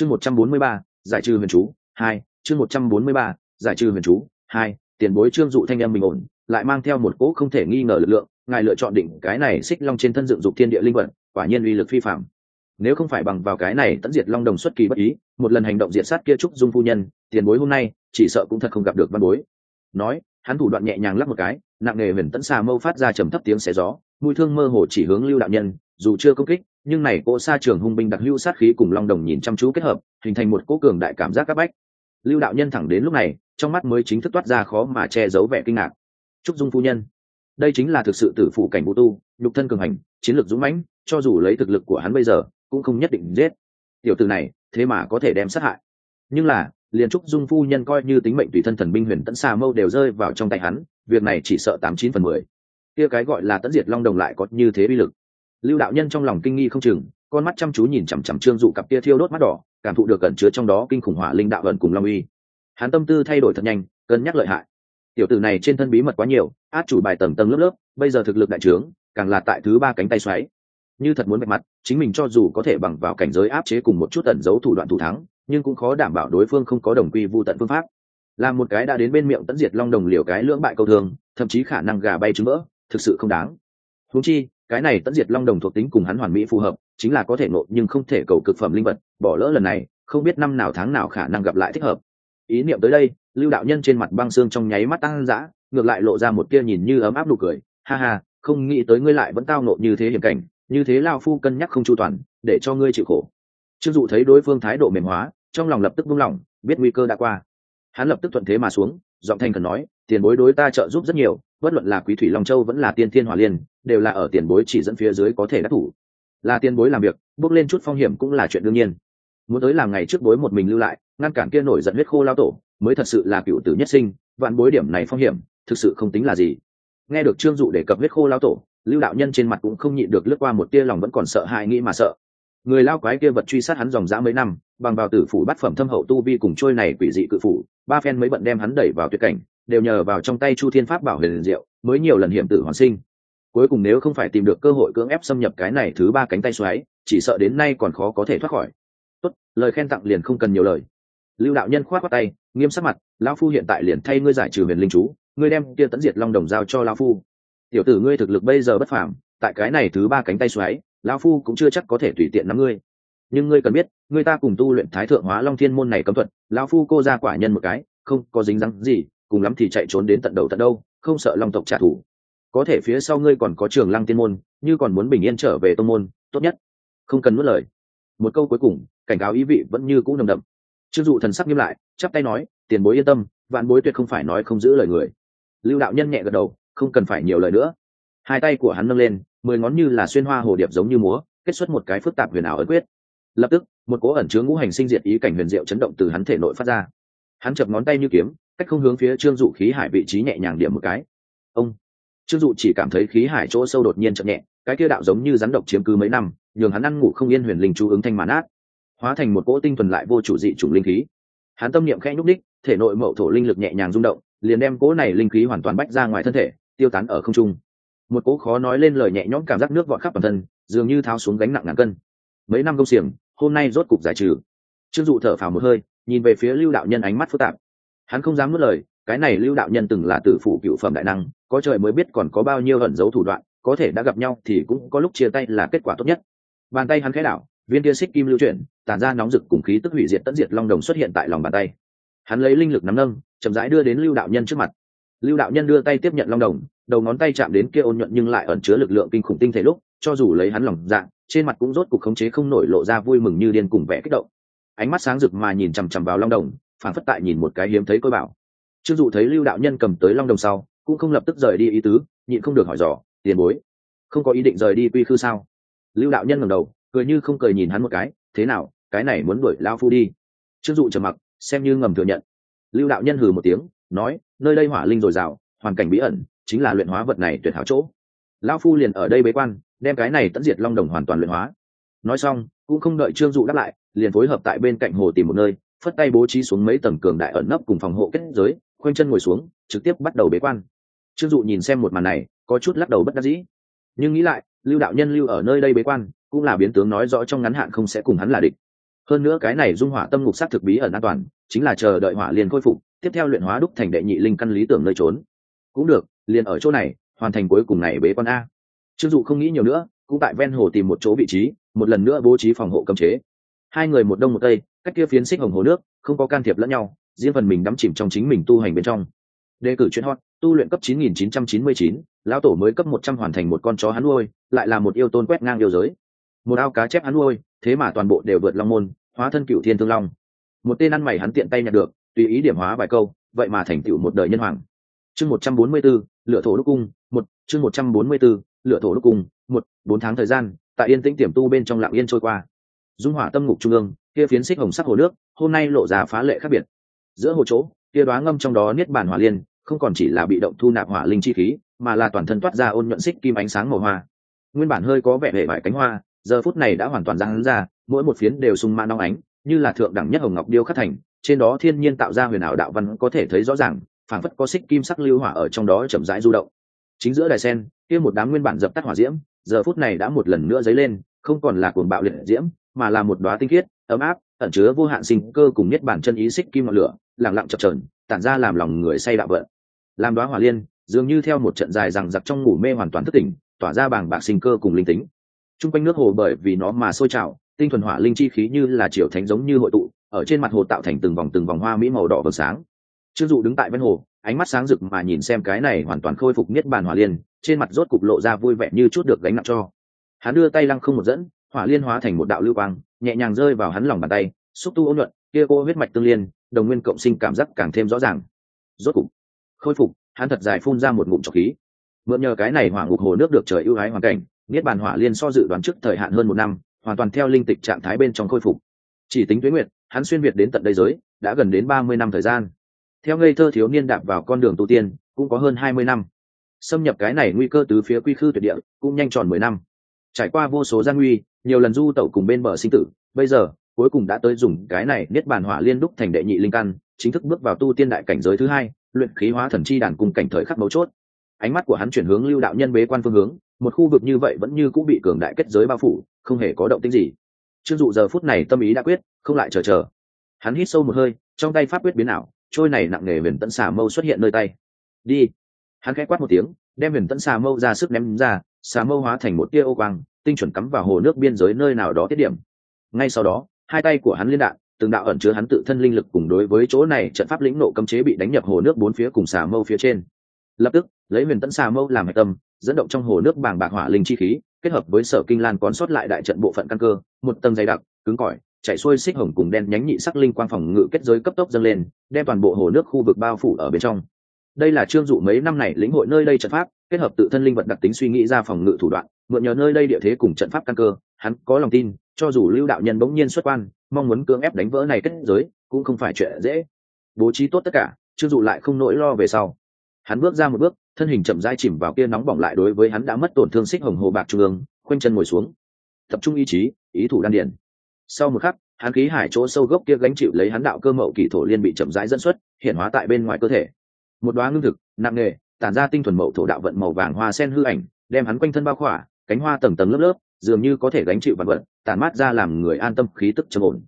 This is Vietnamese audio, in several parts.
chương một trăm bốn mươi ba, giải trừ huyền chú, hai, chương một trăm bốn mươi ba, giải trừ huyền chú, hai, tiền bối trương dụ thanh em bình ổn, lại mang theo một cỗ không thể nghi ngờ lực lượng, ngài lựa chọn định cái này xích long trên thân dựng dục thiên địa linh vật quả nhiên uy lực phi phạm nếu không phải bằng vào cái này tận diệt long đồng xuất kỳ bất ý, một lần hành động diệt sát kia trúc dung phu nhân, tiền bối hôm nay, chỉ sợ cũng thật không gặp được văn bối. Nói, hắn thủ đoạn nhẹ nhàng lắp một cái, nặng nề huyền tẫn xà mâu phát ra trầm thấp tiếng xé gió, mùi thương mơ hồ chỉ hướng lưu đạo nhân, dù chưa công kích nhưng này cỗ xa trường hung binh đặc lưu sát khí cùng long đồng nhìn chăm chú kết hợp, hình thành một cỗ cường đại cảm giác các bách. Lưu đạo nhân thẳng đến lúc này, trong mắt mới chính thức toát ra khó mà che giấu vẻ kinh ngạc. Trúc dung phu nhân, đây chính là thực sự tử phụ cảnh vũ tu, nhục thân cường hành, chiến lược dũng mãnh, cho dù lấy thực lực của hắn bây giờ, cũng không nhất định giết. Tiểu từ này, thế mà có thể đem sát hại. Nhưng là, liền trúc dung phu nhân coi như tính mệnh tùy thân thần binh huyền tẫn xà mâu đều rơi vào trong tay hắn, việc này chỉ sợ tám chín phần mười. Kia cái gọi là tẫn diệt long đồng lại có như thế bi lực lưu đạo nhân trong lòng kinh nghi không chừng con mắt chăm chú nhìn chằm chằm trương dụ cặp tia thiêu đốt mắt đỏ cảm thụ được cẩn chứa trong đó kinh khủng hỏa linh đạo ẩn cùng long uy. Hắn tâm tư thay đổi thật nhanh cân nhắc lợi hại. Tiểu tử này trên thân bí mật quá nhiều át chủ bài tầng tầng lớp lớp bây giờ thực lực đại trướng càng là tại thứ ba cánh tay xoáy. Như thật muốn bạch mặt chính mình cho dù có thể bằng vào cảnh giới áp chế cùng một chút tẩn giấu thủ đoạn thủ thắng nhưng cũng khó đảm bảo đối phương không có đồng quy vô tận phương pháp. Là một cái đã đến bên miệng tận diệt long đồng liều cái lưỡng bại câu thường, thậm chí khả năng gà bay trứng vỡ thực sự không đáng. Huống chi cái này tận diệt long đồng thuộc tính cùng hắn hoàn mỹ phù hợp, chính là có thể nộ nhưng không thể cầu cực phẩm linh vật, bỏ lỡ lần này, không biết năm nào tháng nào khả năng gặp lại thích hợp. Ý niệm tới đây, lưu đạo nhân trên mặt băng xương trong nháy mắt tăng dã, ngược lại lộ ra một tia nhìn như ấm áp nụ cười. Ha ha, không nghĩ tới ngươi lại vẫn tao nộ như thế hiểm cảnh, như thế lao phu cân nhắc không chu toàn, để cho ngươi chịu khổ. Trương dụ thấy đối phương thái độ mềm hóa, trong lòng lập tức buông lỏng, biết nguy cơ đã qua. Hắn lập tức thuận thế mà xuống, giọng thanh cần nói, tiền bối đối ta trợ giúp rất nhiều bất luận là quý thủy long châu vẫn là tiên thiên hỏa liên, đều là ở tiền bối chỉ dẫn phía dưới có thể đắc thủ. Là tiền bối làm việc, bước lên chút phong hiểm cũng là chuyện đương nhiên. Muốn tới làm ngày trước bối một mình lưu lại, ngăn cản kia nổi giận huyết khô lao tổ, mới thật sự là cựu tử nhất sinh, vạn bối điểm này phong hiểm, thực sự không tính là gì. Nghe được trương dụ đề cập huyết khô lao tổ, lưu đạo nhân trên mặt cũng không nhịn được lướt qua một tia lòng vẫn còn sợ hãi nghĩ mà sợ. Người lao quái kia vật truy sát hắn dòng dã mấy năm, bằng vào tử phủ bát phẩm thâm hậu tu vi cùng trôi này quỷ dị cự phủ, ba phen mới bận đem hắn đẩy vào tuyệt cảnh đều nhờ vào trong tay chu thiên pháp bảo huyền diệu mới nhiều lần hiểm tử hoàn sinh. Cuối cùng nếu không phải tìm được cơ hội cưỡng ép xâm nhập cái này thứ ba cánh tay xoáy, chỉ sợ đến nay còn khó có thể thoát khỏi. Tốt, lời khen tặng liền không cần nhiều lời. Lưu đạo nhân khoát qua tay, nghiêm sắc mặt, lão phu hiện tại liền thay ngươi giải trừ huyền linh chú, ngươi đem kia tẫn diệt long đồng giao cho lão phu. Tiểu tử ngươi thực lực bây giờ bất phàm, tại cái này thứ ba cánh tay xoáy, lão phu cũng chưa chắc có thể tùy tiện nắm ngươi. Nhưng ngươi cần biết, ngươi ta cùng tu luyện thái thượng hóa long thiên môn này cấm thuật, lão phu cô ra quả nhân một cái, không có dính dáng gì cùng lắm thì chạy trốn đến tận đầu tận đâu, không sợ long tộc trả thù. Có thể phía sau ngươi còn có trường lăng tiên môn, như còn muốn bình yên trở về tông môn, tốt nhất. Không cần nuốt lời. Một câu cuối cùng, cảnh cáo ý vị vẫn như cũ nồng đậm. Chưng dụ thần sắc nghiêm lại, chắp tay nói, tiền bối yên tâm, vạn bối tuyệt không phải nói không giữ lời người. Lưu đạo nhân nhẹ gật đầu, không cần phải nhiều lời nữa. Hai tay của hắn nâng lên, mười ngón như là xuyên hoa hồ điệp giống như múa, kết xuất một cái phức tạp huyền ảo ấn quyết. Lập tức, một cố ẩn chứa ngũ hành sinh diệt ý cảnh huyền diệu chấn động từ hắn thể nội phát ra hắn chập ngón tay như kiếm, cách không hướng phía trương dụ khí hải vị trí nhẹ nhàng điểm một cái. Ông! Trương dụ chỉ cảm thấy khí hải chỗ sâu đột nhiên chậm nhẹ, cái kia đạo giống như rắn độc chiếm cứ mấy năm, nhường hắn ăn ngủ không yên huyền linh chú ứng thanh màn át hóa thành một cỗ tinh thuần lại vô chủ dị chủng linh khí. Hắn tâm niệm khẽ nhúc đích thể nội mậu thổ linh lực nhẹ nhàng rung động, liền đem cỗ này linh khí hoàn toàn bách ra ngoài thân thể, tiêu tán ở không trung. Một cỗ khó nói lên lời nhẹ nhõm cảm giác nước vọt khắp bản thân, dường như tháo xuống gánh nặng ngàn cân. Mấy năm công xiềng, hôm nay rốt cục giải trừ. Trương dụ thở phào một hơi nhìn về phía lưu đạo nhân ánh mắt phức tạp. Hắn không dám nuốt lời, cái này lưu đạo nhân từng là tử phủ cựu phẩm đại năng, có trời mới biết còn có bao nhiêu ẩn dấu thủ đoạn, có thể đã gặp nhau thì cũng có lúc chia tay là kết quả tốt nhất. Bàn tay hắn khẽ đảo, viên kia xích kim lưu chuyển tàn ra nóng rực cùng khí tức hủy diệt tận diệt long đồng xuất hiện tại lòng bàn tay. Hắn lấy linh lực nắm nâng, chậm rãi đưa đến lưu đạo nhân trước mặt. Lưu đạo nhân đưa tay tiếp nhận long đồng, đầu ngón tay chạm đến kia ôn nhuận nhưng lại ẩn chứa lực lượng kinh khủng tinh thể lúc, cho dù lấy hắn lòng dạng trên mặt cũng rốt cuộc khống chế không nổi lộ ra vui mừng như điên cùng vẻ kích động ánh mắt sáng rực mà nhìn chằm chằm vào long đồng phản phất tại nhìn một cái hiếm thấy cơ bảo. Trương dụ thấy lưu đạo nhân cầm tới long đồng sau, cũng không lập tức rời đi ý tứ, nhịn không được hỏi dò, tiền bối, không có ý định rời đi quy khư sao? Lưu đạo nhân ngầm đầu, cười như không cười nhìn hắn một cái, thế nào, cái này muốn đuổi lao phu đi? Trương dụ trầm mặc, xem như ngầm thừa nhận. Lưu đạo nhân hừ một tiếng, nói, nơi đây hỏa linh dồi dào, hoàn cảnh bí ẩn, chính là luyện hóa vật này tuyệt hảo chỗ. Lao phu liền ở đây bế quan, đem cái này tận diệt long đồng hoàn toàn luyện hóa. Nói xong, cũng không đợi trương dụ đáp lại liền phối hợp tại bên cạnh hồ tìm một nơi, phất tay bố trí xuống mấy tầng cường đại ẩn nấp cùng phòng hộ kết giới, khoanh chân ngồi xuống, trực tiếp bắt đầu bế quan. Trương dụ nhìn xem một màn này, có chút lắc đầu bất đắc dĩ. Nhưng nghĩ lại, lưu đạo nhân lưu ở nơi đây bế quan, cũng là biến tướng nói rõ trong ngắn hạn không sẽ cùng hắn là địch. Hơn nữa cái này dung hỏa tâm ngục sát thực bí ẩn an toàn, chính là chờ đợi hỏa liền khôi phục, tiếp theo luyện hóa đúc thành đệ nhị linh căn lý tưởng nơi trốn. Cũng được, liền ở chỗ này, hoàn thành cuối cùng này bế quan a. Trương dụ không nghĩ nhiều nữa, cũng tại ven hồ tìm một chỗ vị trí, một lần nữa bố trí phòng hộ cấm chế hai người một đông một tây cách kia phiến xích hồng hồ nước không có can thiệp lẫn nhau riêng phần mình đắm chìm trong chính mình tu hành bên trong. Đề cử chuyên hot tu luyện cấp 9999, lão tổ mới cấp 100 hoàn thành một con chó hắn nuôi lại là một yêu tôn quét ngang yêu giới. Một ao cá chép hắn nuôi thế mà toàn bộ đều vượt long môn hóa thân cựu thiên thương long. Một tên ăn mày hắn tiện tay nhặt được tùy ý điểm hóa vài câu vậy mà thành tựu một đời nhân hoàng. Chương 144, lựa thổ đúc cung một chương 144, lựa thổ đúc cung một bốn tháng thời gian tại yên tĩnh tiềm tu bên trong lạng yên trôi qua dung hỏa tâm ngục trung ương, kia phiến xích hồng sắc hồ nước, hôm nay lộ ra phá lệ khác biệt. Giữa hồ chỗ, kia đoá ngâm trong đó niết bản hỏa liên, không còn chỉ là bị động thu nạp hỏa linh chi khí, mà là toàn thân toát ra ôn nhuận xích kim ánh sáng màu hoa. Nguyên bản hơi có vẻ hệ vải cánh hoa, giờ phút này đã hoàn toàn ra hắn ra, mỗi một phiến đều sung mãn nóng ánh, như là thượng đẳng nhất hồng ngọc điêu khắc thành, trên đó thiên nhiên tạo ra huyền ảo đạo văn có thể thấy rõ ràng, phảng phất có xích kim sắc lưu hỏa ở trong đó chậm rãi du động. Chính giữa đài sen, kia một đám nguyên bản dập tắt hỏa diễm, giờ phút này đã một lần nữa dấy lên, không còn là cuồng bạo liệt diễm mà là một đóa tinh khiết, ấm áp, ẩn chứa vô hạn sinh cơ cùng nhất bản chân ý xích kim ngọn lửa, lặng lặng chập chờn, tản ra làm lòng người say đạo vận. Làm đóa hỏa liên, dường như theo một trận dài rằng giặc trong ngủ mê hoàn toàn thức tỉnh, tỏa ra bàng bạc sinh cơ cùng linh tính. Trung quanh nước hồ bởi vì nó mà sôi trào, tinh thuần hỏa linh chi khí như là triều thánh giống như hội tụ, ở trên mặt hồ tạo thành từng vòng từng vòng hoa mỹ màu đỏ vầng sáng. Trương dụ đứng tại bên hồ, ánh mắt sáng rực mà nhìn xem cái này hoàn toàn khôi phục niết bàn hỏa liên, trên mặt rốt cục lộ ra vui vẻ như chút được gánh nặng cho. Hắn đưa tay lăng không một dẫn hỏa liên hóa thành một đạo lưu quang, nhẹ nhàng rơi vào hắn lòng bàn tay, xúc tu ôn nhuận, kia cô huyết mạch tương liên, đồng nguyên cộng sinh cảm giác càng thêm rõ ràng. Rốt cục, khôi phục, hắn thật dài phun ra một ngụm trọc khí. Mượn nhờ cái này hỏa ngục hồ nước được trời ưu ái hoàn cảnh, niết bàn hỏa liên so dự đoán trước thời hạn hơn một năm, hoàn toàn theo linh tịch trạng thái bên trong khôi phục. Chỉ tính tuyến nguyệt, hắn xuyên việt đến tận đây giới, đã gần đến ba mươi năm thời gian. Theo ngây thơ thiếu niên đạp vào con đường tu tiên, cũng có hơn hai mươi năm. Xâm nhập cái này nguy cơ từ phía quy khư tuyệt địa, cũng nhanh tròn mười năm trải qua vô số gian nguy, nhiều lần du tẩu cùng bên bờ sinh tử, bây giờ, cuối cùng đã tới dùng cái này niết bàn hỏa liên đúc thành đệ nhị linh căn, chính thức bước vào tu tiên đại cảnh giới thứ hai, luyện khí hóa thần chi đàn cùng cảnh thời khắc mấu chốt. Ánh mắt của hắn chuyển hướng lưu đạo nhân bế quan phương hướng, một khu vực như vậy vẫn như cũng bị cường đại kết giới bao phủ, không hề có động tĩnh gì. Chưng dụ giờ phút này tâm ý đã quyết, không lại chờ chờ. Hắn hít sâu một hơi, trong tay pháp quyết biến ảo, trôi này nặng nề huyền tẫn xà mâu xuất hiện nơi tay. Đi. Hắn khẽ quát một tiếng, đem huyền tẫn xà mâu ra sức ném ra xà mâu hóa thành một tia ô quang, tinh chuẩn cắm vào hồ nước biên giới nơi nào đó tiết điểm. Ngay sau đó, hai tay của hắn liên đạn, từng đạo ẩn chứa hắn tự thân linh lực cùng đối với chỗ này trận pháp lĩnh nộ cấm chế bị đánh nhập hồ nước bốn phía cùng xà mâu phía trên. Lập tức, lấy huyền tẫn xà mâu làm hạch tâm, dẫn động trong hồ nước bàng bạc hỏa linh chi khí, kết hợp với sở kinh lan còn sót lại đại trận bộ phận căn cơ, một tầng dày đặc, cứng cỏi chạy xuôi xích hồng cùng đen nhánh nhị sắc linh quang phòng ngự kết giới cấp tốc dâng lên, đem toàn bộ hồ nước khu vực bao phủ ở bên trong đây là trương dụ mấy năm này lĩnh hội nơi đây trận pháp, kết hợp tự thân linh vật đặc tính suy nghĩ ra phòng ngự thủ đoạn, mượn nhờ nơi đây địa thế cùng trận pháp căn cơ, hắn có lòng tin, cho dù lưu đạo nhân bỗng nhiên xuất quan, mong muốn cưỡng ép đánh vỡ này kết giới, cũng không phải chuyện dễ. Bố trí tốt tất cả, trương dụ lại không nỗi lo về sau. Hắn bước ra một bước, thân hình chậm rãi chìm vào kia nóng bỏng lại đối với hắn đã mất tổn thương xích hồng hồ bạc trung ương, khoanh chân ngồi xuống. Tập trung ý chí, ý thủ đan điển sau một khắc, hắn khí hải chỗ sâu gốc kia gánh chịu lấy hắn đạo cơ mậu kỳ thổ liên bị chậm rãi dẫn xuất, hiện hóa tại bên ngoài cơ thể một đoá ngưng thực, nặng nề tản ra tinh thuần mậu thổ đạo vận màu vàng hoa sen hư ảnh, đem hắn quanh thân bao khỏa, cánh hoa tầng tầng lớp lớp, dường như có thể gánh chịu vật vận tản mát ra làm người an tâm, khí tức trầm ổn.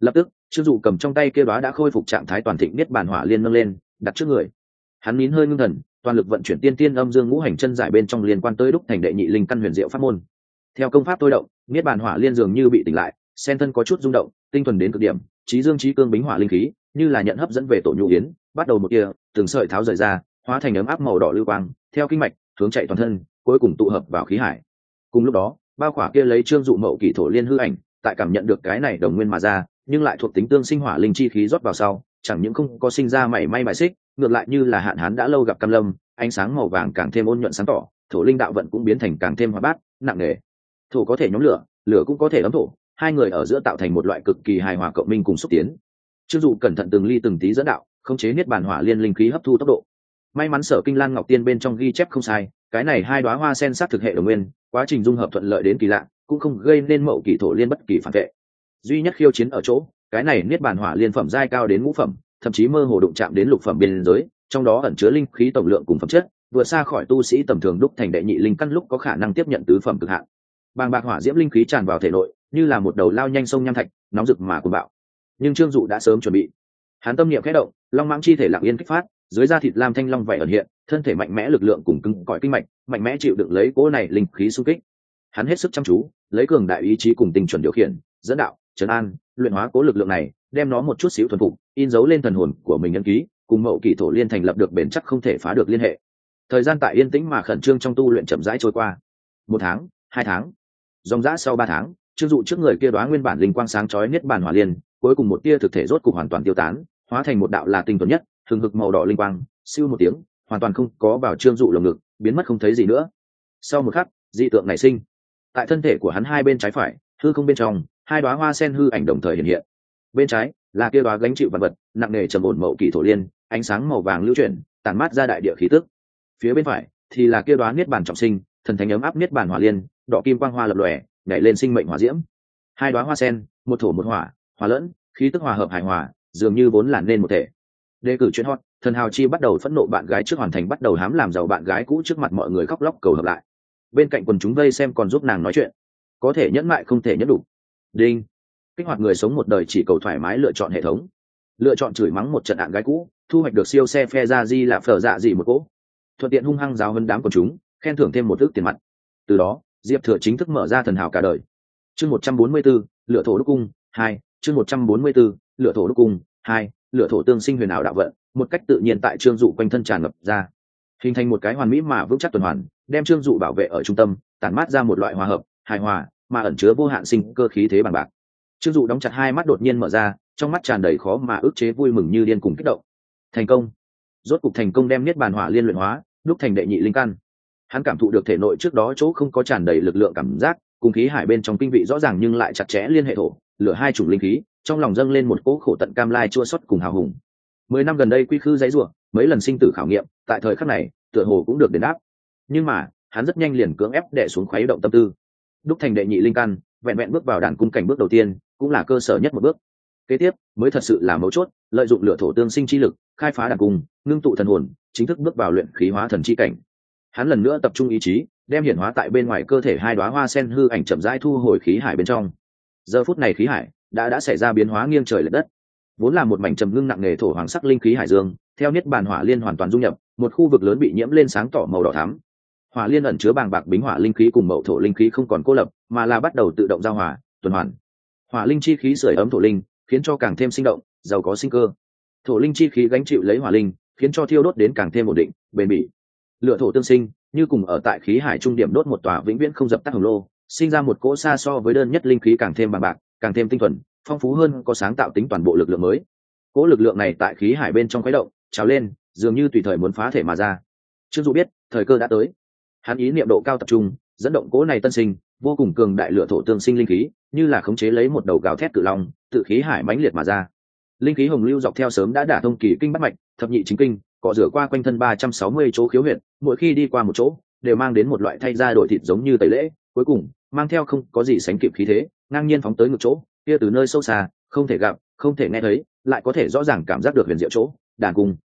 Lập tức, trương dụ cầm trong tay kia đoá đã khôi phục trạng thái toàn thịnh niết bàn hỏa liên nâng lên, đặt trước người. Hắn nín hơi ngưng thần, toàn lực vận chuyển tiên tiên âm dương ngũ hành chân giải bên trong liên quan tới đúc thành đệ nhị linh căn huyền diệu pháp môn. Theo công pháp tôi động, niết bàn hỏa liên dường như bị tỉnh lại, sen thân có chút rung động, tinh thuần đến cực điểm, trí dương trí cương bính hỏa linh khí, như là nhận hấp dẫn về tổ nhu yến bắt đầu một kia, từng sợi tháo rời ra, hóa thành ấm áp màu đỏ lưu quang, theo kinh mạch, hướng chạy toàn thân, cuối cùng tụ hợp vào khí hải. Cùng lúc đó bao khỏa kia lấy trương dụ mậu kỷ thổ liên hư ảnh, tại cảm nhận được cái này đồng nguyên mà ra, nhưng lại thuộc tính tương sinh hỏa linh chi khí rót vào sau, chẳng những không có sinh ra mảy may bài xích, ngược lại như là hạn hán đã lâu gặp cam lâm, ánh sáng màu vàng càng thêm ôn nhuận sáng tỏ, thổ linh đạo vận cũng biến thành càng thêm hóa bát, nặng nề. Thổ có thể nhóm lửa lửa cũng có thể ấm thổ, hai người ở giữa tạo thành một loại cực kỳ hài hòa cộng minh cùng xúc tiến. Chưng dụ cẩn thận từng ly từng tí dẫn đạo khống chế niết bàn hỏa liên linh khí hấp thu tốc độ. May mắn sở kinh lan ngọc tiên bên trong ghi chép không sai, cái này hai đoá hoa sen sát thực hệ đồng nguyên, quá trình dung hợp thuận lợi đến kỳ lạ, cũng không gây nên mậu kỳ thổ liên bất kỳ phản vệ. Duy nhất khiêu chiến ở chỗ, cái này niết bàn hỏa liên phẩm giai cao đến ngũ phẩm, thậm chí mơ hồ đụng chạm đến lục phẩm biên giới, trong đó ẩn chứa linh khí tổng lượng cùng phẩm chất, vừa xa khỏi tu sĩ tầm thường đúc thành đệ nhị linh căn lúc có khả năng tiếp nhận tứ phẩm cực hạn. Bàng bạc hỏa diễm linh khí tràn vào thể nội, như là một đầu lao nhanh sông nham thạch, nóng rực mà cuồng bạo. Nhưng trương dụ đã sớm chuẩn bị. Hắn tâm niệm khẽ động long mãng chi thể lặng yên kích phát, dưới da thịt lam thanh long vảy ẩn hiện, thân thể mạnh mẽ lực lượng cùng cứng cỏi kinh mạch, mạnh mẽ chịu đựng lấy cỗ này linh khí xung kích. Hắn hết sức chăm chú, lấy cường đại ý chí cùng tình chuẩn điều khiển, dẫn đạo, trấn an, luyện hóa cố lực lượng này, đem nó một chút xíu thuần phục, in dấu lên thần hồn của mình nhân ký, cùng mậu kỷ thổ liên thành lập được bền chắc không thể phá được liên hệ. Thời gian tại yên tĩnh mà khẩn trương trong tu luyện chậm rãi trôi qua. Một tháng, hai tháng, dòng dã sau ba tháng trương dụ trước người kia đoá nguyên bản linh quang sáng chói nhất bản hỏa liên, cuối cùng một tia thực thể rốt cục hoàn toàn tiêu tán hóa thành một đạo là tinh thuần nhất thường hực màu đỏ linh quang, siêu một tiếng, hoàn toàn không có vào trương dụ lồng ngực, biến mất không thấy gì nữa. Sau một khắc, dị tượng nảy sinh. Tại thân thể của hắn hai bên trái phải, hư không bên trong, hai đoá hoa sen hư ảnh đồng thời hiện hiện. Bên trái, là kia đoá gánh chịu vật vật, nặng nề trầm ổn mậu kỳ thổ liên, ánh sáng màu vàng lưu chuyển tàn mát ra đại địa khí tức. Phía bên phải, thì là kia đoá niết bàn trọng sinh, thần thánh ấm áp niết bàn hỏa liên, đỏ kim quang hoa lập lòe, nhảy lên sinh mệnh hỏa diễm. Hai đoá hoa sen, một thổ một hỏa, hòa lẫn, khí tức hòa hợp hài hòa dường như vốn là nên một thể. Đề cử chuyện hot thần hào chi bắt đầu phẫn nộ bạn gái trước hoàn thành bắt đầu hám làm giàu bạn gái cũ trước mặt mọi người khóc lóc cầu hợp lại. Bên cạnh quần chúng vây xem còn giúp nàng nói chuyện. Có thể nhẫn mại không thể nhẫn đủ. Đinh. Kích hoạt người sống một đời chỉ cầu thoải mái lựa chọn hệ thống. Lựa chọn chửi mắng một trận ạn gái cũ thu hoạch được siêu xe phe ra di là phở dạ gì một cỗ. Thuận tiện hung hăng giáo hơn đám quần chúng khen thưởng thêm một ước tiền mặt. Từ đó diệp thừa chính thức mở ra thần hào cả đời. Chương một trăm bốn mươi 144, lựa thổ đúc cung hai chương một trăm bốn mươi 144, lựa thổ đúc cung, hai lựa thổ tương sinh huyền ảo đạo vận, một cách tự nhiên tại trương dụ quanh thân tràn ngập ra. Hình thành một cái hoàn mỹ mà vững chắc tuần hoàn, đem trương dụ bảo vệ ở trung tâm, tản mát ra một loại hòa hợp, hài hòa, mà ẩn chứa vô hạn sinh cơ khí thế bằng bạc. Trương dụ đóng chặt hai mắt đột nhiên mở ra, trong mắt tràn đầy khó mà ức chế vui mừng như điên cùng kích động. Thành công. Rốt cục thành công đem niết bàn hỏa liên luyện hóa, đúc thành đệ nhị linh căn. Hắn cảm thụ được thể nội trước đó chỗ không có tràn đầy lực lượng cảm giác, cùng khí hải bên trong kinh vị rõ ràng nhưng lại chặt chẽ liên hệ thổ, lửa hai chủng linh khí trong lòng dâng lên một cỗ khổ tận cam lai chua xuất cùng hào hùng. Mười năm gần đây quy khư giấy ruộng mấy lần sinh tử khảo nghiệm, tại thời khắc này, tựa hồ cũng được đền đáp. Nhưng mà, hắn rất nhanh liền cưỡng ép đẻ xuống khuấy động tâm tư. Đúc thành đệ nhị linh căn, vẹn vẹn bước vào đàn cung cảnh bước đầu tiên, cũng là cơ sở nhất một bước. Kế tiếp, mới thật sự là mấu chốt, lợi dụng lửa thổ tương sinh chi lực, khai phá đàn cung, ngưng tụ thần hồn, chính thức bước vào luyện khí hóa thần chi cảnh. Hắn lần nữa tập trung ý chí, đem hiển hóa tại bên ngoài cơ thể hai đoá hoa sen hư ảnh chậm rãi thu hồi khí hải bên trong. Giờ phút này khí hải đã đã xảy ra biến hóa nghiêng trời lệch đất. Vốn là một mảnh trầm ngưng nặng nề thổ hoàng sắc linh khí hải dương, theo niết bàn hỏa liên hoàn toàn dung nhập, một khu vực lớn bị nhiễm lên sáng tỏ màu đỏ thắm. Hỏa liên ẩn chứa bàng bạc bính hỏa linh khí cùng mậu thổ linh khí không còn cô lập, mà là bắt đầu tự động giao hòa, tuần hoàn. Hỏa linh chi khí sưởi ấm thổ linh, khiến cho càng thêm sinh động, giàu có sinh cơ. Thổ linh chi khí gánh chịu lấy hỏa linh, khiến cho thiêu đốt đến càng thêm ổn định, bền bỉ. Lựa thổ tương sinh, như cùng ở tại khí hải trung điểm đốt một tòa vĩnh viễn không dập tắt hồng lô, sinh ra một cỗ xa so với đơn nhất linh khí càng thêm bằng bạc càng thêm tinh thuần, phong phú hơn, có sáng tạo tính toàn bộ lực lượng mới. Cỗ lực lượng này tại khí hải bên trong khuấy động, trào lên, dường như tùy thời muốn phá thể mà ra. Trương dụ biết, thời cơ đã tới. Hắn ý niệm độ cao tập trung, dẫn động cỗ này tân sinh, vô cùng cường đại lửa thổ tương sinh linh khí, như là khống chế lấy một đầu gào thét cự long, tự khí hải mãnh liệt mà ra. Linh khí hồng lưu dọc theo sớm đã đả thông kỳ kinh bắt mạch, thập nhị chính kinh, cọ rửa qua quanh thân ba trăm sáu mươi chỗ khiếu huyện mỗi khi đi qua một chỗ, đều mang đến một loại thay da đổi thịt giống như tẩy lễ, cuối cùng, mang theo không có gì sánh kịp khí thế ngang nhiên phóng tới ngực chỗ, kia từ nơi sâu xa, không thể gặp, không thể nghe thấy, lại có thể rõ ràng cảm giác được huyền diệu chỗ, đàn cung.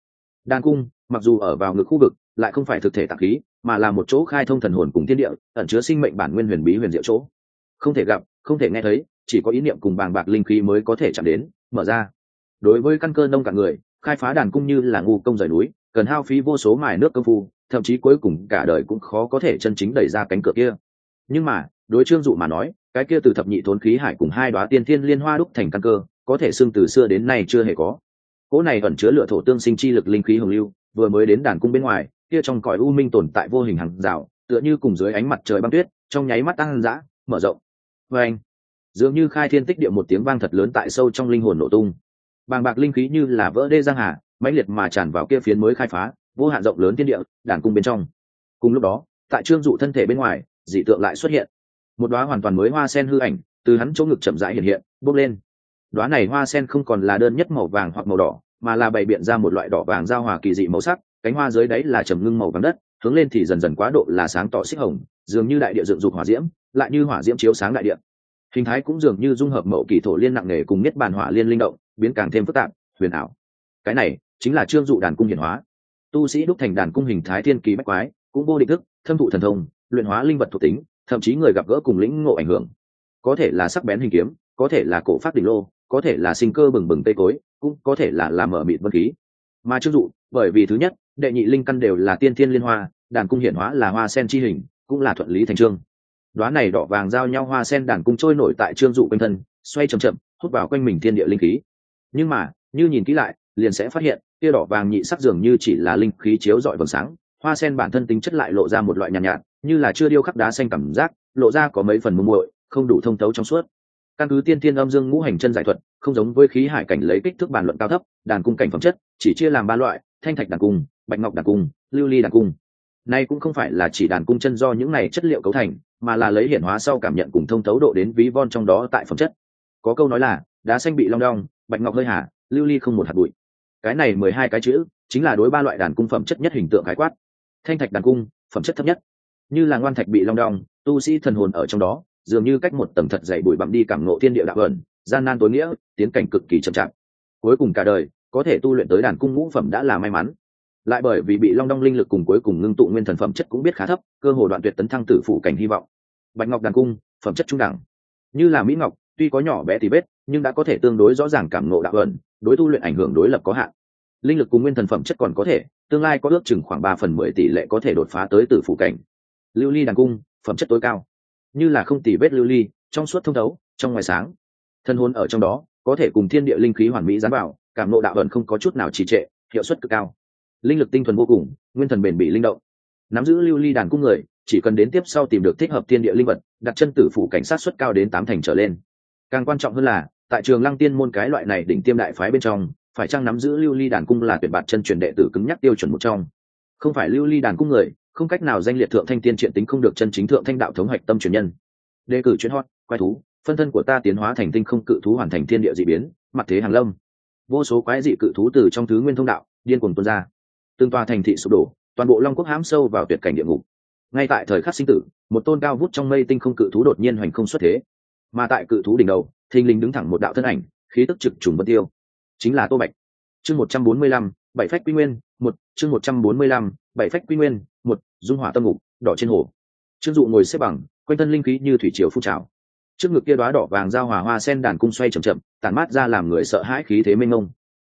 Đàn cung, mặc dù ở vào ngực khu vực, lại không phải thực thể tạp khí, mà là một chỗ khai thông thần hồn cùng thiên địa, ẩn chứa sinh mệnh bản nguyên huyền bí huyền diệu chỗ. Không thể gặp, không thể nghe thấy, chỉ có ý niệm cùng bàng bạc linh khí mới có thể chạm đến, mở ra. Đối với căn cơ nông cả người, khai phá đàn cung như là ngu công rời núi, cần hao phí vô số mài nước công phu, thậm chí cuối cùng cả đời cũng khó có thể chân chính đẩy ra cánh cửa kia. Nhưng mà, đối trương dụ mà nói cái kia từ thập nhị thốn khí hải cùng hai đoá tiên thiên liên hoa đúc thành căn cơ, có thể xưng từ xưa đến nay chưa hề có. Cỗ này ẩn chứa lựa thổ tương sinh chi lực linh khí hồng lưu, vừa mới đến đàn cung bên ngoài, kia trong cõi u minh tồn tại vô hình hàng rào, tựa như cùng dưới ánh mặt trời băng tuyết, trong nháy mắt tăng dã, mở rộng. Vê anh, dường như khai thiên tích địa một tiếng vang thật lớn tại sâu trong linh hồn nổ tung. Bàng bạc linh khí như là vỡ đê giang hà, mãnh liệt mà tràn vào kia phiến mới khai phá, vô hạn rộng lớn thiên địa, đàn cung bên trong. Cùng lúc đó, tại trương dụ thân thể bên ngoài, dị tượng lại xuất hiện một đóa hoàn toàn mới hoa sen hư ảnh từ hắn chỗ ngực chậm rãi hiện hiện, bốc lên. Đóa này hoa sen không còn là đơn nhất màu vàng hoặc màu đỏ, mà là bày biện ra một loại đỏ vàng giao hòa kỳ dị màu sắc, cánh hoa dưới đáy là trầm ngưng màu vàng đất, hướng lên thì dần dần quá độ là sáng tỏ xích hồng, dường như đại địa dựng dục hỏa diễm, lại như hỏa diễm chiếu sáng đại địa. Hình thái cũng dường như dung hợp mẫu kỳ thổ liên nặng nề cùng nhất bàn hỏa liên linh động, biến càng thêm phức tạp, huyền ảo. Cái này chính là trương dụ đàn cung hiển hóa. Tu sĩ đúc thành đàn cung hình thái thiên kỳ bách quái, cũng vô định thức, thâm thụ thần thông, luyện hóa linh vật thuộc tính thậm chí người gặp gỡ cùng lĩnh ngộ ảnh hưởng. Có thể là sắc bén hình kiếm có thể là cổ phát đỉnh lô có thể là sinh cơ bừng bừng tây cối cũng có thể là làm mở mịt vân khí. Mà chưng dụ bởi vì thứ nhất đệ nhị linh căn đều là tiên thiên liên hoa đàn cung hiển hóa là hoa sen chi hình cũng là thuận lý thành trương đoá này đỏ vàng giao nhau hoa sen đàn cung trôi nổi tại trương dụ quanh thân xoay chậm chậm hút vào quanh mình thiên địa linh khí. Nhưng mà như nhìn kỹ lại liền sẽ phát hiện tia đỏ vàng nhị sắc dường như chỉ là linh khí chiếu dọi vầng sáng hoa sen bản thân tính chất lại lộ ra một loại nhàn nhạt, nhạt như là chưa điêu khắc đá xanh cảm giác, lộ ra có mấy phần mông muội, không đủ thông thấu trong suốt. Căn cứ tiên thiên âm dương ngũ hành chân giải thuật, không giống với khí hải cảnh lấy kích thước bàn luận cao thấp, đàn cung cảnh phẩm chất, chỉ chia làm ba loại, thanh thạch đàn cung, bạch ngọc đàn cung, lưu ly đàn cung. Nay cũng không phải là chỉ đàn cung chân do những này chất liệu cấu thành, mà là lấy hiển hóa sau cảm nhận cùng thông thấu độ đến ví von trong đó tại phẩm chất. Có câu nói là, đá xanh bị long đong, bạch ngọc hơi hả lưu ly không một hạt bụi. Cái này mười hai cái chữ, chính là đối ba loại đàn cung phẩm chất nhất hình tượng khái quát. Thanh thạch đàn cung, phẩm chất thấp nhất như là ngoan thạch bị long đong, tu sĩ thần hồn ở trong đó, dường như cách một tầng thật dày bụi bặm đi cảm ngộ thiên địa đạo ẩn, gian nan tối nghĩa, tiến cảnh cực kỳ chậm chạp. Cuối cùng cả đời, có thể tu luyện tới đàn cung ngũ phẩm đã là may mắn. Lại bởi vì bị long đong linh lực cùng cuối cùng ngưng tụ nguyên thần phẩm chất cũng biết khá thấp, cơ hồ đoạn tuyệt tấn thăng tử phủ cảnh hy vọng. Bạch ngọc đàn cung, phẩm chất trung đẳng. Như là mỹ ngọc, tuy có nhỏ bé thì vết, nhưng đã có thể tương đối rõ ràng cảm ngộ đạo ẩn, đối tu luyện ảnh hưởng đối lập có hạn. Linh lực cùng nguyên thần phẩm chất còn có thể, tương lai có ước chừng khoảng ba phần mười tỷ lệ có thể đột phá tới tử phủ cảnh lưu ly đàn cung, phẩm chất tối cao. Như là không tỉ vết lưu ly, trong suốt thông thấu, trong ngoài sáng. Thân hôn ở trong đó, có thể cùng thiên địa linh khí hoàn mỹ gián bảo, cảm nộ đạo ẩn không có chút nào trì trệ, hiệu suất cực cao. Linh lực tinh thuần vô cùng, nguyên thần bền bỉ linh động. Nắm giữ lưu ly đàn cung người, chỉ cần đến tiếp sau tìm được thích hợp thiên địa linh vật, đặt chân tử phủ cảnh sát suất cao đến tám thành trở lên. Càng quan trọng hơn là, tại trường lăng tiên môn cái loại này đỉnh tiêm đại phái bên trong, phải chăng nắm giữ lưu ly đàn cung là tuyệt bạt chân truyền đệ tử cứng nhắc tiêu chuẩn một trong? Không phải lưu ly đàn cung người không cách nào danh liệt thượng thanh tiên triện tính không được chân chính thượng thanh đạo thống hoạch tâm truyền nhân. Đề cử chuyên hot, quái thú, phân thân của ta tiến hóa thành tinh không cự thú hoàn thành thiên địa dị biến, mặt thế hàng lâm. Vô số quái dị cự thú từ trong thứ nguyên thông đạo, điên cuồng tuôn ra. Tương toa thành thị sụp đổ, toàn bộ long quốc hãm sâu vào tuyệt cảnh địa ngục. Ngay tại thời khắc sinh tử, một tôn cao vút trong mây tinh không cự thú đột nhiên hoành không xuất thế. Mà tại cự thú đỉnh đầu, thình lình đứng thẳng một đạo thân ảnh, khí tức trực trùng bất tiêu. Chính là tô bạch. Chương một trăm bốn mươi lăm, bảy phách quy nguyên, một, chương một trăm bốn mươi lăm, bảy phách quy nguyên, một dung hỏa tâm ngục, đỏ trên hồ. Trương dụ ngồi xếp bằng, quanh thân linh khí như thủy triều phun trào. Trước ngực kia đoá đỏ vàng giao hòa hoa sen đàn cung xoay chậm chậm tàn mát ra làm người sợ hãi khí thế mênh mông.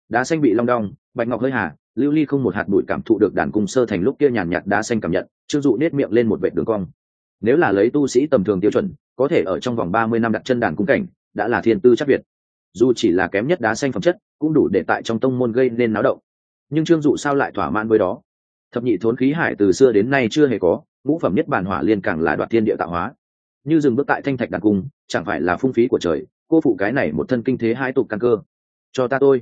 Đá xanh bị long đong, bạch ngọc hơi hà, lưu ly không một hạt bụi cảm thụ được đàn cung sơ thành lúc kia nhàn nhạt đá xanh cảm nhận, trương dụ nết miệng lên một vệ đường cong. Nếu là lấy tu sĩ tầm thường tiêu chuẩn, có thể ở trong vòng ba mươi năm đặt chân đàn cung cảnh, đã là thiên tư chắc việt dù chỉ là kém nhất đá xanh phẩm chất, cũng đủ để tại trong tông môn gây nên náo động. Nhưng trương dụ sao lại thỏa mãn với đó? Thập nhị thốn khí hải từ xưa đến nay chưa hề có, ngũ phẩm nhất bản hỏa liên càng là đoạt thiên địa tạo hóa. Như dừng bước tại thanh thạch đặc cung, chẳng phải là phung phí của trời, cô phụ cái này một thân kinh thế hai tục căn cơ. Cho ta tôi.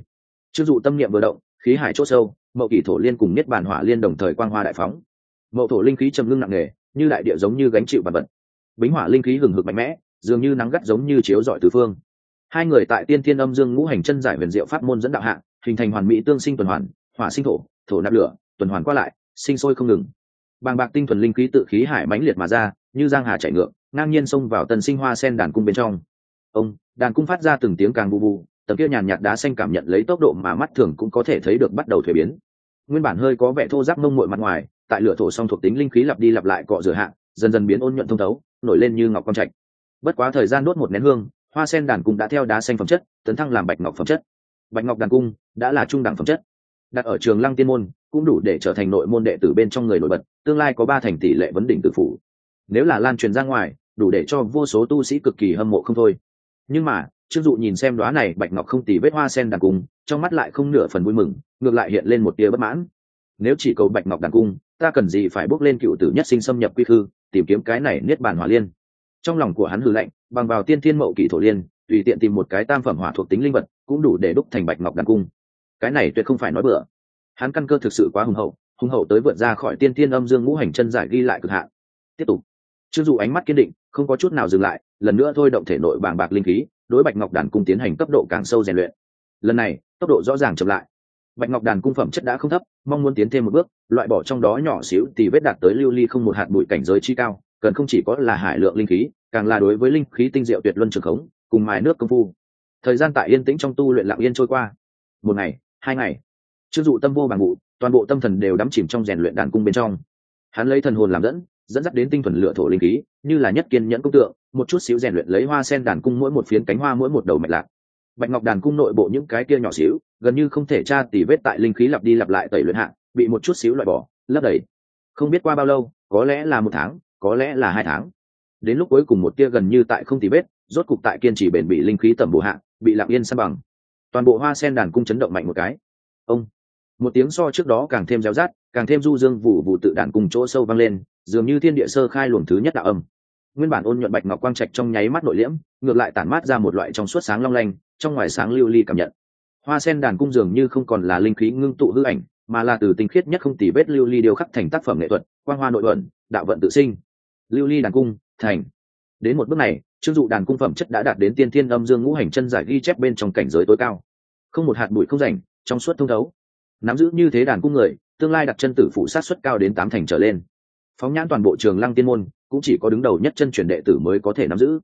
Chưng dụ tâm niệm vừa động, khí hải chốt sâu, mậu kỷ thổ liên cùng nhất bản hỏa liên đồng thời quang hoa đại phóng. Mậu thổ linh khí trầm ngưng nặng nề, như đại địa giống như gánh chịu bàn vật bính hỏa linh khí hừng hực mạnh mẽ, dường như nắng gắt giống như chiếu rọi tứ phương. Hai người tại tiên thiên âm dương ngũ hành chân giải huyền diệu pháp môn dẫn đạo hạng hình thành hoàn mỹ tương sinh tuần hoàn, hỏa sinh thổ thổ nạp lửa, tuần hoàn qua lại sinh sôi không ngừng. Bàng bạc tinh thuần linh khí tự khí hải mãnh liệt mà ra, như giang hà chạy ngược, ngang nhiên xông vào tần sinh hoa sen đàn cung bên trong. Ông, đàn cung phát ra từng tiếng càng bu bu tầm kia nhàn nhạt đá xanh cảm nhận lấy tốc độ mà mắt thường cũng có thể thấy được bắt đầu thuế biến. Nguyên bản hơi có vẻ thô giáp mông mội mặt ngoài, tại lửa thổ song thuộc tính linh khí lặp đi lặp lại cọ rửa hạ, dần dần biến ôn nhuận thông thấu, nổi lên như ngọc con trạch. Bất quá thời gian đốt một nén hương, hoa sen đàn cung đã theo đá xanh phẩm chất, tấn thăng làm bạch ngọc phẩm chất. Bạch ngọc đàn cung đã là trung đẳng phẩm chất. Đặt ở trường lăng tiên môn cũng đủ để trở thành nội môn đệ tử bên trong người nổi bật, tương lai có ba thành tỷ lệ vấn đỉnh tự phủ. Nếu là lan truyền ra ngoài, đủ để cho vô số tu sĩ cực kỳ hâm mộ không thôi. Nhưng mà, trương dụ nhìn xem đoá này bạch ngọc không tì vết hoa sen đàn cung, trong mắt lại không nửa phần vui mừng, ngược lại hiện lên một tia bất mãn. Nếu chỉ cầu bạch ngọc đàn cung, ta cần gì phải bước lên cựu tử nhất sinh xâm nhập quy khư, tìm kiếm cái này niết bàn hỏa liên. Trong lòng của hắn hư lạnh, bằng vào tiên thiên mậu kỷ thổ liên, tùy tiện tìm một cái tam phẩm hỏa thuộc tính linh vật, cũng đủ để đúc thành bạch ngọc đàn cung. Cái này tuyệt không phải nói bừa hắn căn cơ thực sự quá hùng hậu hùng hậu tới vượt ra khỏi tiên tiên âm dương ngũ hành chân giải ghi lại cực hạn. Tiếp tục. Chưng dù ánh mắt kiên định, không có chút nào dừng lại, lần nữa thôi động thể nội bàng bạc linh khí, đối bạch ngọc đàn cung tiến hành cấp độ càng sâu rèn luyện. Lần này, tốc độ rõ ràng chậm lại. Bạch ngọc đàn cung phẩm chất đã không thấp, mong muốn tiến thêm một bước, loại bỏ trong đó nhỏ xíu thì vết đạt tới lưu ly không một hạt bụi cảnh giới chi cao, cần không chỉ có là hải lượng linh khí, càng là đối với linh khí tinh diệu tuyệt luân trường khống, cùng mài nước công phu. Thời gian tại yên tĩnh trong tu luyện lặng yên trôi qua. Một ngày, hai ngày chưng dụ tâm vô bằng vụ toàn bộ tâm thần đều đắm chìm trong rèn luyện đàn cung bên trong. Hắn lấy thần hồn làm dẫn dẫn dắt đến tinh thuần lựa thổ linh khí, như là nhất kiên nhẫn công tượng, một chút xíu rèn luyện lấy hoa sen đàn cung mỗi một phiến cánh hoa mỗi một đầu mạch lạc. Bạch ngọc đàn cung nội bộ những cái kia nhỏ xíu, gần như không thể tra tỉ vết tại linh khí lặp đi lặp lại tẩy luyện hạ, bị một chút xíu loại bỏ, lấp đầy. Không biết qua bao lâu, có lẽ là một tháng, có lẽ là hai tháng. Đến lúc cuối cùng một tia gần như tại không tỉ vết, rốt cục tại kiên trì bền bị linh khí tẩm bổ hạ, bị lặng yên san bằng. Toàn bộ hoa sen đàn cung chấn động mạnh một cái. Ông một tiếng so trước đó càng thêm réo rát, càng thêm du dương vụ vụ tự đàn cùng chỗ sâu vang lên, dường như thiên địa sơ khai luồng thứ nhất đạo âm. Nguyên bản ôn nhuận bạch ngọc quang trạch trong nháy mắt nội liễm, ngược lại tản mát ra một loại trong suốt sáng long lanh, trong ngoài sáng lưu ly cảm nhận. Hoa sen đàn cung dường như không còn là linh khí ngưng tụ hư ảnh, mà là từ tinh khiết nhất không tỉ vết lưu ly điêu khắc thành tác phẩm nghệ thuật, quang hoa nội vận đạo vận tự sinh. Lưu ly đàn cung, thành. Đến một bước này chưng dụ đàn cung phẩm chất đã đạt đến tiên thiên âm dương ngũ hành chân giải ghi chép bên trong cảnh giới tối cao. Không một hạt bụi không rảnh, trong suốt thông thấu nắm giữ như thế đàn cung người, tương lai đặt chân tử phụ sát xuất cao đến tám thành trở lên. Phóng nhãn toàn bộ trường lăng tiên môn, cũng chỉ có đứng đầu nhất chân truyền đệ tử mới có thể nắm giữ.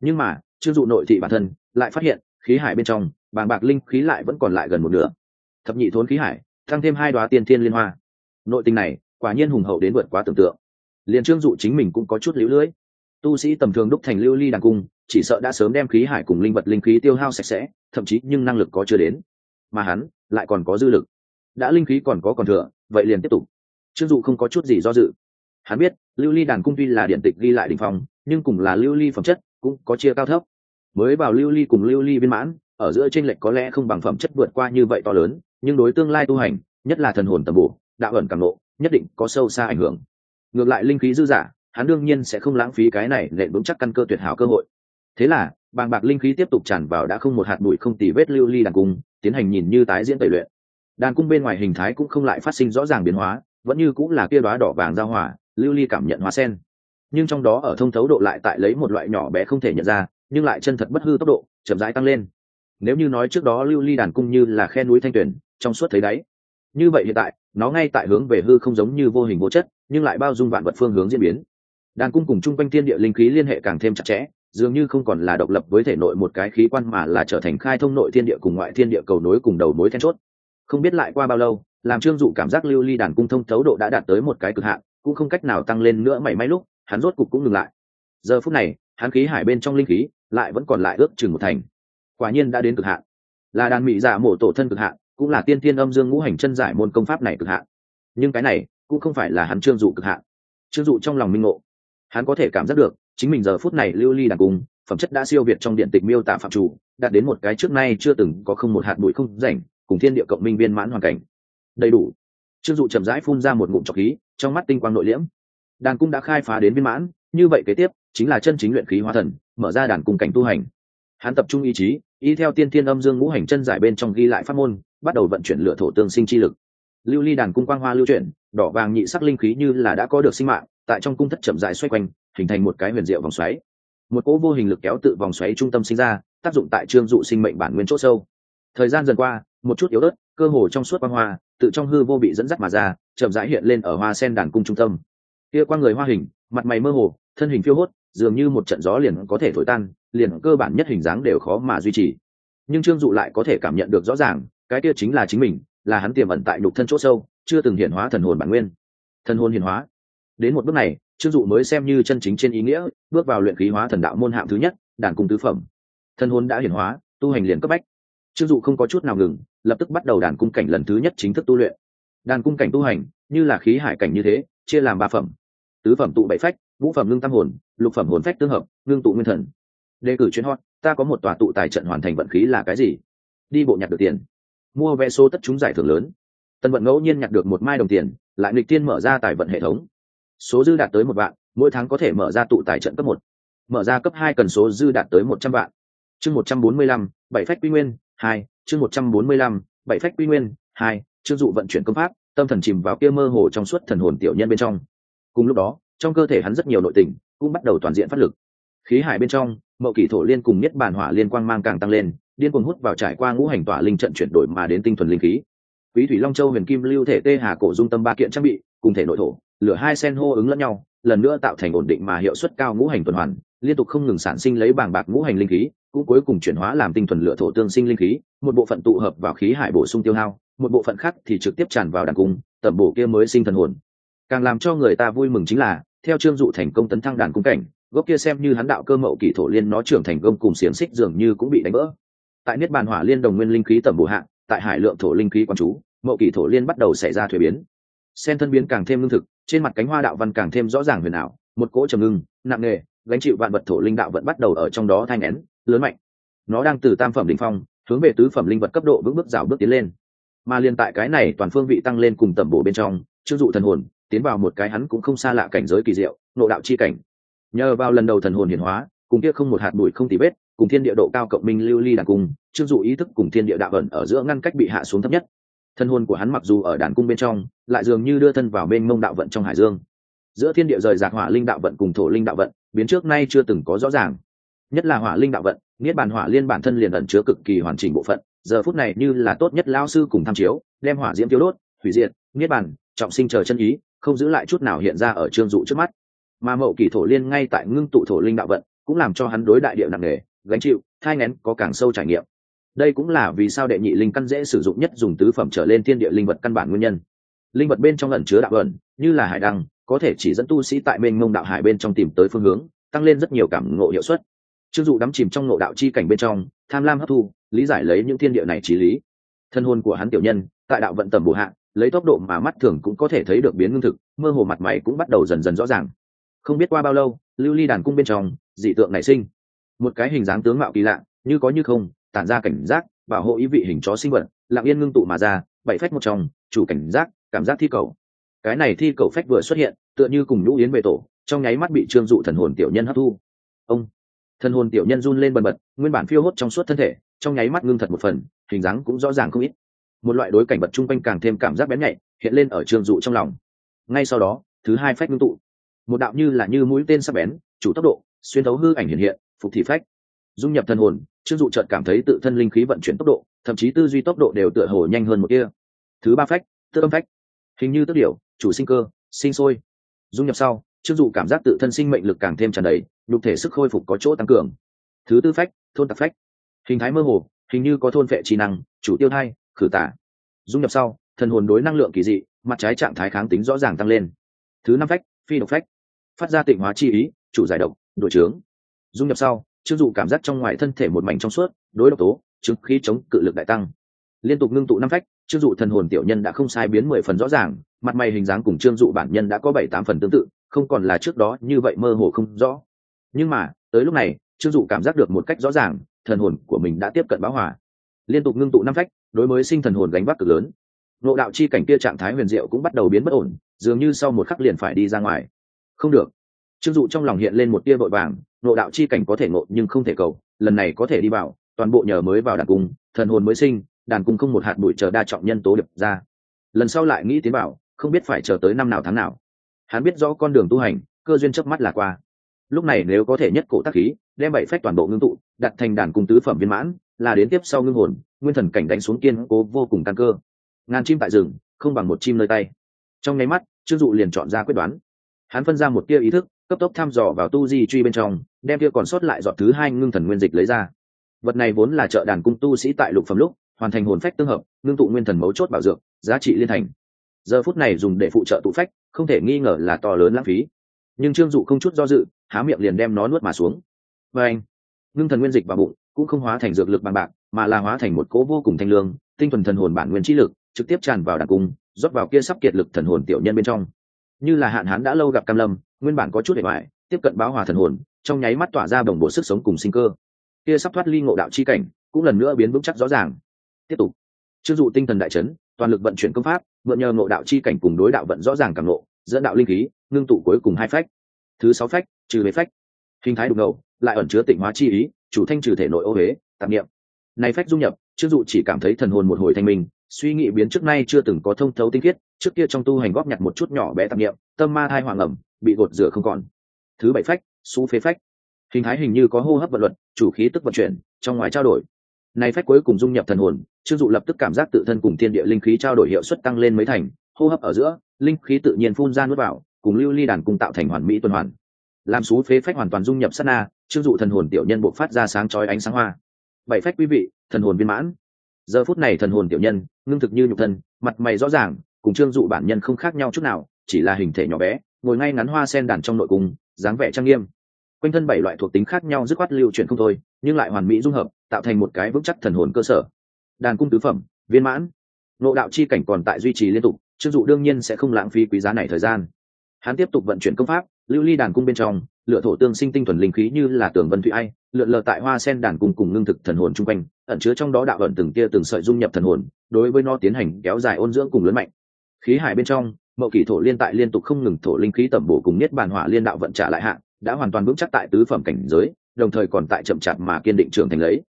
Nhưng mà chưng dụ nội thị bản thân, lại phát hiện, khí hải bên trong, bàng bạc linh khí lại vẫn còn lại gần một nửa. Thập nhị thốn khí hải, tăng thêm hai đoá tiên thiên liên hoa. Nội tình này, quả nhiên hùng hậu đến vượt quá tưởng tượng. Liền trương dụ chính mình cũng có chút lũ lưỡi tu sĩ tầm thường đúc thành lưu ly đàn cung, chỉ sợ đã sớm đem khí hải cùng linh vật linh khí tiêu hao sạch sẽ, thậm chí nhưng năng lực có chưa đến. Mà hắn, lại còn có dư lực đã linh khí còn có còn thừa, vậy liền tiếp tục. Trương dụ không có chút gì do dự. Hắn biết, lưu ly đàn cung tuy là điện tịch ghi lại đình phong, nhưng cùng là lưu ly phẩm chất cũng có chia cao thấp. Mới vào lưu ly cùng lưu ly viên mãn, ở giữa trên lệch có lẽ không bằng phẩm chất vượt qua như vậy to lớn, nhưng đối tương lai tu hành, nhất là thần hồn tầm bổ, đạo ẩn càng lộ, nhất định có sâu xa ảnh hưởng. Ngược lại linh khí dư giả, hắn đương nhiên sẽ không lãng phí cái này nện vững chắc căn cơ tuyệt hảo cơ hội. Thế là, bàng bạc linh khí tiếp tục tràn vào đã không một hạt bụi không tì vết lưu ly đàn cung, tiến hành nhìn như tái diễn tẩy luyện đàn cung bên ngoài hình thái cũng không lại phát sinh rõ ràng biến hóa, vẫn như cũng là kia đoá đỏ vàng giao hỏa lưu ly cảm nhận hóa sen. Nhưng trong đó ở thông thấu độ lại tại lấy một loại nhỏ bé không thể nhận ra, nhưng lại chân thật bất hư tốc độ, chậm rãi tăng lên. Nếu như nói trước đó lưu ly đàn cung như là khe núi thanh tuyển trong suốt thấy đáy. Như vậy hiện tại, nó ngay tại hướng về hư không giống như vô hình vô chất, nhưng lại bao dung vạn vật phương hướng diễn biến. Đàn cung cùng chung quanh thiên địa linh khí liên hệ càng thêm chặt chẽ, dường như không còn là độc lập với thể nội một cái khí quan mà là trở thành khai thông nội thiên địa cùng ngoại thiên địa cầu nối cùng đầu mối then chốt không biết lại qua bao lâu, làm trương dụ cảm giác lưu ly đàn cung thông thấu độ đã đạt tới một cái cực hạn, cũng không cách nào tăng lên nữa mảy may lúc, hắn rốt cục cũng ngừng lại. Giờ phút này, hắn khí hải bên trong linh khí lại vẫn còn lại ước chừng một thành. Quả nhiên đã đến cực hạn. Là đàn mỹ giả mổ tổ thân cực hạn, cũng là tiên tiên âm dương ngũ hành chân giải môn công pháp này cực hạn. Nhưng cái này cũng không phải là hắn trương dụ cực hạn. Trương dụ trong lòng minh ngộ. Hắn có thể cảm giác được, chính mình giờ phút này lưu ly đàn cung, phẩm chất đã siêu việt trong điện tịch miêu tả phạm chủ, đạt đến một cái trước nay chưa từng có không một hạt bụi không rảnh cùng thiên địa cộng minh viên mãn hoàn cảnh. Đầy đủ. Trương dụ chậm rãi phun ra một ngụm trọc khí, trong mắt tinh quang nội liễm. Đàn cung đã khai phá đến viên mãn, như vậy kế tiếp, chính là chân chính luyện khí hóa thần, mở ra đàn cung cảnh tu hành. Hắn tập trung ý chí, y theo tiên thiên âm dương ngũ hành chân giải bên trong ghi lại pháp môn, bắt đầu vận chuyển lựa thổ tương sinh chi lực. Lưu ly đàn cung quang hoa lưu chuyển, đỏ vàng nhị sắc linh khí như là đã có được sinh mạng, tại trong cung thất chậm dài xoay quanh, hình thành một cái huyền diệu vòng xoáy. Một cỗ vô hình lực kéo tự vòng xoáy trung tâm sinh ra, tác dụng tại trương dụ sinh mệnh bản nguyên chỗ sâu. Thời gian dần qua một chút yếu ớt, cơ hồ trong suốt quang hoa tự trong hư vô bị dẫn dắt mà ra, chậm rãi hiện lên ở hoa sen đàn cung trung tâm. Kia qua người hoa hình, mặt mày mơ hồ, thân hình phiêu hốt, dường như một trận gió liền có thể thổi tan, liền cơ bản nhất hình dáng đều khó mà duy trì. Nhưng trương dụ lại có thể cảm nhận được rõ ràng, cái kia chính là chính mình, là hắn tiềm ẩn tại nhục thân chỗ sâu, chưa từng hiển hóa thần hồn bản nguyên. Thần hồn hiển hóa. Đến một bước này, trương dụ mới xem như chân chính trên ý nghĩa, bước vào luyện khí hóa thần đạo môn hạng thứ nhất, đàn cung tứ phẩm. Thần hồn đã hiển hóa, tu hành liền cấp bách trương dụ không có chút nào ngừng, lập tức bắt đầu đàn cung cảnh lần thứ nhất chính thức tu luyện. Đàn cung cảnh tu hành, như là khí hải cảnh như thế, chia làm ba phẩm. Tứ phẩm tụ bảy phách, ngũ phẩm ngưng tam hồn, lục phẩm hồn phách tương hợp, ngưng tụ nguyên thần. Đề cử chuyến hot ta có một tòa tụ tài trận hoàn thành vận khí là cái gì? Đi bộ nhặt được tiền. Mua vé số tất chúng giải thưởng lớn. Tân vận ngẫu nhiên nhặt được một mai đồng tiền, lại nghịch tiên mở ra tài vận hệ thống. Số dư đạt tới một vạn, mỗi tháng có thể mở ra tụ tài trận cấp một. Mở ra cấp hai cần số dư đạt tới một trăm vạn. Chương một trăm bốn mươi lăm, bảy phách quy nguyên hai, chương một trăm bốn mươi lăm, bảy phách quy nguyên, hai chương dụ vận chuyển công pháp, tâm thần chìm vào kia mơ hồ trong suốt thần hồn tiểu nhân bên trong. Cùng lúc đó, trong cơ thể hắn rất nhiều nội tình cũng bắt đầu toàn diện phát lực. Khí hải bên trong, mậu kỷ thổ liên cùng nhất bản hỏa liên quang mang càng tăng lên, điên cuồng hút vào trải qua ngũ hành tỏa linh trận chuyển đổi mà đến tinh thuần linh khí. Quý thủy long châu huyền kim lưu thể tê hà cổ dung tâm ba kiện trang bị, cùng thể nội thổ, lửa hai sen hô ứng lẫn nhau, lần nữa tạo thành ổn định mà hiệu suất cao ngũ hành tuần hoàn, liên tục không ngừng sản sinh lấy bảng bạc ngũ hành linh khí cũng cuối cùng chuyển hóa làm tinh thuần lửa thổ tương sinh linh khí, một bộ phận tụ hợp vào khí hải bổ sung tiêu hao, một bộ phận khác thì trực tiếp tràn vào đàn cung, tẩm bổ kia mới sinh thần hồn. Càng làm cho người ta vui mừng chính là, theo trương dụ thành công tấn thăng đàn cung cảnh, gốc kia xem như hắn đạo cơ mậu kỳ thổ liên nó trưởng thành công cùng xiềng xích dường như cũng bị đánh vỡ tại niết bàn hỏa liên đồng nguyên linh khí tập bổ hạng tại hải lượng thổ linh khí quan chú, mậu kỳ thổ liên bắt đầu xảy ra thuế biến. Sen thân biến càng thêm lương thực, trên mặt cánh hoa đạo văn càng thêm rõ ràng huyền ảo, một cỗ trầm ngưng, nặng nề, gánh chịu vạn vật thổ linh đạo vẫn bắt đầu ở trong đó thanh nén lớn mạnh. Nó đang từ tam phẩm đ ỉ n h phong, hướng về tứ phẩm linh vật cấp độ vững bước rào bước tiến lên. Mà liên tại cái này toàn phương vị tăng lên cùng tẩm bổ bên trong chưng dụ thần hồn, tiến vào một cái hắn cũng không xa lạ cảnh giới kỳ diệu nộ đạo chi cảnh. Nhờ vào lần đầu thần hồn hiển hóa, cùng kia không một hạt bụi không tì vết, cùng thiên địa độ cao cộng minh lưu ly đàn cung chưng dụ ý thức cùng thiên địa đạo ẩn ở giữa ngăn cách bị hạ xuống thấp nhất. Thân hồn của hắn mặc dù ở đàn cung bên trong, lại dường như đưa thân vào bên mông đạo vận trong hải dương. Giữa thiên địa rời giạc hỏa linh đạo vận cùng thổ linh đạo vận, biến trước nay chưa từng có rõ ràng nhất là hỏa linh đạo vận, niết bàn hỏa liên bản thân liền ẩn chứa cực kỳ hoàn chỉnh bộ phận, giờ phút này như là tốt nhất lao sư cùng tham chiếu, đem hỏa diễm tiêu đốt, hủy diệt, niết bàn, trọng sinh chờ chân ý, không giữ lại chút nào hiện ra ở trương dụ trước mắt. Mà mậu kỳ thổ liên ngay tại ngưng tụ thổ linh đạo vận, cũng làm cho hắn đối đại địa nặng nề, gánh chịu, thai ngén có càng sâu trải nghiệm. Đây cũng là vì sao đệ nhị linh căn dễ sử dụng nhất dùng tứ phẩm trở lên thiên địa linh vật căn bản nguyên nhân. Linh vật bên trong ẩn chứa đạo ẩn như là hải đăng, có thể chỉ dẫn tu sĩ tại bên ngông đạo hải bên trong tìm tới phương hướng, tăng lên rất nhiều cảm ngộ hiệu suất chưng dụ đắm chìm trong nội đạo chi cảnh bên trong, tham lam hấp thu, lý giải lấy những thiên địa này trí lý. Thân hôn của hắn tiểu nhân, tại đạo vận tầm bổ hạ, lấy tốc độ mà mắt thường cũng có thể thấy được biến ngưng thực, mơ hồ mặt mày cũng bắt đầu dần dần rõ ràng. Không biết qua bao lâu, lưu ly đàn cung bên trong, dị tượng nảy sinh. Một cái hình dáng tướng mạo kỳ lạ, như có như không, tản ra cảnh giác, bảo hộ ý vị hình chó sinh vật, lặng yên ngưng tụ mà ra, bảy phách một trong, chủ cảnh giác, cảm giác thi cầu. Cái này thi cầu phách vừa xuất hiện, tựa như cùng nhũ yến về tổ, trong nháy mắt bị trương dụ thần hồn tiểu nhân hấp thu. Ông! Thân hồn tiểu nhân run lên bần bật, nguyên bản phiêu hốt trong suốt thân thể, trong nháy mắt ngưng thật một phần, hình dáng cũng rõ ràng không ít. Một loại đối cảnh vật chung quanh càng thêm cảm giác bén nhạy, hiện lên ở trương dụ trong lòng. Ngay sau đó, thứ hai phách ngưng tụ. Một đạo như là như mũi tên sắp bén, chủ tốc độ, xuyên thấu hư ảnh hiện hiện, phục thị phách. Dung nhập thân hồn, trương dụ chợt cảm thấy tự thân linh khí vận chuyển tốc độ, thậm chí tư duy tốc độ đều tựa hồ nhanh hơn một kia thứ ba phách, tức âm phách. Hình như tức điệu chủ sinh cơ, sinh sôi. Dung nhập sau, trương dụ cảm giác tự thân sinh mệnh lực càng thêm tràn đầy nhục thể sức khôi phục có chỗ tăng cường. Thứ tư phách, thôn tạc phách. Hình thái mơ hồ, hình như có thôn vệ trí năng, chủ tiêu thai, khử tả. Dung nhập sau, thần hồn đối năng lượng kỳ dị, mặt trái trạng thái kháng tính rõ ràng tăng lên. Thứ năm phách, phi độc phách. Phát ra tịnh hóa chi ý, chủ giải độc đội trướng. Dung nhập sau chưng dụ cảm giác trong ngoài thân thể một mảnh trong suốt, đối độc tố, chứng khí chống cự lực đại tăng. Liên tục ngưng tụ năm phách trương dụ thần hồn tiểu nhân đã không sai biến mười phần rõ ràng, mặt mày hình dáng cùng trương dụ bản nhân đã có bảy tám phần tương tự, không còn là trước đó như vậy mơ hồ không rõ nhưng mà, tới lúc này, trương dụ cảm giác được một cách rõ ràng, thần hồn của mình đã tiếp cận báo hòa. Liên tục ngưng tụ năm phách, đối mới sinh thần hồn gánh vác cực lớn. Nộ đạo chi cảnh kia trạng thái huyền diệu cũng bắt đầu biến bất ổn, dường như sau một khắc liền phải đi ra ngoài. Không được. Trương dụ trong lòng hiện lên một tia vội vàng nộ đạo chi cảnh có thể ngộ nhưng không thể cầu, lần này có thể đi vào, toàn bộ nhờ mới vào đàn cung, thần hồn mới sinh, đàn cung không một hạt bụi chờ đa trọng nhân tố đập ra. Lần sau lại nghĩ tiến bảo không biết phải chờ tới năm nào tháng nào. Hắn biết rõ con đường tu hành, cơ duyên chớp mắt là qua lúc này nếu có thể nhất cổ tác khí, đem bảy phách toàn bộ ngưng tụ, đặt thành đàn cung tứ phẩm viên mãn, là đến tiếp sau ngưng hồn, nguyên thần cảnh đánh xuống kiên cố vô cùng căn cơ. Ngàn chim tại rừng, không bằng một chim nơi tay. Trong nháy mắt trương dụ liền chọn ra quyết đoán. Hắn phân ra một tia ý thức, cấp tốc thăm dò vào tu di truy bên trong, đem tia còn sót lại dọn thứ hai ngưng thần nguyên dịch lấy ra. Vật này vốn là trợ đàn cung tu sĩ tại lục phẩm lúc, hoàn thành hồn phách tương hợp, ngưng tụ nguyên thần mấu chốt bảo dược, giá trị liên thành. Giờ phút này dùng để phụ trợ tụ phách, không thể nghi ngờ là to lớn lãng phí nhưng trương dụ không chút do dự, há miệng liền đem nó nuốt mà xuống. Và anh, ngưng thần nguyên dịch vào bụng, cũng không hóa thành dược lực bằng bạc, mà là hóa thành một cỗ vô cùng thanh lương, tinh thuần thần hồn bản nguyên trí lực, trực tiếp tràn vào đàn cung, rót vào kia sắp kiệt lực thần hồn tiểu nhân bên trong. Như là hạn hán đã lâu gặp cam lâm, nguyên bản có chút để bại tiếp cận báo hòa thần hồn, trong nháy mắt tỏa ra đồng bộ sức sống cùng sinh cơ. Kia sắp thoát ly ngộ đạo chi cảnh, cũng lần nữa biến vững chắc rõ ràng. Tiếp tục. Chưng dụ tinh thần đại chấn, toàn lực vận chuyển công pháp, mượn nhờ ngộ đạo chi cảnh cùng đối đạo vận rõ ràng càng ngộ dẫn đạo linh khí, ngưng tụ cuối cùng hai phách. Thứ sáu phách, trừ về phách. Hình thái đục ngầu, lại ẩn chứa tịnh hóa chi ý, chủ thanh trừ thể nội ô huế, tạp niệm. Này phách dung nhập chưng dụ chỉ cảm thấy thần hồn một hồi thanh minh, suy nghĩ biến trước nay chưa từng có thông thấu tinh khiết, trước kia trong tu hành góp nhặt một chút nhỏ bé tạp niệm, tâm ma thai hoàng ẩm, bị gột rửa không còn. Thứ bảy phách, xú phế phách. Hình thái hình như có hô hấp vận luật, chủ khí tức vận chuyển, trong ngoài trao đổi. Này phách cuối cùng dung nhập thần hồn chưng dụ lập tức cảm giác tự thân cùng thiên địa linh khí trao đổi hiệu suất tăng lên mấy thành, hô hấp ở giữa linh khí tự nhiên phun ra nuốt vào, cùng lưu ly đàn cùng tạo thành hoàn mỹ tuần hoàn. Làm xú phế phách hoàn toàn dung nhập sát na, chưng dụ thần hồn tiểu nhân buộc phát ra sáng chói ánh sáng hoa. Bảy phách quý vị, thần hồn viên mãn. Giờ phút này thần hồn tiểu nhân, ngưng thực như nhục thân, mặt mày rõ ràng, cùng trương dụ bản nhân không khác nhau chút nào, chỉ là hình thể nhỏ bé, ngồi ngay ngắn hoa sen đàn trong nội cung, dáng vẻ trang nghiêm. Quanh thân bảy loại thuộc tính khác nhau dứt khoát lưu chuyển không thôi, nhưng lại hoàn mỹ dung hợp, tạo thành một cái vững chắc thần hồn cơ sở. Đàn cung tứ phẩm, viên mãn. Nộ đạo chi cảnh còn tại duy trì liên tục trương dụ đương nhiên sẽ không lãng phí quý giá này thời gian. Hắn tiếp tục vận chuyển công pháp, lưu ly đàn cung bên trong, lựa thổ tương sinh tinh thuần linh khí như là tường vân thụy ai, lượn lờ tại hoa sen đàn cung cùng ngưng thực thần hồn chung quanh, ẩn chứa trong đó đạo ẩn từng tia từng sợi dung nhập thần hồn, đối với nó tiến hành kéo dài ôn dưỡng cùng lớn mạnh. Khí hải bên trong, mậu kỷ thổ liên tại liên tục không ngừng thổ linh khí tẩm bổ cùng nhất bản hỏa liên đạo vận trả lại hạn đã hoàn toàn vững chắc tại tứ phẩm cảnh giới, đồng thời còn tại chậm chạp mà kiên định trưởng thành lấy.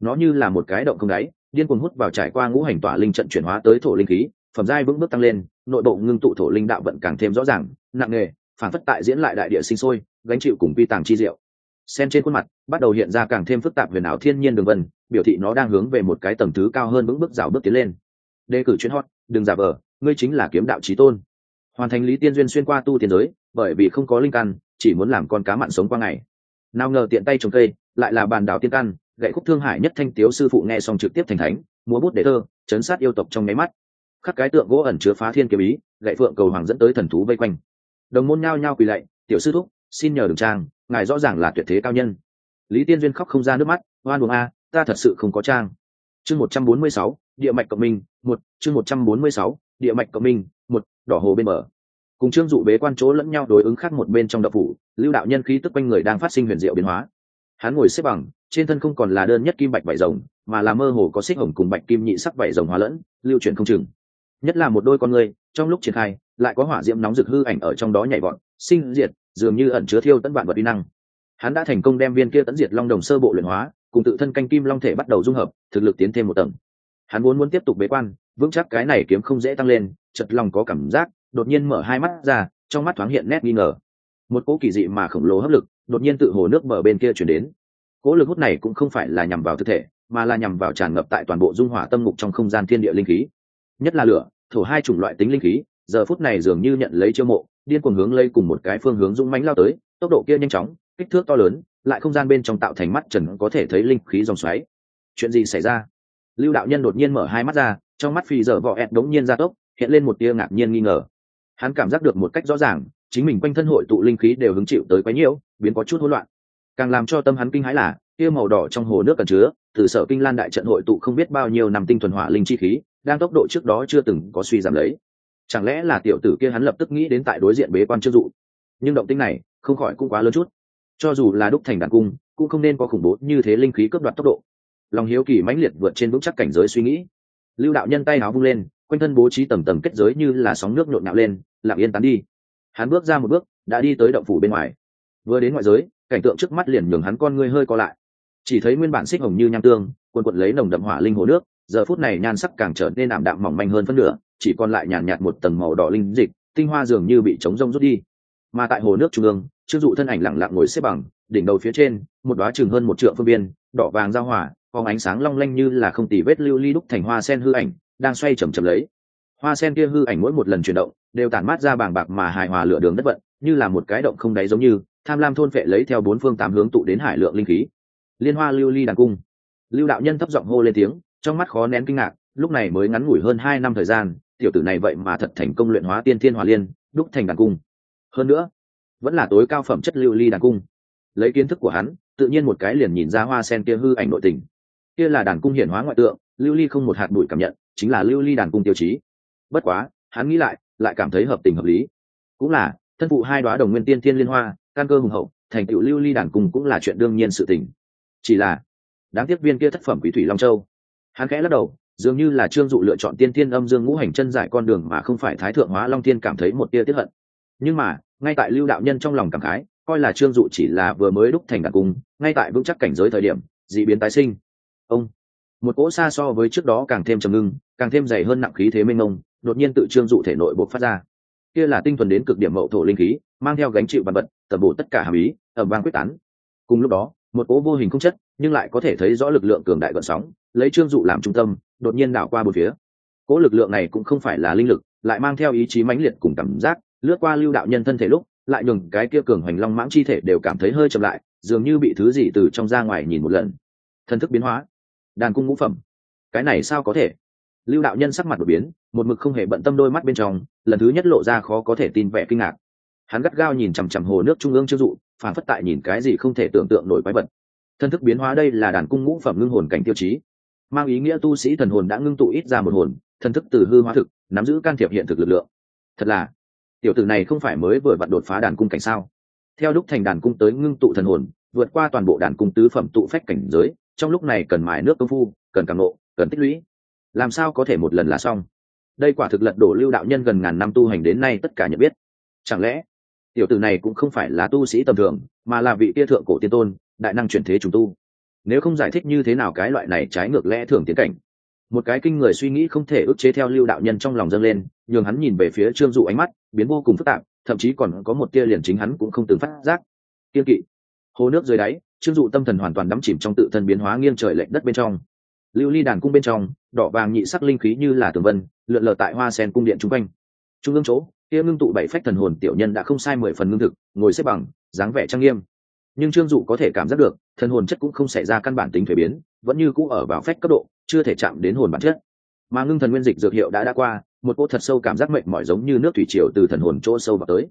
Nó như là một cái động không đáy, điên cuồng hút vào trải qua ngũ hành tỏa linh trận chuyển hóa tới thổ linh khí phẩm giai vững bước tăng lên, nội bộ ngưng tụ thổ linh đạo vận càng thêm rõ ràng, nặng nề, phản phất tại diễn lại đại địa sinh sôi, gánh chịu cùng vi tàng chi diệu. Sen trên khuôn mặt, bắt đầu hiện ra càng thêm phức tạp huyền ảo thiên nhiên đường vân, biểu thị nó đang hướng về một cái tầm thứ cao hơn vững bước rào bước tiến lên. Đề cử chuyến hot, đừng giả vờ, ngươi chính là kiếm đạo trí tôn. Hoàn thành lý tiên duyên xuyên qua tu tiên giới, bởi vì không có linh căn, chỉ muốn làm con cá mặn sống qua ngày. Nào ngờ tiện tay trồng cây, lại là bàn đảo tiên căn, gậy khúc thương hải nhất thanh tiếu sư phụ nghe xong trực tiếp thành thánh, múa bút để thơ, chấn sát yêu tộc trong máy mắt khắc cái tượng gỗ ẩn chứa phá thiên kiếm ý, gậy phượng cầu hoàng dẫn tới thần thú vây quanh. Đồng môn nhao nhao quỳ lạy, tiểu sư thúc, xin nhờ đường trang, ngài rõ ràng là tuyệt thế cao nhân. Lý tiên duyên khóc không ra nước mắt, oan buồng a, ta thật sự không có trang. Chương một trăm bốn mươi sáu, địa mạch cộng minh, một, chương một trăm bốn mươi sáu, địa mạch cộng minh, một, đỏ hồ bên bờ. Cùng trương dụ bế quan chỗ lẫn nhau đối ứng khác một bên trong đậu phủ, lưu đạo nhân khí tức quanh người đang phát sinh huyền diệu biến hóa. Hắn ngồi xếp bằng, trên thân không còn là đơn nhất kim bạch vải rồng, mà là mơ hồ có xích hồng cùng bạch kim nhị sắc vải rồng hóa lẫn, lưu chuyển không chừng nhất là một đôi con người, trong lúc triển khai, lại có hỏa diễm nóng rực hư ảnh ở trong đó nhảy vọt, sinh diệt, dường như ẩn chứa thiêu tấn vạn vật uy năng. Hắn đã thành công đem viên kia tấn diệt long đồng sơ bộ luyện hóa, cùng tự thân canh kim long thể bắt đầu dung hợp, thực lực tiến thêm một tầng. Hắn muốn muốn tiếp tục bế quan, vững chắc cái này kiếm không dễ tăng lên, chật lòng có cảm giác, đột nhiên mở hai mắt ra, trong mắt thoáng hiện nét nghi ngờ. Một cỗ kỳ dị mà khổng lồ hấp lực, đột nhiên tự hồ nước mở bên kia chuyển đến. Cỗ lực hút này cũng không phải là nhằm vào thực thể, mà là nhằm vào tràn ngập tại toàn bộ dung hỏa tâm mục trong không gian thiên địa linh khí. Nhất là lửa thổ hai chủng loại tính linh khí, giờ phút này dường như nhận lấy chiêu mộ, điên cuồng hướng lây cùng một cái phương hướng dũng mánh lao tới, tốc độ kia nhanh chóng, kích thước to lớn, lại không gian bên trong tạo thành mắt trần có thể thấy linh khí dòng xoáy. Chuyện gì xảy ra? Lưu đạo nhân đột nhiên mở hai mắt ra, trong mắt phi dở vọ ẹt đống nhiên ra tốc, hiện lên một tia ngạc nhiên nghi ngờ. Hắn cảm giác được một cách rõ ràng, chính mình quanh thân hội tụ linh khí đều hứng chịu tới quấy nhiễu biến có chút hỗn loạn. Càng làm cho tâm hắn kinh hãi là, tia màu đỏ trong hồ nước cần chứa, từ sở kinh lan đại trận hội tụ không biết bao nhiêu năm tinh thuần hỏa linh chi khí đang tốc độ trước đó chưa từng có suy giảm lấy. Chẳng lẽ là tiểu tử kia hắn lập tức nghĩ đến tại đối diện bế quan chưa dụ? Nhưng động tinh này không khỏi cũng quá lớn chút. Cho dù là đúc thành đàn cung, cũng không nên có khủng bố như thế linh khí cướp đoạt tốc độ. Lòng hiếu kỳ mãnh liệt vượt trên vững chắc cảnh giới suy nghĩ. Lưu đạo nhân tay áo vung lên, quanh thân bố trí tầm tầm kết giới như là sóng nước nhộn nhạo lên, lặng yên tán đi. Hắn bước ra một bước, đã đi tới động phủ bên ngoài. Vừa đến ngoại giới, cảnh tượng trước mắt liền nhường hắn con ngươi hơi co lại. Chỉ thấy nguyên bản xích hồng như nham tương quần quận lấy nồng đậm hỏa linh hồ nước giờ phút này nhan sắc càng trở nên ảm đạm mỏng manh hơn phân nửa, chỉ còn lại nhàn nhạt một tầng màu đỏ linh dịch, tinh hoa dường như bị trống rông rút đi. Mà tại hồ nước trung ương trương dụ thân ảnh lặng lặng ngồi xếp bằng, đỉnh đầu phía trên, một đoá chừng hơn một trượng phương biên, đỏ vàng giao hỏa phóng ánh sáng long lanh như là không tì vết lưu ly đúc thành hoa sen hư ảnh, đang xoay chầm chầm lấy. Hoa sen kia hư ảnh mỗi một lần chuyển động, đều tản mát ra bàng bạc mà hài hòa lửa đường đất vận, như là một cái động không đáy giống như, tham lam thôn phệ lấy theo bốn phương tám hướng tụ đến hải lượng linh khí. Liên hoa lưu ly đàn cung. Lưu đạo nhân thấp giọng hô lên tiếng trong mắt khó nén kinh ngạc, lúc này mới ngắn ngủi hơn hai năm thời gian, tiểu tử này vậy mà thật thành công luyện hóa tiên thiên hỏa liên, đúc thành đàn cung. Hơn nữa, vẫn là tối cao phẩm chất lưu ly đàn cung. Lấy kiến thức của hắn, tự nhiên một cái liền nhìn ra hoa sen kia hư ảnh nội tình. Kia là đàn cung hiển hóa ngoại tượng, lưu ly không một hạt bụi cảm nhận, chính là lưu ly đàn cung tiêu chí. Bất quá, hắn nghĩ lại lại cảm thấy hợp tình hợp lý. Cũng là, thân phụ hai đoá đồng nguyên tiên thiên liên hoa, căn cơ hùng hậu, thành tựu lưu ly đàn cung cũng là chuyện đương nhiên sự tình. Chỉ là, đáng tiếc viên kia thất phẩm quỷ thủy long châu hắn khẽ lắc đầu, dường như là trương dụ lựa chọn tiên thiên âm dương ngũ hành chân giải con đường mà không phải thái thượng hóa long thiên cảm thấy một tia tiếp hận. Nhưng mà, ngay tại lưu đạo nhân trong lòng cảm khái, coi là trương dụ chỉ là vừa mới đúc thành đặc cung, ngay tại vững chắc cảnh giới thời điểm d ị biến tái sinh. Ông, một cỗ xa so với trước đó càng thêm trầm ngưng, càng thêm dày hơn nặng khí thế mênh mông, đột nhiên tự trương dụ thể nội buộc phát ra. Kia là tinh thuần đến cực điểm mậu thổ linh khí, mang theo gánh chịu bàn vật, tẩm bổ tất cả hàm ý ẩm vang quyết tán. Cùng lúc đó một cỗ vô hình không chất, nhưng lại có thể thấy rõ lực lượng cường đại gợn sóng, lấy trương dụ làm trung tâm, đột nhiên đảo qua một phía. Cỗ lực lượng này cũng không phải là linh lực, lại mang theo ý chí mãnh liệt cùng cảm giác, lướt qua lưu đạo nhân thân thể lúc, lại nhường cái kia cường hoành long mãng chi thể đều cảm thấy hơi chậm lại, dường như bị thứ gì từ trong ra ngoài nhìn một lần. Thân thức biến hóa. Đàn cung ngũ phẩm. Cái này sao có thể? Lưu đạo nhân sắc mặt đột biến, một mực không hề bận tâm đôi mắt bên trong, lần thứ nhất lộ ra khó có thể tin vẻ kinh ngạc hắn gắt gao nhìn chằm chằm hồ nước trung ương chưng dụ phản phất tại nhìn cái gì không thể tưởng tượng nổi quái vật. Thân thức biến hóa đây là đàn cung ngũ phẩm ngưng hồn cảnh tiêu chí. Mang ý nghĩa tu sĩ thần hồn đã ngưng tụ ít ra một hồn, thân thức từ hư hóa thực, nắm giữ can thiệp hiện thực lực lượng. Thật là, tiểu tử này không phải mới vừa vặn đột phá đàn cung cảnh sao? Theo đúc thành đàn cung tới ngưng tụ thần hồn, vượt qua toàn bộ đàn cung tứ phẩm tụ phách cảnh giới, trong lúc này cần mài nước công phu, cần càng nộ, cần tích lũy. Làm sao có thể một lần là xong? Đây quả thực lật đổ lưu đạo nhân gần ngàn năm tu hành đến nay tất cả nhận biết. Chẳng lẽ tiểu tử này cũng không phải là tu sĩ tầm thường, mà là vị tia thượng cổ tiên tôn, đại năng chuyển thế trùng tu. Nếu không giải thích như thế nào cái loại này trái ngược lẽ thường tiến cảnh. Một cái kinh người suy nghĩ không thể ức chế theo lưu đạo nhân trong lòng dâng lên, nhường hắn nhìn về phía trương dụ ánh mắt, biến vô cùng phức tạp, thậm chí còn có một tia liền chính hắn cũng không từng phát giác. Kiên kỵ. Hồ nước dưới đáy, trương dụ tâm thần hoàn toàn đắm chìm trong tự thân biến hóa nghiêng trời lệch đất bên trong. Lưu ly đàn cung bên trong, đỏ vàng nhị sắc linh khí như là tường vân, lượn lờ tại hoa sen cung điện chung quanh. Trung ương chỗ kia ngưng tụ bảy phách thần hồn tiểu nhân đã không sai mười phần ngưng thực, ngồi xếp bằng, dáng vẻ trang nghiêm. Nhưng trương dụ có thể cảm giác được, thần hồn chất cũng không xảy ra căn bản tính thuế biến, vẫn như cũ ở vào phách cấp độ, chưa thể chạm đến hồn bản chất. Mà ngưng thần nguyên dịch dược hiệu đã đã qua, một cô thật sâu cảm giác mệnh mỏi giống như nước thủy triều từ thần hồn chỗ sâu vào tới.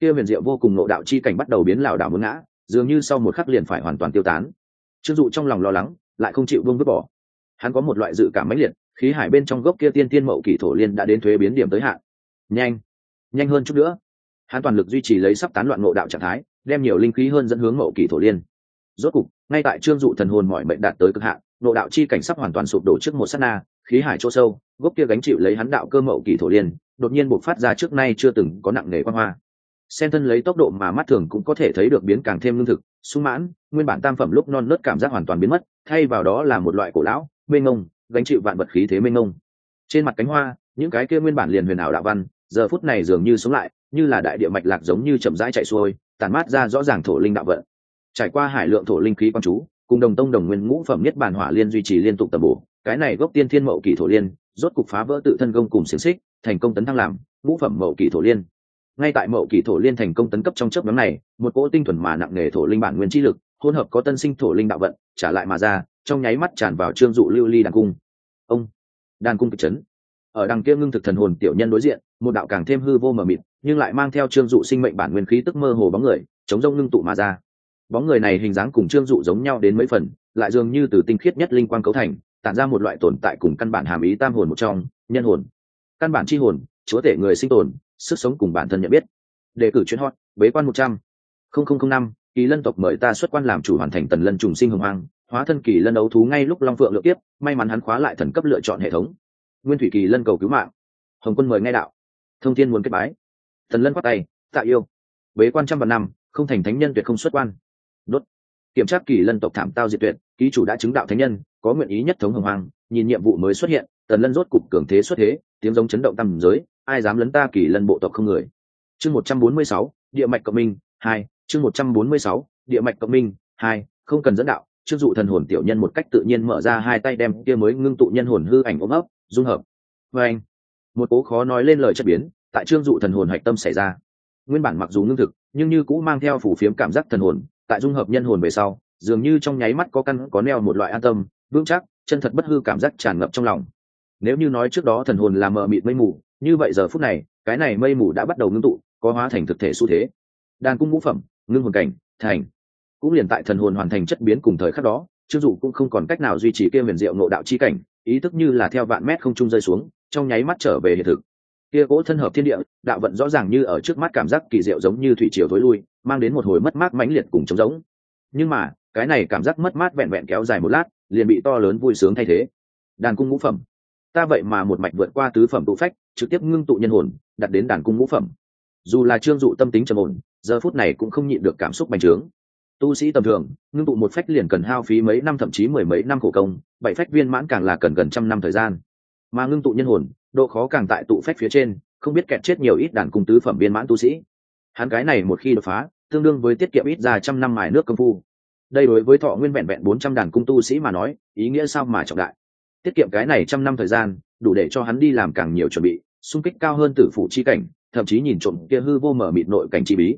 Kia huyền diệu vô cùng nộ đạo chi cảnh bắt đầu biến lảo đảo muốn ngã, dường như sau một khắc liền phải hoàn toàn tiêu tán. Trương dụ trong lòng lo lắng, lại không chịu buông vứt bỏ. Hắn có một loại dự cảm mãnh liệt, khí hải bên trong gốc kia tiên tiên mậu kỷ thổ liên đã đến thuế biến điểm tới hạn. Nhanh! Nhanh hơn chút nữa. Hắn toàn lực duy trì lấy sắp tán loạn ngộ đạo trạng thái, đem nhiều linh khí hơn dẫn hướng mậu kỳ thổ liên. Rốt cục, ngay tại trương dụ thần hồn mọi mệnh đạt tới cực hạn, ngộ đạo chi cảnh sắp hoàn toàn sụp đổ trước một sát na, khí hải chỗ sâu, gốc kia gánh chịu lấy hắn đạo cơ mậu kỳ thổ liên, đột nhiên buộc phát ra trước nay chưa từng có nặng nề quan hoa. Sen thân lấy tốc độ mà mắt thường cũng có thể thấy được biến càng thêm lương thực, sung mãn, nguyên bản tam phẩm lúc non nớt cảm giác hoàn toàn biến mất, thay vào đó là một loại cổ lão, mênh ngông gánh chịu vạn vật khí thế mênh ngông trên mặt cánh hoa, những cái kia nguyên bản liền huyền ảo đạo văn giờ phút này dường như sống lại, như là đại địa mạch lạc giống như chậm rãi chạy xuôi tàn mát ra rõ ràng thổ linh đạo vận. Trải qua hải lượng thổ linh khí quan chú, cùng đồng tông đồng nguyên ngũ phẩm nhất bản hỏa liên duy trì liên tục tầm bổ, cái này gốc tiên thiên mậu kỳ thổ liên, rốt cục phá vỡ tự thân công cùng xiềng xích, thành công tấn thăng làm ngũ phẩm mậu kỳ thổ liên. Ngay tại mậu kỳ thổ liên thành công tấn cấp trong chớp nhóm này, một cỗ tinh thuần mà nặng nề thổ linh bản nguyên chi lực, hỗn hợp có tân sinh thổ linh đạo vận, trả lại mà ra, trong nháy mắt tràn vào trương dụ lưu ly đàn cung. Ông, đàn cung kịch chấn ở đằng kia ngưng thực thần hồn tiểu nhân đối diện, một đạo càng thêm hư vô mờ mịt, nhưng lại mang theo trương dụ sinh mệnh bản nguyên khí tức mơ hồ bóng người, chống rông ngưng tụ mà ra. Bóng người này hình dáng cùng trương dụ giống nhau đến mấy phần, lại dường như từ tinh khiết nhất linh quang cấu thành, tản ra một loại tồn tại cùng căn bản hàm ý tam hồn một trong, nhân hồn. Căn bản chi hồn, chúa tể người sinh tồn, sức sống cùng bản thân nhận biết. Đề cử chuyên hot, bế quan một trăm. Năm, kỳ lân tộc mời ta xuất quan làm chủ hoàn thành tần lân trùng sinh hồng hoang, hóa thân kỳ lân đấu thú ngay lúc long phượng lựa tiếp may mắn hắn khóa lại thần cấp lựa chọn hệ thống nguyên thủy kỳ lân cầu cứu mạng. Hồng quân mời ngay đạo. Thông thiên muốn kết bái. Thần lân khoát tay, tạ yêu. Bế quan trăm vạn năm, không thành thánh nhân tuyệt không xuất quan. Đốt. Kiểm tra kỳ lân tộc thảm tao diệt tuyệt, ký chủ đã chứng đạo thánh nhân, có nguyện ý nhất thống hồng hoàng, nhìn nhiệm vụ mới xuất hiện, tần lân rốt cục cường thế xuất thế, tiếng giống chấn động tầm giới, ai dám lấn ta kỳ lân bộ tộc không người? Chương một trăm bốn mươi sáu, địa mạch cộng minh, hai, chương một trăm bốn mươi sáu, địa mạch cộng minh, hai, không cần dẫn đạo chưng dụ thần hồn tiểu nhân một cách tự nhiên mở ra hai tay đem kia mới ngưng tụ nhân hồn hư ảnh ôm ấp dung hợp. Vê anh, một cố khó nói lên lời chất biến, tại trương dụ thần hồn hạch tâm xảy ra. Nguyên bản mặc dù ngưng thực, nhưng như cũng mang theo phủ phiếm cảm giác thần hồn, tại dung hợp nhân hồn về sau, dường như trong nháy mắt có căn, có neo một loại an tâm, vững chắc, chân thật bất hư cảm giác tràn ngập trong lòng. Nếu như nói trước đó thần hồn là mờ mịt mây mù, như vậy giờ phút này, cái này mây mù đã bắt đầu ngưng tụ, có hóa thành thực thể xu thế. Đàn cung ngũ phẩm, ngưng hồn cảnh, thành. Cũng liền tại thần hồn hoàn thành chất biến cùng thời khắc đó chưng dụ cũng không còn cách nào duy trì kia huyền diệu nộ đạo chi cảnh ý thức như là theo vạn mét không trung rơi xuống, trong nháy mắt trở về hiện thực. Kia cỗ thân hợp thiên địa, đạo vận rõ ràng như ở trước mắt cảm giác kỳ diệu giống như thủy triều thối lui, mang đến một hồi mất mát mãnh liệt cùng trống giống nhưng mà, cái này cảm giác mất mát vẹn vẹn kéo dài một lát, liền bị to lớn vui sướng thay thế. Đàn cung ngũ phẩm. Ta vậy mà một mạch vượt qua tứ phẩm tụ phách, trực tiếp ngưng tụ nhân hồn đặt đến đàn cung ngũ phẩm. Dù là trương dụ tâm tính trầm ổn, giờ phút này cũng không nhịn được cảm xúc bành trướng tu sĩ tầm thường, ngưng tụ một phách liền cần hao phí mấy năm, thậm chí mười mấy năm khổ công, bảy phách viên mãn càng là cần gần trăm năm thời gian. Mà ngưng tụ nhân hồn, độ khó càng tại tụ phách phía trên, không biết kẹt chết nhiều ít đàn cung tứ phẩm viên mãn tu sĩ. Hắn cái này một khi đột phá, tương đương với tiết kiệm ít ra trăm năm mài nước công phu. Đây đối với thọ nguyên vẹn vẹn bốn trăm đàn cung tu sĩ mà nói, ý nghĩa sao mà trọng đại. Tiết kiệm cái này trăm năm thời gian, đủ để cho hắn đi làm càng nhiều chuẩn bị, xung kích cao hơn tử phủ chi cảnh, thậm chí nhìn trộm kia hư vô mở mịt nội cảnh chi bí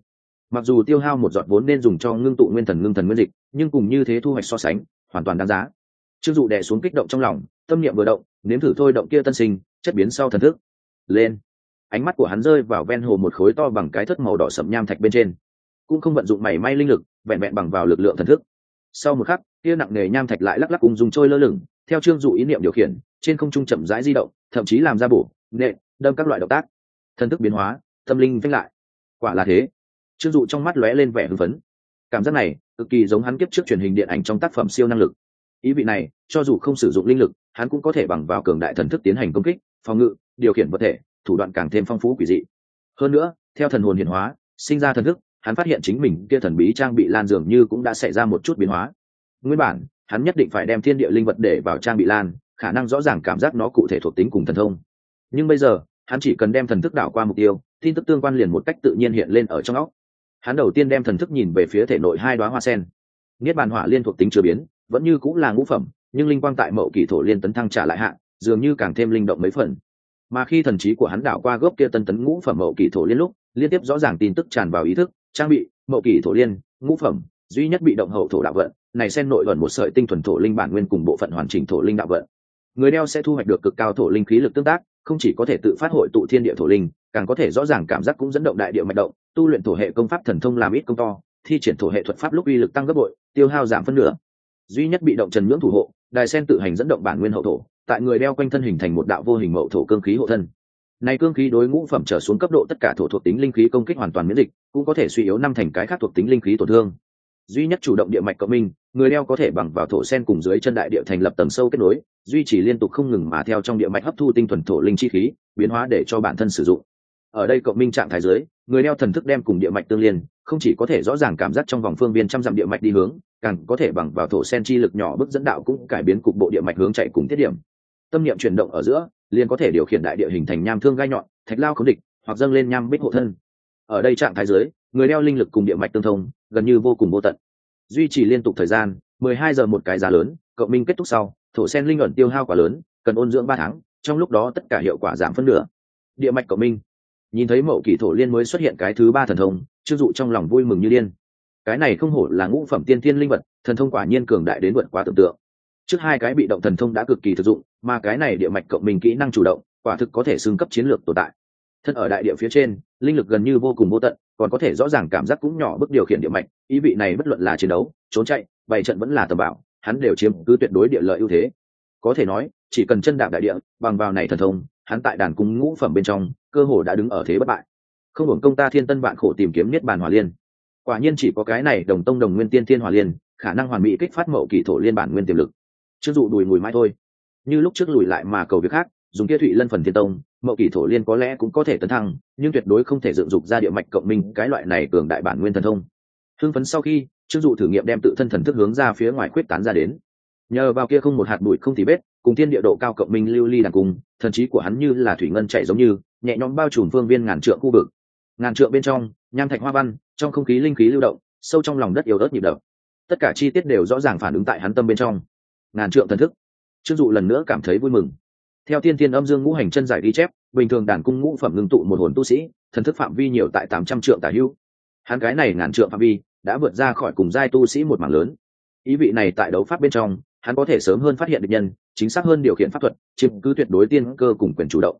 mặc dù tiêu hao một giọt vốn nên dùng cho ngưng tụ nguyên thần, ngưng thần, nguyên dịch, nhưng cùng như thế thu hoạch so sánh, hoàn toàn đáng giá. Chưng dụ đẻ xuống kích động trong lòng, tâm niệm vừa động, nếm thử thôi động kia tân sinh, chất biến sau thần thức. Lên. Ánh mắt của hắn rơi vào ven hồ một khối to bằng cái thất màu đỏ sậm nham thạch bên trên. Cũng không vận dụng mảy may linh lực, vẹn vẹn bằng vào lực lượng thần thức. Sau một khắc, kia nặng nề nham thạch lại lắc lắc cùng dùng trôi lơ lửng, theo trương dụ ý niệm điều khiển, trên không trung chậm rãi di động, thậm chí làm ra bổ nệ đâm các loại động tác. Thần thức biến hóa, tâm linh phanh lại. Quả là thế trương dụ trong mắt lóe lên vẻ hưng phấn. Cảm giác này, cực kỳ giống hắn kiếp trước truyền hình điện ảnh trong tác phẩm siêu năng lực. Ý vị này, cho dù không sử dụng linh lực, hắn cũng có thể bằng vào cường đại thần thức tiến hành công kích, phòng ngự, điều khiển vật thể, thủ đoạn càng thêm phong phú quỷ dị. Hơn nữa, theo thần hồn hiển hóa, sinh ra thần thức, hắn phát hiện chính mình kia thần bí trang bị lan dường như cũng đã xảy ra một chút biến hóa. Nguyên bản, hắn nhất định phải đem thiên địa linh vật để vào trang bị lan, khả năng rõ ràng cảm giác nó cụ thể thuộc tính cùng thần thông. Nhưng bây giờ, hắn chỉ cần đem thần thức đảo qua mục tiêu, tin tức tương quan liền một cách tự nhiên hiện lên ở trong óc hắn đầu tiên đem thần thức nhìn về phía thể nội hai đoá hoa sen. Niết bàn hỏa liên thuộc tính chưa biến, vẫn như cũng là ngũ phẩm, nhưng linh quang tại mậu kỳ thổ liên tấn thăng trả lại hạ, dường như càng thêm linh động mấy phần. Mà khi thần trí của hắn đảo qua gốc kia tân tấn ngũ phẩm mậu kỳ thổ liên lúc, liên tiếp rõ ràng tin tức tràn vào ý thức, trang bị, mậu kỳ thổ liên, ngũ phẩm, duy nhất bị động hậu thổ đạo vận, này xen nội vận một sợi tinh thuần thổ linh bản nguyên cùng bộ phận hoàn chỉnh thổ linh đạo vận. Người đeo sẽ thu hoạch được cực cao thổ linh khí lực tương tác, không chỉ có thể tự phát hội tụ thiên địa thổ linh càng có thể rõ ràng cảm giác cũng dẫn động đại địa mạch động, tu luyện thổ hệ công pháp thần thông làm ít công to, thi triển thổ hệ thuật pháp lúc uy lực tăng gấp bội, tiêu hao giảm phân nửa. Duy nhất bị động trần nhưỡng thủ hộ, đài sen tự hành dẫn động bản nguyên hậu thổ, tại người đeo quanh thân hình thành một đạo vô hình mậu thổ cương khí hộ thân. Này cương khí đối ngũ phẩm trở xuống cấp độ tất cả thổ thuộc tính linh khí công kích hoàn toàn miễn dịch, cũng có thể suy yếu năm thành cái khác thuộc tính linh khí tổn thương. Duy nhất chủ động địa mạch cộng minh, người đeo có thể bằng vào thổ sen cùng dưới chân đại địa thành lập tầng sâu kết nối, duy trì liên tục không ngừng mà theo trong địa mạch hấp thu tinh thuần thổ linh chi khí, biến hóa để cho bản thân sử dụng ở đây cộng minh trạng thái dưới, người đeo thần thức đem cùng địa mạch tương liên, không chỉ có thể rõ ràng cảm giác trong vòng phương viên trăm dặm địa mạch đi hướng, càng có thể bằng vào thổ sen chi lực nhỏ bức dẫn đạo cũng cải biến cục bộ địa mạch hướng chạy cùng tiết điểm. Tâm niệm chuyển động ở giữa, liền có thể điều khiển đại địa hình thành nham thương gai nhọn, thạch lao khống địch, hoặc dâng lên nham bích hộ thân. Ở đây trạng thái dưới, người đeo linh lực cùng địa mạch tương thông, gần như vô cùng vô tận. Duy trì liên tục thời gian, mười hai giờ một cái giá lớn, cộng minh kết thúc sau, thổ sen linh ẩn tiêu hao quá lớn, cần ôn dưỡng ba tháng, trong lúc đó tất cả hiệu quả giảm phân nửa. Địa mạch cộng minh nhìn thấy mậu kỷ thổ liên mới xuất hiện cái thứ ba thần thông chưng dụ trong lòng vui mừng như điên. Cái này không hổ là ngũ phẩm tiên thiên linh vật, thần thông quả nhiên cường đại đến vượt quá tưởng tượng. Trước hai cái bị động thần thông đã cực kỳ thực dụng, mà cái này địa mạch cộng mình kỹ năng chủ động, quả thực có thể xưng cấp chiến lược tồn tại. Thân ở đại địa phía trên, linh lực gần như vô cùng vô tận, còn có thể rõ ràng cảm giác cũng nhỏ bước điều khiển địa mạch, ý vị này bất luận là chiến đấu, trốn chạy, bày trận vẫn là tầm bảo hắn đều chiếm cứ tuyệt đối địa lợi ưu thế. Có thể nói, chỉ cần chân đạp đại địa, bằng vào này thần thông hắn tại đàn cung ngũ phẩm bên trong, cơ hồ đã đứng ở thế bất bại. Không hưởng công ta thiên tân bạn khổ tìm kiếm niết bàn hòa liên. Quả nhiên chỉ có cái này đồng tông đồng nguyên tiên thiên hòa liên, khả năng hoàn mỹ kích phát mậu kỳ thổ liên bản nguyên tiềm lực. Chưng dụ đùi mùi mai thôi. Như lúc trước lùi lại mà cầu việc khác, dùng kia thụy lân phần thiên tông, mậu kỳ thổ liên có lẽ cũng có thể tấn thăng, nhưng tuyệt đối không thể dựng dục ra địa mạch cộng minh cái loại này cường đại bản nguyên thần thông. Hưng phấn sau khi chưng dụ thử nghiệm đem tự thân thần thức hướng ra phía ngoài quyết tán ra đến. Nhờ vào kia không một hạt bụi không thì bết cùng thiên địa độ cao cộng minh lưu ly đàn cùng, thần trí của hắn như là thủy ngân chạy giống như, nhẹ nhõm bao trùm phương viên ngàn trượng khu vực. Ngàn trượng bên trong, nham thạch hoa văn, trong không khí linh khí lưu động, sâu trong lòng đất yếu ớt nhịp đập. Tất cả chi tiết đều rõ ràng phản ứng tại hắn tâm bên trong. Ngàn trượng thần thức. Chưng dụ lần nữa cảm thấy vui mừng. Theo tiên tiên âm dương ngũ hành chân giải ghi chép, bình thường đàn cung ngũ phẩm ngưng tụ một hồn tu sĩ, thần thức phạm vi nhiều tại tám trăm trượng tả hữu. Hắn cái này ngàn trượng phạm vi đã vượt ra khỏi cùng giai tu sĩ một mảng lớn. Ý vị này tại đấu pháp bên trong, hắn có thể sớm hơn phát hiện được nhân chính xác hơn điều khiển pháp thuật, chiếm cứ tuyệt đối tiên cơ cùng quyền chủ động.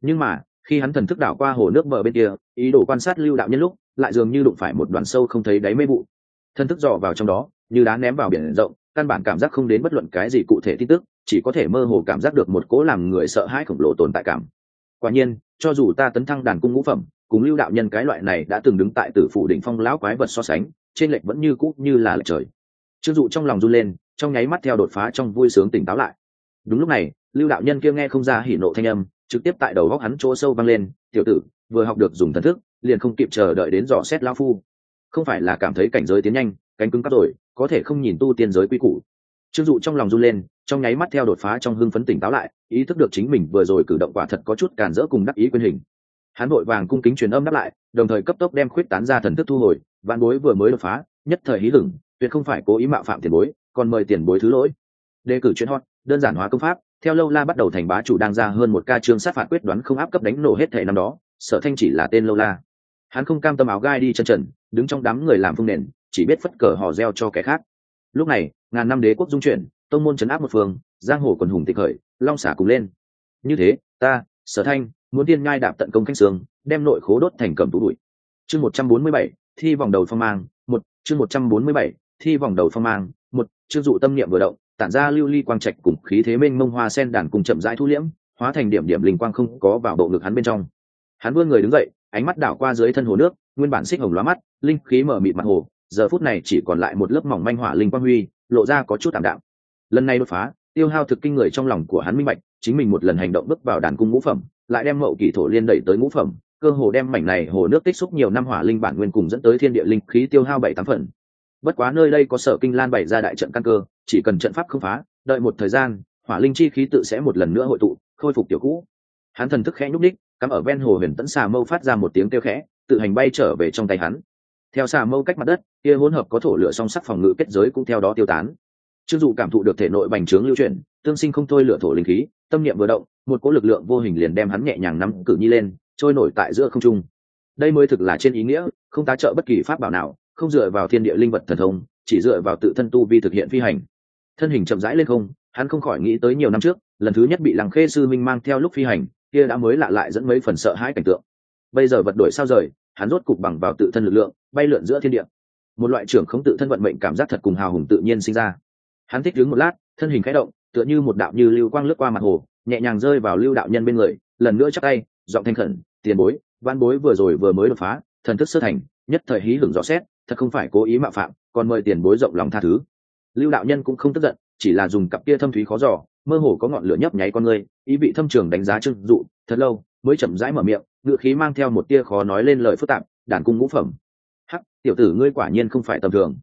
Nhưng mà, khi hắn thần thức đảo qua hồ nước bờ bên kia, ý đồ quan sát lưu đạo nhân lúc, lại dường như đụng phải một đoàn sâu không thấy đáy mê vụ. Thần thức dò vào trong đó, như đá ném vào biển rộng, căn bản cảm giác không đến bất luận cái gì cụ thể tin tức, chỉ có thể mơ hồ cảm giác được một cố làm người sợ hãi khổng lồ tồn tại cảm. Quả nhiên, cho dù ta tấn thăng đàn cung ngũ phẩm, cùng lưu đạo nhân cái loại này đã từng đứng tại tử phủ đỉnh phong lão quái vật so sánh, trên lệnh vẫn như cũ như là lệch trời. Chưng dụ trong lòng run lên, trong nháy mắt theo đột phá trong vui sướng tỉnh táo lại đúng lúc này, lưu đạo nhân kia nghe không ra hỉ nộ thanh âm, trực tiếp tại đầu góc hắn chỗ sâu văng lên, tiểu tử, vừa học được dùng thần thức, liền không kịp chờ đợi đến dò xét lão phu. Không phải là cảm thấy cảnh giới tiến nhanh, cánh cứng cắp rồi, có thể không nhìn tu tiên giới quy củ. Trương dụ trong lòng run lên, trong nháy mắt theo đột phá trong hưng phấn tỉnh táo lại, ý thức được chính mình vừa rồi cử động quả thật có chút cản rỡ cùng đắc ý quyền hình. Hắn vội vàng cung kính truyền âm đáp lại, đồng thời cấp tốc đem khuyết tán ra thần thức thu hồi, vạn bối vừa mới đột phá, nhất thời hí hửng, tuyệt không phải cố ý mạo phạm tiền bối, còn mời tiền bối thứ lỗi. Đề cử chuyên hot đơn giản hóa công pháp, theo lâu la bắt đầu thành bá chủ đang ra hơn một ca chương sát phạt quyết đoán không áp cấp đánh nổ hết thể năm đó, sở thanh chỉ là tên lâu la. Hắn không cam tâm áo gai đi chân trần, đứng trong đám người làm phương nền, chỉ biết phất cờ hò reo cho kẻ khác. Lúc này, ngàn năm đế quốc dung chuyển, tông môn chấn áp một phương, giang hồ quần hùng tịch khởi, long xả cùng lên. Như thế, ta, sở thanh, muốn tiên ngai đạp tận công khanh sương đem nội khố đốt thành cầm tú bụi. Chương một trăm bốn mươi bảy, thi vòng đầu phong mang, một, chương một trăm bốn mươi bảy, thi vòng đầu phong mang, một, chương dụ tâm niệm vừa động tản ra lưu ly quang trạch cùng khí thế mênh mông hoa sen đàn cùng chậm rãi thu liễm, hóa thành điểm điểm linh quang không có vào bộ ngực hắn bên trong. Hắn vươn người đứng dậy, ánh mắt đảo qua dưới thân hồ nước, nguyên bản xích hồng lóa mắt, linh khí mở mịt mặt hồ, giờ phút này chỉ còn lại một lớp mỏng manh hỏa linh quang huy, lộ ra có chút tạm đạm. Lần này đột phá, tiêu hao thực kinh người trong lòng của hắn minh bạch, chính mình một lần hành động bước vào đàn cung ngũ phẩm, lại đem mậu kỳ thổ liên đẩy tới ngũ phẩm, cơ hồ đem mảnh này hồ nước tích xúc nhiều năm hỏa linh bản nguyên cùng dẫn tới thiên địa linh khí tiêu hao bảy tám phần bất quá nơi đây có sở kinh lan bày ra đại trận căn cơ chỉ cần trận pháp không phá đợi một thời gian hỏa linh chi khí tự sẽ một lần nữa hội tụ khôi phục tiểu cũ. Hắn thần thức khẽ nhúc ních, cắm ở ven hồ huyền tẫn xà mâu phát ra một tiếng kêu khẽ tự hành bay trở về trong tay hắn. Theo xà mâu cách mặt đất kia hỗn hợp có thổ lửa song sắc phòng ngự kết giới cũng theo đó tiêu tán. Chưng dụ cảm thụ được thể nội bành trướng lưu chuyển tương sinh không thôi lửa thổ linh khí tâm niệm vừa động một cỗ lực lượng vô hình liền đem hắn nhẹ nhàng nắm cử nhi lên trôi nổi tại giữa không trung. Đây mới thực là trên ý nghĩa không tá trợ bất kỳ pháp bảo nào không dựa vào thiên địa linh vật thần thông, chỉ dựa vào tự thân tu vi thực hiện phi hành. Thân hình chậm rãi lên không, hắn không khỏi nghĩ tới nhiều năm trước, lần thứ nhất bị lăng khê sư minh mang theo lúc phi hành, kia đã mới lạ lại dẫn mấy phần sợ hãi cảnh tượng. Bây giờ vật đổi sao rời, hắn rốt cục bằng vào tự thân lực lượng, bay lượn giữa thiên địa. Một loại trưởng không tự thân vận mệnh cảm giác thật cùng hào hùng tự nhiên sinh ra. Hắn thích đứng một lát, thân hình khẽ động, tựa như một đạo như lưu quang lướt qua mặt hồ, nhẹ nhàng rơi vào lưu đạo nhân bên người, lần nữa chắc tay, giọng thanh khẩn, tiền bối, văn bối vừa rồi vừa mới đột phá, thần thức sơ thành, nhất thời hí hưởng rõ xét thật không phải cố ý mạo phạm, còn mời tiền bối rộng lòng tha thứ. Lưu đạo nhân cũng không tức giận, chỉ là dùng cặp kia thâm thúy khó giỏ mơ hồ có ngọn lửa nhấp nháy con người, ý vị thâm trường đánh giá trưng dụ, thật lâu, mới chậm rãi mở miệng, ngựa khí mang theo một tia khó nói lên lời phức tạp, đàn cung ngũ phẩm. Hắc, tiểu tử ngươi quả nhiên không phải tầm thường.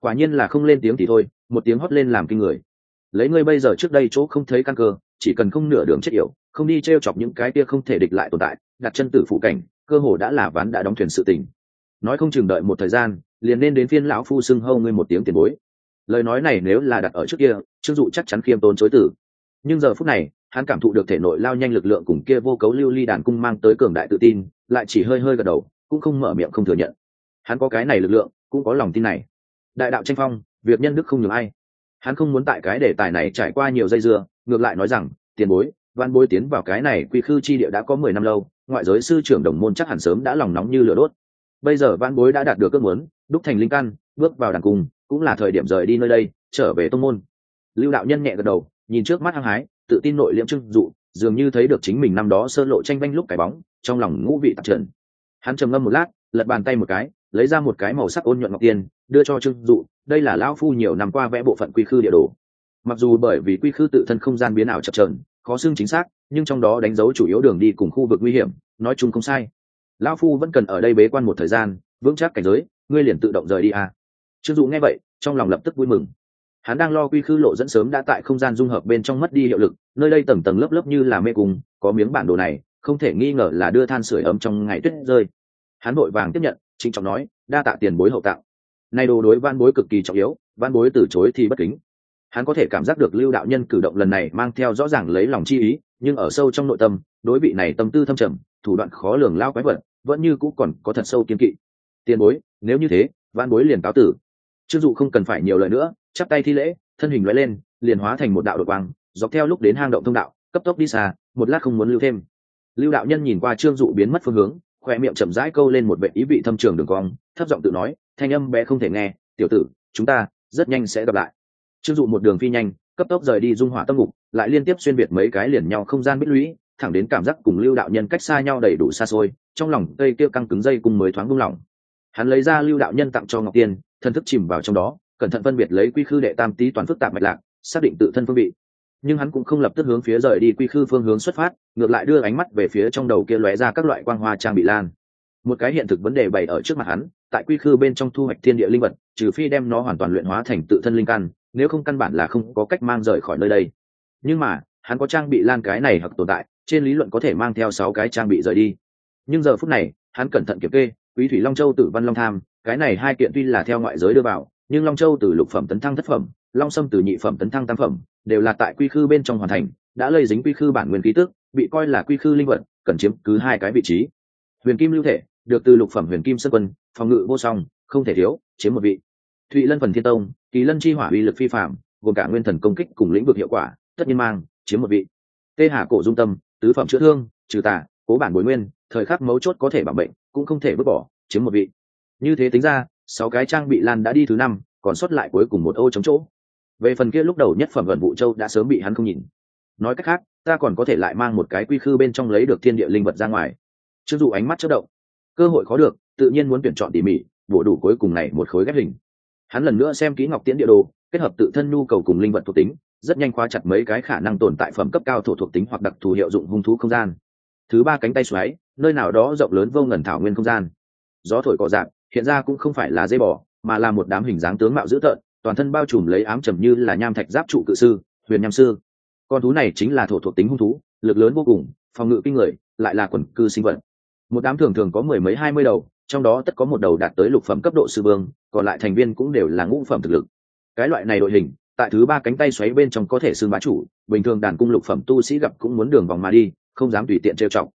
Quả nhiên là không lên tiếng thì thôi, một tiếng hót lên làm kinh người. Lấy ngươi bây giờ trước đây chỗ không thấy căn cơ, chỉ cần không nửa đường chết yểu, không đi t r e o chọc những cái tia không thể địch lại tồn tại, đặt chân tử phụ cảnh, cơ hồ đã là ván đã đóng thuyền sự tình. Nói không chừng đợi một thời gian liền nên đến phiên lão phu xưng hâu ngươi một tiếng tiền bối. Lời nói này nếu là đặt ở trước kia, trương dụ chắc chắn khiêm tốn chối tử nhưng giờ phút này, hắn cảm thụ được thể nội lao nhanh lực lượng cùng kia vô cấu lưu ly đàn cung mang tới cường đại tự tin, lại chỉ hơi hơi gật đầu, cũng không mở miệng không thừa nhận. Hắn có cái này lực lượng, cũng có lòng tin này. Đại đạo tranh phong, việc nhân đức không nhường ai. Hắn không muốn tại cái đề tài này trải qua nhiều dây dưa, ngược lại nói rằng, tiền bối, văn bối tiến vào cái này quy khư chi địa đã có mười năm lâu, ngoại giới sư trưởng đồng môn chắc hẳn sớm đã lòng nóng như lửa đốt bây giờ văn bối đã đạt được ước muốn, đúc thành linh căn, bước vào đàn cung, cũng là thời điểm rời đi nơi đây, trở về tông môn. Lưu đạo nhân nhẹ gật đầu, nhìn trước mắt hăng hái, tự tin nội liễm trưng dụ, dường như thấy được chính mình năm đó sơ lộ tranh banh lúc cái bóng, trong lòng ngũ vị tạp trần. Hắn trầm ngâm một lát, lật bàn tay một cái, lấy ra một cái màu sắc ôn nhuận ngọc tiên đưa cho trưng dụ, đây là lão phu nhiều năm qua vẽ bộ phận quy khư địa đồ. Mặc dù bởi vì quy khư tự thân không gian biến ảo chập trờn khó xương chính xác, nhưng trong đó đánh dấu chủ yếu đường đi cùng khu vực nguy hiểm, nói chung không sai lão phu vẫn cần ở đây bế quan một thời gian, vững chắc cảnh giới, ngươi liền tự động rời đi à. trương dụ nghe vậy, trong lòng lập tức vui mừng. Hắn đang lo quy khư lộ dẫn sớm đã tại không gian dung hợp bên trong mất đi hiệu lực, nơi đây tầng tầng lớp lớp như là mê cung, có miếng bản đồ này, không thể nghi ngờ là đưa than sửa ấm trong ngày tuyết rơi. Hắn vội vàng tiếp nhận, trịnh trọng nói, đa tạ tiền bối hậu tạo nay đồ đối văn bối cực kỳ trọng yếu, văn bối từ chối thì bất kính. Hắn có thể cảm giác được lưu đạo nhân cử động lần này mang theo rõ ràng lấy lòng chi ý, nhưng ở sâu trong nội tâm, đối vị này tâm tư thâm trầm, thủ đoạn khó lường lao quái vật vẫn như cũ còn có thật sâu kiên kỵ. Tiền bối, nếu như thế văn bối liền cáo tử. Chưng dụ không cần phải nhiều lời nữa, chắp tay thi lễ, thân hình loại lên, liền hóa thành một đạo đội quang, dọc theo lúc đến hang động thông đạo, cấp tốc đi xa, một lát không muốn lưu thêm. Lưu đạo nhân nhìn qua trương dụ biến mất phương hướng, khoe miệng chậm rãi câu lên một vệ ý vị thâm trường đường cong, thấp giọng tự nói, thanh âm bé không thể nghe, tiểu tử, chúng ta rất nhanh sẽ gặp lại. Trương dụ một đường phi nhanh, cấp tốc rời đi dung hỏa tâm ngục, lại liên tiếp xuyên biệt mấy cái liền nhau không gian bích lũy thẳng đến cảm giác cùng lưu đạo nhân cách xa nhau đầy đủ xa xôi, trong lòng cây kia căng cứng dây cùng mới thoáng buông lỏng. Hắn lấy ra lưu đạo nhân tặng cho ngọc tiên, thân thức chìm vào trong đó, cẩn thận phân biệt lấy quy khư đệ tam tý toàn phức tạp mạch lạc, xác định tự thân phương vị. Nhưng hắn cũng không lập tức hướng phía rời đi quy khư phương hướng xuất phát, ngược lại đưa ánh mắt về phía trong đầu kia lóe ra các loại quang hoa trang bị lan. Một cái hiện thực vấn đề bày ở trước mặt hắn, tại quy khư bên trong thu hoạch thiên địa linh vật, trừ phi đem nó hoàn toàn luyện hóa thành tự thân linh căn, nếu không căn bản là không có cách mang rời khỏi nơi đây. Nhưng mà hắn có trang bị lan cái này hoặc tồn tại, trên lý luận có thể mang theo sáu cái trang bị rời đi. Nhưng giờ phút này, hắn cẩn thận kiểm kê, quý thủy long châu tử văn long tham, cái này hai kiện tuy là theo ngoại giới đưa vào, nhưng long châu từ lục phẩm tấn thăng thất phẩm, long sâm từ nhị phẩm tấn thăng tam phẩm, đều là tại quy khư bên trong hoàn thành, đã lây dính quy khư bản nguyên ký tức, bị coi là quy khư linh vật, cần chiếm cứ hai cái vị trí. Huyền kim lưu thể, được từ lục phẩm huyền kim sơn quân, phòng ngự vô song, không thể thiếu, chiếm một vị. Thụy lân phần thiên tông, kỳ lân chi hỏa uy lực phi phạm gồm cả nguyên thần công kích cùng lĩnh vực hiệu quả, tất nhiên mang chiếm một vị. Tê hà cổ dung tâm, tứ phẩm chữa thương, trừ tà, cố bản bồi nguyên, thời khắc mấu chốt có thể bảo bệnh cũng không thể vứt bỏ, chiếm một vị. Như thế tính ra, sáu cái trang bị lan đã đi thứ năm, còn sót lại cuối cùng một ô chống chỗ. Về phần kia lúc đầu nhất phẩm vận vụ châu đã sớm bị hắn không nhìn. Nói cách khác, ta còn có thể lại mang một cái quy khư bên trong lấy được thiên địa linh vật ra ngoài. Chưng dụ ánh mắt chất động. Cơ hội khó được, tự nhiên muốn tuyển chọn tỉ mỉ, bổ đủ cuối cùng này một khối ghép hình. Hắn lần nữa xem kỹ ngọc tiễn địa đồ, kết hợp tự thân nhu cầu cùng linh vật thuộc tính rất nhanh khóa chặt mấy cái khả năng tồn tại phẩm cấp cao thổ thuộc tính hoặc đặc thù hiệu dụng hung thú không gian. Thứ ba cánh tay xoáy, nơi nào đó rộng lớn vô ngần thảo nguyên không gian. Gió thổi cỏ dạng hiện ra cũng không phải là dây bò, mà là một đám hình dáng tướng mạo dữ tợn, toàn thân bao trùm lấy ám trầm như là nham thạch giáp trụ cự sư, huyền nham sư. Con thú này chính là thổ thuộc tính hung thú, lực lớn vô cùng, phòng ngự kinh người, lại là quần cư sinh vật. Một đám thường thường có mười mấy hai mươi đầu, trong đó tất có một đầu đạt tới lục phẩm cấp độ sư vương, còn lại thành viên cũng đều là ngũ phẩm thực lực. Cái loại này đội hình tại thứ ba cánh tay xoáy bên trong có thể xương bá chủ, bình thường đàn cung lục phẩm tu sĩ gặp cũng muốn đường vòng mà đi, không dám tùy tiện trêu trọng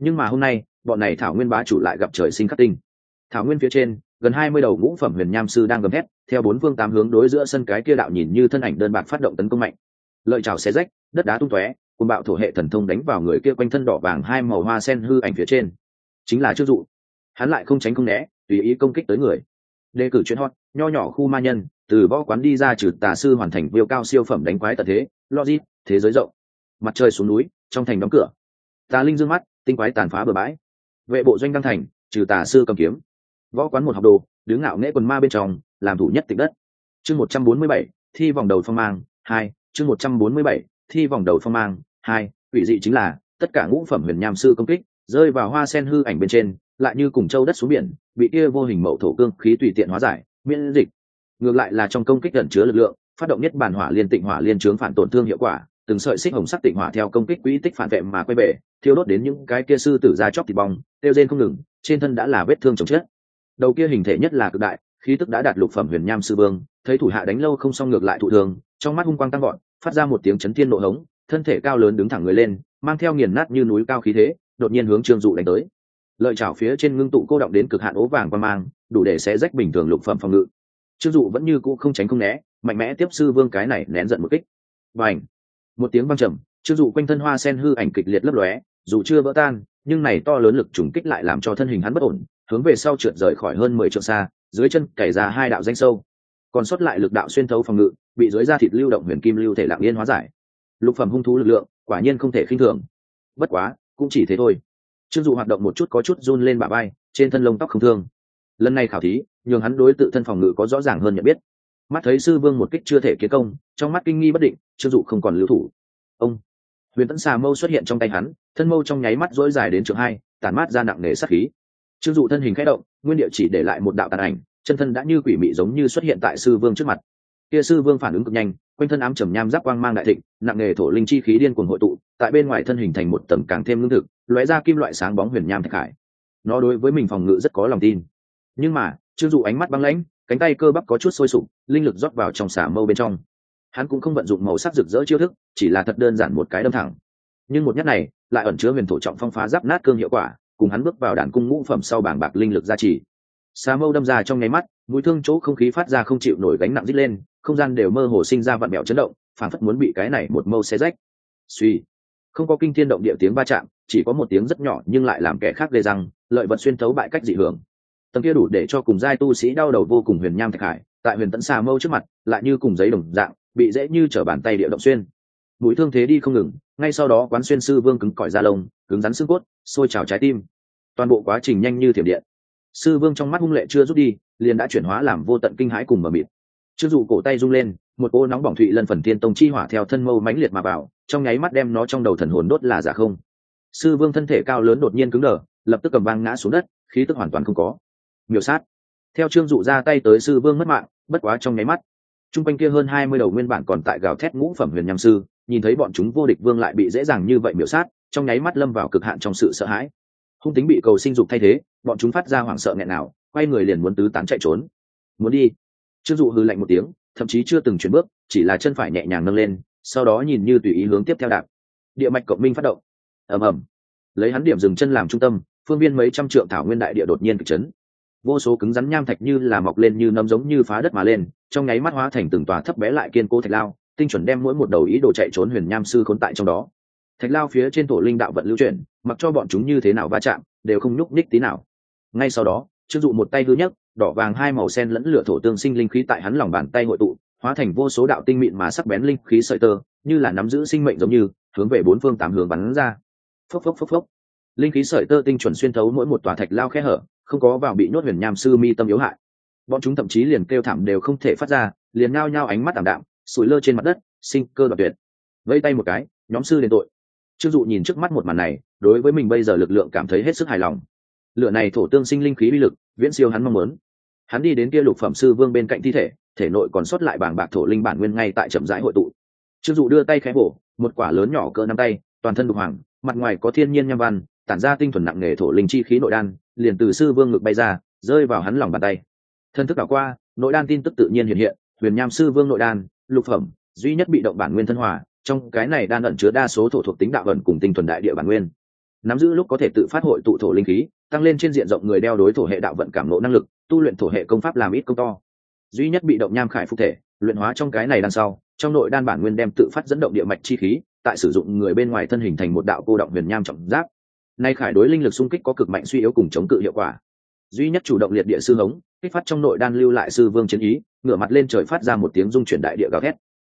nhưng mà hôm nay, bọn này thảo nguyên bá chủ lại gặp trời sinh khắc tinh. Thảo nguyên phía trên, gần hai mươi đầu ngũ phẩm huyền nham sư đang gầm hét theo bốn phương tám hướng đối giữa sân cái kia đạo nhìn như thân ảnh đơn bạc phát động tấn công mạnh. Lợi trào xé rách, đất đá tung tóe, cùng bạo thổ hệ thần thông đánh vào người kia quanh thân đỏ vàng hai màu hoa sen hư ảnh phía trên. Chính là chức dụ. Hắn lại không tránh không né, tùy ý công kích tới người. Đề cử chuyện hot, nho nhỏ khu ma nhân từ võ quán đi ra trừ tà sư hoàn thành viêu cao siêu phẩm đánh quái tật thế, logic, thế giới rộng. Mặt trời xuống núi, trong thành đóng cửa. Tà linh dương mắt, tinh quái tàn phá bờ bãi. Vệ bộ doanh đăng thành, trừ tà sư cầm kiếm. Võ quán một học đồ, đứng ngạo nghễ quần ma bên trong, làm thủ nhất tịch đất. Chương một trăm bốn mươi bảy, thi vòng đầu phong mang, hai, chương một trăm bốn mươi bảy, thi vòng đầu phong mang, hai ủy dị chính là, tất cả ngũ phẩm huyền nham sư công kích, rơi vào hoa sen hư ảnh bên trên, lại như cùng châu đất xuống biển, bị kia vô hình mậu thổ cương khí tùy tiện hóa giải, miễn dịch ngược lại là trong công kích gần chứa lực lượng, phát động nhất bản hỏa liên, tịnh hỏa liên chướng phản tổn thương hiệu quả, từng sợi xích hồng sắc tịnh hỏa theo công kích quỹ tích phản vệ mà quay về, thiêu đốt đến những cái kia sư tử ra chóc thịt bong, tiêu rên không ngừng, trên thân đã là vết thương chồng chết đầu kia hình thể nhất là cực đại, khí tức đã đạt lục phẩm huyền nham sư vương, thấy thủ hạ đánh lâu không xong ngược lại thụ thường trong mắt hung quang tăng gọn phát ra một tiếng chấn thiên nộ hống, thân thể cao lớn đứng thẳng người lên, mang theo nghiền nát như núi cao khí thế, đột nhiên hướng trương dụ đánh tới. Lợi chảo phía trên ngưng tụ cô động đến cực hạn ố vàng quan mang, đủ để xé rách bình thường lục phẩm phòng ngự trương dụ vẫn như cũ không tránh không né, mạnh mẽ tiếp sư vương cái này nén giận một kích. Và ảnh một tiếng văng trầm, trương dụ quanh thân hoa sen hư ảnh kịch liệt lấp lóe, dù chưa vỡ tan, nhưng này to lớn lực trùng kích lại làm cho thân hình hắn bất ổn, hướng về sau trượt rời khỏi hơn mười trượng xa, dưới chân cày ra hai đạo danh sâu. Còn sót lại lực đạo xuyên thấu phòng ngự, bị dưới da thịt lưu động huyền kim lưu thể lạng yên hóa giải. Lục phẩm hung thú lực lượng, quả nhiên không thể khinh thường. Bất quá, cũng chỉ thế thôi. Trương dụ hoạt động một chút có chút run lên bả bay trên thân lông tóc không thương lần này khảo thí, nhường hắn đối tự thân phòng ngự có rõ ràng hơn nhận biết. Mắt thấy sư vương một kích chưa thể kiến công, trong mắt kinh nghi bất định trương dụ không còn lưu thủ. Ông, huyền tẫn xà mâu xuất hiện trong tay hắn, thân mâu trong nháy mắt dỗi dài đến trường hai tàn mát ra nặng nề sắc khí. Trương dụ thân hình khẽ động, nguyên địa chỉ để lại một đạo tàn ảnh, chân thân đã như quỷ mị giống như xuất hiện tại sư vương trước mặt. Kia sư vương phản ứng cực nhanh, quanh thân ám trầm nham giáp quang mang đại thịnh, nặng nghề thổ linh chi khí điên cuồng hội tụ, tại bên ngoài thân hình thành một tầng càng thêm lương thực, lóe ra kim loại sáng bóng huyền nham thạch hải. Nó đối với mình phòng ngự rất có lòng tin nhưng mà, trương dụ ánh mắt băng lãnh, cánh tay cơ bắp có chút sôi sục, linh lực rót vào trong xả mâu bên trong. Hắn cũng không vận dụng màu sắc rực rỡ chiêu thức, chỉ là thật đơn giản một cái đâm thẳng. Nhưng một nhát này, lại ẩn chứa huyền thổ trọng phong phá giáp nát cương hiệu quả, cùng hắn bước vào đàn cung ngũ phẩm sau bảng bạc linh lực gia trì. Xà mâu đâm ra trong nháy mắt, mũi thương chỗ không khí phát ra không chịu nổi gánh nặng dít lên, không gian đều mơ hồ sinh ra vặn mẹo chấn động phản phất muốn bị cái này một mâu xé rách. Suy, không có kinh thiên động địa tiếng va chạm, chỉ có một tiếng rất nhỏ nhưng lại làm kẻ khác gây răng, lợi vật xuyên thấu bại cách dị hưởng tầng kia đủ để cho cùng giai tu sĩ đau đầu vô cùng huyền nham thạch hải, tại huyền tẫn xà mâu trước mặt, lại như cùng giấy đồng dạng, bị dễ như trở bàn tay địa động xuyên. Mũi thương thế đi không ngừng, ngay sau đó quán xuyên sư vương cứng cỏi da lông, cứng rắn xương cốt, sôi trào trái tim. Toàn bộ quá trình nhanh như thiểm điện. Sư vương trong mắt hung lệ chưa rút đi, liền đã chuyển hóa làm vô tận kinh hãi cùng mờ mịt. Chưng dụ cổ tay rung lên, một cô nóng bỏng thụy lần phần tiên tông chi hỏa theo thân mâu mãnh liệt mà vào, trong nháy mắt đem nó trong đầu thần hồn đốt là giả không. Sư vương thân thể cao lớn đột nhiên cứng đờ, lập tức cầm vang ngã xuống đất, khí tức hoàn toàn không có miểu sát. Theo trương dụ ra tay tới sư vương mất mạng, bất quá trong nháy mắt t r u n g quanh kia hơn hai mươi đầu nguyên bản còn tại gào thét ngũ phẩm huyền nham sư, nhìn thấy bọn chúng vô địch vương lại bị dễ dàng như vậy miểu sát, trong nháy mắt lâm vào cực hạn trong sự sợ hãi. Hung tính bị cầu sinh dục thay thế, bọn chúng phát ra hoảng sợ nghẹn nào, quay người liền muốn tứ tán chạy trốn. Muốn đi. Trương dụ hư lạnh một tiếng, thậm chí chưa từng chuyển bước, chỉ là chân phải nhẹ nhàng nâng lên, sau đó nhìn như tùy ý hướng tiếp theo đạp. Địa mạch cộng minh phát động. Ầm ầm. Lấy hắn điểm dừng chân làm trung tâm, phương viên mấy trăm trượng thảo nguyên đại địa đột nhiên kịch chấn vô số cứng rắn nham thạch như là mọc lên như nấm giống như phá đất mà lên, trong nháy mắt hóa thành từng tòa thấp bé lại kiên cố thạch lao, tinh chuẩn đem mỗi một đầu ý đồ chạy trốn huyền nham sư khốn tại trong đó. Thạch lao phía trên tổ linh đạo vận lưu chuyển, mặc cho bọn chúng như thế nào va chạm, đều không nhúc ních tí nào. Ngay sau đó chưng dụ một tay hư nhất, đỏ vàng hai màu sen lẫn lửa thổ tương sinh linh khí tại hắn lòng bàn tay hội tụ, hóa thành vô số đạo tinh mịn mà sắc bén linh khí sợi tơ, như là nắm giữ sinh mệnh giống như, hướng về bốn phương tám hướng bắn ra. Phốc phốc phốc phốc. Linh khí sợi tơ tinh chuẩn xuyên thấu mỗi một tòa thạch lao khe hở không có vào bị nhốt huyền nham sư mi tâm yếu hại. Bọn chúng thậm chí liền kêu thảm đều không thể phát ra, liền ngao nhao ánh mắt ảm đạm, sủi lơ trên mặt đất, sinh cơ đoạt tuyệt. Vây tay một cái, nhóm sư đền tội. Trương dụ nhìn trước mắt một màn này, đối với mình bây giờ lực lượng cảm thấy hết sức hài lòng. Lựa này thổ tương sinh linh khí bi lực, viễn siêu hắn mong muốn. Hắn đi đến kia lục phẩm sư vương bên cạnh thi thể thể nội còn sót lại bảng bạc thổ linh bản nguyên ngay tại chậm rãi hội tụ. Trương dụ đưa tay khẽ bổ một quả lớn nhỏ cỡ năm tay, toàn thân đục hoàng, mặt ngoài có thiên nhiên nham văn, tản ra tinh thuần nặng nghề thổ linh chi khí nội đan liền từ sư vương ngực bay ra, rơi vào hắn lòng bàn tay. Thân thức đảo qua, nội đan tin tức tự nhiên hiện hiện, huyền nham sư vương nội đan, lục phẩm, duy nhất bị động bản nguyên thân hòa, trong cái này đan ẩn chứa đa số thổ thuộc tính đạo ẩn cùng tinh thuần đại địa bản nguyên. Nắm giữ lúc có thể tự phát hội tụ thổ linh khí, tăng lên trên diện rộng người đeo đối thổ hệ đạo vận cảm lộ năng lực, tu luyện thổ hệ công pháp làm ít công to. Duy nhất bị động nham khải phục thể, luyện hóa trong cái này đằng sau, trong nội đan bản nguyên đem tự phát dẫn động địa mạch chi khí, tại sử dụng người bên ngoài thân hình thành một đạo cô động huyền nham trọng giáp nay khải đối linh lực xung kích có cực mạnh suy yếu cùng chống cự hiệu quả. Duy nhất chủ động liệt địa sư hống, kích phát trong nội đan lưu lại sư vương chiến ý, ngửa mặt lên trời phát ra một tiếng dung chuyển đại địa gào thét.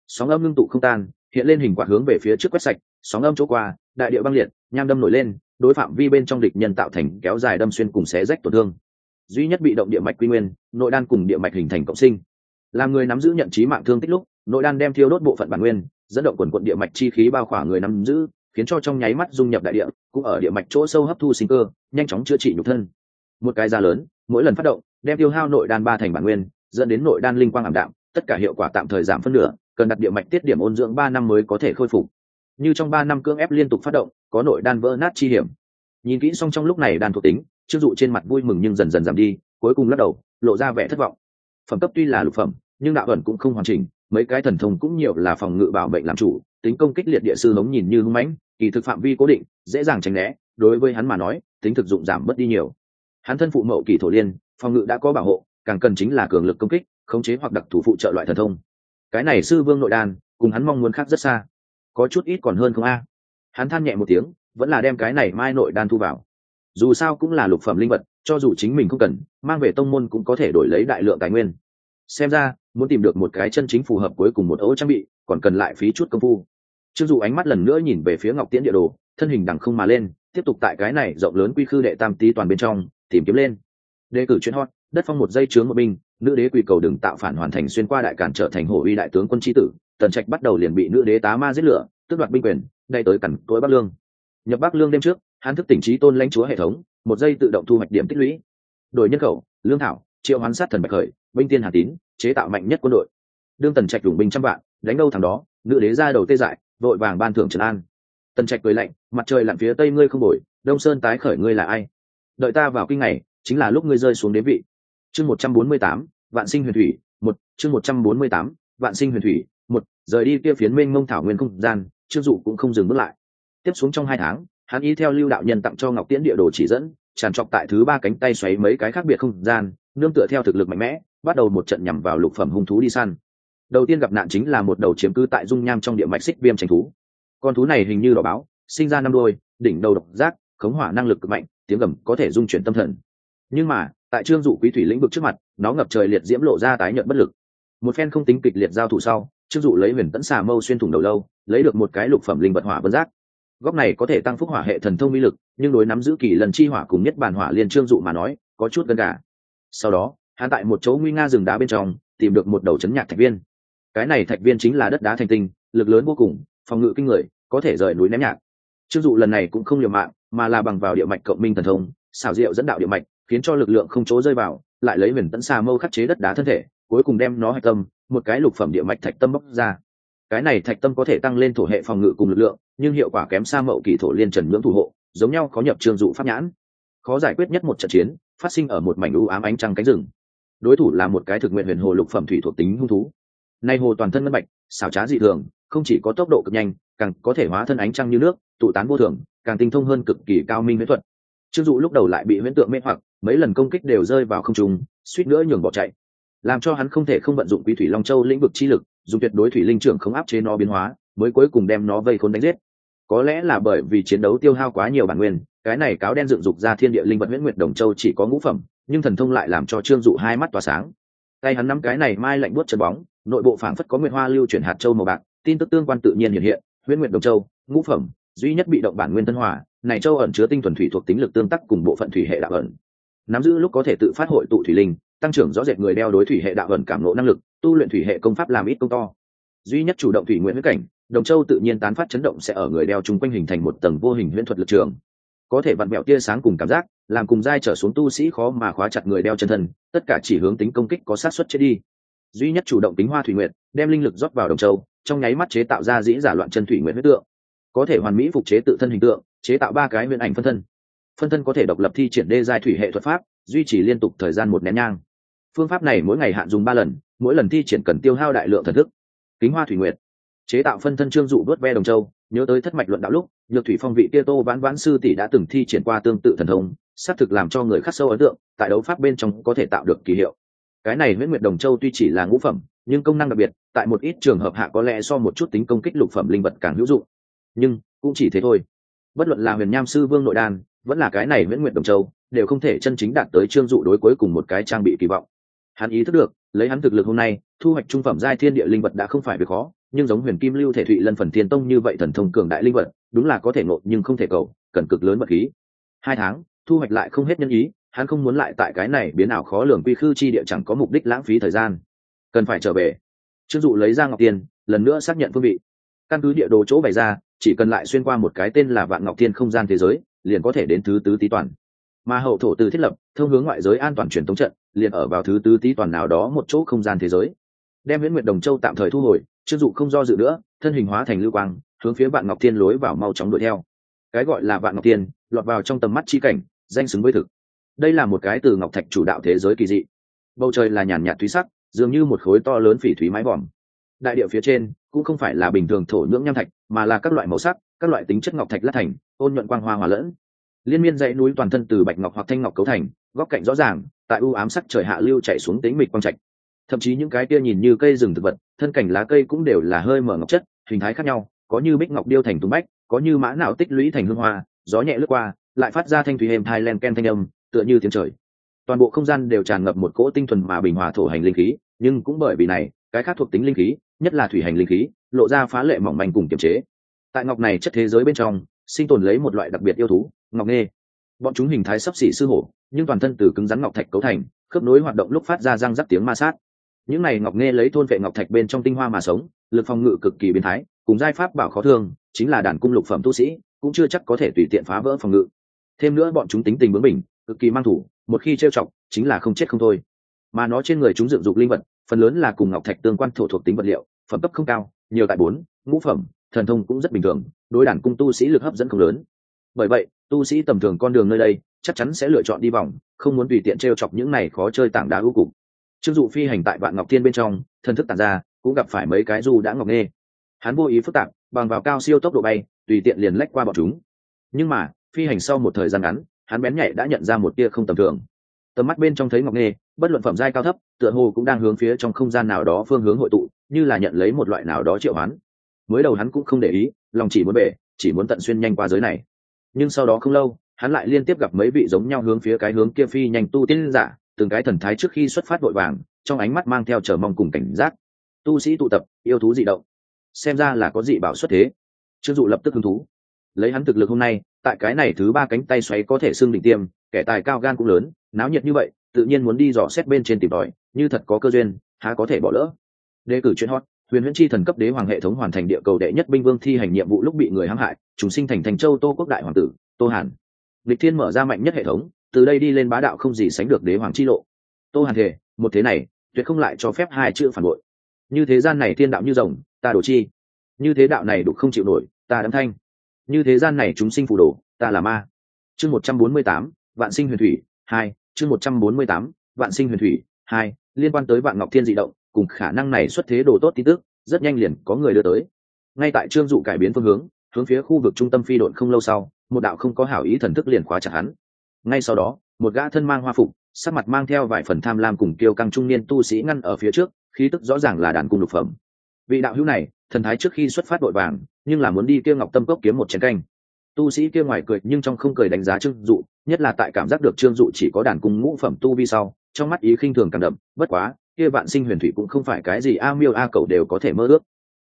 Sóng âm ngưng tụ không tan, hiện lên hình quạt hướng về phía trước quét sạch, sóng âm chỗ qua, đại địa băng liệt, nham đâm nổi lên, đối phạm vi bên trong địch nhân tạo thành kéo dài đâm xuyên cùng xé rách tổn thương. Duy nhất bị động địa mạch quy nguyên, nội đan cùng địa mạch hình thành cộng sinh. Làm người nắm giữ nhận trí mạng thương tích lúc, nội đan đem thiêu đốt bộ phận bản nguyên, dẫn động quần quận địa mạch chi khí bao khỏa người nắm giữ khiến cho trong nháy mắt dung nhập đại địa, cũng ở địa mạch chỗ sâu hấp thu sinh cơ, nhanh chóng chữa trị nhục thân. Một cái da lớn, mỗi lần phát động, đem tiêu hao nội đan ba thành bản nguyên, dẫn đến nội đan linh quang ảm đạm, tất cả hiệu quả tạm thời giảm phân nửa, cần đặt địa mạch tiết điểm ôn dưỡng ba năm mới có thể khôi phục. Như trong ba năm cưỡng ép liên tục phát động, có nội đan vỡ nát chi hiểm. Nhìn kỹ xong trong lúc này đan thuộc tính chưng dụ trên mặt vui mừng nhưng dần dần giảm đi, cuối cùng lắc đầu, lộ ra vẻ thất vọng. Phẩm cấp tuy là lục phẩm, nhưng đạo ẩn cũng không hoàn chỉnh mấy cái thần thông cũng nhiều là phòng ngự bảo mệnh làm chủ, tính công kích liệt địa sư hống nhìn như hưng mãnh, kỳ thực phạm vi cố định, dễ dàng tránh né, đối với hắn mà nói, tính thực dụng giảm mất đi nhiều. Hắn thân phụ mậu kỳ thổ liên, phòng ngự đã có bảo hộ, càng cần chính là cường lực công kích, khống chế hoặc đặc thủ phụ trợ loại thần thông. Cái này sư vương nội đan, cùng hắn mong muốn khác rất xa. Có chút ít còn hơn không a. Hắn than nhẹ một tiếng, vẫn là đem cái này mai nội đan thu vào. Dù sao cũng là lục phẩm linh vật, cho dù chính mình không cần, mang về tông môn cũng có thể đổi lấy đại lượng tài nguyên. Xem ra muốn tìm được một cái chân chính phù hợp cuối cùng một ấu trang bị, còn cần lại phí chút công phu. Chưng dù ánh mắt lần nữa nhìn về phía ngọc tiễn địa đồ, thân hình đằng không mà lên, tiếp tục tại cái này rộng lớn quy khư đệ tam tý toàn bên trong, tìm kiếm lên. Đề cử chuyên hot, đất phong một dây chướng một binh, nữ đế quỳ cầu đừng tạo phản hoàn thành xuyên qua đại cản trở thành hổ uy đại tướng quân tri tử, tần trạch bắt đầu liền bị nữ đế tá ma giết lửa, tước đoạt binh quyền đây tới cẩn tối bắc lương. Nhập bắc lương đêm trước, hắn thức tỉnh trí tôn lãnh chúa hệ thống, một giây tự động thu hoạch điểm tích lũy. Đổi nhân khẩu, lương thảo, triệu hoán sát thần bạch khởi, binh tiên hà tín chế tạo mạnh nhất quân đội. Đương tần trạch dùng binh trăm vạn, đánh đâu thằng đó, nữ đế ra đầu tê dại, vội vàng ban thưởng trần an. Tần trạch cười lạnh, mặt trời lặn phía tây ngươi không bổi đông sơn tái khởi ngươi là ai? Đợi ta vào kinh này chính là lúc ngươi rơi xuống đế vị. Chương một trăm bốn mươi tám, vạn sinh huyền thủy, một, chương một trăm bốn mươi tám, vạn sinh huyền thủy, một, rời đi kia phiến mênh mông thảo nguyên không gian trương dụ cũng không dừng bước lại. Tiếp xuống trong hai tháng, hắn ý theo lưu đạo nhân tặng cho ngọc tiễn địa đồ chỉ dẫn, tràn trọc tại thứ ba cánh tay xoáy mấy cái khác biệt không gian, nương tựa theo thực lực mạnh mẽ bắt đầu một trận nhằm vào lục phẩm hung thú đi săn. Đầu tiên gặp nạn chính là một đầu chiếm cư tại dung nham trong địa mạch xích viêm tranh thú. Con thú này hình như đỏ báo, sinh ra năm đôi đỉnh đầu độc giác, khống hỏa năng lực cực mạnh, tiếng gầm có thể dung chuyển tâm thần. Nhưng mà, tại trương dụ quý thủy lĩnh vực trước mặt, nó ngập trời liệt diễm lộ ra tái nhận bất lực. Một phen không tính kịch liệt giao thủ sau, trương dụ lấy huyền tẫn xà mâu xuyên thủng đầu lâu, lấy được một cái lục phẩm linh vật hỏa vân giác. Góc này có thể tăng phúc hỏa hệ thần thông uy lực, nhưng đối nắm giữ kỳ lần chi hỏa cùng nhất bản hỏa liên trương dụ mà nói, có chút gần cả. Sau đó hắn tại một chỗ nguy nga rừng đá bên trong, tìm được một đầu chấn nhạc thạch viên. Cái này thạch viên chính là đất đá thành tinh, lực lớn vô cùng, phòng ngự kinh người, có thể rời núi ném nhạc. Trương dụ lần này cũng không liều mạng, mà là bằng vào địa mạch cộng minh thần thông, xảo diệu dẫn đạo địa mạch, khiến cho lực lượng không chỗ rơi vào, lại lấy huyền tẫn xà mâu khắc chế đất đá thân thể, cuối cùng đem nó hạch tâm, một cái lục phẩm địa mạch thạch tâm bóc ra. Cái này thạch tâm có thể tăng lên thổ hệ phòng ngự cùng lực lượng, nhưng hiệu quả kém xa mậu kỳ thổ liên trần ngưỡng thủ hộ, giống nhau có nhập trương dụ pháp nhãn. Khó giải quyết nhất một trận chiến, phát sinh ở một mảnh u ám ánh trăng cánh rừng đối thủ là một cái thực nguyện huyền hồ lục phẩm thủy thuộc tính hung thú. Nay hồ toàn thân ngân bạch, xảo trá dị thường, không chỉ có tốc độ cực nhanh, càng có thể hóa thân ánh trăng như nước, tụ tán vô thường, càng tinh thông hơn cực kỳ cao minh huyễn thuật. Chưng dụ lúc đầu lại bị huyễn tượng mê hoặc, mấy lần công kích đều rơi vào không trung, suýt nữa nhường bỏ chạy. Làm cho hắn không thể không vận dụng quý thủy long châu lĩnh vực chi lực, dùng tuyệt đối thủy linh trưởng không áp chế nó biến hóa, mới cuối cùng đem nó vây khốn đánh giết. Có lẽ là bởi vì chiến đấu tiêu hao quá nhiều bản nguyên, cái này cáo đen dựng dục ra thiên địa linh vật nguyễn nguyệt đồng châu chỉ có ngũ phẩm nhưng thần thông lại làm cho trương dụ hai mắt tỏa sáng. Tay hắn nắm cái này mai lạnh buốt chân bóng, nội bộ phảng phất có nguyệt hoa lưu chuyển hạt châu màu bạc, tin tức tương quan tự nhiên hiện hiện, huyễn nguyệt đồng châu, ngũ phẩm, duy nhất bị động bản nguyên tân hòa, này châu ẩn chứa tinh thuần thủy thuộc tính lực tương tác cùng bộ phận thủy hệ đạo ẩn. Nắm giữ lúc có thể tự phát hội tụ thủy linh, tăng trưởng rõ rệt người đeo đối thủy hệ đạo ẩn cảm lộ năng lực, tu luyện thủy hệ công pháp làm ít công to. Duy nhất chủ động thủy nguyện huyết cảnh, đồng châu tự nhiên tán phát chấn động sẽ ở người đeo chung quanh hình thành một tầng vô hình huyễn thuật lực trường có thể vặn mẹo tia sáng cùng cảm giác, làm cùng dai trở xuống tu sĩ khó mà khóa chặt người đeo chân thân, tất cả chỉ hướng tính công kích có sát xuất chết đi. Duy nhất chủ động tính hoa thủy nguyện đem linh lực rót vào đồng châu, trong nháy mắt chế tạo ra dĩ giả loạn chân thủy nguyện huyết tượng. Có thể hoàn mỹ phục chế tự thân hình tượng, chế tạo ba cái huyền ảnh phân thân. Phân thân có thể độc lập thi triển đê giai thủy hệ thuật pháp, duy trì liên tục thời gian một nén nhang. Phương pháp này mỗi ngày hạn dùng ba lần, mỗi lần thi triển cần tiêu hao đại lượng thần thức. Kính hoa thủy nguyệt, chế tạo phân thân trương dụ đốt ve đồng châu, nhớ tới thất mạch luận đạo lúc nhược thủy phong vị kia tô vãn vãn sư tỷ đã từng thi triển qua tương tự thần thông, xác thực làm cho người khắc sâu ấn tượng, tại đấu pháp bên trong có thể tạo được kỳ hiệu. Cái này nguyễn nguyệt đồng châu tuy chỉ là ngũ phẩm, nhưng công năng đặc biệt, tại một ít trường hợp hạ có lẽ so một chút tính công kích lục phẩm linh vật càng hữu dụng. Nhưng, cũng chỉ thế thôi. Bất luận là huyền nham sư vương nội đan, vẫn là cái này nguyễn nguyệt đồng châu, đều không thể chân chính đạt tới trương dụ đối cuối cùng một cái trang bị kỳ vọng. Hắn ý thức được, lấy hắn thực lực hôm nay, thu hoạch trung phẩm giai thiên địa linh vật đã không phải việc khó, nhưng giống huyền kim lưu thể thụy lân phần thiên tông như vậy thần thông cường đại linh vật đúng là có thể nộp nhưng không thể cầu, cần cực lớn vật khí. Hai tháng, thu hoạch lại không hết nhân ý, hắn không muốn lại tại cái này biến ảo khó lường quy khư chi địa chẳng có mục đích lãng phí thời gian. Cần phải trở về. Chưng dụ lấy ra ngọc tiền, lần nữa xác nhận phương vị. Căn cứ địa đồ chỗ bày ra, chỉ cần lại xuyên qua một cái tên là vạn ngọc thiên không gian thế giới, liền có thể đến thứ tứ tý toàn. Mà hậu thổ từ thiết lập, thông hướng ngoại giới an toàn truyền thống trận, liền ở vào thứ tứ tý toàn nào đó một chỗ không gian thế giới. Đem nguyễn nguyệt đồng châu tạm thời thu hồi chưng dụ không do dự nữa thân hình hóa thành lưu quang, hướng phía vạn ngọc thiên lối vào mau chóng đuổi theo. Cái gọi là vạn ngọc thiên, lọt vào trong tầm mắt chi cảnh, danh xứng với thực. Đây là một cái từ ngọc thạch chủ đạo thế giới kỳ dị. Bầu trời là nhàn nhạt thúy sắc, dường như một khối to lớn phỉ thúy mái vòm. Đại địa phía trên, cũng không phải là bình thường thổ nhưỡng nham thạch, mà là các loại màu sắc, các loại tính chất ngọc thạch lát thành, ôn nhuận quang hoa hòa lẫn. Liên miên dãy núi toàn thân từ bạch ngọc hoặc thanh ngọc cấu thành, góc cạnh rõ ràng, tại ưu ám sắc trời hạ lưu chạy xuống tính mịch quang trạch. Thậm chí những cái kia nhìn như cây rừng thực vật, thân cảnh lá cây cũng đều là hơi mở ngọc chất hình thái khác nhau, có như bích ngọc điêu thành tung bách, có như mã não tích lũy thành hương hoa, gió nhẹ lướt qua, lại phát ra thanh thủy êm thai len ken thanh âm, tựa như tiếng trời. Toàn bộ không gian đều tràn ngập một cỗ tinh thuần mà bình hòa thổ hành linh khí, nhưng cũng bởi vì này, cái khác thuộc tính linh khí, nhất là thủy hành linh khí, lộ ra phá lệ mỏng manh cùng kiềm chế. Tại ngọc này chất thế giới bên trong, sinh tồn lấy một loại đặc biệt yêu thú, ngọc nghê. Bọn chúng hình thái sấp xỉ sư hổ, nhưng toàn thân từ cứng rắn ngọc thạch cấu thành, khớp nối hoạt động lúc phát ra răng rắc tiếng ma sát những này ngọc nghe lấy thôn vệ ngọc thạch bên trong tinh hoa mà sống, lực phòng ngự cực kỳ biến thái, cùng giai pháp bảo khó thương chính là đàn cung lục phẩm tu sĩ, cũng chưa chắc có thể tùy tiện phá vỡ phòng ngự. Thêm nữa bọn chúng tính tình bướng bỉnh, cực kỳ mang thủ, một khi trêu chọc, chính là không chết không thôi. Mà nó trên người chúng dựng dục linh vật, phần lớn là cùng ngọc thạch tương quan thổ thuộc tính vật liệu, phẩm cấp không cao, nhiều tại bốn, ngũ phẩm, thần thông cũng rất bình thường, đối đàn cung tu sĩ lực hấp dẫn không lớn. Bởi vậy, tu sĩ tầm thường con đường nơi đây, chắc chắn sẽ lựa chọn đi vòng, không muốn tùy tiện t r e o chọc những này khó chơi tảng đá ưu cục chưng dụ phi hành tại vạn ngọc thiên bên trong thân thức tàn ra, cũng gặp phải mấy cái du đã ngọc nghê. Hắn vô ý phức tạp, bằng vào cao siêu tốc độ bay, tùy tiện liền lách qua bọn chúng. Nhưng mà, phi hành sau một thời gian ngắn, hắn bén nhạy đã nhận ra một tia không tầm thường. Tầm mắt bên trong thấy ngọc nghê, bất luận phẩm giai cao thấp, tựa hồ cũng đang hướng phía trong không gian nào đó phương hướng hội tụ, như là nhận lấy một loại nào đó triệu hắn mới đầu hắn cũng không để ý, lòng chỉ muốn bể, chỉ muốn tận xuyên nhanh qua giới này. Nhưng sau đó không lâu, hắn lại liên tiếp gặp mấy vị giống nhau hướng phía cái hướng kia phi nhanh tu tiên giả từng cái thần thái trước khi xuất phát vội vàng, trong ánh mắt mang theo chờ mong cùng cảnh giác. Tu sĩ tụ tập, yêu thú dị động. Xem ra là có dị bảo xuất thế. Trương dụ lập tức hứng thú. Lấy hắn thực lực hôm nay, tại cái này thứ ba cánh tay xoáy có thể xưng đỉnh tiêm, kẻ tài cao gan cũng lớn, náo nhiệt như vậy, tự nhiên muốn đi dò xét bên trên tìm tòi, như thật có cơ duyên, há có thể bỏ lỡ. Đề cử chuyện hot, huyền huyễn chi thần cấp đế hoàng hệ thống hoàn thành địa cầu đệ nhất binh vương thi hành nhiệm vụ lúc bị người hãm hại chúng sinh thành thành châu tô quốc đại hoàng tử, tô hàn. Lịch thiên mở ra mạnh nhất hệ thống từ đây đi lên bá đạo không gì sánh được đế hoàng chi lộ. Tô hàn thể một thế này, tuyệt không lại cho phép hai chữ phản bội. Như thế gian này thiên đạo như rồng, ta đổ chi. Như thế đạo này đục không chịu nổi, ta đấm thanh. Như thế gian này chúng sinh phù đồ, ta là ma. Chương một trăm bốn mươi tám, vạn sinh huyền thủy, hai. Chương một trăm bốn mươi tám, vạn sinh huyền thủy, hai. Liên quan tới vạn ngọc thiên dị động, cùng khả năng này xuất thế đồ tốt tin tức, rất nhanh liền có người đưa tới. Ngay tại trương dụ cải biến phương hướng hướng phía khu vực trung tâm phi độn không lâu sau, một đạo không có hảo ý thần thức liền khóa chặt hắn ngay sau đó, một gã thân mang hoa phục, sắc mặt mang theo vài phần tham lam cùng kiêu căng trung niên tu sĩ ngăn ở phía trước, khí tức rõ ràng là đàn cung lục phẩm. Vị đạo hữu này, thần thái trước khi xuất phát đội vàng, nhưng là muốn đi kia ngọc tâm cốc kiếm một chén canh. Tu sĩ kia ngoài cười, nhưng trong không cười đánh giá trương dụ, nhất là tại cảm giác được trương dụ chỉ có đàn cung ngũ phẩm tu vi sau, trong mắt ý khinh thường càng đậm, bất quá, kia vạn sinh huyền thủy cũng không phải cái gì a miêu a cầu đều có thể mơ ước.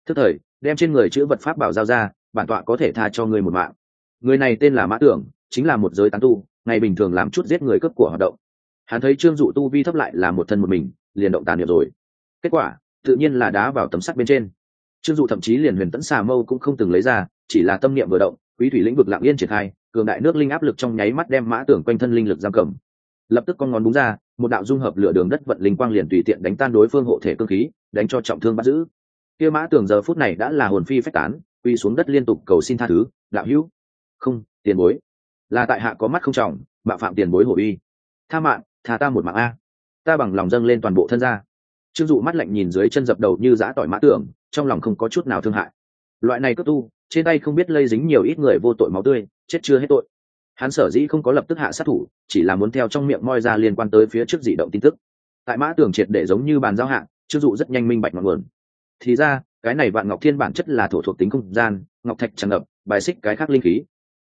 Thức thời, đem trên người chữ vật pháp bảo giao ra, bản tọa có thể tha cho người một mạng. Người này tên là mã tưởng, chính là một giới tán tu ngày bình thường làm chút giết người cướp của hoạt động. Hắn thấy trương dụ tu vi thấp lại là một thân một mình, liền động tàn niệm rồi. Kết quả, tự nhiên là đá vào tấm sắt bên trên. Trương dụ thậm chí liền huyền tẫn xà mâu cũng không từng lấy ra, chỉ là tâm niệm vừa động, quý thủy lĩnh vực lạng yên triển khai, cường đại nước linh áp lực trong nháy mắt đem mã tưởng quanh thân linh lực giam cầm. Lập tức con ngón búng ra, một đạo dung hợp lửa đường đất vận linh quang liền tùy tiện đánh tan đối phương hộ thể cơ khí, đánh cho trọng thương bắt giữ. Kia mã tưởng giờ phút này đã là hồn phi phách tán, quy xuống đất liên tục cầu xin tha thứ, đạo hữu, không, tiền bối là tại hạ có mắt không trọng bạo phạm tiền bối hổ uy. Tha mạng, tha ta một mạng a. Ta bằng lòng dâng lên toàn bộ thân ra trương dụ mắt lạnh nhìn dưới chân dập đầu như giã tỏi mã tưởng, trong lòng không có chút nào thương hại. Loại này cất tu, trên tay không biết lây dính nhiều ít người vô tội máu tươi, chết chưa hết tội. Hắn sở dĩ không có lập tức hạ sát thủ, chỉ là muốn theo trong miệng moi ra liên quan tới phía trước dị động tin tức. Tại mã tưởng triệt để giống như bàn giao hạng trương dụ rất nhanh minh bạch ngọn nguồn. Thì ra, cái này vạn ngọc thiên bản chất là thổ thuộc tính không gian, ngọc thạch tràn ngập, bài xích cái khác linh khí,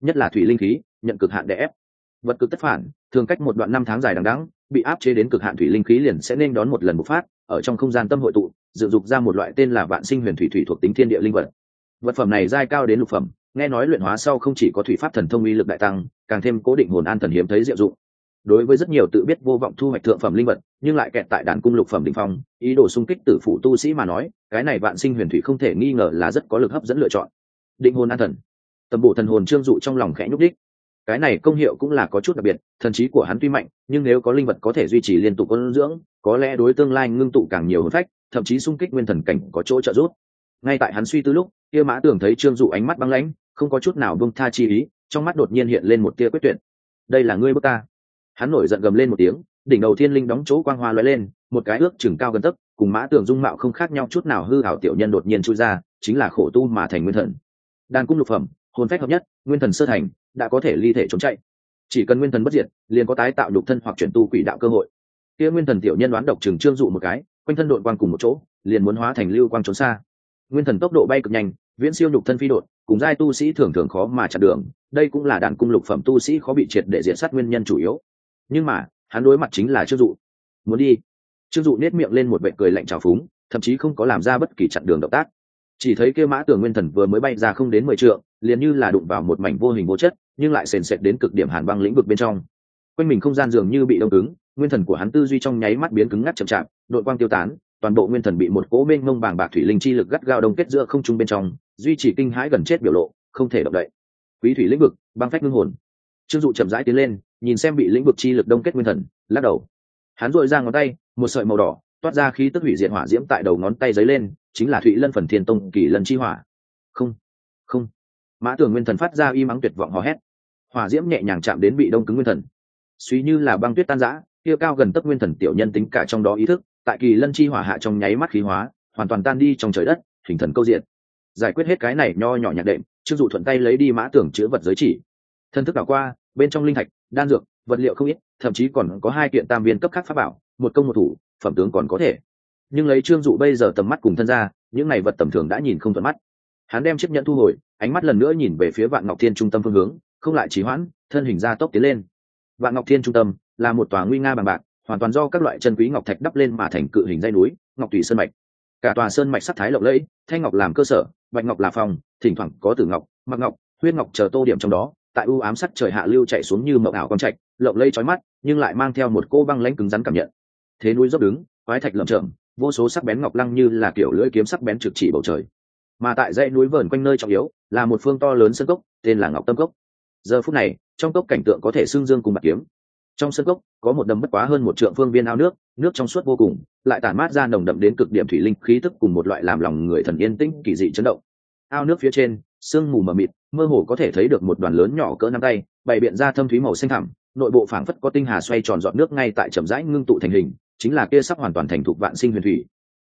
nhất là thủy linh khí nhận cực hạn đè ép. Vật cực tất phản, thường cách một đoạn năm tháng dài đằng đẵng, bị áp chế đến cực hạn thủy linh khí liền sẽ nên đón một lần bộc phát, ở trong không gian tâm hội tụ, dựng dục ra một loại tên là vạn sinh huyền thủy thủy thuộc tính thiên địa linh vật. Vật phẩm này giai cao đến lục phẩm, nghe nói luyện hóa sau không chỉ có thủy pháp thần thông uy lực đại tăng, càng thêm cố định hồn an thần hiếm thấy diệu dụng. Đối với rất nhiều tự biết vô vọng thu hoạch thượng phẩm linh vật, nhưng lại kẹt tại đàn cung lục phẩm đ ỉ n h phong, ý đồ xung kích tử phủ tu sĩ mà nói, cái này vạn sinh huyền thủy không thể nghi ngờ là rất có lực hấp dẫn lựa chọn. Định hồn an thần. Tầm bộ thần hồn trương dụ trong lòng khẽ nhúc đích cái này công hiệu cũng là có chút đặc biệt, thần trí của hắn tuy mạnh, nhưng nếu có linh vật có thể duy trì liên tục ôn dưỡng, có lẽ đối tương lai ngưng tụ càng nhiều hơn phách, thậm chí xung kích nguyên thần cảnh có chỗ trợ giúp. Ngay tại hắn suy tư lúc, kia mã tưởng thấy trương dụ ánh mắt băng lãnh, không có chút nào buông tha chi ý, trong mắt đột nhiên hiện lên một tia quyết tuyệt. Đây là ngươi bước ta. Hắn nổi giận gầm lên một tiếng, đỉnh đầu thiên linh đóng chỗ quang hoa lóe lên, một cái ước chừng cao gần tấc, cùng mã tường dung mạo không khác nhau chút nào hư hảo tiểu nhân đột nhiên chui ra, chính là khổ tu mà thành nguyên thần. Đàn cung lục phẩm, hồn phách hợp nhất, nguyên thần sơ thành đã có thể ly thể trốn chạy. Chỉ cần nguyên thần bất diệt, liền có tái tạo đục thân hoặc chuyển tu quỷ đạo cơ hội. Kia nguyên thần tiểu nhân đoán độc trừng trương dụ một cái, quanh thân đội quang cùng một chỗ, liền muốn hóa thành lưu quang trốn xa. Nguyên thần tốc độ bay cực nhanh, viễn siêu nhục thân phi đột cùng giai tu sĩ thường thường khó mà chặn đường. Đây cũng là đàn cung lục phẩm tu sĩ khó bị triệt để diện sát nguyên nhân chủ yếu. Nhưng mà, hắn đối mặt chính là trương dụ. Muốn đi. Trương dụ nết miệng lên một vệ cười lạnh trào phúng, thậm chí không có làm ra bất kỳ chặn đường động tác. Chỉ thấy kêu mã tường nguyên thần vừa mới bay ra không đến mười trượng liền như là đụng vào một mảnh vô hình vô chất, nhưng lại sền sệt đến cực điểm hàn băng lĩnh vực bên trong. Quanh mình không gian dường như bị đông cứng, nguyên thần của hắn tư duy trong nháy mắt biến cứng ngắc chậm chạp, đội quang tiêu tán, toàn bộ nguyên thần bị một cỗ mênh mông bàng bạc thủy linh chi lực gắt gao đông kết giữa không trung bên trong, duy trì kinh hãi gần chết biểu lộ, không thể động đậy. Quý thủy lĩnh vực, băng phách ngưng hồn. Trương dụ chậm rãi tiến lên, nhìn xem bị lĩnh vực chi lực đông kết nguyên thần, lắc đầu. Hắn dội ra ngón tay, một sợi màu đỏ, toát ra khí tức hủy diệt hỏa diễm tại đầu ngón tay giấy lên, chính là thụy lân phần thiên tông kỳ lân chi hỏa. Không không mã tường nguyên thần phát ra y mắng tuyệt vọng hò hét. Hỏa diễm nhẹ nhàng chạm đến bị đông cứng nguyên thần. Suy như là băng tuyết tan rã, kia cao gần tấc nguyên thần tiểu nhân tính cả trong đó ý thức, tại kỳ lân chi hỏa hạ trong nháy mắt khí hóa, hoàn toàn tan đi trong trời đất, hình thần câu diện. Giải quyết hết cái này nho nhỏ nhạc đệm chưng dụ thuận tay lấy đi mã tưởng chứa vật giới chỉ. Thân thức đảo qua, bên trong linh thạch, đan dược, vật liệu không ít, thậm chí còn có hai kiện tam viên cấp khác pháp bảo, một công một thủ, phẩm tướng còn có thể. Nhưng lấy trương dụ bây giờ tầm mắt cùng thân ra, những này vật tầm thường đã nhìn không thuận mắt. Hắn đem chiếc nhẫn thu hồi ánh mắt lần nữa nhìn về phía vạn ngọc thiên trung tâm phương hướng, không lại trì hoãn, thân hình ra tốc tiến lên. Vạn ngọc thiên trung tâm là một tòa nguy nga bằng bạc, hoàn toàn do các loại chân quý ngọc thạch đắp lên mà thành cự hình dây núi, ngọc thủy sơn mạch. Cả tòa sơn mạch sắc thái lộng lẫy, thanh ngọc làm cơ sở, bạch ngọc là phòng, thỉnh thoảng có tử ngọc, mặc ngọc, huyết ngọc chờ tô điểm trong đó, tại u ám sắc trời hạ lưu chạy xuống như mộng ảo con trạch, lộng lây trói mắt, nhưng lại mang theo một cô băng lãnh cứng rắn cảm nhận. Thế núi dốc đứng, quái thạch lởm chởm, vô số sắc bén ngọc lăng như là kiểu lưỡi kiếm sắc bén trực chỉ bầu trời mà tại dãy núi vờn quanh nơi trọng yếu là một phương to lớn sân cốc, tên là ngọc tâm cốc. Giờ phút này, trong cốc cảnh tượng có thể xương dương cùng bạc kiếm. Trong sân cốc, có một đầm bất quá hơn một trượng phương viên ao nước nước trong suốt vô cùng, lại tản mát ra nồng đậm đến cực điểm thủy linh khí tức cùng một loại làm lòng người thần yên tĩnh, kỳ dị chấn động. Ao nước phía trên, sương mù mờ mịt, mơ hồ có thể thấy được một đoàn lớn nhỏ cỡ năm tay, bày biện ra thâm thúy màu xanh thẳm, nội bộ phảng phất có tinh hà xoay tròn dọn nước ngay tại chậm rãi ngưng tụ thành hình, chính là kia sắp hoàn toàn thành thục vạn sinh huyền thủy.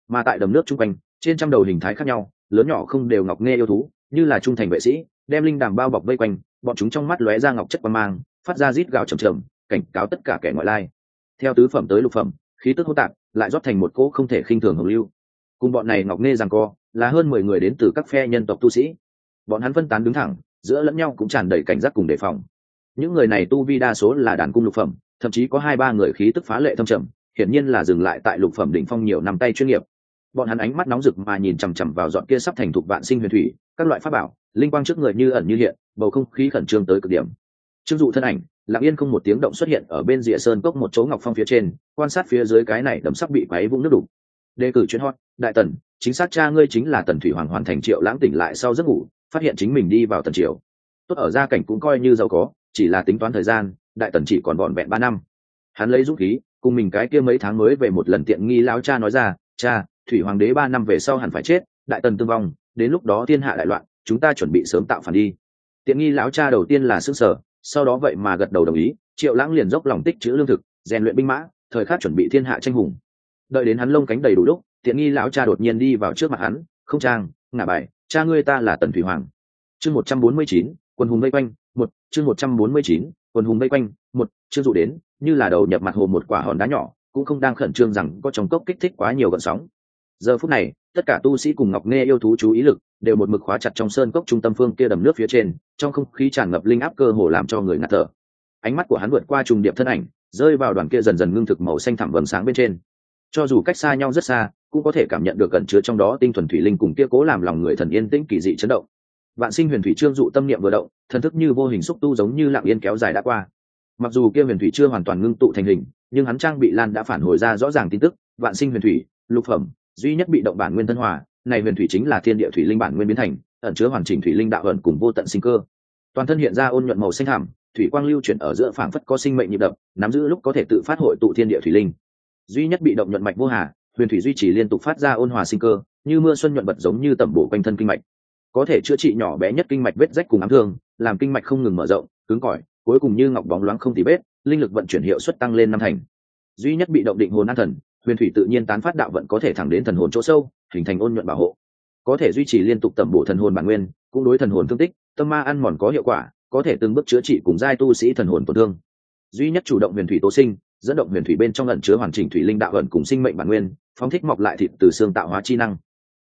Mà tại đầm nước chung quanh, trên trăm đầu hình thái khác nhau lớn nhỏ không đều ngọc nghe yêu thú, như là trung thành vệ sĩ, đem linh đàm bao bọc vây quanh, bọn chúng trong mắt lóe ra ngọc chất quan mang, phát ra rít gào trầm trầm cảnh cáo tất cả kẻ ngoại lai. Theo tứ phẩm tới lục phẩm, khí tức hô tạp, lại rót thành một cỗ không thể khinh thường hưởng lưu. Cùng bọn này ngọc nghe rằng co, là hơn mười người đến từ các phe nhân tộc tu sĩ. Bọn hắn phân tán đứng thẳng, giữa lẫn nhau cũng tràn đầy cảnh giác cùng đề phòng. Những người này tu vi đa số là đàn cung lục phẩm, thậm chí có hai ba người khí tức phá lệ thâm trầm, hiển nhiên là dừng lại tại lục phẩm đỉnh phong nhiều năm tay chuyên nghiệp bọn hắn ánh mắt nóng rực mà nhìn chằm chằm vào dọn kia sắp thành thục vạn sinh huyền thủy, các loại pháp bảo, linh quang trước người như ẩn như hiện, bầu không khí khẩn trương tới cực điểm. Trương dụ thân ảnh, lặng yên không một tiếng động xuất hiện ở bên rìa sơn cốc một chỗ ngọc phong phía trên, quan sát phía dưới cái này đấm sắc bị quáy vũng nước đục. Đề cử chuyến hot, đại tần, chính xác cha ngươi chính là tần thủy hoàng hoàn thành triệu lãng tỉnh lại sau giấc ngủ, phát hiện chính mình đi vào tần triều. Tốt ở gia cảnh cũng coi như giàu có, chỉ là tính toán thời gian, đại tần chỉ còn vọn vẹn ba năm. Hắn lấy dũng khí, cùng mình cái kia mấy tháng mới về một lần tiện nghi lão cha nói ra, cha thủy hoàng đế ba năm về sau hẳn phải chết, đại tần tương vong, đến lúc đó thiên hạ đại loạn, chúng ta chuẩn bị sớm tạo phản đi. Tiện nghi lão cha đầu tiên là xương sở, sau đó vậy mà gật đầu đồng ý, triệu lãng liền dốc lòng tích chữ lương thực, rèn luyện binh mã, thời khắc chuẩn bị thiên hạ tranh hùng. Đợi đến hắn lông cánh đầy đủ lúc, tiện nghi lão cha đột nhiên đi vào trước mặt hắn, không trang, ngả bài, cha ngươi ta là tần thủy hoàng. Chương một trăm bốn mươi chín, quân hùng vây quanh, một, chương một trăm bốn mươi chín, quân hùng vây quanh, một chương dụ đến, như là đầu nhập mặt hồ một quả hòn đá nhỏ, cũng không đang khẩn trương rằng có trong cốc kích thích quá nhiều gợn sóng giờ phút này, tất cả tu sĩ cùng ngọc nghe yêu thú chú ý lực đều một mực khóa chặt trong sơn cốc trung tâm phương kia đầm nước phía trên, trong không khí tràn ngập linh áp cơ hồ làm cho người ngạt thở. Ánh mắt của hắn vượt qua trùng điệp thân ảnh, rơi vào đoàn kia dần dần ngưng thực màu xanh thẳm vầng sáng bên trên. Cho dù cách xa nhau rất xa, cũng có thể cảm nhận được cẩn chứa trong đó tinh thuần thủy linh cùng kia cố làm lòng người thần yên tĩnh kỳ dị chấn động. Vạn sinh huyền thủy trương dụ tâm niệm vừa động, thần thức như vô hình xúc tu giống như lặng yên kéo dài đã qua. Mặc dù kia huyền thủy chưa hoàn toàn ngưng tụ thành hình, nhưng hắn trang bị lan đã phản hồi ra rõ ràng tin tức, vạn sinh huyền thủy, lục phẩm duy nhất bị động bản nguyên thân hòa, này huyền thủy chính là thiên địa thủy linh bản nguyên biến thành, ẩn chứa hoàn chỉnh thủy linh đạo ẩn cùng vô tận sinh cơ. Toàn thân hiện ra ôn nhuận màu xanh hàm thủy quang lưu chuyển ở giữa phảng phất có sinh mệnh nhịp đập, nắm giữ lúc có thể tự phát hội tụ thiên địa thủy linh. Duy nhất bị động nhuận mạch vô hà, huyền thủy duy trì liên tục phát ra ôn hòa sinh cơ, như mưa xuân nhuận bật giống như tẩm bổ quanh thân kinh mạch. Có thể chữa trị nhỏ bé nhất kinh mạch vết rách cùng ám thương, làm kinh mạch không ngừng mở rộng, cứng cỏi, cuối cùng như ngọc bóng loáng không tì vết, linh lực vận chuyển hiệu suất tăng lên năm thành. Duy nhất bị động định hồn an thần huyền thủy tự nhiên tán phát đạo vận có thể thẳng đến thần hồn chỗ sâu, hình thành ôn nhuận bảo hộ. Có thể duy trì liên tục tẩm bổ thần hồn bản nguyên, cũng đối thần hồn thương tích, tâm ma ăn mòn có hiệu quả, có thể từng bước chữa trị cùng giai tu sĩ thần hồn tổn thương. Duy nhất chủ động huyền thủy tố sinh, dẫn động huyền thủy bên trong ẩn chứa hoàn chỉnh thủy linh đạo ẩn cùng sinh mệnh bản nguyên, phóng thích mọc lại thịt từ xương tạo hóa chi năng.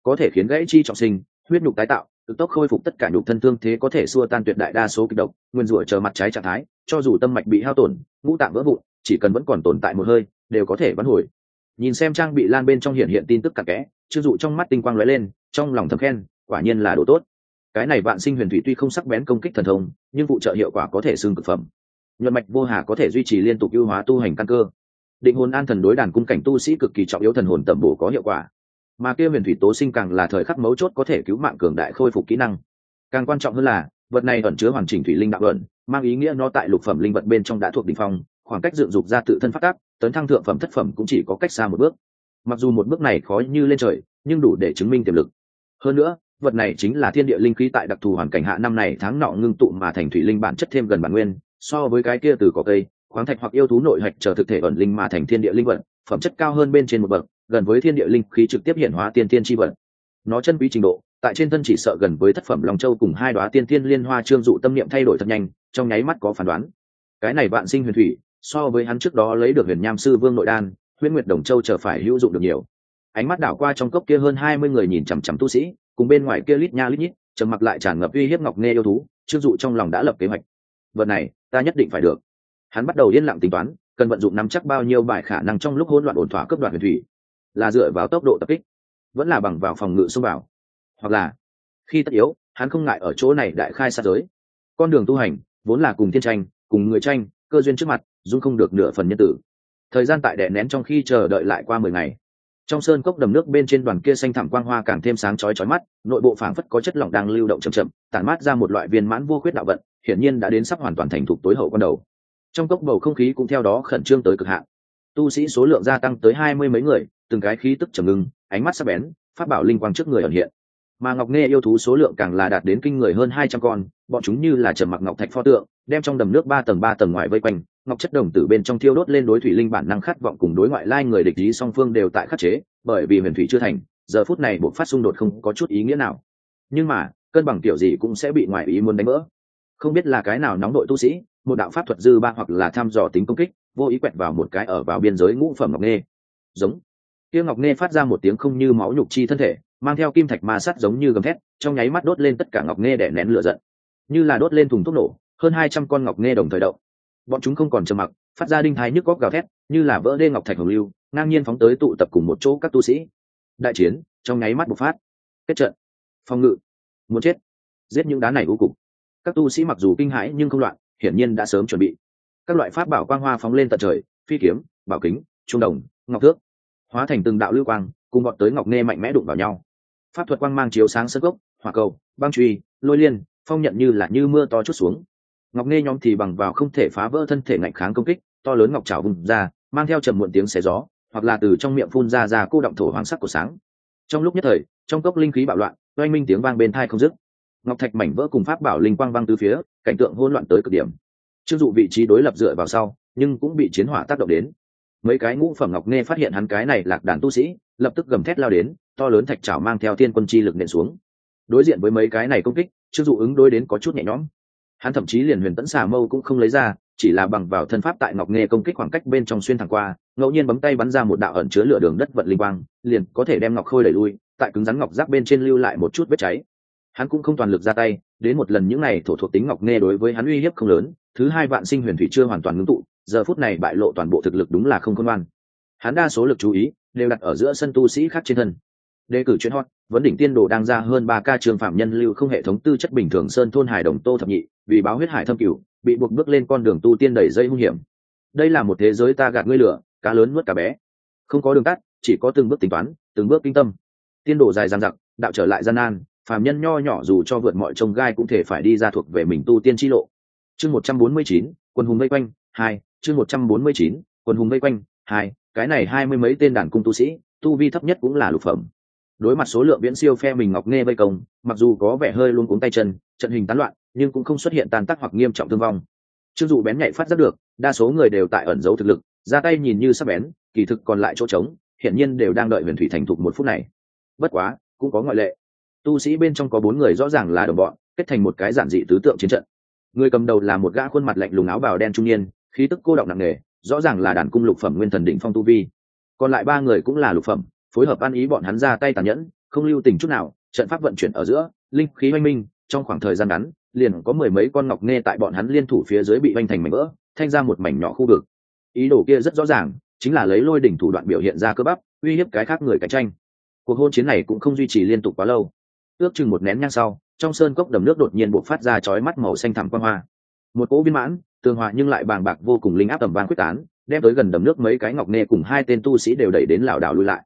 Có thể khiến gãy chi trọng sinh, huyết nhục tái tạo, cực tốc khôi phục tất cả nhục thân thương thế có thể xua tan tuyệt đại đa số kịch độc, nguyên rủa chờ mặt trái trạng thái, cho dù tâm mạch bị hao tổn, ngũ tạng vỡ vụn, chỉ cần vẫn còn tồn tại một hơi, đều có thể vãn hồi nhìn xem trang bị lan bên trong hiện hiện tin tức cặn kẽ chưng dụ trong mắt tinh quang lóe lên, trong lòng thầm khen, quả nhiên là đồ tốt. Cái này vạn sinh huyền thủy tuy không sắc bén công kích thần thông, nhưng phụ trợ hiệu quả có thể xương cực phẩm. Nhuận mạch vô hà có thể duy trì liên tục ưu hóa tu hành căn cơ. Định hồn an thần đối đàn cung cảnh tu sĩ cực kỳ trọng yếu thần hồn tẩm bổ có hiệu quả. Mà kia huyền thủy tố sinh càng là thời khắc mấu chốt có thể cứu mạng cường đại khôi phục kỹ năng. Càng quan trọng hơn là, vật này ẩn chứa hoàn chỉnh thủy linh đạo luận mang ý nghĩa nó tại lục phẩm linh vật bên trong đã thuộc đỉnh phong, khoảng cách dựng dục ra tự thân phát tác tấn thăng thượng phẩm thất phẩm cũng chỉ có cách xa một bước. Mặc dù một bước này khó như lên trời, nhưng đủ để chứng minh tiềm lực. Hơn nữa, vật này chính là thiên địa linh khí tại đặc thù hoàn cảnh hạ năm này tháng nọ ngưng tụ mà thành thủy linh bản chất thêm gần bản nguyên, so với cái kia từ có cây, khoáng thạch hoặc yêu thú nội hạch chờ thực thể ẩn linh mà thành thiên địa linh vật, phẩm chất cao hơn bên trên một bậc, gần với thiên địa linh khí trực tiếp hiện hóa tiên tiên tri vật. Nó chân quý trình độ, tại trên thân chỉ sợ gần với thất phẩm long châu cùng hai đoá tiên tiên liên hoa trương dụ tâm niệm thay đổi thật nhanh, trong nháy mắt có phán đoán. Cái này vạn sinh huyền thủy so với hắn trước đó lấy được huyền nham sư vương nội đan, huyễn nguyệt đồng châu chờ phải hữu dụng được nhiều. Ánh mắt đảo qua trong cốc kia hơn hai mươi người nhìn chằm chằm tu sĩ, cùng bên ngoài kia lít nha lít nhít, trầm mặc lại tràn ngập uy hiếp ngọc nghe yêu thú trương dụ trong lòng đã lập kế hoạch. Vận này, ta nhất định phải được. Hắn bắt đầu yên lặng tính toán, cần vận dụng nắm chắc bao nhiêu bài khả năng trong lúc hỗn loạn ổn thỏa cấp đoạn huyền thủy. Là dựa vào tốc độ tập kích, vẫn là bằng vào phòng ngự xông vào. Hoặc là, khi tất yếu, hắn không ngại ở chỗ này đại khai sát giới. Con đường tu hành, vốn là cùng thiên tranh, cùng người tranh, cơ duyên trước mặt dung không được nửa phần nhân tử. Thời gian tại đệ nén trong khi chờ đợi lại qua mười ngày. Trong sơn cốc đầm nước bên trên đoàn kia xanh thẳm quang hoa càng thêm sáng chói chói mắt, nội bộ phảng phất có chất lỏng đang lưu động chậm chậm, tản mát ra một loại viên mãn vô khuyết đạo vận, hiển nhiên đã đến sắp hoàn toàn thành thục tối hậu con đầu. Trong cốc bầu không khí cũng theo đó khẩn trương tới cực hạn. Tu sĩ số lượng gia tăng tới hai mươi mấy người, từng cái khí tức trầm ngưng, ánh mắt sắc bén phát bảo linh quang trước người ẩn hiện. Mà ngọc nghe yêu thú số lượng càng là đạt đến kinh người hơn hai trăm con, bọn chúng như là trầm mặc ngọc thạch pho tượng, đem trong đầm nước ba tầng ba tầng ngoài vây quanh ngọc chất đồng tử bên trong thiêu đốt lên đối thủy linh bản năng khát vọng cùng đối ngoại lai người địch ý song phương đều tại khắc chế, bởi vì huyền thủy chưa thành, giờ phút này buộc phát xung đột không có chút ý nghĩa nào. Nhưng mà, cân bằng kiểu gì cũng sẽ bị ngoại ý muốn đánh vỡ. Không biết là cái nào nóng đội tu sĩ, một đạo pháp thuật dư ba hoặc là thăm dò tính công kích, vô ý quẹt vào một cái ở vào biên giới ngũ phẩm ngọc nghê. Giống. Kia ngọc nghe phát ra một tiếng không như máu nhục chi thân thể, mang theo kim thạch ma sắt giống như gầm thét, trong nháy mắt đốt lên tất cả ngọc nghe để nén lửa giận. Như là đốt lên thùng thuốc nổ, hơn hai trăm con ngọc nghe đồng thời động bọn chúng không còn trầm mặc, phát ra đinh thái nhức góc gào thét, như là vỡ đê ngọc thạch hồng lưu, ngang nhiên phóng tới tụ tập cùng một chỗ các tu sĩ. Đại chiến trong nháy mắt bộc phát. Kết trận. Phòng ngự. Muốn chết. Giết những đá này vô cùng. Các tu sĩ mặc dù kinh hãi nhưng không loạn, hiển nhiên đã sớm chuẩn bị. Các loại pháp bảo quang hoa phóng lên tận trời, phi kiếm, bảo kính, trung đồng, ngọc thước, hóa thành từng đạo lưu quang, cùng bọn tới ngọc nghe mạnh mẽ đụng vào nhau. Pháp thuật quang mang chiếu sáng sơ gốc, hỏa cầu, băng truy, lôi liên, phong nhận như là như mưa to chút xuống ngọc nghe nhóm thì bằng vào không thể phá vỡ thân thể ngạnh kháng công kích, to lớn ngọc trào vùng ra, mang theo trầm muộn tiếng xé gió, hoặc là từ trong miệng phun ra ra cô động thổ hoàng sắc của sáng. Trong lúc nhất thời, trong cốc linh khí bạo loạn, oanh minh tiếng vang bên thai không dứt. Ngọc thạch mảnh vỡ cùng pháp bảo linh quang văng từ phía, cảnh tượng hỗn loạn tới cực điểm. Chưng dụ vị trí đối lập dựa vào sau, nhưng cũng bị chiến hỏa tác động đến. Mấy cái ngũ phẩm ngọc nghe phát hiện hắn cái này lạc đàn tu sĩ, lập tức gầm thét lao đến, to lớn thạch trào mang theo thiên quân chi lực nện xuống. Đối diện với mấy cái này công kích chưng dụ ứng đối đến có chút nhẹ nhõm hắn thậm chí liền huyền tẫn xà mâu cũng không lấy ra, chỉ là bằng vào thân pháp tại ngọc nghe công kích khoảng cách bên trong xuyên thẳng qua, ngẫu nhiên bấm tay bắn ra một đạo ẩn chứa lửa đường đất vận linh quang, liền có thể đem ngọc khôi đẩy lui, tại cứng rắn ngọc giáp bên trên lưu lại một chút vết cháy. Hắn cũng không toàn lực ra tay, đến một lần những n à y thổ thuộc tính ngọc nghe đối với hắn uy hiếp không lớn, thứ hai vạn sinh huyền thủy chưa hoàn toàn ngưng tụ, giờ phút này bại lộ toàn bộ thực lực đúng là không khôn ngoan. Hắn đa số lực chú ý đều đặt ở giữa sân tu sĩ khác trên thân. Đề cử chuyên hot, vấn đỉnh tiên đồ đang ra hơn ba ca trường phạm nhân lưu không hệ thống tư chất bình thường sơn thôn hải đồng tô thập nhị vì báo huyết hải thâm cửu, bị buộc bước lên con đường tu tiên đầy dây hung hiểm. Đây là một thế giới ta gạt ngươi lửa, cá lớn nuốt cá bé. Không có đường tắt, chỉ có từng bước tính toán, từng bước kinh tâm. Tiên đồ dài dằng dặc, đạo trở lại gian nan, phàm nhân nho nhỏ dù cho vượt mọi trông gai cũng thể phải đi ra thuộc về mình tu tiên chi lộ. Chương một trăm bốn mươi chín, quân hùng vây quanh, hai, chương một trăm bốn mươi chín, quân hùng vây quanh, hai, cái này hai mươi mấy tên đàn cung tu sĩ, tu vi thấp nhất cũng là lục phẩm. Đối mặt số lượng viễn siêu phe mình ngọc nghe vây công, mặc dù có vẻ hơi luôn cuống tay chân, trận hình tán loạn nhưng cũng không xuất hiện tàn tác hoặc nghiêm trọng thương vong. Chưng dù bén nhạy phát giác được, đa số người đều tại ẩn giấu thực lực, ra tay nhìn như sắp bén, kỳ thực còn lại chỗ trống, hiển nhiên đều đang đợi huyền thủy thành thục một phút này. Bất quá, cũng có ngoại lệ. Tu sĩ bên trong có bốn người rõ ràng là đồng bọn, kết thành một cái giản dị tứ tượng chiến trận. Người cầm đầu là một gã khuôn mặt lạnh lùng áo bào đen trung niên, khí tức cô động nặng nề, rõ ràng là đàn cung lục phẩm nguyên thần đỉnh phong tu vi. Còn lại ba người cũng là lục phẩm, phối hợp ăn ý bọn hắn ra tay tàn nhẫn, không lưu tình chút nào, trận pháp vận chuyển ở giữa, linh khí oanh minh, trong khoảng thời gian ngắn liền có mười mấy con ngọc nghe tại bọn hắn liên thủ phía dưới bị oanh thành mảnh vỡ, thanh ra một mảnh nhỏ khu vực. Ý đồ kia rất rõ ràng, chính là lấy lôi đỉnh thủ đoạn biểu hiện ra cơ bắp, uy hiếp cái khác người cạnh tranh. Cuộc hôn chiến này cũng không duy trì liên tục quá lâu. Ước chừng một nén nhang sau, trong sơn cốc đầm nước đột nhiên buộc phát ra chói mắt màu xanh thẳm quang hoa. Một cỗ viên mãn, tường hòa nhưng lại bàng bạc vô cùng linh áp tầm vang quyết tán, đem tới gần đầm nước mấy cái ngọc nê cùng hai tên tu sĩ đều đẩy đến lảo đảo lui lại.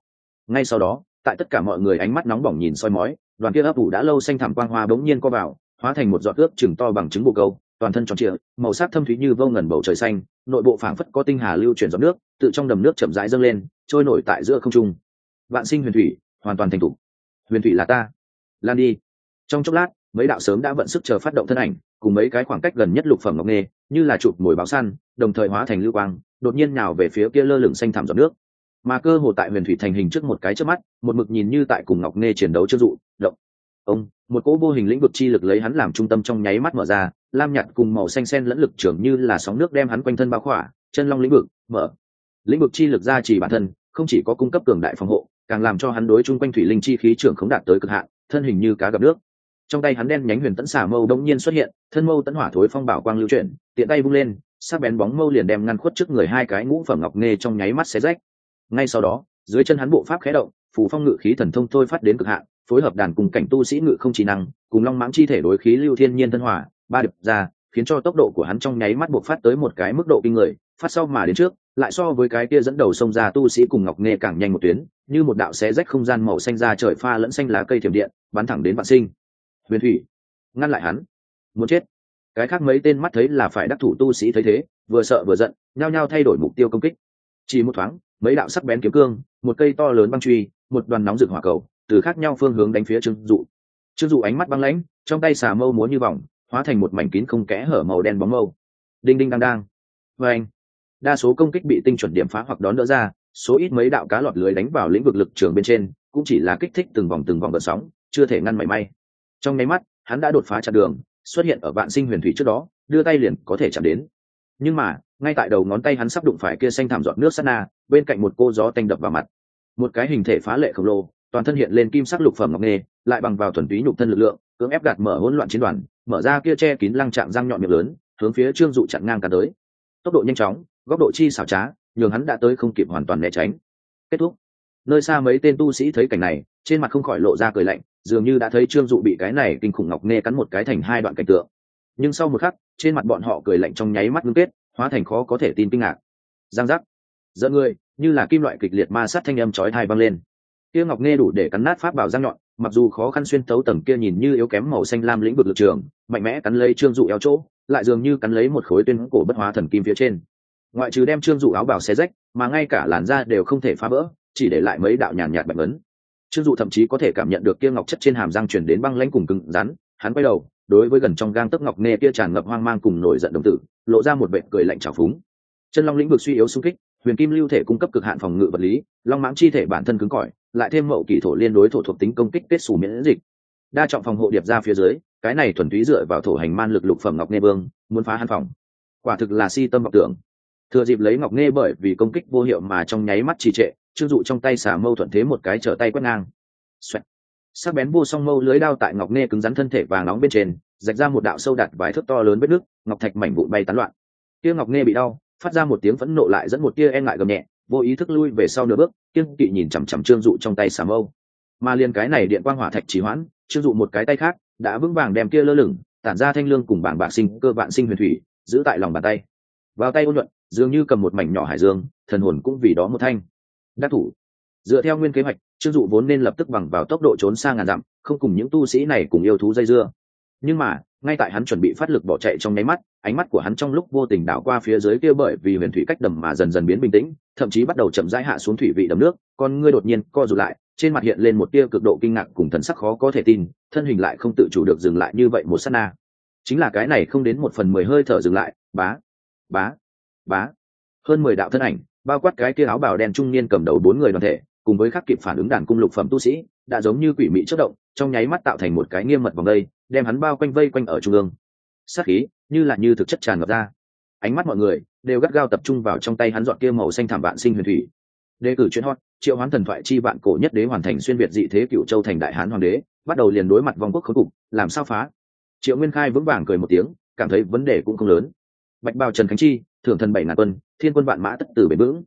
Ngay sau đó, tại tất cả mọi người ánh mắt nóng bỏng nhìn soi mói, đoàn kia ấp ủ đã lâu xanh thẳm quang hoa bỗng nhiên co vào hóa thành một giọt ướp chừng to bằng trứng bồ câu, toàn thân tròn trịa, màu sắc thâm thúy như vô ngần bầu trời xanh, nội bộ phảng phất có tinh hà lưu chuyển giọt nước, tự trong đầm nước chậm rãi dâng lên, trôi nổi tại giữa không trung. Vạn sinh huyền thủy, hoàn toàn thành t huyền thủy là ta. Lan đi. Trong chốc lát, mấy đạo sớm đã vận sức chờ phát động thân ảnh, cùng mấy cái khoảng cách gần nhất lục phẩm ngọc nghề như là chụp mồi báo săn, đồng thời hóa thành lưu quang, đột nhiên nào về phía kia lơ lửng xanh thảm giọt nước. Mà cơ hồ tại huyền thủy thành hình trước một cái trước mắt, một mực nhìn như tại cùng ngọc nghề chiến đấu chưa dụ, động ông, một cỗ vô hình lĩnh vực chi lực lấy hắn làm trung tâm trong nháy mắt mở ra, lam nhạt cùng màu xanh sen lẫn lực trưởng như là sóng nước đem hắn quanh thân bao khỏa, chân long lĩnh vực, mở. Lĩnh vực chi lực ra chỉ bản thân, không chỉ có cung cấp cường đại phòng hộ, càng làm cho hắn đối chung quanh thủy linh chi khí trưởng không đạt tới cực hạn, thân hình như cá gặp nước. Trong tay hắn đen nhánh huyền tẫn xả mâu đông nhiên xuất hiện, thân mâu tẫn hỏa thối phong bảo quang lưu chuyển, tiện tay vung lên, sắc bén bóng mâu liền đem ngăn khuất trước người hai cái ngũ phẩm ngọc nghe trong nháy mắt xé rách. Ngay sau đó, dưới chân hắn bộ pháp khé động phù phong ngự khí thần thông thôi phát đến cực hạn, phối hợp đàn cùng cảnh tu sĩ ngự không trí năng, cùng long mãng chi thể đối khí lưu thiên nhiên thân hỏa ba điệp ra, khiến cho tốc độ của hắn trong nháy mắt buộc phát tới một cái mức độ kinh người, phát sau mà đến trước, lại so với cái kia dẫn đầu sông ra tu sĩ cùng ngọc nghe càng nhanh một tuyến, như một đạo xé rách không gian màu xanh ra trời pha lẫn xanh lá cây thiểm điện, bắn thẳng đến vạn sinh. Huyền thủy, ngăn lại hắn. Muốn chết. Cái khác mấy tên mắt thấy là phải đắc thủ tu sĩ thấy thế, vừa sợ vừa giận, nhao nhao thay đổi mục tiêu công kích. Chỉ một thoáng, mấy đạo sắc bén kiếm cương một cây to lớn băng truy, một đoàn nóng rực hỏa cầu, từ khác nhau phương hướng đánh phía trương dụ. Trương dụ ánh mắt băng lãnh, trong tay xà mâu múa như vòng, hóa thành một mảnh kín không kẽ hở màu đen bóng mâu. Đinh đinh đang đang. Vê anh, đa số công kích bị tinh chuẩn điểm phá hoặc đón đỡ ra, số ít mấy đạo cá lọt lưới đánh vào lĩnh vực lực trường bên trên, cũng chỉ là kích thích từng vòng từng vòng gợn sóng, chưa thể ngăn mảy may. Trong nháy mắt, hắn đã đột phá chặt đường, xuất hiện ở vạn sinh huyền thủy trước đó, đưa tay liền có thể chạm đến. Nhưng mà ngay tại đầu ngón tay hắn sắp đụng phải kia xanh thảm giọt nước sát na, bên cạnh một cô gió tanh đập vào mặt. Một cái hình thể phá lệ khổng lồ, toàn thân hiện lên kim sắc lục phẩm ngọc nghề lại bằng vào thuần túy nhục thân lực lượng, cưỡng ép gạt mở hỗn loạn chiến đoàn, mở ra kia che kín lăng trạng răng nhọn miệng lớn, hướng phía trương dụ chặn ngang cả tới. Tốc độ nhanh chóng, góc độ chi xảo trá, nhường hắn đã tới không kịp hoàn toàn né tránh. Kết thúc. Nơi xa mấy tên tu sĩ thấy cảnh này, trên mặt không khỏi lộ ra cười lạnh, dường như đã thấy trương dụ bị cái này kinh khủng ngọc nghe cắn một cái thành hai đoạn cảnh tượng. Nhưng sau một khắc, trên mặt bọn họ cười lạnh trong nháy mắt ngưng kết hóa thành khó có thể tin kinh ngạc. Giang giác. Giận người như là kim loại kịch liệt ma sát thanh âm chói thai vang lên. Kia ngọc nghe đủ để cắn nát pháp bảo răng nhọn mặc dù khó khăn xuyên tấu tầng kia nhìn như yếu kém màu xanh lam lĩnh vực lực trường mạnh mẽ cắn lấy trương dụ eo chỗ lại dường như cắn lấy một khối tuyên cổ bất hóa thần kim phía trên. Ngoại trừ đem trương dụ áo bảo xé rách mà ngay cả làn da đều không thể phá vỡ chỉ để lại mấy đạo nhàn nhạt, nhạt bạch ấn trương dụ thậm chí có thể cảm nhận được kia ngọc chất trên hàm răng chuyển đến băng lãnh cùng cứng rắn hắn quay đầu đối với gần trong gang tấc ngọc nghe kia tràn ngập hoang mang cùng nổi giận đồng tử, lộ ra một vệ cười lạnh trào phúng. Chân long lĩnh vực suy yếu xung kích, huyền kim lưu thể cung cấp cực hạn phòng ngự vật lý, long mãng chi thể bản thân cứng cỏi, lại thêm mậu kỳ thổ liên đối thổ thuộc tính công kích kết xù miễn dịch. Đa trọng phòng hộ điệp ra phía dưới, cái này thuần túy dựa vào thổ hành man lực lục phẩm ngọc nghe vương, muốn phá hàn phòng. Quả thực là si tâm vọng tưởng. Thừa dịp lấy ngọc nghe bởi vì công kích vô hiệu mà trong nháy mắt trì trệ chưng dụ trong tay xả mâu thuận thế một cái trở tay quét ngang. Xoẹt sắc bén vô song mâu lưới đao tại ngọc nê cứng rắn thân thể vàng nóng bên trên, rạch ra một đạo sâu đặt vài thước to lớn vết nước, ngọc thạch mảnh vụn bay tán loạn. Kia ngọc nê bị đau, phát ra một tiếng phẫn nộ lại dẫn một tia e ngại gầm nhẹ, vô ý thức lui về sau nửa bước, kiên kỵ nhìn chằm chằm trương dụ trong tay xà mâu. Mà liền cái này điện quang hỏa thạch chỉ hoãn, trương dụ một cái tay khác, đã vững vàng đem kia lơ lửng, tản ra thanh lương cùng bảng bạc sinh, cơ vạn sinh huyền thủy, giữ tại lòng bàn tay. Vào tay ôn nhuận, dường như cầm một mảnh nhỏ hải dương, thần hồn cũng vì đó một thanh. Đắc thủ. Dựa theo nguyên kế hoạch trương dụ vốn nên lập tức bằng vào tốc độ trốn xa ngàn dặm, không cùng những tu sĩ này cùng yêu thú dây dưa. Nhưng mà, ngay tại hắn chuẩn bị phát lực bỏ chạy trong nháy mắt, ánh mắt của hắn trong lúc vô tình đảo qua phía dưới kia bởi vì huyền thủy cách đầm mà dần dần biến bình tĩnh, thậm chí bắt đầu chậm rãi hạ xuống thủy vị đầm nước, con ngươi đột nhiên co rụt lại, trên mặt hiện lên một tia cực độ kinh ngạc cùng thần sắc khó có thể tin, thân hình lại không tự chủ được dừng lại như vậy một sát na. Chính là cái này không đến một phần mười hơi thở dừng lại, bá bá bá. Hơn mười đạo thân ảnh, bao quát cái kia áo bào đen trung niên cầm đầu bốn người đoàn thể cùng với khắc kịp phản ứng đàn cung lục phẩm tu sĩ, đã giống như quỷ mị chất động, trong nháy mắt tạo thành một cái nghiêm mật vòng đây, đem hắn bao quanh vây quanh ở trung ương. Sát khí, như là như thực chất tràn ngập ra. Ánh mắt mọi người đều gắt gao tập trung vào trong tay hắn dọn kia màu xanh thảm vạn sinh huyền thủy. Đề cử chuyên hot, triệu hoán thần thoại chi vạn cổ nhất đế hoàn thành xuyên việt dị thế cựu châu thành đại hán hoàng đế, bắt đầu liền đối mặt vòng quốc khống cục, làm sao phá? Triệu nguyên khai vững vàng cười một tiếng, cảm thấy vấn đề cũng không lớn. Bạch bào trần khánh chi, thưởng thần bảy ngàn quân, thiên quân vạn mã tất tử bền vững.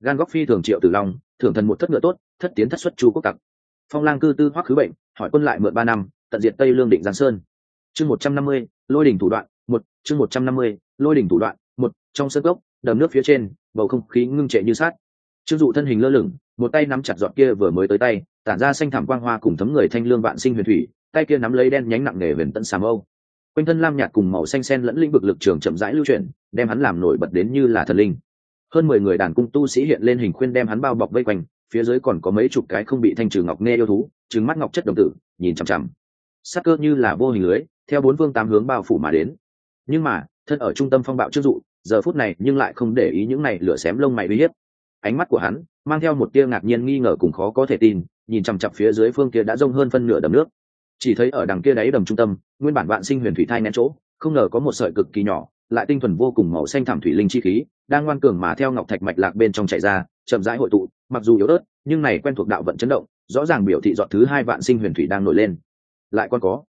Gan góc phi thường triệu tử long thưởng thần một thất ngựa tốt, thất tiến thất xuất chu quốc tặc phong lang cư tư hoắc khứ bệnh, hỏi quân lại mượn ba năm, tận diệt tây lương định giang sơn. Chương một trăm năm mươi, lôi đỉnh thủ đoạn, một, chương một trăm năm mươi, lôi đỉnh thủ đoạn, một, trong sân gốc đầm nước phía trên, bầu không khí ngưng trệ như sát trương dụ thân hình lơ lửng, một tay nắm chặt giọt kia vừa mới tới tay, tản ra xanh thảm quang hoa cùng thấm người thanh lương vạn sinh huyền thủy, tay kia nắm lấy đen nhánh nặng nề huyền tận xà mâu. Quanh thân lam nhạt cùng màu xanh sen lẫn lĩnh vực lực trường chậm rãi lưu chuyển, đem hắn làm nổi bật đến như là thần linh hơn mười người đàn cung tu sĩ hiện lên hình khuyên đem hắn bao bọc vây quanh, phía dưới còn có mấy chục cái không bị thanh trừ ngọc nghe yêu thú trứng mắt ngọc chất đồng tử, nhìn chằm chằm. Sắc cơ như là vô hình lưới, theo bốn phương tám hướng bao phủ mà đến. Nhưng mà, thân ở trung tâm phong bạo trước dụ, giờ phút này nhưng lại không để ý những này lửa xém lông mày uy hiếp. Ánh mắt của hắn mang theo một tia ngạc nhiên nghi ngờ cùng khó có thể tin, nhìn chằm chặp phía dưới phương kia đã rông hơn phân nửa đầm nước. Chỉ thấy ở đằng kia đáy đầm trung tâm, nguyên bản vạn sinh huyền thủy thai nén chỗ, không ngờ có một sợi cực kỳ nhỏ lại tinh thuần vô cùng màu xanh thảm thủy linh chi khí, đang ngoan cường mà theo ngọc thạch mạch lạc bên trong chạy ra, chậm rãi hội tụ, mặc dù yếu ớt, nhưng này quen thuộc đạo vận chấn động, rõ ràng biểu thị dọn thứ hai vạn sinh huyền thủy đang nổi lên. Lại còn có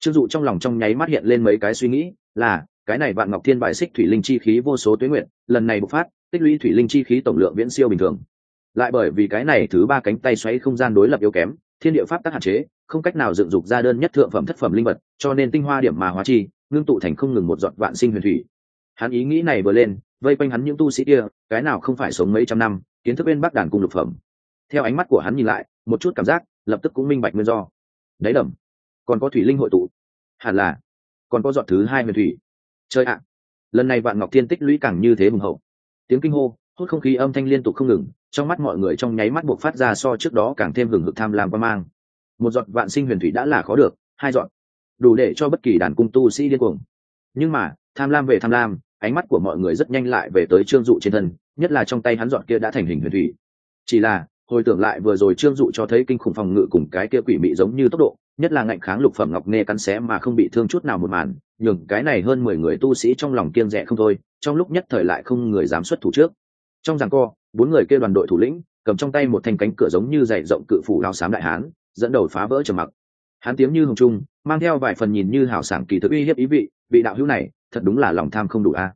chưng dụ trong lòng trong nháy mắt hiện lên mấy cái suy nghĩ, là, cái này vạn ngọc thiên bài xích thủy linh chi khí vô số tuyến nguyện, lần này bộc phát, tích lũy thủy linh chi khí tổng lượng viễn siêu bình thường. Lại bởi vì cái này thứ ba cánh tay xoáy không gian đối lập yếu kém, thiên địa pháp tắc hạn chế, không cách nào dựng dục ra đơn nhất thượng phẩm thất phẩm linh vật, cho nên tinh hoa điểm mà hóa chi ngưng tụ thành không ngừng một giọt vạn sinh huyền thủy. Hắn ý nghĩ này vừa lên, vây quanh hắn những tu sĩ kia, cái nào không phải sống mấy trăm năm, kiến thức bên bắc đàn cung lục phẩm. Theo ánh mắt của hắn nhìn lại, một chút cảm giác, lập tức cũng minh bạch nguyên do. Đáy đầm còn có thủy linh hội tụ. Hẳn là, còn có giọt thứ hai huyền thủy. Chơi ạ. Lần này vạn ngọc thiên tích lũy càng như thế hùng hậu. Tiếng kinh hô, hút không khí âm thanh liên tục không ngừng, trong mắt mọi người trong nháy mắt buộc phát ra so trước đó càng thêm hừng hực tham lam và mang. Một giọt vạn sinh huyền thủy đã là khó được, hai giọt đủ để cho bất kỳ đàn cung tu sĩ điên cuồng. Nhưng mà, tham lam về tham lam, ánh mắt của mọi người rất nhanh lại về tới trương dụ trên thân, nhất là trong tay hắn dọn kia đã thành hình huyền thủy. Chỉ là, hồi tưởng lại vừa rồi trương dụ cho thấy kinh khủng phòng ngự cùng cái kia quỷ mị giống như tốc độ, nhất là ngạnh kháng lục phẩm ngọc nghe cắn xé mà không bị thương chút nào một màn, nhường cái này hơn mười người tu sĩ trong lòng kiêng rẻ không thôi, trong lúc nhất thời lại không người dám xuất thủ trước. Trong giằng co, bốn người kêu đoàn đội thủ lĩnh, cầm trong tay một thanh cánh cửa giống như dày rộng cự phủ lao xám đại hán, dẫn đầu phá vỡ trầm mặc hắn tiếng như hồng trung, mang theo vài phần nhìn như hảo sảng kỳ thực uy hiếp ý vị vị đạo hữu này, thật đúng là lòng tham không đủ a.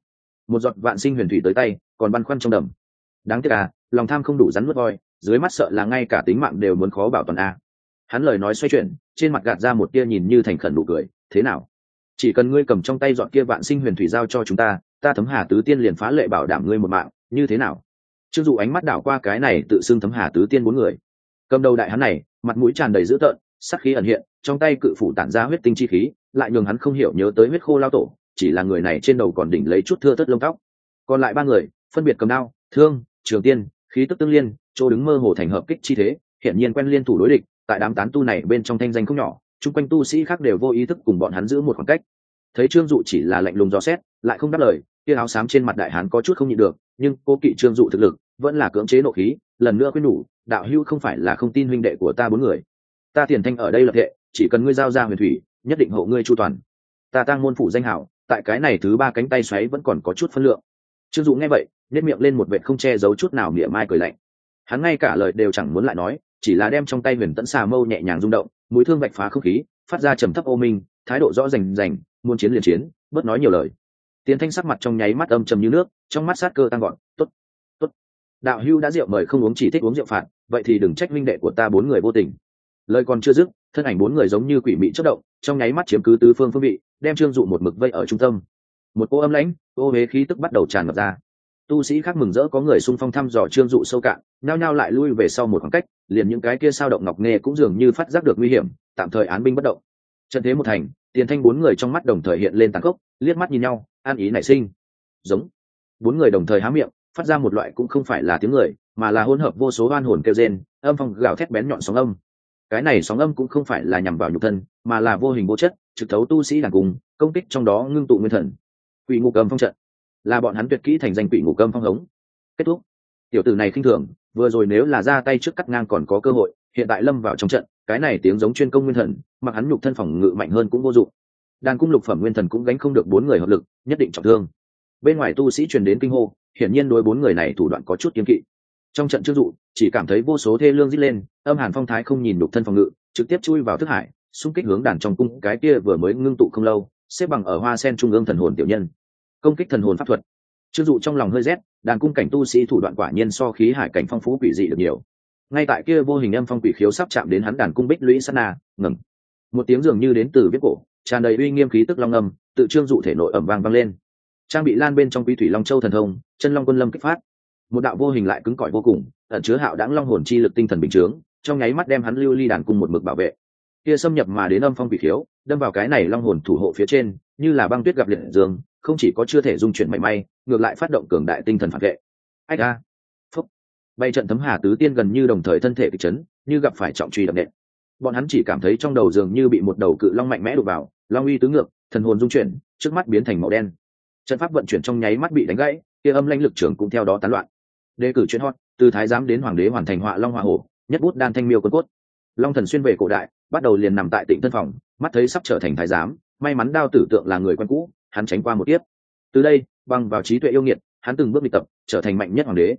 Một giọt vạn sinh huyền thủy tới tay, còn băn khoăn trong đầm. Đáng tiếc à lòng tham không đủ rắn mất voi, dưới mắt sợ là ngay cả tính mạng đều muốn khó bảo toàn a. Hắn lời nói xoay chuyển, trên mặt gạt ra một tia nhìn như thành khẩn nụ cười, thế nào? Chỉ cần ngươi cầm trong tay dọn kia vạn sinh huyền thủy giao cho chúng ta ta thấm hà tứ tiên liền phá lệ bảo đảm ngươi một mạng, như thế nào? Chưng dụ ánh mắt đảo qua cái này tự xưng thấm hà tứ tiên bốn người. Cầm đầu đại hắn này, mặt mũi tràn đầy dữ tợn sắc khí ẩn hiện, trong tay cự phủ tản ra huyết tinh chi khí, lại nhường hắn không hiểu nhớ tới huyết khô lao tổ, chỉ là người này trên đầu còn đỉnh lấy chút thưa thất lông tóc. Còn lại ba người, phân biệt cầm đao, thương, trường tiên, khí tức tương liên, chỗ đứng mơ hồ thành hợp kích chi thế hiện nhiên quen liên thủ đối địch, tại đám tán tu này bên trong thanh danh không nhỏ, chung quanh tu sĩ khác đều vô ý thức cùng bọn hắn giữ một khoảng cách. Thấy trương dụ chỉ là lạnh lùng dò xét, lại không đáp lời, kia áo xám trên mặt đại hán có chút không nhịn được, nhưng cô kỵ trương dụ thực lực, vẫn là cưỡng chế nộ khí, lần nữa quyết nhủ đạo hưu không phải là không tin huynh đệ của ta bốn người ta tiền thanh ở đây lập hệ, chỉ cần ngươi giao ra huyền thủy, nhất định hộ ngươi chu toàn. Ta tăng môn phủ danh hảo, tại cái này thứ ba cánh tay xoáy vẫn còn có chút phân lượng. Trương dụ nghe vậy nếp miệng lên một vệ không che giấu chút nào mỉa mai cười lạnh. Hắn ngay cả lời đều chẳng muốn lại nói, chỉ là đem trong tay huyền tẫn xà mâu nhẹ nhàng rung động, mũi thương vạch phá không khí, phát ra trầm thấp ô minh, thái độ rõ rành rành, muốn chiến liền chiến, bớt nói nhiều lời. Tiến thanh sắc mặt trong nháy mắt âm trầm như nước, trong mắt sát cơ tăng gọn tốt tốt. Đạo hưu đã rượu mời không uống chỉ thích uống rượu phạt, vậy thì đừng trách minh đệ của ta bốn người vô tình lời còn chưa dứt, thân ảnh bốn người giống như quỷ mị chất động, trong nháy mắt chiếm cứ tứ phương phương vị, đem trương dụ một mực vây ở trung tâm. Một cô âm lãnh, ô huế khí tức bắt đầu tràn ngập ra. Tu sĩ khác mừng rỡ có người xung phong thăm dò trương dụ sâu cạn nao nhao lại lui về sau một khoảng cách, liền những cái kia sao động ngọc nghề cũng dường như phát giác được nguy hiểm, tạm thời án binh bất động. Trận thế một thành, tiền thanh bốn người trong mắt đồng thời hiện lên tàn khốc, liếc mắt nhìn nhau, an ý nảy sinh. Giống. Bốn người đồng thời há miệng, phát ra một loại cũng không phải là tiếng người, mà là hỗn hợp vô số oan hồn kêu rên, âm phong gào thét bén nhọn sóng âm cái này sóng âm cũng không phải là nhằm vào nhục thân, mà là vô hình vô chất, trực thấu tu sĩ đàn cùng, công kích trong đó ngưng tụ nguyên thần. Quỷ ngục âm phong trận. Là bọn hắn tuyệt kỹ thành danh quỷ ngục âm phong hống. Kết thúc. Tiểu tử này khinh thường, vừa rồi nếu là ra tay trước cắt ngang còn có cơ hội, hiện tại lâm vào trong trận, cái này tiếng giống chuyên công nguyên thần, mặc hắn nhục thân phòng ngự mạnh hơn cũng vô dụng. Đàn cung lục phẩm nguyên thần cũng gánh không được bốn người hợp lực, nhất định trọng thương. Bên ngoài tu sĩ truyền đến kinh hô, hiển nhiên đối bốn người này thủ đoạn có chút kiếm kỵ trong trận chưa dụ, chỉ cảm thấy vô số thê lương dít lên, âm hàn phong thái không nhìn đục thân phòng ngự, trực tiếp chui vào thức hải, xung kích hướng đàn trong cung, cái kia vừa mới ngưng tụ không lâu, xếp bằng ở hoa sen trung ương thần hồn tiểu nhân. Công kích thần hồn pháp thuật. Chưng dụ trong lòng hơi rét, đàn cung cảnh tu sĩ thủ đoạn quả nhiên so khí hải cảnh phong phú quỷ dị được nhiều. Ngay tại kia vô hình âm phong quỷ khiếu sắp chạm đến hắn đàn cung bích lũy sana ngừng. Một tiếng dường như đến từ viết cổ, tràn đầy uy nghiêm khí tức long âm, tự trương dụ thể nội ẩm vang vang lên. Trang bị lan bên trong quý thủy long châu thần thông, chân long quân lâm kích phát một đạo vô hình lại cứng cỏi vô cùng ẩn chứa hạo đáng long hồn chi lực tinh thần bình chướng trong nháy mắt đem hắn lưu ly đàn cung một mực bảo vệ. Kia xâm nhập mà đến âm phong bị thiếu, đâm vào cái này long hồn thủ hộ phía trên như là băng tuyết gặp liệt dương không chỉ có chưa thể dung chuyển mạnh may ngược lại phát động cường đại tinh thần phản vệ. Ách a phúc! Bay trận thấm hà tứ tiên gần như đồng thời thân thể kịch chấn như gặp phải trọng truy đập nện. Bọn hắn chỉ cảm thấy trong đầu dường như bị một đầu cự long mạnh mẽ đục vào long uy tứ ngược thần hồn dung chuyển trước mắt biến thành màu đen. Trận pháp vận chuyển trong nháy mắt bị đánh gãy kia âm lãnh lực trưởng cũng theo đó tán loạn đề cử chuyên hot, từ thái giám đến hoàng đế hoàn thành họa long họa hổ, nhất bút đan thanh miêu quân cốt. Long thần xuyên về cổ đại, bắt đầu liền nằm tại tỉnh tân phòng, mắt thấy sắp trở thành thái giám, may mắn đao tử tượng là người quen cũ, hắn tránh qua một tiếp từ đây bằng vào trí tuệ yêu nghiệt, hắn từng bước bị tập, trở thành mạnh nhất hoàng đế.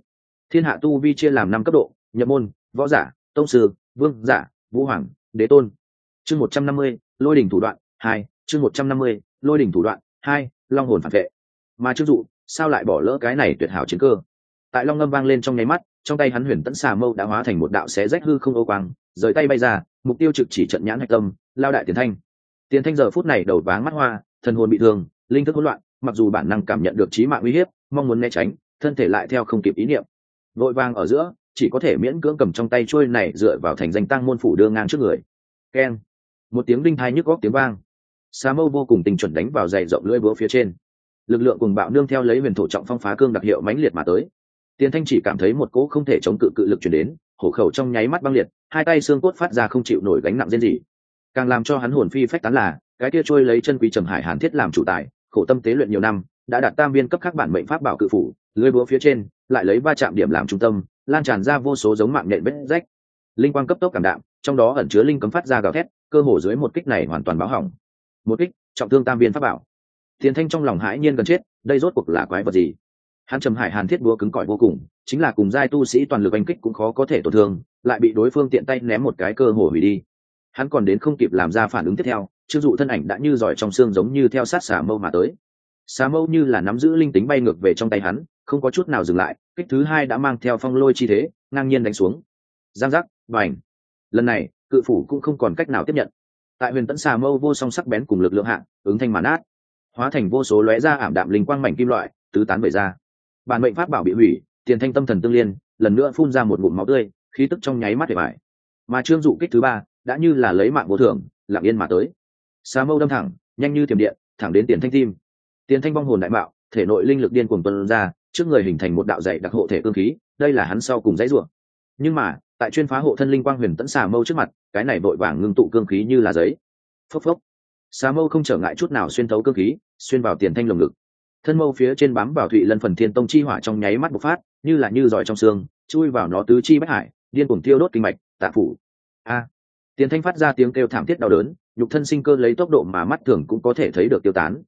Thiên hạ tu vi chia làm năm cấp độ, nhập môn, võ giả, tông sư, vương giả, vũ hoàng, đế tôn. Chương một trăm năm mươi, lôi đỉnh thủ đoạn hai, chương một trăm năm mươi, lôi đỉnh thủ đoạn hai, long hồn phản vệ. Mà chưng dụ, sao lại bỏ lỡ cái này tuyệt hảo chiến cơ? Tại long ngâm vang lên trong nháy mắt, trong tay hắn huyền tẫn xà mâu đã hóa thành một đạo xé rách hư không ô quang, rời tay bay ra, mục tiêu trực chỉ trận nhãn hạch tâm, lao đại tiền thanh. Tiền thanh giờ phút này đầu váng mắt hoa, thần hồn bị thương, linh thức hỗn loạn, mặc dù bản năng cảm nhận được trí mạng uy hiếp, mong muốn né tránh, thân thể lại theo không kịp ý niệm. Vội vang ở giữa, chỉ có thể miễn cưỡng cầm trong tay trôi này dựa vào thành danh tăng môn phủ đưa ngang trước người. Keng. Một tiếng đinh thai nhức góc tiếng vang. Xà mâu vô cùng tình chuẩn đánh vào dày rộng lưỡi búa phía trên. Lực lượng cùng bạo nương theo lấy huyền thổ trọng phong phá cương đặc hiệu mãnh liệt mà tới tiền thanh chỉ cảm thấy một cỗ không thể chống cự cự lực chuyển đến, hổ khẩu trong nháy mắt băng liệt, hai tay xương cốt phát ra không chịu nổi gánh nặng riêng gì càng làm cho hắn hồn phi phách tán là, cái kia trôi lấy chân quý trầm hải hàn thiết làm chủ tài, khổ tâm tế luyện nhiều năm, đã đạt tam viên cấp các bản mệnh pháp bảo cự phủ, lưới búa phía trên, lại lấy ba chạm điểm làm trung tâm, lan tràn ra vô số giống mạng nhện vết rách. Linh quang cấp tốc cảm đạm, trong đó ẩn chứa linh cấm phát ra gào thét, cơ hồ dưới một kích này hoàn toàn báo hỏng. Một kích, trọng thương tam viên pháp bảo. Tiền thanh trong lòng hãi nhiên gần chết, đây rốt cuộc là quái vật gì? Hắn trầm hải hàn thiết búa cứng cỏi vô cùng, chính là cùng giai tu sĩ toàn lực oanh kích cũng khó có thể tổn thương, lại bị đối phương tiện tay ném một cái cơ hồ hủy đi. Hắn còn đến không kịp làm ra phản ứng tiếp theo chưng dụ thân ảnh đã như giỏi trong xương giống như theo sát xà mâu mà tới. Xà mâu như là nắm giữ linh tính bay ngược về trong tay hắn, không có chút nào dừng lại, kích thứ hai đã mang theo phong lôi chi thế, ngang nhiên đánh xuống. Giang giác và ảnh lần này, cự phủ cũng không còn cách nào tiếp nhận. Tại huyền tẫn xà mâu vô song sắc bén cùng lực lượng hạng ứng thanh màn át hóa thành vô số lóe ra ảm đạm linh quang mảnh kim loại, tứ tán về ra bản mệnh pháp bảo bị hủy, tiền thanh tâm thần tương liên, lần nữa phun ra một ngụm máu tươi, khí tức trong nháy mắt để bại. Mà trương dụ kích thứ ba, đã như là lấy mạng vô thường, lặng yên mà tới. Xà mâu đâm thẳng, nhanh như tiềm điện, thẳng đến tiền thanh tim. Tiền thanh vong hồn đại mạo, thể nội linh lực điên cuồng tuân ra, trước người hình thành một đạo dạy đặc hộ thể cương khí, đây là hắn sau cùng dãy ruộng nhưng mà, tại chuyên phá hộ thân linh quang huyền tẫn xà mâu trước mặt, cái này vội vàng ngưng tụ cương khí như là giấy. Phốc phốc. Xà mâu không trở ngại chút nào xuyên thấu cương khí, xuyên vào tiền thanh lồng ngực thân mâu phía trên bám vào thụy lân phần thiên tông chi hỏa trong nháy mắt bộc phát, như là như giỏi trong xương, chui vào nó tứ chi bách hải, điên cuồng tiêu đốt kinh mạch, tạ phủ. A. Tiền thanh phát ra tiếng kêu thảm thiết đau đớn, nhục thân sinh cơ lấy tốc độ mà mắt thường cũng có thể thấy được tiêu tán.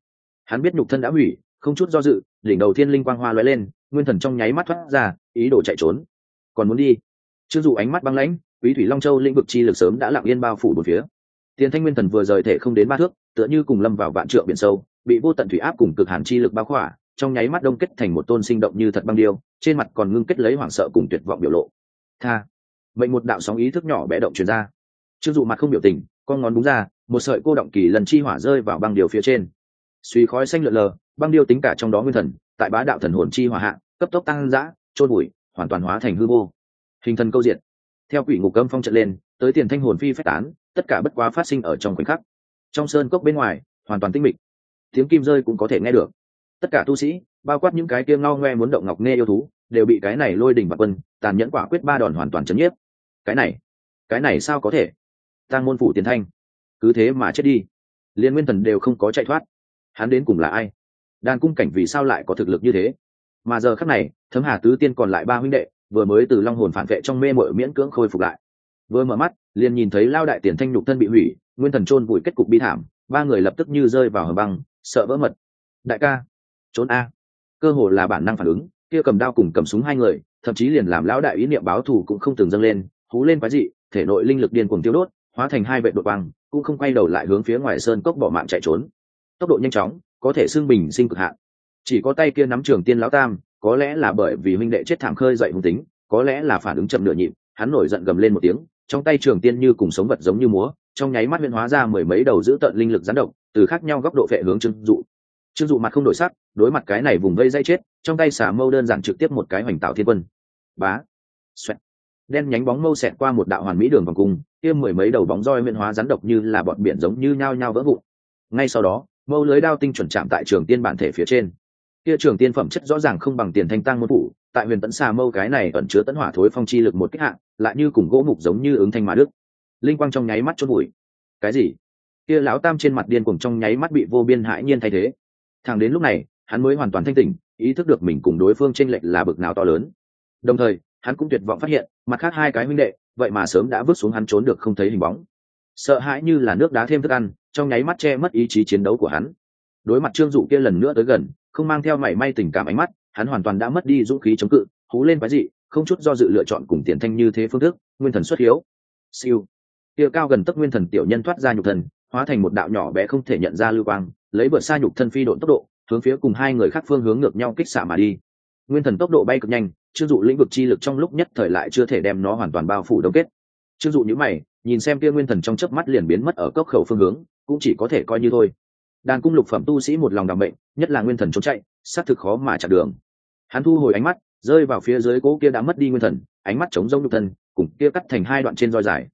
Hắn biết nhục thân đã hủy, không chút do dự, đỉnh đầu thiên linh quang hoa lóe lên, nguyên thần trong nháy mắt thoát ra, ý đồ chạy trốn. Còn muốn đi? Chưng dù ánh mắt băng lãnh, quý thủy long châu lĩnh vực chi lực sớm đã lặng yên bao phủ một phía. Tiền thanh nguyên thần vừa rời thể không đến ba thước, tựa như cùng lâm vào vạn trượng biển sâu bị vô tận thủy áp cùng cực hàn chi lực bao khỏa, trong nháy mắt đông kết thành một tôn sinh động như thật băng điêu, trên mặt còn ngưng kết lấy hoảng sợ cùng tuyệt vọng biểu lộ. Tha! Mệnh một đạo sóng ý thức nhỏ bẽ động truyền ra. Chưng dụ mặt không biểu tình, con ngón đúng ra, một sợi cô động kỳ lần chi hỏa rơi vào băng điều phía trên. Suy khói xanh lượn lờ, băng điêu tính cả trong đó nguyên thần, tại bá đạo thần hồn chi hỏa hạ, cấp tốc tăng dã trôn bụi, hoàn toàn hóa thành hư vô. Hình thần câu diện. Theo quỷ ngục âm phong trận lên, tới tiền thanh hồn phi phách tán, tất cả bất quá phát sinh ở trong khoảnh khắc. Trong sơn cốc bên ngoài, hoàn toàn tinh mịch tiếng kim rơi cũng có thể nghe được. Tất cả tu sĩ, bao quát những cái kia ngao ngoe muốn động ngọc nghe yêu thú, đều bị cái này lôi đỉnh và quân, tàn nhẫn quả quyết ba đòn hoàn toàn chấn nhiếp. Cái này cái này sao có thể? Tăng môn phủ tiền thanh. Cứ thế mà chết đi. Liên nguyên thần đều không có chạy thoát. Hắn đến cùng là ai? Đàn cung cảnh vì sao lại có thực lực như thế? Mà giờ khắc này, thấm hà tứ tiên còn lại ba huynh đệ, vừa mới từ long hồn phản vệ trong mê mội miễn cưỡng khôi phục lại. Vừa mở mắt, liền nhìn thấy lao đại tiền thanh nhục thân bị hủy, nguyên thần chôn vùi kết cục bi thảm ba người lập tức như rơi vào hầm băng, sợ vỡ mật. Đại ca, trốn a. Cơ hồ là bản năng phản ứng, kia cầm đao cùng cầm súng hai người, thậm chí liền làm lão đại ý niệm báo thù cũng không từng dâng lên, hú lên quái dị, thể nội linh lực điên cuồng tiêu đốt, hóa thành hai vệ đội băng cũng không quay đầu lại hướng phía ngoài sơn cốc bỏ mạng chạy trốn. Tốc độ nhanh chóng, có thể xưng bình sinh cực hạn. Chỉ có tay kia nắm trường tiên lão tam, có lẽ là bởi vì huynh đệ chết thảm khơi dậy hung tính, có lẽ là phản ứng chậm nửa nhịp, hắn nổi giận gầm lên một tiếng, trong tay trường tiên như cùng sống vật giống như múa trong nháy mắt huyễn hóa ra mười mấy đầu giữ tận linh lực gián độc, từ khác nhau góc độ vệ hướng trương dụ. Trương dụ mặt không đổi sắc, đối mặt cái này vùng vây dây chết, trong tay xả mâu đơn giản trực tiếp một cái hoành tạo thiên quân. Bá. Xoẹt. Đen nhánh bóng mâu xẹt qua một đạo hoàn mỹ đường vòng cung, kia mười mấy đầu bóng roi huyễn hóa rắn độc như là bọn biển giống như nhao nhao vỡ vụn. Ngay sau đó, mâu lưới đao tinh chuẩn chạm tại trường tiên bản thể phía trên. Kia trường tiên phẩm chất rõ ràng không bằng tiền thanh tăng môn phủ, tại huyền tẫn xà mâu cái này ẩn chứa tẫn hỏa thối phong chi lực một kích hạng lại như cùng gỗ mục giống như ứng thanh mà đức linh quang trong nháy mắt chốt bụi cái gì? Kia lão tam trên mặt điên cuồng trong nháy mắt bị vô biên hãi nhiên thay thế. Thằng đến lúc này, hắn mới hoàn toàn thanh tỉnh, ý thức được mình cùng đối phương tranh lệch là bực nào to lớn. Đồng thời, hắn cũng tuyệt vọng phát hiện, mặt khác hai cái huynh đệ, vậy mà sớm đã vứt xuống hắn trốn được không thấy hình bóng. Sợ hãi như là nước đá thêm thức ăn, trong nháy mắt che mất ý chí chiến đấu của hắn. Đối mặt trương dụ kia lần nữa tới gần, không mang theo mảy may tình cảm ánh mắt, hắn hoàn toàn đã mất đi dũng khí chống cự, hú lên quái dị, không chút do dự lựa chọn cùng tiền thanh như thế phương thức, nguyên thần xuất hiếu. Siêu kia cao gần tấc nguyên thần tiểu nhân thoát ra nhục thần hóa thành một đạo nhỏ bé không thể nhận ra lưu quang, lấy vượt xa nhục thân phi độn tốc độ, hướng phía cùng hai người khác phương hướng ngược nhau kích xạ mà đi. Nguyên thần tốc độ bay cực nhanh chưng dụ lĩnh vực chi lực trong lúc nhất thời lại chưa thể đem nó hoàn toàn bao phủ đông kết. Chưng dụ nhữ mày, nhìn xem kia nguyên thần trong chớp mắt liền biến mất ở cốc khẩu phương hướng, cũng chỉ có thể coi như thôi. Đàn cung lục phẩm tu sĩ một lòng đảm bệnh, nhất là nguyên thần trốn chạy xác thực khó mà chặn đường. Hắn thu hồi ánh mắt, rơi vào phía dưới cố kia đã mất đi nguyên thần, ánh mắt chống rông nhục thân, cùng kia cắt thành hai đoạn trên roi dài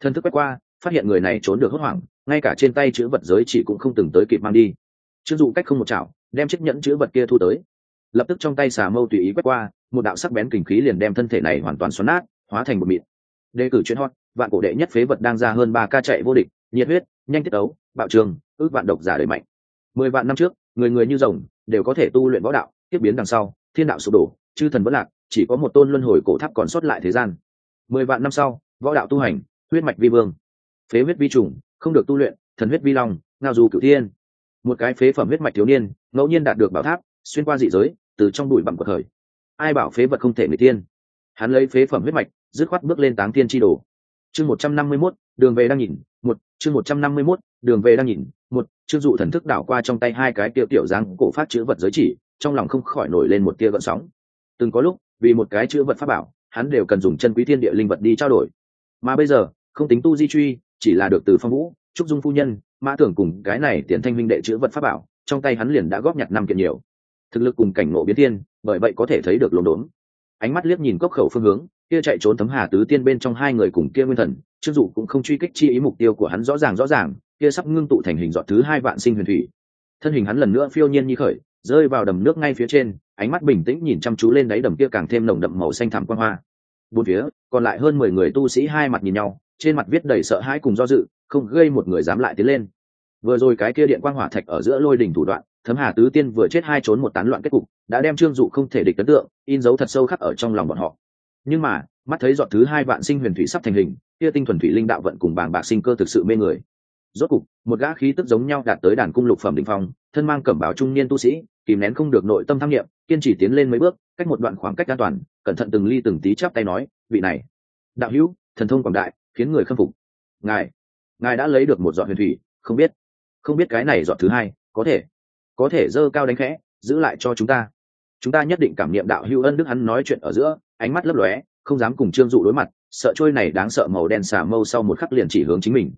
thân thức quét qua, phát hiện người này trốn được hốt hoảng, ngay cả trên tay chữ vật giới chỉ cũng không từng tới kịp mang đi. Chưng dụ cách không một chảo, đem chiếc nhẫn chữ vật kia thu tới. Lập tức trong tay xà mâu tùy ý quét qua, một đạo sắc bén kình khí liền đem thân thể này hoàn toàn xoắn nát, hóa thành một mịn. Đề cử chuyên hot, vạn cổ đệ nhất phế vật đang ra hơn ba ca chạy vô địch, nhiệt huyết, nhanh tiết ấu bạo trường, ước vạn độc giả đẩy mạnh. Mười vạn năm trước, người người như rồng, đều có thể tu luyện võ đạo, tiếp biến đằng sau, thiên đạo sụp đổ, chư thần vẫn lạc, chỉ có một tôn luân hồi cổ tháp còn sót lại thế gian. Mười vạn năm sau, võ đạo tu hành huyết mạch vi vương. Phế huyết vi trùng, không được tu luyện, thần huyết vi long, ngao dù cửu thiên. Một cái phế phẩm huyết mạch thiếu niên, ngẫu nhiên đạt được bảo tháp, xuyên qua dị giới, từ trong bụi bằng của thời. Ai bảo phế vật không thể người tiên hắn lấy phế phẩm huyết mạch, dứt khoát bước lên táng tiên tri đồ. Chương một trăm năm mươi mốt, đường về đang nhìn, một, chương một trăm năm mươi mốt, đường về đang nhìn, một chương dụ thần thức đảo qua trong tay hai cái tiêu tiểu dáng cổ phát chữ vật giới chỉ, trong lòng không khỏi nổi lên một tia gợn sóng. Từng có lúc, vì một cái chữ vật pháp bảo, hắn đều cần dùng chân quý thiên địa linh vật đi trao đổi. Mà bây giờ không tính tu di truy, chỉ là được từ phong vũ, trúc dung phu nhân, mã tưởng cùng cái này tiền thanh minh đệ chữ vật pháp bảo, trong tay hắn liền đã góp nhặt năm kiện nhiều. Thực lực cùng cảnh ngộ biến thiên, bởi vậy có thể thấy được lồn đốn. Ánh mắt liếc nhìn cốc khẩu phương hướng, kia chạy trốn thấm hà tứ tiên bên trong hai người cùng kia nguyên thần chưng dụ cũng không truy kích chi ý mục tiêu của hắn rõ ràng rõ ràng, kia sắp ngưng tụ thành hình dọn thứ hai vạn sinh huyền thủy. Thân hình hắn lần nữa phiêu nhiên như khởi, rơi vào đầm nước ngay phía trên, ánh mắt bình tĩnh nhìn chăm chú lên đáy đầm kia càng thêm nồng đậm màu xanh thẳm quan hoa. Bốn phía, còn lại hơn mười người tu sĩ hai mặt nhìn nhau trên mặt viết đầy sợ hãi cùng do dự, không gây một người dám lại tiến lên. Vừa rồi cái kia điện quang hỏa thạch ở giữa lôi đỉnh thủ đoạn, thấm hà tứ tiên vừa chết hai trốn một tán loạn kết cục, đã đem trương dụ không thể địch ấn tượng, in dấu thật sâu khắc ở trong lòng bọn họ. Nhưng mà, mắt thấy dọn thứ hai vạn sinh huyền thủy sắp thành hình, kia tinh thuần thủy linh đạo vận cùng bàng bạc sinh cơ thực sự mê người. Rốt cục, một gã khí tức giống nhau đạt tới đàn cung lục phẩm đỉnh phong, thân mang cẩm báo trung niên tu sĩ, kìm nén không được nội tâm tham nghiệm kiên trì tiến lên mấy bước, cách một đoạn khoảng cách an toàn, cẩn thận từng ly từng tí chắp tay nói, vị này, đạo hữu, thần thông quảng đại khiến người khâm phục. Ngài ngài đã lấy được một giọt huyền thủy, không biết không biết cái này giọt thứ hai, có thể có thể dơ cao đánh khẽ, giữ lại cho chúng ta. Chúng ta nhất định cảm niệm đạo hữu ân đức hắn nói chuyện ở giữa, ánh mắt lấp lóe, không dám cùng trương dụ đối mặt, sợ trôi này đáng sợ màu đen xà mâu sau một khắc liền chỉ hướng chính mình.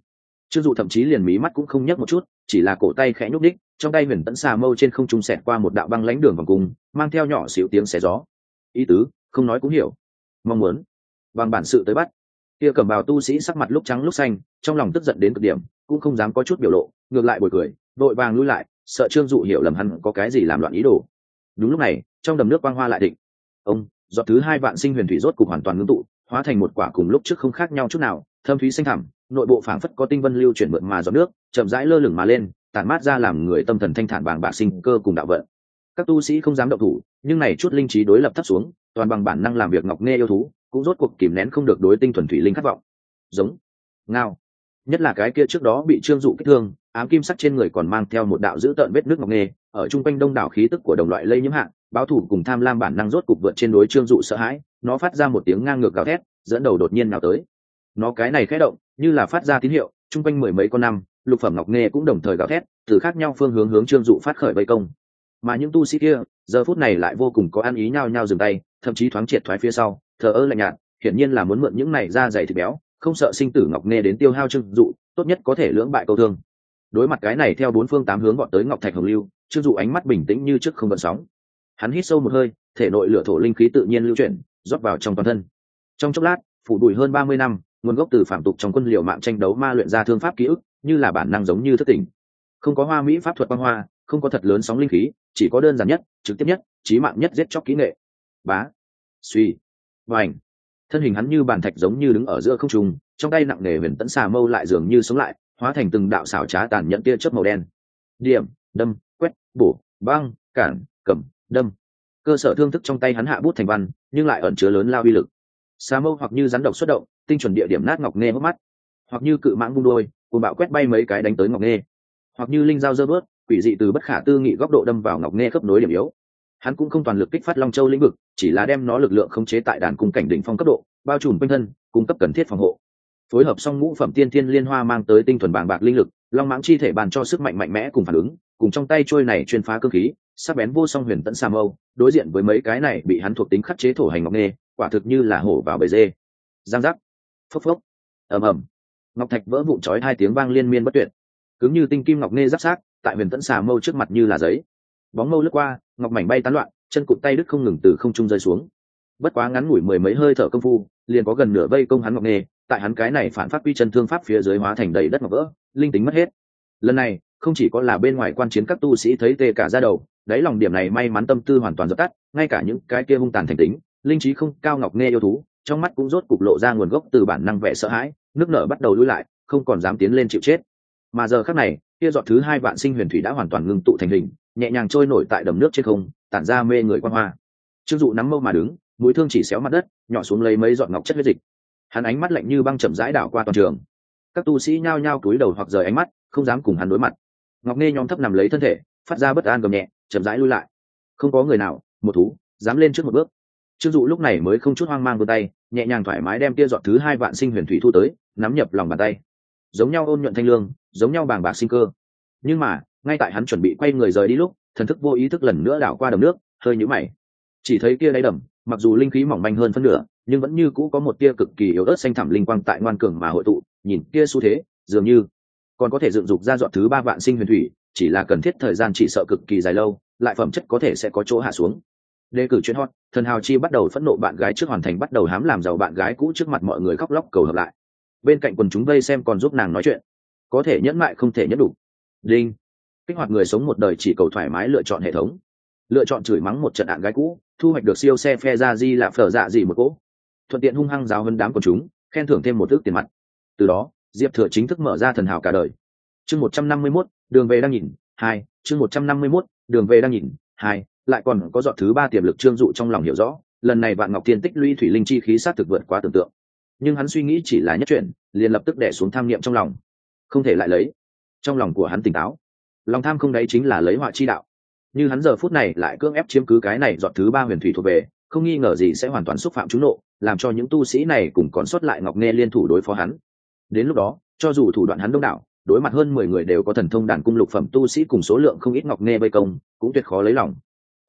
Trương dụ thậm chí liền mí mắt cũng không nhấc một chút, chỉ là cổ tay khẽ nhúc đích trong tay huyền tẫn xà mâu trên không trung xẹt qua một đạo băng lánh đường vòng cung, mang theo nhỏ xíu tiếng xé gió. Ý tứ, không nói cũng hiểu. Mong muốn, bằng bản sự tới bắt kia cầm bào tu sĩ sắc mặt lúc trắng lúc xanh, trong lòng tức giận đến cực điểm, cũng không dám có chút biểu lộ, ngược lại bồi cười, vội vàng lui lại, sợ trương dụ hiểu lầm hắn có cái gì làm loạn ý đồ. Đúng lúc này, trong đầm nước quang hoa lại định. Ông giọt thứ hai vạn sinh huyền thủy rốt cục hoàn toàn ngưng tụ, hóa thành một quả cùng lúc trước không khác nhau chút nào, thâm thúy xanh thẳm, nội bộ phảng phất có tinh vân lưu chuyển mượn mà giọt nước, chậm rãi lơ lửng mà lên, tản mát ra làm người tâm thần thanh thản bàng bạc sinh cơ cùng đạo vận. Các tu sĩ không dám động thủ, nhưng này chút linh trí đối lập thấp xuống, toàn bằng bản năng làm việc ngọc nghe yêu thú cũng rốt cuộc kìm nén không được đối tinh thuần thủy linh khát vọng. Giống, ngao. Nhất là cái kia trước đó bị trương dụ kích thương, ám kim sắc trên người còn mang theo một đạo dữ tợn vết nước ngọc nghề, ở chung quanh đông đảo khí tức của đồng loại lây nhiễm hạng báo thủ cùng tham lam bản năng rốt cục vượt trên đối trương dụ sợ hãi, nó phát ra một tiếng ngang ngược gào thét, dẫn đầu đột nhiên nào tới. Nó cái này khẽ động, như là phát ra tín hiệu, chung quanh mười mấy con năm, lục phẩm ngọc nghề cũng đồng thời gào thét, từ khác nhau phương hướng hướng trương dụ phát khởi vây công. Mà những tu sĩ kia, giờ phút này lại vô cùng có ăn ý nhau nhau dừng tay, thậm chí thoáng triệt thoái phía sau thờ ơ lạnh nhạt, hiển nhiên là muốn mượn những này ra dày thịt béo, không sợ sinh tử ngọc nghe đến tiêu hao trương dụ, tốt nhất có thể lưỡng bại câu thương. Đối mặt cái này theo bốn phương tám hướng gọn tới ngọc thạch hồng lưu, trương dụ ánh mắt bình tĩnh như trước không vận sóng. Hắn hít sâu một hơi, thể nội lửa thổ linh khí tự nhiên lưu chuyển, rót vào trong toàn thân. Trong chốc lát, phủ đùi hơn ba mươi năm, nguồn gốc từ phạm tục trong quân liều mạng tranh đấu ma luyện ra thương pháp ký ức, như là bản năng giống như thất tình không có hoa mỹ pháp thuật quan hoa, không có thật lớn sóng linh khí, chỉ có đơn giản nhất, trực tiếp nhất trí mạng nhất giết chóc kỹ nghệ. Bá. Suy và ảnh. Thân hình hắn như bàn thạch giống như đứng ở giữa không trung, trong tay nặng nề huyền tẫn xà mâu lại dường như sống lại, hóa thành từng đạo xảo trá tàn nhẫn tia chớp màu đen. Điểm, đâm, quét, bổ, băng, cản, cầm, đâm. Cơ sở thương thức trong tay hắn hạ bút thành văn, nhưng lại ẩn chứa lớn lao uy lực. Xà mâu hoặc như rắn độc xuất động, tinh chuẩn địa điểm nát ngọc nghe mất mắt. Hoặc như cự mãng vung đôi cùng bạo quét bay mấy cái đánh tới ngọc nghe hoặc như linh dao dơ bớt, quỷ dị từ bất khả tư nghị góc độ đâm vào ngọc nghe khớp nối điểm yếu hắn cũng không toàn lực kích phát long châu lĩnh vực, chỉ là đem nó lực lượng khống chế tại đàn cung cảnh đỉnh phong cấp độ, bao trùm quanh thân, cung cấp cần thiết phòng hộ. Phối hợp xong ngũ phẩm tiên thiên liên hoa mang tới tinh thuần bàng bạc linh lực, long mãng chi thể bàn cho sức mạnh mạnh mẽ cùng phản ứng, cùng trong tay trôi này chuyên phá cơ khí, sắc bén vô song huyền tẫn sa mâu, đối diện với mấy cái này bị hắn thuộc tính khắc chế thổ hành ngọc nghê, quả thực như là hổ vào bể dê. Giang giác. Phốc phốc. Ầm ầm. Ngọc thạch vỡ vụn chói hai tiếng vang liên miên bất tuyệt. Cứng như tinh kim ngọc nghê giáp sát, tại huyền tẫn xà mâu trước mặt như là giấy. Bóng mâu lướt qua ngọc mảnh bay tán loạn, chân cụt tay đứt không ngừng từ không trung rơi xuống. Bất quá ngắn ngủi mười mấy hơi thở công phu, liền có gần nửa vây công hắn ngọc nghề, tại hắn cái này phản phát quy chân thương pháp phía dưới hóa thành đầy đất ngọc vỡ, linh tính mất hết. Lần này, không chỉ có là bên ngoài quan chiến các tu sĩ thấy tê cả ra đầu, đáy lòng điểm này may mắn tâm tư hoàn toàn dập tắt, ngay cả những cái kia hung tàn thành tính, linh trí không cao ngọc nghe yêu thú, trong mắt cũng rốt cục lộ ra nguồn gốc từ bản năng vẻ sợ hãi, nước nở bắt đầu lui lại, không còn dám tiến lên chịu chết. Mà giờ khắc này, kia dọn thứ hai vạn sinh huyền thủy đã hoàn toàn ngưng tụ thành hình nhẹ nhàng trôi nổi tại đầm nước trên không, tản ra mê người quan hoa. Trương dụ nắm mâu mà đứng, mũi thương chỉ xéo mặt đất, nhỏ xuống lấy mấy giọt ngọc chất huyết dịch. Hắn ánh mắt lạnh như băng chậm rãi đảo qua toàn trường. Các tu sĩ nhao nhao cúi đầu hoặc rời ánh mắt, không dám cùng hắn đối mặt. Ngọc nghe nhóm thấp nằm lấy thân thể, phát ra bất an gầm nhẹ, chậm rãi lui lại. Không có người nào, một thú, dám lên trước một bước. Trương dụ lúc này mới không chút hoang mang vươn tay, nhẹ nhàng thoải mái đem tia dọn thứ hai vạn sinh huyền thủy thu tới, nắm nhập lòng bàn tay. Giống nhau ôn nhuận thanh lương, giống nhau bàng bạc sinh cơ. Nhưng mà ngay tại hắn chuẩn bị quay người rời đi lúc, thần thức vô ý thức lần nữa đảo qua đầm nước, hơi nhũ mày. Chỉ thấy kia đáy đầm, mặc dù linh khí mỏng manh hơn phân nửa, nhưng vẫn như cũ có một tia cực kỳ yếu ớt xanh thẳm linh quang tại ngoan cường mà hội tụ, nhìn kia xu thế, dường như còn có thể dựng dục ra dọn thứ ba vạn sinh huyền thủy, chỉ là cần thiết thời gian chỉ sợ cực kỳ dài lâu, lại phẩm chất có thể sẽ có chỗ hạ xuống. Đề cử chuyên hot, thần hào chi bắt đầu phẫn nộ bạn gái trước hoàn thành bắt đầu hám làm giàu bạn gái cũ trước mặt mọi người khóc lóc cầu hợp lại. Bên cạnh quần chúng vây xem còn giúp nàng nói chuyện. Có thể nhẫn mại không thể nhẫn đủ. Đinh kích hoạt người sống một đời chỉ cầu thoải mái lựa chọn hệ thống. Lựa chọn chửi mắng một trận đạn gái cũ, thu hoạch được siêu xe phe ra di là phở dạ gì một cỗ. Thuận tiện hung hăng giáo hơn đám của chúng, khen thưởng thêm một thước tiền mặt. Từ đó, diệp thừa chính thức mở ra thần hào cả đời. Chương một trăm năm mươi mốt, đường về đang nhìn, hai, chương một trăm năm mươi mốt, đường về đang nhìn, hai, lại còn có dọn thứ ba tiềm lực trương dụ trong lòng hiểu rõ, lần này vạn ngọc tiên tích lũy thủy linh chi khí sát thực vượt quá tưởng tượng. Nhưng hắn suy nghĩ chỉ là nhất chuyện liền lập tức đẻ xuống tham niệm trong lòng. Không thể lại lấy. Trong lòng của hắn tỉnh táo lòng tham không đấy chính là lấy họa chi đạo. Như hắn giờ phút này lại cưỡng ép chiếm cứ cái này dọn thứ ba huyền thủy thuộc về, không nghi ngờ gì sẽ hoàn toàn xúc phạm chú nộ, làm cho những tu sĩ này cùng còn sót lại ngọc nghe liên thủ đối phó hắn. Đến lúc đó, cho dù thủ đoạn hắn đông đảo, đối mặt hơn mười người đều có thần thông đàn cung lục phẩm tu sĩ cùng số lượng không ít ngọc nghe vây công, cũng tuyệt khó lấy lòng.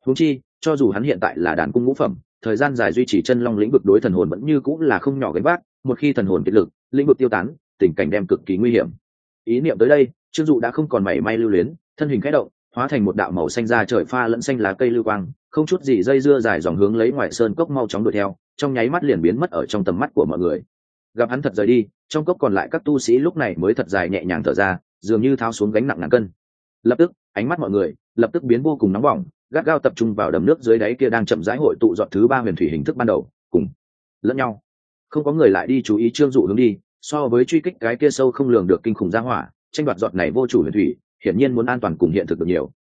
Húng chi, cho dù hắn hiện tại là đàn cung ngũ phẩm, thời gian dài duy trì chân long lĩnh vực đối thần hồn vẫn như cũng là không nhỏ gánh vác, một khi thần hồn kiệt lực, lĩnh vực tiêu tán, tình cảnh đem cực kỳ nguy hiểm. Ý niệm tới đây trương dụ đã không còn mảy may lưu luyến, thân hình khẽ động, hóa thành một đạo màu xanh ra trời pha lẫn xanh lá cây lưu quang, không chút gì dây dưa dài dòng hướng lấy ngoài sơn cốc mau chóng đuổi theo, trong nháy mắt liền biến mất ở trong tầm mắt của mọi người. Gặp hắn thật rời đi, trong cốc còn lại các tu sĩ lúc này mới thật dài nhẹ nhàng thở ra, dường như tháo xuống gánh nặng ngàn cân. Lập tức, ánh mắt mọi người lập tức biến vô cùng nóng bỏng, gắt gao tập trung vào đầm nước dưới đáy kia đang chậm rãi hội tụ dọn thứ ba huyền thủy hình thức ban đầu, cùng lẫn nhau. Không có người lại đi chú ý trương dụ hướng đi, so với truy kích cái kia sâu không lường được kinh khủng ra hỏa tranh đoạt giọt này vô chủ huyền thủy, hiển nhiên muốn an toàn cùng hiện thực được nhiều.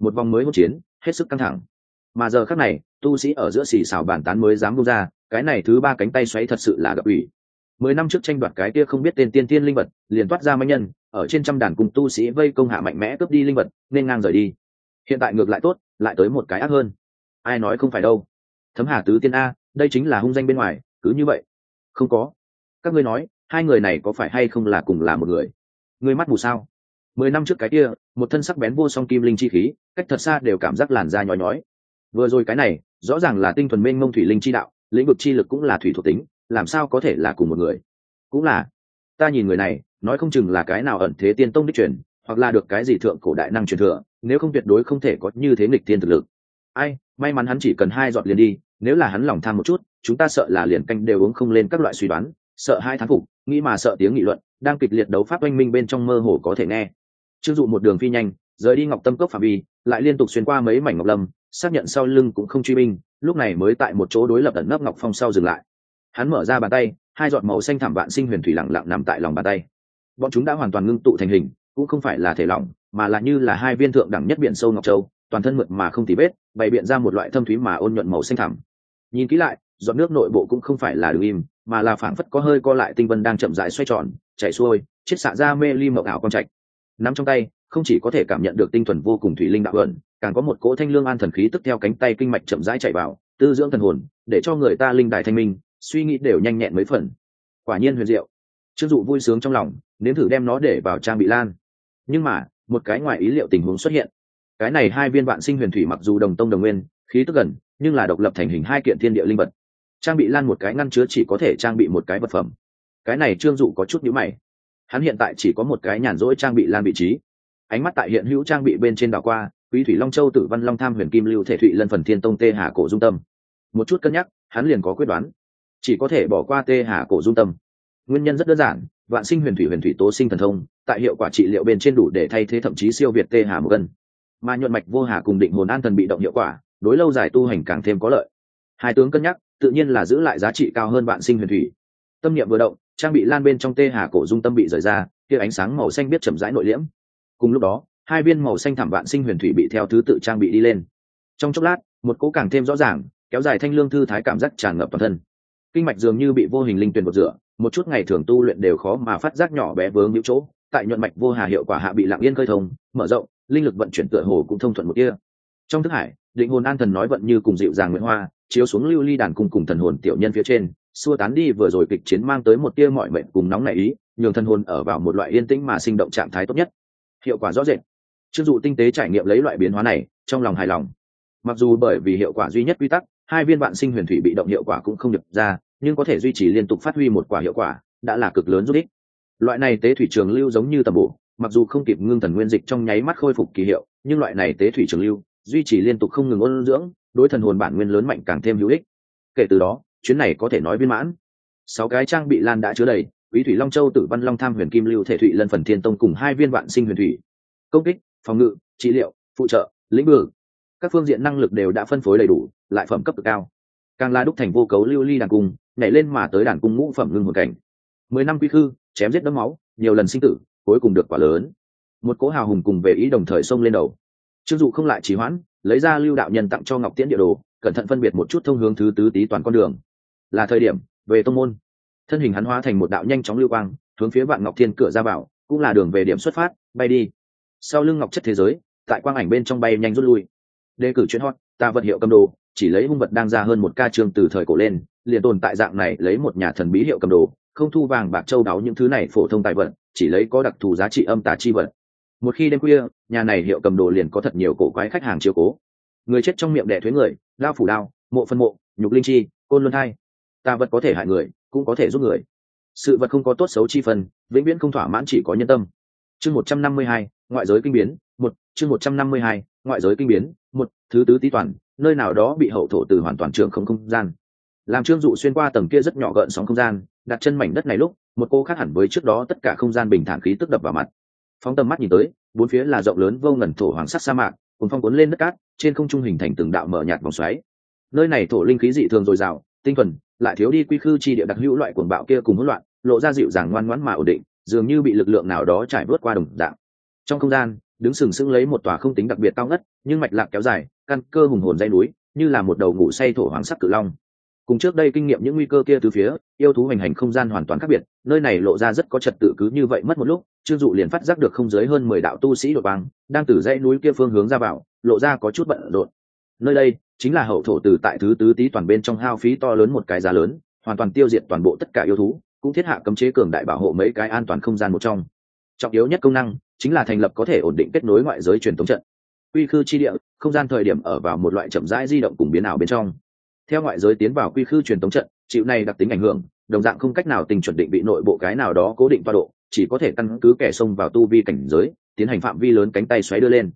Một vòng mới hỗn chiến, hết sức căng thẳng. Mà giờ khác này, tu sĩ ở giữa xì xào bàn tán mới dám bung ra, cái này thứ ba cánh tay xoáy thật sự là gặp ủy. Mười năm trước tranh đoạt cái kia không biết tên tiên tiên linh vật, liền toát ra manh nhân, ở trên trăm đàn cùng tu sĩ vây công hạ mạnh mẽ cướp đi linh vật, nên ngang rời đi. Hiện tại ngược lại tốt, lại tới một cái ác hơn. Ai nói không phải đâu. Thấm hà tứ tiên a, đây chính là hung danh bên ngoài, cứ như vậy. Không có. Các ngươi nói, hai người này có phải hay không là cùng là một người? Ngươi mắt mù sao? Mười năm trước cái kia, một thân sắc bén vô song kim linh chi khí, cách thật xa đều cảm giác làn da nhói nhói. Vừa rồi cái này, rõ ràng là tinh thuần mênh mông thủy linh chi đạo, lĩnh vực chi lực cũng là thủy thuộc tính, làm sao có thể là cùng một người? Cũng là, ta nhìn người này, nói không chừng là cái nào ẩn thế tiên tông đích truyền, hoặc là được cái gì thượng cổ đại năng truyền thừa, nếu không tuyệt đối không thể có như thế nghịch tiên thực lực. Ai, may mắn hắn chỉ cần hai giọt liền đi, nếu là hắn lòng tham một chút, chúng ta sợ là liền canh đều uống không lên các loại suy đoán, sợ hai thán phục, nghĩ mà sợ tiếng nghị luận đang kịch liệt đấu pháp oanh minh bên trong mơ hồ có thể nghe. Chưng dụ một đường phi nhanh, rời đi ngọc tâm cốc phạm vi, lại liên tục xuyên qua mấy mảnh ngọc lâm, xác nhận sau lưng cũng không truy binh, lúc này mới tại một chỗ đối lập ẩn nấp ngọc phong sau dừng lại. Hắn mở ra bàn tay, hai giọt màu xanh thảm vạn sinh huyền thủy lặng lặng nằm tại lòng bàn tay. Bọn chúng đã hoàn toàn ngưng tụ thành hình, cũng không phải là thể lỏng, mà là như là hai viên thượng đẳng nhất biển sâu ngọc châu, toàn thân mượt mà không tì vết, bày biện ra một loại thâm thúy mà ôn nhuận màu xanh thẳm. Nhìn kỹ lại giọt nước nội bộ cũng không phải là đứng im, mà là phảng phất có hơi co lại tinh vân đang chậm rãi xoay tròn chạy xuôi chiết xạ ra mê ly mộng ảo con trạch. Nắm trong tay, không chỉ có thể cảm nhận được tinh thuần vô cùng thủy linh đạo ẩn càng có một cỗ thanh lương an thần khí tức theo cánh tay kinh mạch chậm rãi chạy vào, tư dưỡng thần hồn, để cho người ta linh đài thanh minh, suy nghĩ đều nhanh nhẹn mấy phần. Quả nhiên huyền diệu. Chưng dụ vui sướng trong lòng, nếm thử đem nó để vào trang bị lan. Nhưng mà, một cái ngoài ý liệu tình huống xuất hiện. Cái này hai viên vạn sinh huyền thủy mặc dù đồng tông đồng nguyên, khí tức gần, nhưng là độc lập thành hình hai kiện thiên địa linh vật trang bị lan một cái ngăn chứa chỉ có thể trang bị một cái vật phẩm. Cái này trương dụ có chút nhữ mày. Hắn hiện tại chỉ có một cái nhàn rỗi trang bị lan vị trí. Ánh mắt tại hiện hữu trang bị bên trên đảo qua, quý thủy long châu, tử văn long tham, huyền kim lưu, thể thụy lân phần thiên tông, tê hà cổ dung tâm. Một chút cân nhắc, hắn liền có quyết đoán. Chỉ có thể bỏ qua tê hà cổ dung tâm. Nguyên nhân rất đơn giản, vạn sinh huyền thủy huyền thủy tố sinh thần thông, tại hiệu quả trị liệu bên trên đủ để thay thế thậm chí siêu việt tê hà một cân mà nhuận mạch vô hà cùng định hồn an thần bị động hiệu quả, đối lâu dài tu hành càng thêm có lợi. Hai tướng cân nhắc tự nhiên là giữ lại giá trị cao hơn vạn sinh huyền thủy. Tâm niệm vừa động, trang bị lan bên trong tê hà cổ dung tâm bị rời ra, kia ánh sáng màu xanh biết chậm rãi nội liễm. Cùng lúc đó, hai viên màu xanh thảm vạn sinh huyền thủy bị theo thứ tự trang bị đi lên. Trong chốc lát, một cỗ càng thêm rõ ràng, kéo dài thanh lương thư thái cảm giác tràn ngập toàn thân. Kinh mạch dường như bị vô hình linh tuyền một rửa, một chút ngày thường tu luyện đều khó mà phát giác nhỏ bé vướng những chỗ, tại nhuận mạch vô hà hiệu quả hạ bị lặng yên khơi thông, mở rộng, linh lực vận chuyển tựa hồ cũng thông thuận một kia. Trong thức hải, định hồn an thần nói vận như cùng dịu dàng nguyễn hoa chiếu xuống lưu ly đàn cung cùng thần hồn tiểu nhân phía trên, xua tán đi vừa rồi kịch chiến mang tới một tia mọi mệnh cùng nóng nảy ý, nhường thần hồn ở vào một loại yên tĩnh mà sinh động trạng thái tốt nhất. Hiệu quả rõ rệt. Chưng dụ tinh tế trải nghiệm lấy loại biến hóa này, trong lòng hài lòng. Mặc dù bởi vì hiệu quả duy nhất quy tắc, hai viên vạn sinh huyền thủy bị động hiệu quả cũng không được ra, nhưng có thể duy trì liên tục phát huy một quả hiệu quả, đã là cực lớn giúp ích. Loại này tế thủy trường lưu giống như tầm bổ, mặc dù không kịp ngưng thần nguyên dịch trong nháy mắt khôi phục kỳ hiệu, nhưng loại này tế thủy trường lưu duy trì liên tục không ngừng ôn dưỡng đối thần hồn bản nguyên lớn mạnh càng thêm hữu ích. Kể từ đó, chuyến này có thể nói viên mãn. Sáu cái trang bị lan đã chứa đầy, quý thủy long châu, tử văn long tham, huyền kim lưu, thể thủy lân phần thiên tông cùng hai viên vạn sinh huyền thủy. Công kích, phòng ngự, trị liệu, phụ trợ, lĩnh vực các phương diện năng lực đều đã phân phối đầy đủ, lại phẩm cấp cực cao. Càng la đúc thành vô cấu lưu ly đàn cung, nhảy lên mà tới đàn cung ngũ phẩm ngưng một cảnh. Mười năm quy khư, chém giết đấm máu, nhiều lần sinh tử, cuối cùng được quả lớn. Một cỗ hào hùng cùng về ý đồng thời xông lên đầu. Chưng dụ không lại trì hoãn lấy ra lưu đạo nhân tặng cho ngọc tiễn địa đồ, cẩn thận phân biệt một chút thông hướng thứ tứ tí toàn con đường. Là thời điểm, về tông môn. Thân hình hắn hóa thành một đạo nhanh chóng lưu quang, hướng phía vạn ngọc thiên cửa ra vào, cũng là đường về điểm xuất phát, bay đi. Sau lưng ngọc chất thế giới, tại quang ảnh bên trong bay nhanh rút lui. Đề cử chuyến hot, ta vật hiệu cầm đồ, chỉ lấy hung vật đang ra hơn một ca trường từ thời cổ lên, liền tồn tại dạng này lấy một nhà thần bí hiệu cầm đồ, không thu vàng bạc châu đáo những thứ này phổ thông tài vật, chỉ lấy có đặc thù giá trị âm tà chi vật một khi đêm khuya, nhà này hiệu cầm đồ liền có thật nhiều cổ quái khách hàng chiều cố. Người chết trong miệng đẻ thuế người lao phủ đao, mộ phân mộ, nhục linh chi, côn luân hai ta vật có thể hại người, cũng có thể giúp người. Sự vật không có tốt xấu chi phần, vĩnh viễn không thỏa mãn chỉ có nhân tâm. Chương một trăm năm mươi hai, ngoại giới kinh biến, một, chương một trăm năm mươi hai, ngoại giới kinh biến, một, thứ tứ tý toàn, nơi nào đó bị hậu thổ từ hoàn toàn trường không không gian. Làm trương dụ xuyên qua tầng kia rất nhỏ gợn sóng không gian, đặt chân mảnh đất này lúc, một cô khác hẳn với trước đó tất cả không gian bình thản khí tức đập vào mặt phóng tầm mắt nhìn tới, bốn phía là rộng lớn vô ngần thổ hoàng sắc sa mạc cùng phong cuốn lên đất cát, trên không trung hình thành từng đạo mở nhạt vòng xoáy. Nơi này thổ linh khí dị thường dồi dào, tinh thuần, lại thiếu đi quy khư chi địa đặc hữu loại cuồng bạo kia cùng hỗn loạn, lộ ra dịu dàng ngoan ngoãn mà ổn định, dường như bị lực lượng nào đó trải vớt qua đồng dạng. Trong không gian, đứng sừng sững lấy một tòa không tính đặc biệt cao ngất, nhưng mạch lạc kéo dài, căn cơ hùng hồn dây núi, như là một đầu ngủ say thổ hoàng sắc cự long cùng trước đây kinh nghiệm những nguy cơ kia từ phía, yêu thú hành hành không gian hoàn toàn khác biệt, nơi này lộ ra rất có trật tự cứ như vậy mất một lúc, trương dụ liền phát giác được không dưới hơn mười đạo tu sĩ đội băng, đang từ dãy núi kia phương hướng ra vào, lộ ra có chút bận rộn. Nơi đây, chính là hậu thổ từ tại thứ tứ tý toàn bên trong hao phí to lớn một cái giá lớn, hoàn toàn tiêu diệt toàn bộ tất cả yêu thú, cũng thiết hạ cấm chế cường đại bảo hộ mấy cái an toàn không gian một trong. Trọng yếu nhất công năng, chính là thành lập có thể ổn định kết nối ngoại giới truyền thống trận. Quy khư chi địa, không gian thời điểm ở vào một loại chậm rãi di động cùng biến ảo bên trong theo ngoại giới tiến vào quy khư truyền thống trận, chịu này đặc tính ảnh hưởng, đồng dạng không cách nào tình chuẩn định bị nội bộ cái nào đó cố định toa độ, chỉ có thể căn cứ kẻ xông vào tu vi cảnh giới, tiến hành phạm vi lớn cánh tay xoáy đưa lên.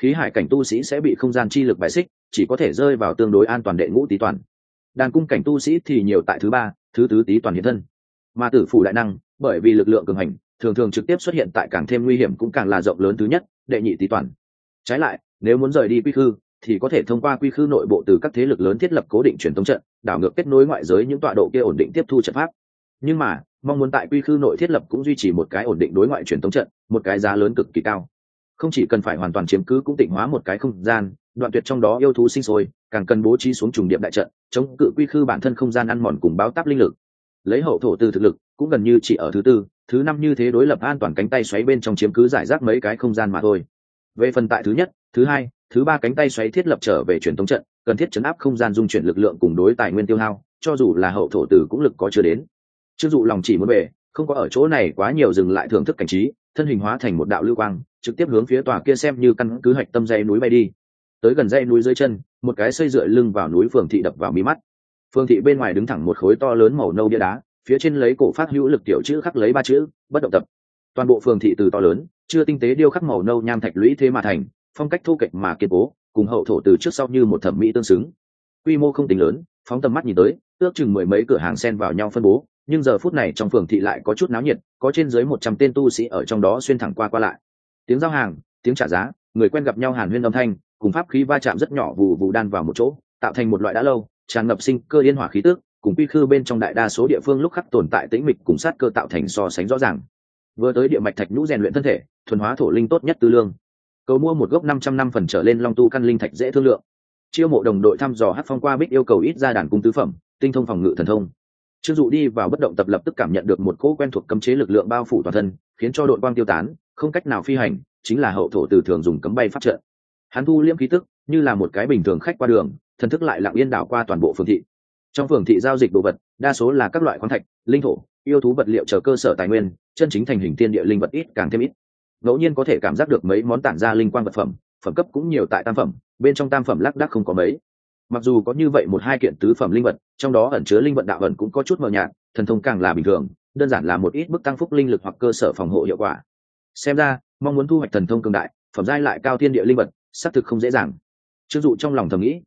Khí hải cảnh tu sĩ sẽ bị không gian chi lực bài xích, chỉ có thể rơi vào tương đối an toàn đệ ngũ tý toàn. Đàn cung cảnh tu sĩ thì nhiều tại thứ ba, thứ tứ tý toàn hiện thân. Mà tử phủ đại năng, bởi vì lực lượng cường hành, thường thường trực tiếp xuất hiện tại càng thêm nguy hiểm cũng càng là rộng lớn thứ nhất, đệ nhị tý toàn. Trái lại, nếu muốn rời đi quy khư thì có thể thông qua quy khư nội bộ từ các thế lực lớn thiết lập cố định truyền thống trận, đảo ngược kết nối ngoại giới những tọa độ kia ổn định tiếp thu trận pháp. Nhưng mà, mong muốn tại quy khư nội thiết lập cũng duy trì một cái ổn định đối ngoại truyền thống trận, một cái giá lớn cực kỳ cao. Không chỉ cần phải hoàn toàn chiếm cứ cũng tịnh hóa một cái không gian, đoạn tuyệt trong đó yêu thú sinh sôi, càng cần bố trí xuống trùng điểm đại trận, chống cự quy khư bản thân không gian ăn mòn cùng báo táp linh lực. Lấy hậu thổ từ thực lực, cũng gần như chỉ ở thứ tư, thứ năm như thế đối lập an toàn cánh tay xoáy bên trong chiếm cứ giải rác mấy cái không gian mà thôi. Về phần tại thứ nhất, thứ hai thứ ba cánh tay xoáy thiết lập trở về truyền thống trận, cần thiết chấn áp không gian dung chuyển lực lượng cùng đối tài nguyên tiêu hao, cho dù là hậu thổ tử cũng lực có chưa đến. Chưng dụ lòng chỉ muốn về, không có ở chỗ này quá nhiều dừng lại thưởng thức cảnh trí, thân hình hóa thành một đạo lưu quang, trực tiếp hướng phía tòa kia xem như căn cứ hạch tâm dây núi bay đi. Tới gần dây núi dưới chân, một cái xây dựa lưng vào núi phường thị đập vào mí mắt. Phường thị bên ngoài đứng thẳng một khối to lớn màu nâu bia đá, phía trên lấy cổ phát hữu lực tiểu chữ khắc lấy ba chữ, bất động tập. Toàn bộ phường thị từ to lớn, chưa tinh tế điêu khắc màu nâu nham thạch lũy thế mà thành phong cách thu kệch mà kiên cố, cùng hậu thổ từ trước sau như một thẩm mỹ tương xứng. Quy mô không tính lớn, phóng tầm mắt nhìn tới, ước chừng mười mấy cửa hàng xen vào nhau phân bố, nhưng giờ phút này trong phường thị lại có chút náo nhiệt, có trên dưới một trăm tên tu sĩ ở trong đó xuyên thẳng qua qua lại. Tiếng giao hàng, tiếng trả giá, người quen gặp nhau hàn huyên âm thanh, cùng pháp khí va chạm rất nhỏ vù vù đan vào một chỗ, tạo thành một loại đã lâu, tràn ngập sinh cơ yên hỏa khí tước cùng quy khư bên trong đại đa số địa phương lúc khắc tồn tại tĩnh mịch cùng sát cơ tạo thành so sánh rõ ràng. Vừa tới địa mạch thạch nhũ rèn luyện thân thể, thuần hóa thổ linh tốt nhất tư lương cầu mua một gốc năm trăm năm phần trở lên long tu căn linh thạch dễ thương lượng. Chiêu mộ đồng đội thăm dò hát phong qua bích yêu cầu ít ra đàn cung tứ phẩm, tinh thông phòng ngự thần thông. Trương dụ đi vào bất động tập lập tức cảm nhận được một cỗ quen thuộc cấm chế lực lượng bao phủ toàn thân, khiến cho đội quang tiêu tán, không cách nào phi hành, chính là hậu thổ từ thường dùng cấm bay phát trợ hắn thu liêm khí tức, như là một cái bình thường khách qua đường, thần thức lại lặng yên đảo qua toàn bộ phường thị. Trong phường thị giao dịch đồ vật, đa số là các loại khoáng thạch, linh thổ, yêu thú vật liệu chờ cơ sở tài nguyên, chân chính thành hình tiên địa linh vật ít càng thêm ít ngẫu nhiên có thể cảm giác được mấy món tản ra linh quang vật phẩm phẩm cấp cũng nhiều tại tam phẩm, bên trong tam phẩm lác đác không có mấy. Mặc dù có như vậy một hai kiện tứ phẩm linh vật, trong đó ẩn chứa linh vật đạo ẩn cũng có chút mờ nhạt, thần thông càng là bình thường, đơn giản là một ít bức tăng phúc linh lực hoặc cơ sở phòng hộ hiệu quả. Xem ra, mong muốn thu hoạch thần thông cường đại, phẩm giai lại cao thiên địa linh vật, xác thực không dễ dàng. Chưng dụ trong lòng thầm nghĩ,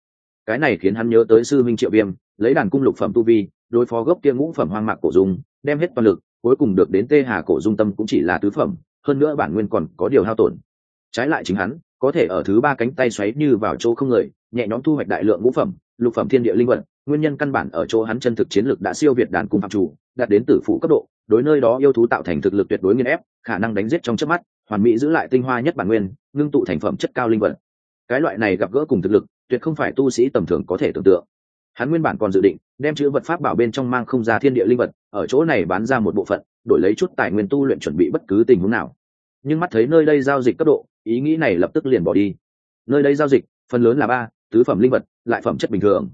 cái này khiến hắn nhớ tới sư minh triệu viêm, lấy đàn cung lục phẩm tu vi, đối phó gốc kia ngũ phẩm hoang mạc cổ dung, đem hết toàn lực, cuối cùng được đến tê hà cổ dung tâm cũng chỉ là tứ phẩm hơn nữa bản nguyên còn có điều hao tổn. Trái lại chính hắn, có thể ở thứ ba cánh tay xoáy như vào chỗ không người, nhẹ nhõm thu hoạch đại lượng ngũ phẩm, lục phẩm thiên địa linh vật nguyên nhân căn bản ở chỗ hắn chân thực chiến lược đã siêu việt đàn cung phạm chủ, đạt đến tử phụ cấp độ, đối nơi đó yêu thú tạo thành thực lực tuyệt đối nghiên ép, khả năng đánh giết trong chớp mắt, hoàn mỹ giữ lại tinh hoa nhất bản nguyên, ngưng tụ thành phẩm chất cao linh vật cái loại này gặp gỡ cùng thực lực, tuyệt không phải tu sĩ tầm thường có thể tưởng tượng. Hắn nguyên bản còn dự định, đem chữ vật pháp bảo bên trong mang không ra thiên địa linh vật ở chỗ này bán ra một bộ phận, đổi lấy chút tài nguyên tu luyện chuẩn bị bất cứ tình huống nào. Nhưng mắt thấy nơi đây giao dịch cấp độ, ý nghĩ này lập tức liền bỏ đi. Nơi đây giao dịch, phần lớn là ba, tứ phẩm linh vật, lại phẩm chất bình thường.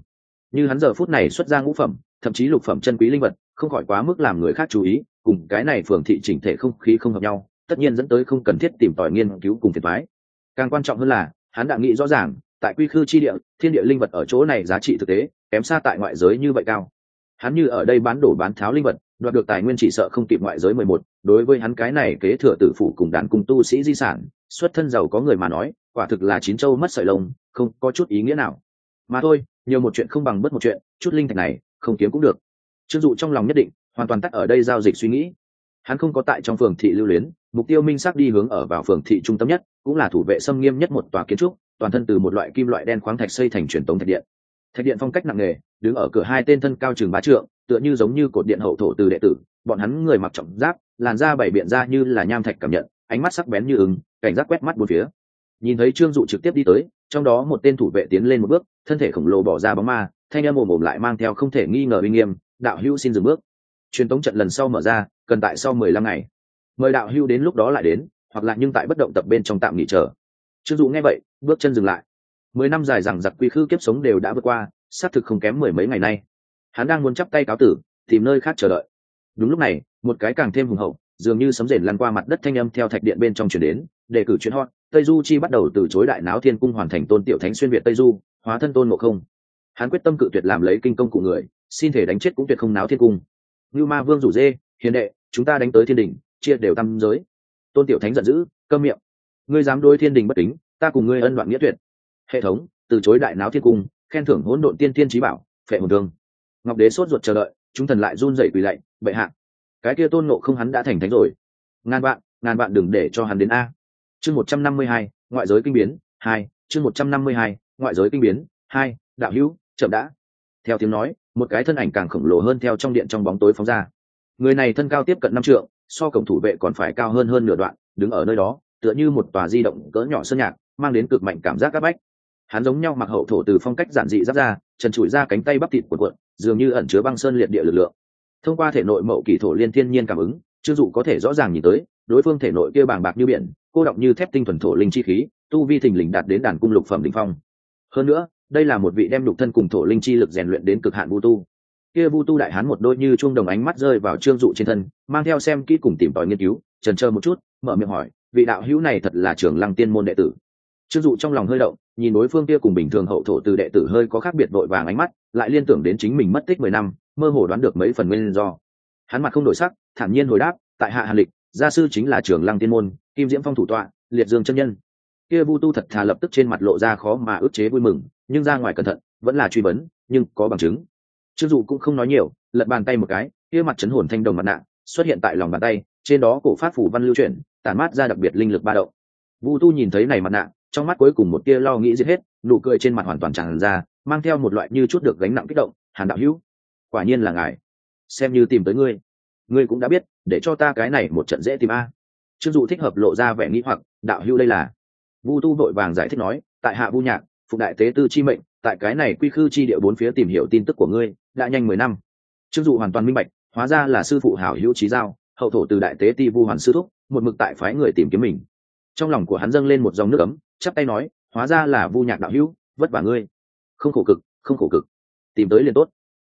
Như hắn giờ phút này xuất ra ngũ phẩm, thậm chí lục phẩm chân quý linh vật, không khỏi quá mức làm người khác chú ý, cùng cái này phường thị chỉnh thể không khí không hợp nhau, tất nhiên dẫn tới không cần thiết tìm tòi nghiên cứu cùng thiệt thái càng quan trọng hơn là, hắn đã nghĩ rõ ràng, tại quy khư chi địa, thiên địa linh vật ở chỗ này giá trị thực tế, kém xa tại ngoại giới như vậy cao hắn như ở đây bán đổ bán tháo linh vật, đoạt được tài nguyên chỉ sợ không kịp ngoại giới mười một, đối với hắn cái này kế thừa tử phủ cùng đàn cung tu sĩ di sản, xuất thân giàu có người mà nói, quả thực là chín châu mất sợi lông, không có chút ý nghĩa nào. Mà thôi, nhiều một chuyện không bằng bất một chuyện, chút linh thạch này, không kiếm cũng được. Chưng dụ trong lòng nhất định, hoàn toàn tắt ở đây giao dịch suy nghĩ. Hắn không có tại trong phường thị lưu luyến, mục tiêu minh xác đi hướng ở vào phường thị trung tâm nhất, cũng là thủ vệ xâm nghiêm nhất một tòa kiến trúc, toàn thân từ một loại kim loại đen khoáng thạch xây thành truyền tống thạch điện thạch điện phong cách nặng nề, đứng ở cửa hai tên thân cao chừng bá trượng, tựa như giống như cột điện hậu thổ từ đệ tử, bọn hắn người mặc trọng giáp, làn da bảy biện ra như là nham thạch cảm nhận, ánh mắt sắc bén như ứng cảnh giác quét mắt bốn phía. Nhìn thấy trương dụ trực tiếp đi tới, trong đó một tên thủ vệ tiến lên một bước, thân thể khổng lồ bỏ ra bóng ma, thanh em ồm ồm lại mang theo không thể nghi ngờ uy nghiêm, đạo hữu xin dừng bước. Truyền tống trận lần sau mở ra, cần tại sau mười lăm ngày. Mời đạo hữu đến lúc đó lại đến, hoặc là nhưng tại bất động tập bên trong tạm nghỉ chờ. Trương dụ nghe vậy, bước chân dừng lại mười năm dài rằng giặc quy khư kiếp sống đều đã vượt qua, xác thực không kém mười mấy ngày nay. Hắn đang muốn chắp tay cáo tử, tìm nơi khác chờ đợi. Đúng lúc này, một cái càng thêm hùng hậu, dường như sấm rền lăn qua mặt đất thanh âm theo thạch điện bên trong chuyển đến, để cử chuyến hot, tây du chi bắt đầu từ chối đại náo thiên cung hoàn thành tôn tiểu thánh xuyên việt tây du, hóa thân tôn ngộ không. Hắn quyết tâm cự tuyệt làm lấy kinh công của người, xin thể đánh chết cũng tuyệt không náo thiên cung. Như ma vương rủ dê, hiền đệ, chúng ta đánh tới thiên đình chia đều tam giới. Tôn tiểu thánh giận dữ cơm miệng. Ngươi dám đôi thiên đình bất kính, ta cùng ngươi ân đoạn nghĩa tuyệt hệ thống, từ chối đại náo thiên cung, khen thưởng hỗn độn tiên tiên trí bảo, phệ hồn thương. Ngọc đế sốt ruột chờ đợi, chúng thần lại run rẩy quỳ lạy, bệ hạ, cái kia tôn nộ không hắn đã thành thánh rồi. Ngàn bạn ngàn bạn đừng để cho hắn đến a. Chương một trăm năm mươi hai, ngoại giới kinh biến, hai, chương một trăm năm mươi hai, ngoại giới kinh biến, hai, đạo hữu, chậm đã. Theo tiếng nói, một cái thân ảnh càng khổng lồ hơn theo trong điện trong bóng tối phóng ra. Người này thân cao tiếp cận năm trượng, so cổng thủ vệ còn phải cao hơn hơn nửa đoạn, đứng ở nơi đó, tựa như một tòa di động cỡ nhỏ sơn nhạc, mang đến cực mạnh cảm giác áp bách hắn giống nhau mặc hậu thổ từ phong cách giản dị giáp ra trần trụi ra cánh tay bắp thịt của cuộn, dường như ẩn chứa băng sơn liệt địa lực lượng. Thông qua thể nội mậu kỳ thổ liên thiên nhiên cảm ứng chưng dụ có thể rõ ràng nhìn tới, đối phương thể nội kia bàng bạc như biển, cô động như thép tinh thuần thổ linh chi khí, tu vi thình lình đạt đến đàn cung lục phẩm đỉnh phong. Hơn nữa, đây là một vị đem lục thân cùng thổ linh chi lực rèn luyện đến cực hạn vu tu. Kia vu tu đại hán một đôi như chuông đồng ánh mắt rơi vào trương dụ trên thân, mang theo xem kỹ cùng tìm tòi nghiên cứu, trần chờ một chút, mở miệng hỏi, vị đạo hữu này thật là trường lăng tiên môn đệ tử trương dụ trong lòng hơi động, nhìn đối phương kia cùng bình thường hậu thổ từ đệ tử hơi có khác biệt vội vàng ánh mắt, lại liên tưởng đến chính mình mất tích mười năm, mơ hồ đoán được mấy phần nguyên do. Hắn mặt không đổi sắc, thản nhiên hồi đáp, tại hạ hàn lịch, gia sư chính là trưởng lăng tiên môn, kim diễm phong thủ tọa, liệt dương chân nhân. Kia vu tu thật thà lập tức trên mặt lộ ra khó mà ức chế vui mừng, nhưng ra ngoài cẩn thận, vẫn là truy vấn, nhưng có bằng chứng. Trương dụ cũng không nói nhiều, lật bàn tay một cái, kia mặt chấn hồn thanh đồng mặt nạ, xuất hiện tại lòng bàn tay, trên đó cổ phát phủ văn lưu chuyển, tản mát ra đặc biệt linh lực ba động. Vu tu nhìn thấy này mặt nạ trong mắt cuối cùng một tia lo nghĩ giết hết, nụ cười trên mặt hoàn toàn tràn ra, mang theo một loại như chút được gánh nặng kích động, hàn đạo hữu, quả nhiên là ngài. Xem như tìm tới ngươi ngươi cũng đã biết, để cho ta cái này một trận dễ tìm a. Trương dụ thích hợp lộ ra vẻ nghĩ hoặc, đạo hữu đây là? Vu tu vội vàng giải thích nói, tại hạ vu nhạc phục đại tế tư chi mệnh, tại cái này quy khư chi địa bốn phía tìm hiểu tin tức của ngươi, đã nhanh mười năm. Trương dụ hoàn toàn minh bạch, hóa ra là sư phụ hảo hữu trí giao, hậu thổ từ đại tế ti vu hoàn sư thúc, một mực tại phái người tìm kiếm mình. Trong lòng của hắn dâng lên một dòng nước ấm chắp tay nói, hóa ra là vu nhạc đạo hữu, vất vả ngươi. Không khổ cực, không khổ cực. Tìm tới liền tốt.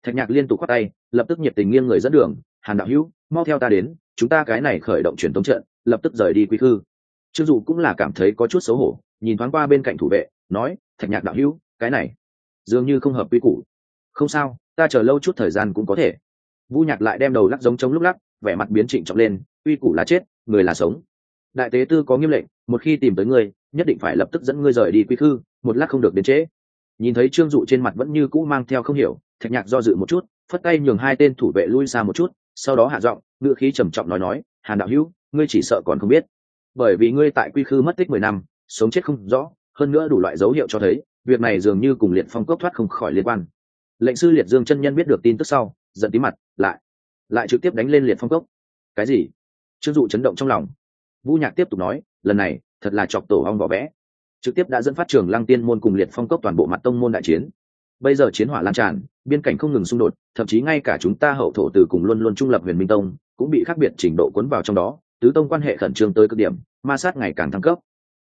Thạch nhạc liên tục khoác tay, lập tức nhiệt tình nghiêng người dẫn đường, hàn đạo hữu, mau theo ta đến, chúng ta cái này khởi động truyền thống trận, lập tức rời đi quy khư. Trương dụ cũng là cảm thấy có chút xấu hổ, nhìn thoáng qua bên cạnh thủ vệ, nói, thạch nhạc đạo hữu, cái này, dường như không hợp quy củ. Không sao, ta chờ lâu chút thời gian cũng có thể. Vu nhạc lại đem đầu lắc giống trống lúc lắc, vẻ mặt biến trịnh trọng lên uy củ là chết, người là sống. Đại tế tư có nghiêm lệnh, một khi tìm tới ngươi nhất định phải lập tức dẫn ngươi rời đi quy khư, một lát không được đến trễ. Nhìn thấy trương dụ trên mặt vẫn như cũ mang theo không hiểu, thạch nhạc do dự một chút, phất tay nhường hai tên thủ vệ lui xa một chút, sau đó hạ giọng, ngữ khí trầm trọng nói nói, hàn đạo hữu, ngươi chỉ sợ còn không biết. Bởi vì ngươi tại quy khư mất tích mười năm, sống chết không rõ, hơn nữa đủ loại dấu hiệu cho thấy, việc này dường như cùng liệt phong cốc thoát không khỏi liên quan. Lệnh sư liệt dương chân nhân biết được tin tức sau, giận tí mặt, lại lại trực tiếp đánh lên liệt phong cốc. Cái gì? Trương dụ chấn động trong lòng. Vũ nhạc tiếp tục nói, lần này thật là chọc tổ ong vỏ vẽ trực tiếp đã dẫn phát trường lăng tiên môn cùng liệt phong cốc toàn bộ mặt tông môn đại chiến. Bây giờ chiến hỏa lan tràn, biên cảnh không ngừng xung đột, thậm chí ngay cả chúng ta hậu thổ từ cùng luôn luôn trung lập huyền minh tông cũng bị khác biệt trình độ cuốn vào trong đó, tứ tông quan hệ khẩn trương tới cực điểm, ma sát ngày càng thăng cấp.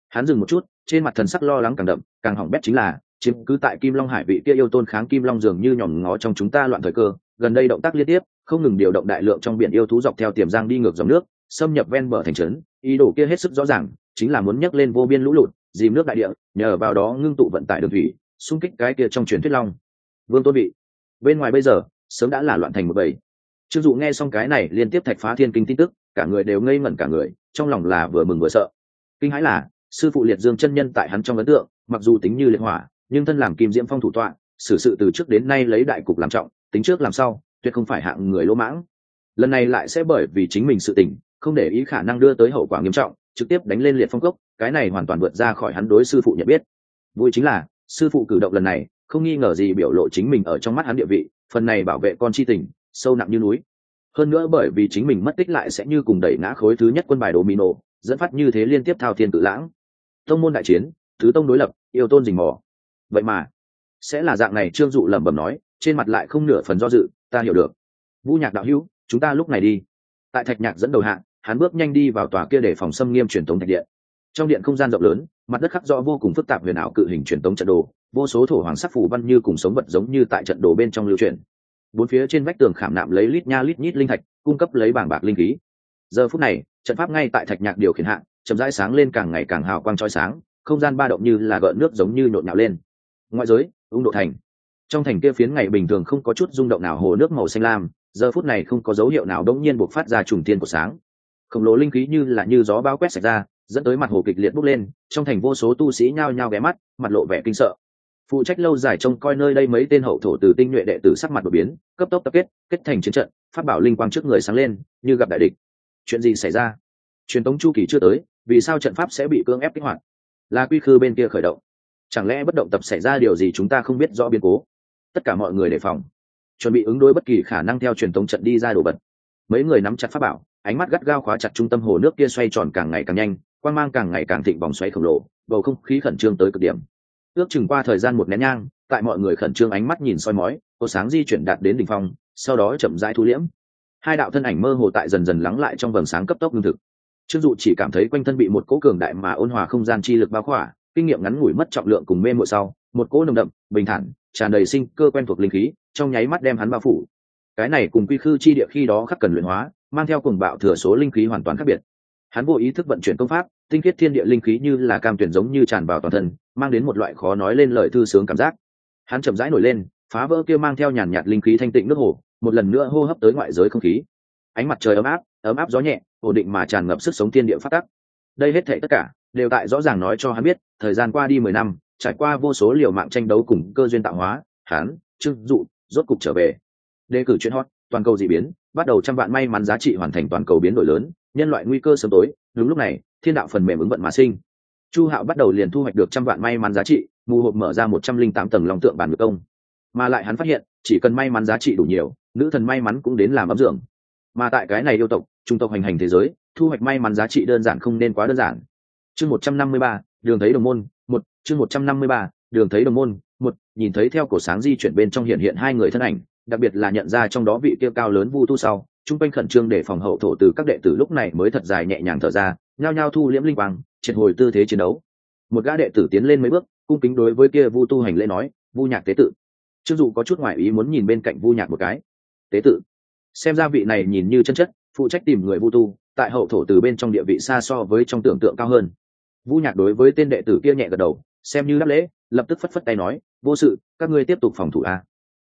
Hắn dừng một chút, trên mặt thần sắc lo lắng càng đậm, càng hỏng bét chính là, chiếm cứ tại kim long hải vị kia yêu tôn kháng kim long dường như nhòm ngó trong chúng ta loạn thời cơ, gần đây động tác liên tiếp, không ngừng điều động đại lượng trong biển yêu thú dọc theo tiềm giang đi ngược dòng nước, xâm nhập ven bờ thành trấn ý đồ kia hết sức rõ ràng, chính là muốn nhấc lên vô biên lũ lụt, dìm nước đại địa, nhờ vào đó ngưng tụ vận tải đường thủy, xung kích cái kia trong truyền thuyết long. Vương tôn bị bên ngoài bây giờ, sớm đã là loạn thành một bầy. Chưng dụ nghe xong cái này liên tiếp thạch phá thiên kinh tin tức, cả người đều ngây ngẩn cả người, trong lòng là vừa mừng vừa sợ. Kinh hãi là, sư phụ liệt dương chân nhân tại hắn trong ấn tượng, mặc dù tính như liệt hỏa, nhưng thân làm kim diễm phong thủ tọa, xử sự từ trước đến nay lấy đại cục làm trọng, tính trước làm sau, tuyệt không phải hạng người lỗ mãng. Lần này lại sẽ bởi vì chính mình sự tình không để ý khả năng đưa tới hậu quả nghiêm trọng, trực tiếp đánh lên liệt phong cốc, cái này hoàn toàn vượt ra khỏi hắn đối sư phụ nhận biết. Vui chính là, sư phụ cử động lần này, không nghi ngờ gì biểu lộ chính mình ở trong mắt hắn địa vị, phần này bảo vệ con chi tình, sâu nặng như núi. Hơn nữa bởi vì chính mình mất tích lại sẽ như cùng đẩy ngã khối thứ nhất quân bài đồ mino dẫn phát như thế liên tiếp thao thiên tự lãng. Tông môn đại chiến, thứ tông đối lập, yêu tôn rình mò. Vậy mà, sẽ là dạng này trương dụ lẩm bẩm nói, trên mặt lại không nửa phần do dự, ta hiểu được. Vũ nhạc đạo hữu, chúng ta lúc này đi tại thạch nhạc dẫn đầu hạ, hắn bước nhanh đi vào tòa kia để phòng xâm nghiêm truyền thống thạch điện. Trong điện không gian rộng lớn mặt đất khắc rõ vô cùng phức tạp huyền ảo cự hình truyền thống trận đồ vô số thổ hoàng sắc phủ văn như cùng sống vật giống như tại trận đồ bên trong lưu truyền. Bốn phía trên vách tường khảm nạm lấy lít nha lít nhít linh thạch cung cấp lấy bảng bạc linh khí. Giờ phút này trận pháp ngay tại thạch nhạc điều khiển hạ, chậm rãi sáng lên càng ngày càng hào quang trói sáng không gian ba động như là gợn nước giống như nhộn nhạo lên. Ngoại giới ung độ thành. Trong thành kia phiến ngày bình thường không có chút rung động nào hồ nước màu xanh lam giờ phút này không có dấu hiệu nào đống nhiên buộc phát ra trùng tiên của sáng. Khổng lồ linh khí như là như gió bao quét sạch ra, dẫn tới mặt hồ kịch liệt bốc lên, trong thành vô số tu sĩ nhao nhao ghé mắt, mặt lộ vẻ kinh sợ. Phụ trách lâu dài trông coi nơi đây mấy tên hậu thổ từ tinh nhuệ đệ tử sắc mặt đột biến, cấp tốc tập kết kết thành chiến trận, phát bảo linh quang trước người sáng lên, như gặp đại địch. Chuyện gì xảy ra? Truyền tống chu kỳ chưa tới, vì sao trận pháp sẽ bị cưỡng ép kích hoạt? Là quy khư bên kia khởi động. Chẳng lẽ bất động tập xảy ra điều gì chúng ta không biết rõ biến cố? Tất cả mọi người đề phòng chuẩn bị ứng đối bất kỳ khả năng theo truyền thống trận đi ra đồ vật. Mấy người nắm chặt pháp bảo, ánh mắt gắt gao khóa chặt trung tâm hồ nước kia xoay tròn càng ngày càng nhanh quan g mang càng ngày càng thịnh vòng xoay khổng lồ, bầu không khí khẩn trương tới cực điểm. Ước chừng qua thời gian một nén nhang, tại mọi người khẩn trương ánh mắt nhìn soi mói cô sáng di chuyển đạt đến đ ỉ n h phong, sau đó chậm rãi thu liễm. Hai đạo thân ảnh mơ hồ tại dần dần lắng lại trong vầng sáng cấp tốc lương thực. Trương dụ chỉ cảm thấy quanh thân bị một cỗ cường đại mà ôn hòa không gian chi lực bao khỏa, kinh nghiệm ngắn ngủi mất trọng lượng cùng mê mội sau, một cỗ nồng đậm, bình thản tràn đầy sinh cơ quen thuộc linh khí, trong nháy mắt đem hắn bao phủ. Cái này cùng quy khư chi địa khi đó khắc cần luyện hóa, mang theo cùng bạo thừa số linh khí hoàn toàn khác biệt. Hắn vô ý thức vận chuyển công pháp, tinh khiết thiên địa linh khí như là cam tuyển giống như tràn vào toàn thân, mang đến một loại khó nói lên lời thư sướng cảm giác. Hắn chậm rãi nổi lên, phá vỡ kia mang theo nhàn nhạt linh khí thanh tịnh nước hồ, một lần nữa hô hấp tới ngoại giới không khí. Ánh mặt trời ấm áp ấm áp gió nhẹ, ổn định mà tràn ngập sức sống thiên địa phát tắc. Đây hết thệ tất cả, đều tại rõ ràng nói cho hắn biết, thời gian qua đi mười năm trải qua vô số liều mạng tranh đấu cùng cơ duyên tạo hóa hắn Trương, dụ, rốt cục trở về. Đề cử chuyện hot, toàn cầu dị biến, bắt đầu trăm vạn may mắn giá trị hoàn thành toàn cầu biến đổi lớn, nhân loại nguy cơ sớm tối, đúng lúc này, thiên đạo phần mềm ứng vận mà sinh. Chu hạo bắt đầu liền thu hoạch được trăm vạn may mắn giá trị, mù hộp mở ra một trăm linh tám tầng lòng tượng bản ngược công mà lại hắn phát hiện, chỉ cần may mắn giá trị đủ nhiều, nữ thần may mắn cũng đến làm ấm dưỡng. Mà tại cái này yêu tộc, trung tộc hành hành thế giới, thu hoạch may mắn giá trị đơn giản không nên quá đơn giản. Chương một trăm năm mươi ba, đường thấy đồng môn chương một trăm năm mươi ba, đường thấy đồng môn, một, nhìn thấy theo cổ sáng di chuyển bên trong hiện hiện hai người thân ảnh, đặc biệt là nhận ra trong đó vị kia cao lớn vu tu sau, chung quanh khẩn trương để phòng hậu thổ từ các đệ tử lúc này mới thật dài nhẹ nhàng thở ra, nhao nhao thu liễm linh quang, triệt hồi tư thế chiến đấu. Một gã đệ tử tiến lên mấy bước, cung kính đối với kia vu tu hành lễ nói, vu nhạc tế tự. Trương dụ có chút ngoại ý muốn nhìn bên cạnh vu nhạc một cái. Tế tự? Xem ra vị này nhìn như chân chất, phụ trách tìm người vu tu, tại hậu thổ từ bên trong địa vị xa so với trong tưởng tượng cao hơn. Vu nhạc đối với tên đệ tử kia nhẹ gật đầu xem như đáp lễ, lập tức phất phất tay nói, vô sự, các ngươi tiếp tục phòng thủ a.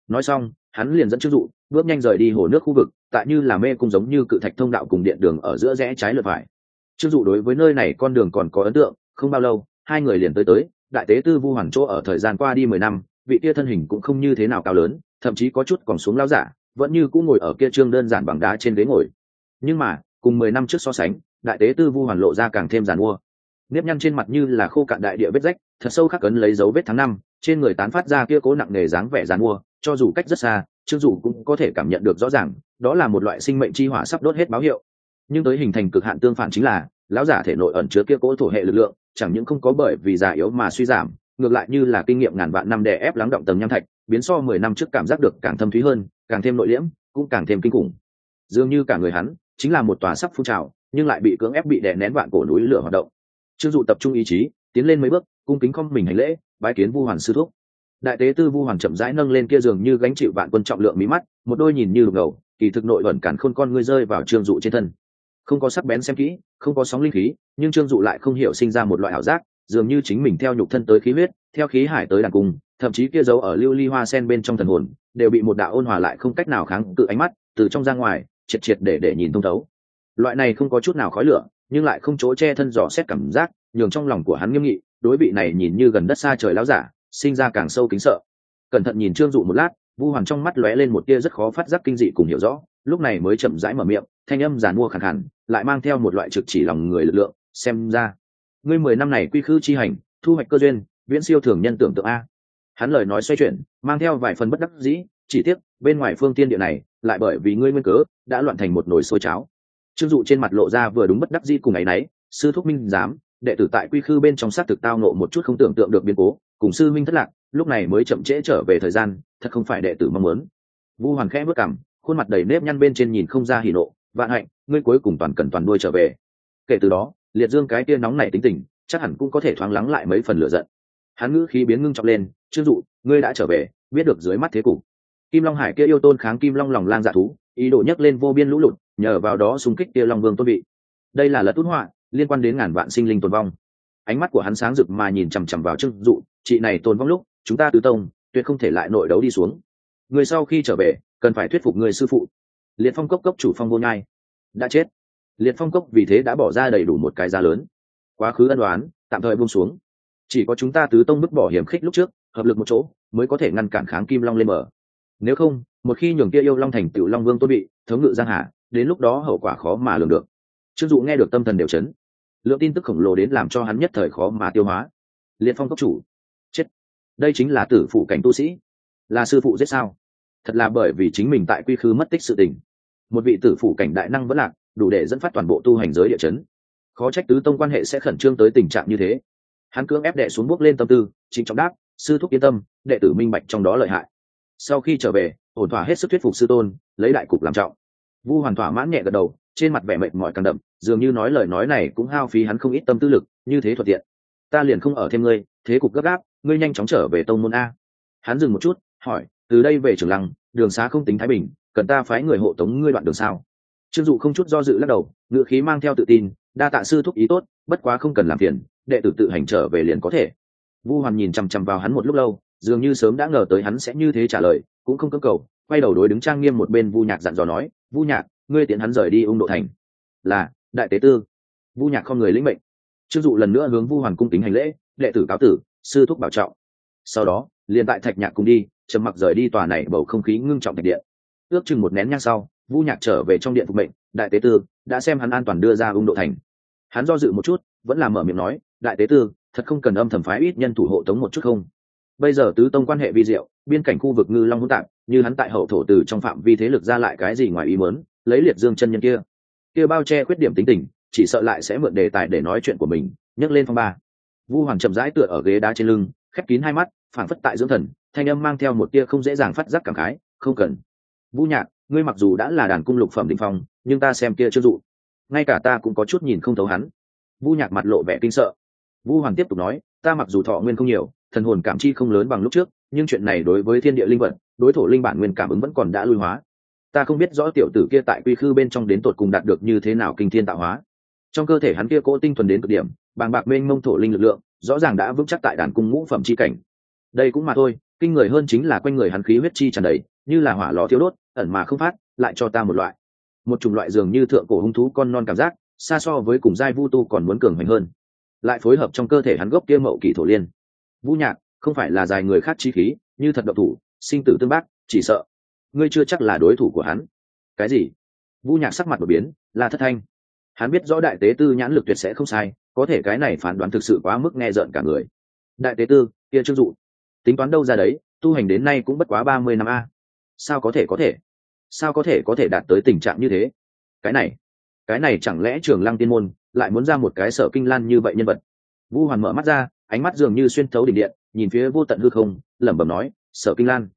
Nói xong, hắn liền dẫn chức dụ, bước nhanh rời đi hồ nước khu vực, tại như là mê cung giống như cự thạch thông đạo cùng điện đường ở giữa rẽ trái lượt phải. Chức dụ đối với nơi này con đường còn có ấn tượng, không bao lâu, hai người liền tới tới, đại tế tư vu hoàn chỗ ở thời gian qua đi mười năm, vị kia thân hình cũng không như thế nào cao lớn, thậm chí có chút còn xuống lao giả, vẫn như cũng ngồi ở kia trương đơn giản bằng đá trên ghế ngồi. Nhưng mà, cùng mười năm trước so sánh, đại tế tư vu hoàn lộ ra càng thêm giàn mua nếp nhăn trên mặt như là khô cạn đại địa vết rách, thật sâu khắc cấn lấy dấu vết tháng năm, trên người tán phát ra kia cố nặng nề dáng vẻ giàn mua, cho dù cách rất xa, trương dù cũng có thể cảm nhận được rõ ràng, đó là một loại sinh mệnh chi hỏa sắp đốt hết báo hiệu. Nhưng tới hình thành cực hạn tương phản chính là, lão giả thể nội ẩn chứa kia cố thổ hệ lực lượng, chẳng những không có bởi vì già yếu mà suy giảm, ngược lại như là kinh nghiệm ngàn vạn năm đè ép lắng động tầng nham thạch, biến so mười năm trước cảm giác được càng thâm thúy hơn, càng thêm nội liễm, cũng càng thêm kinh khủng. Dường như cả người hắn chính là một tòa sắp phun trào, nhưng lại bị cưỡng ép bị đè nén vạn cổ núi lửa hoạt động trương dụ tập trung ý chí, tiến lên mấy bước, cung kính không mình hành lễ, bái kiến vu hoàn sư thúc. Đại tế tư vu hoàn chậm rãi nâng lên kia giường như gánh chịu vạn quân trọng lượng mí mắt, một đôi nhìn như đục ngầu kỳ thực nội ẩn cản khôn con ngươi rơi vào trương dụ trên thân. Không có sắc bén xem kỹ, không có sóng linh khí, nhưng trương dụ lại không hiểu sinh ra một loại ảo giác, dường như chính mình theo nhục thân tới khí huyết, theo khí hải tới đàn cung, thậm chí kia giấu ở lưu ly hoa sen bên trong thần hồn, đều bị một đạo ôn hòa lại không cách nào kháng cự ánh mắt, từ trong ra ngoài, triệt triệt để để nhìn thông thấu. Loại này không có chút nào khói lửa nhưng lại không chỗ che thân dò xét cảm giác, nhường trong lòng của hắn nghiêm nghị, đối vị này nhìn như gần đất xa trời láo giả, sinh ra càng sâu kính sợ. Cẩn thận nhìn trương dụ một lát, vu hoàng trong mắt lóe lên một tia rất khó phát giác kinh dị cùng hiểu rõ, lúc này mới chậm rãi mở miệng, thanh âm giàn mua khẳng hẳn lại mang theo một loại trực chỉ lòng người lực lượng, xem ra, ngươi mười năm này quy khư chi hành, thu hoạch cơ duyên, viễn siêu thường nhân tưởng tượng a. Hắn lời nói xoay chuyển, mang theo vài phần bất đắc dĩ, chỉ tiếc, bên ngoài phương tiên địa này, lại bởi vì ngươi nguyên cớ, đã loạn thành một nồi sôi cháo trương dụ trên mặt lộ ra vừa đúng bất đắc dĩ cùng ngày nấy sư thúc minh giám đệ tử tại quy khư bên trong xác thực tao nộ một chút không tưởng tượng được biến cố, cùng sư minh thất lạc, lúc này mới chậm trễ trở về thời gian, thật không phải đệ tử mong muốn. Vu hoàn khẽ bước cảm khuôn mặt đầy nếp nhăn bên trên nhìn không ra hỉ nộ, vạn hạnh, ngươi cuối cùng toàn cần toàn đuôi trở về. Kể từ đó, liệt dương cái tia nóng này tính tình, chắc hẳn cũng có thể thoáng lắng lại mấy phần lửa giận. Hắn ngữ khí biến ngưng trọng lên, trương dụ, ngươi đã trở về, biết được dưới mắt thế cục kim long hải kia yêu tôn kháng kim long lòng lang dạ thú, ý đồ nhấc lên vô biên lũ lụt, nhờ vào đó xung kích kia long vương tôn vị. Đây là lật tốt họa, liên quan đến ngàn vạn sinh linh tồn vong. Ánh mắt của hắn sáng rực mà nhìn chằm chằm vào trương dụ, chị này tồn vong lúc, chúng ta tứ tông, tuyệt không thể lại nội đấu đi xuống. Người sau khi trở về, cần phải thuyết phục người sư phụ. Liệt phong cốc cốc chủ phong vô nhai. Đã chết. Liệt phong cốc vì thế đã bỏ ra đầy đủ một cái giá lớn. Quá khứ ân đoán tạm thời buông xuống. Chỉ có chúng ta tứ tông bức bỏ hiểm khích lúc trước, hợp lực một chỗ, mới có thể ngăn cản kháng kim long lên mở nếu không, một khi nhường kia yêu long thành tựu long vương tôn bị, thống ngự giang hà, đến lúc đó hậu quả khó mà lường được. Trương dụ nghe được tâm thần đều chấn. Lượng tin tức khổng lồ đến làm cho hắn nhất thời khó mà tiêu hóa. Liệt phong cốc chủ. Chết. Đây chính là tử phụ cảnh tu sĩ. Là sư phụ giết sao? Thật là bởi vì chính mình tại quy khư mất tích sự tình. Một vị tử phụ cảnh đại năng vẫn lạc, đủ để dẫn phát toàn bộ tu hành giới địa chấn. Khó trách tứ tông quan hệ sẽ khẩn trương tới tình trạng như thế. Hắn cưỡng ép đệ xuống bước lên tâm tư chính trọng đáp, sư thúc yên tâm, đệ tử minh bạch trong đó lợi hại sau khi trở về, ổn thỏa hết sức thuyết phục sư tôn, lấy đại cục làm trọng. Vu hoàn thỏa mãn nhẹ gật đầu, trên mặt vẻ mệt mỏi càng đậm, dường như nói lời nói này cũng hao phí hắn không ít tâm tư lực, như thế thuận tiện. Ta liền không ở thêm ngươi, thế cục gấp gáp, ngươi nhanh chóng trở về tông môn a. Hắn dừng một chút, hỏi, từ đây về trường lăng, đường xá không tính thái bình, cần ta phái người hộ tống ngươi đoạn đường sao? Trương dụ không chút do dự lắc đầu, ngựa khí mang theo tự tin, đa tạ sư thúc ý tốt, bất quá không cần làm phiền, đệ tử tự hành trở về liền có thể. Vu hoàn nhìn chằm chằm vào hắn một lúc lâu dường như sớm đã ngờ tới hắn sẽ như thế trả lời, cũng không cưỡng cầu, quay đầu đối đứng trang nghiêm một bên vu nhạc dặn dò nói, vu nhạc, ngươi tiện hắn rời đi ung độ thành. Là, đại tế tư. Vu nhạc không người lĩnh mệnh. Trương dụ lần nữa hướng vu hoàn cung kính hành lễ, đệ tử cáo tử, sư thúc bảo trọng. Sau đó, liền tại thạch nhạc cùng đi, trầm mặc rời đi tòa này bầu không khí ngưng trọng thạch điện. Ước chừng một nén nhang sau, vu nhạc trở về trong điện phục mệnh, đại tế tư, đã xem hắn an toàn đưa ra ung độ thành. Hắn do dự một chút, vẫn là mở miệng nói, đại tế tư, thật không cần âm thầm phái ít nhân thủ hộ tống một chút không? Bây giờ tứ tông quan hệ vi diệu, biên cảnh khu vực ngư long hỗn tạp, như hắn tại hậu thổ từ trong phạm vi thế lực ra lại cái gì ngoài ý mớn lấy liệt dương chân nhân kia. Kia bao che khuyết điểm tính tình, chỉ sợ lại sẽ mượn đề tài để nói chuyện của mình, nhấc lên phong ba. Vu hoàng chậm rãi tựa ở ghế đá trên lưng, khép kín hai mắt, phảng phất tại dưỡng thần, thanh âm mang theo một tia không dễ dàng phát giác cảm khái, không cần. Vũ nhạc, ngươi mặc dù đã là đàn cung lục phẩm định phong, nhưng ta xem kia chưa dụ. Ngay cả ta cũng có chút nhìn không thấu hắn. Vu nhạc mặt lộ vẻ kinh sợ. Vu hoàng tiếp tục nói, ta mặc dù thọ nguyên không nhiều thần hồn cảm chi không lớn bằng lúc trước, nhưng chuyện này đối với thiên địa linh vật, đối thổ linh bản nguyên cảm ứng vẫn còn đã lui hóa. Ta không biết rõ tiểu tử kia tại quy khư bên trong đến tột cùng đạt được như thế nào kinh thiên tạo hóa. Trong cơ thể hắn kia cỗ tinh thuần đến cực điểm, bàng bạc mênh mông thổ linh lực lượng, rõ ràng đã vững chắc tại đàn cung ngũ phẩm chi cảnh. Đây cũng mà thôi, kinh người hơn chính là quanh người hắn khí huyết chi tràn đầy, như là hỏa lò thiếu đốt, ẩn mà không phát, lại cho ta một loại. Một chủng loại dường như thượng cổ hung thú con non cảm giác, xa so với cùng giai vu tu còn muốn cường hoành hơn. Lại phối hợp trong cơ thể hắn gốc kia mậu kỳ thổ liên vũ nhạc không phải là dài người khác chi khí, như thật độc thủ, sinh tử tương bác, chỉ sợ. Ngươi chưa chắc là đối thủ của hắn. Cái gì? Vũ nhạc sắc mặt đột biến, là thất thanh. Hắn biết rõ đại tế tư nhãn lực tuyệt sẽ không sai, có thể cái này phán đoán thực sự quá mức nghe rợn cả người. Đại tế tư, kia trương dụ. Tính toán đâu ra đấy, tu hành đến nay cũng bất quá ba mươi năm a. Sao có thể có thể? Sao có thể có thể đạt tới tình trạng như thế? Cái này cái này chẳng lẽ trường lăng tiên môn lại muốn ra một cái sở kinh lan như vậy nhân vật? Vu hoàn mở mắt ra ánh mắt dường như xuyên thấu đỉnh điện, nhìn phía vô tận hư không, lẩm bẩm nói, sở kinh lan,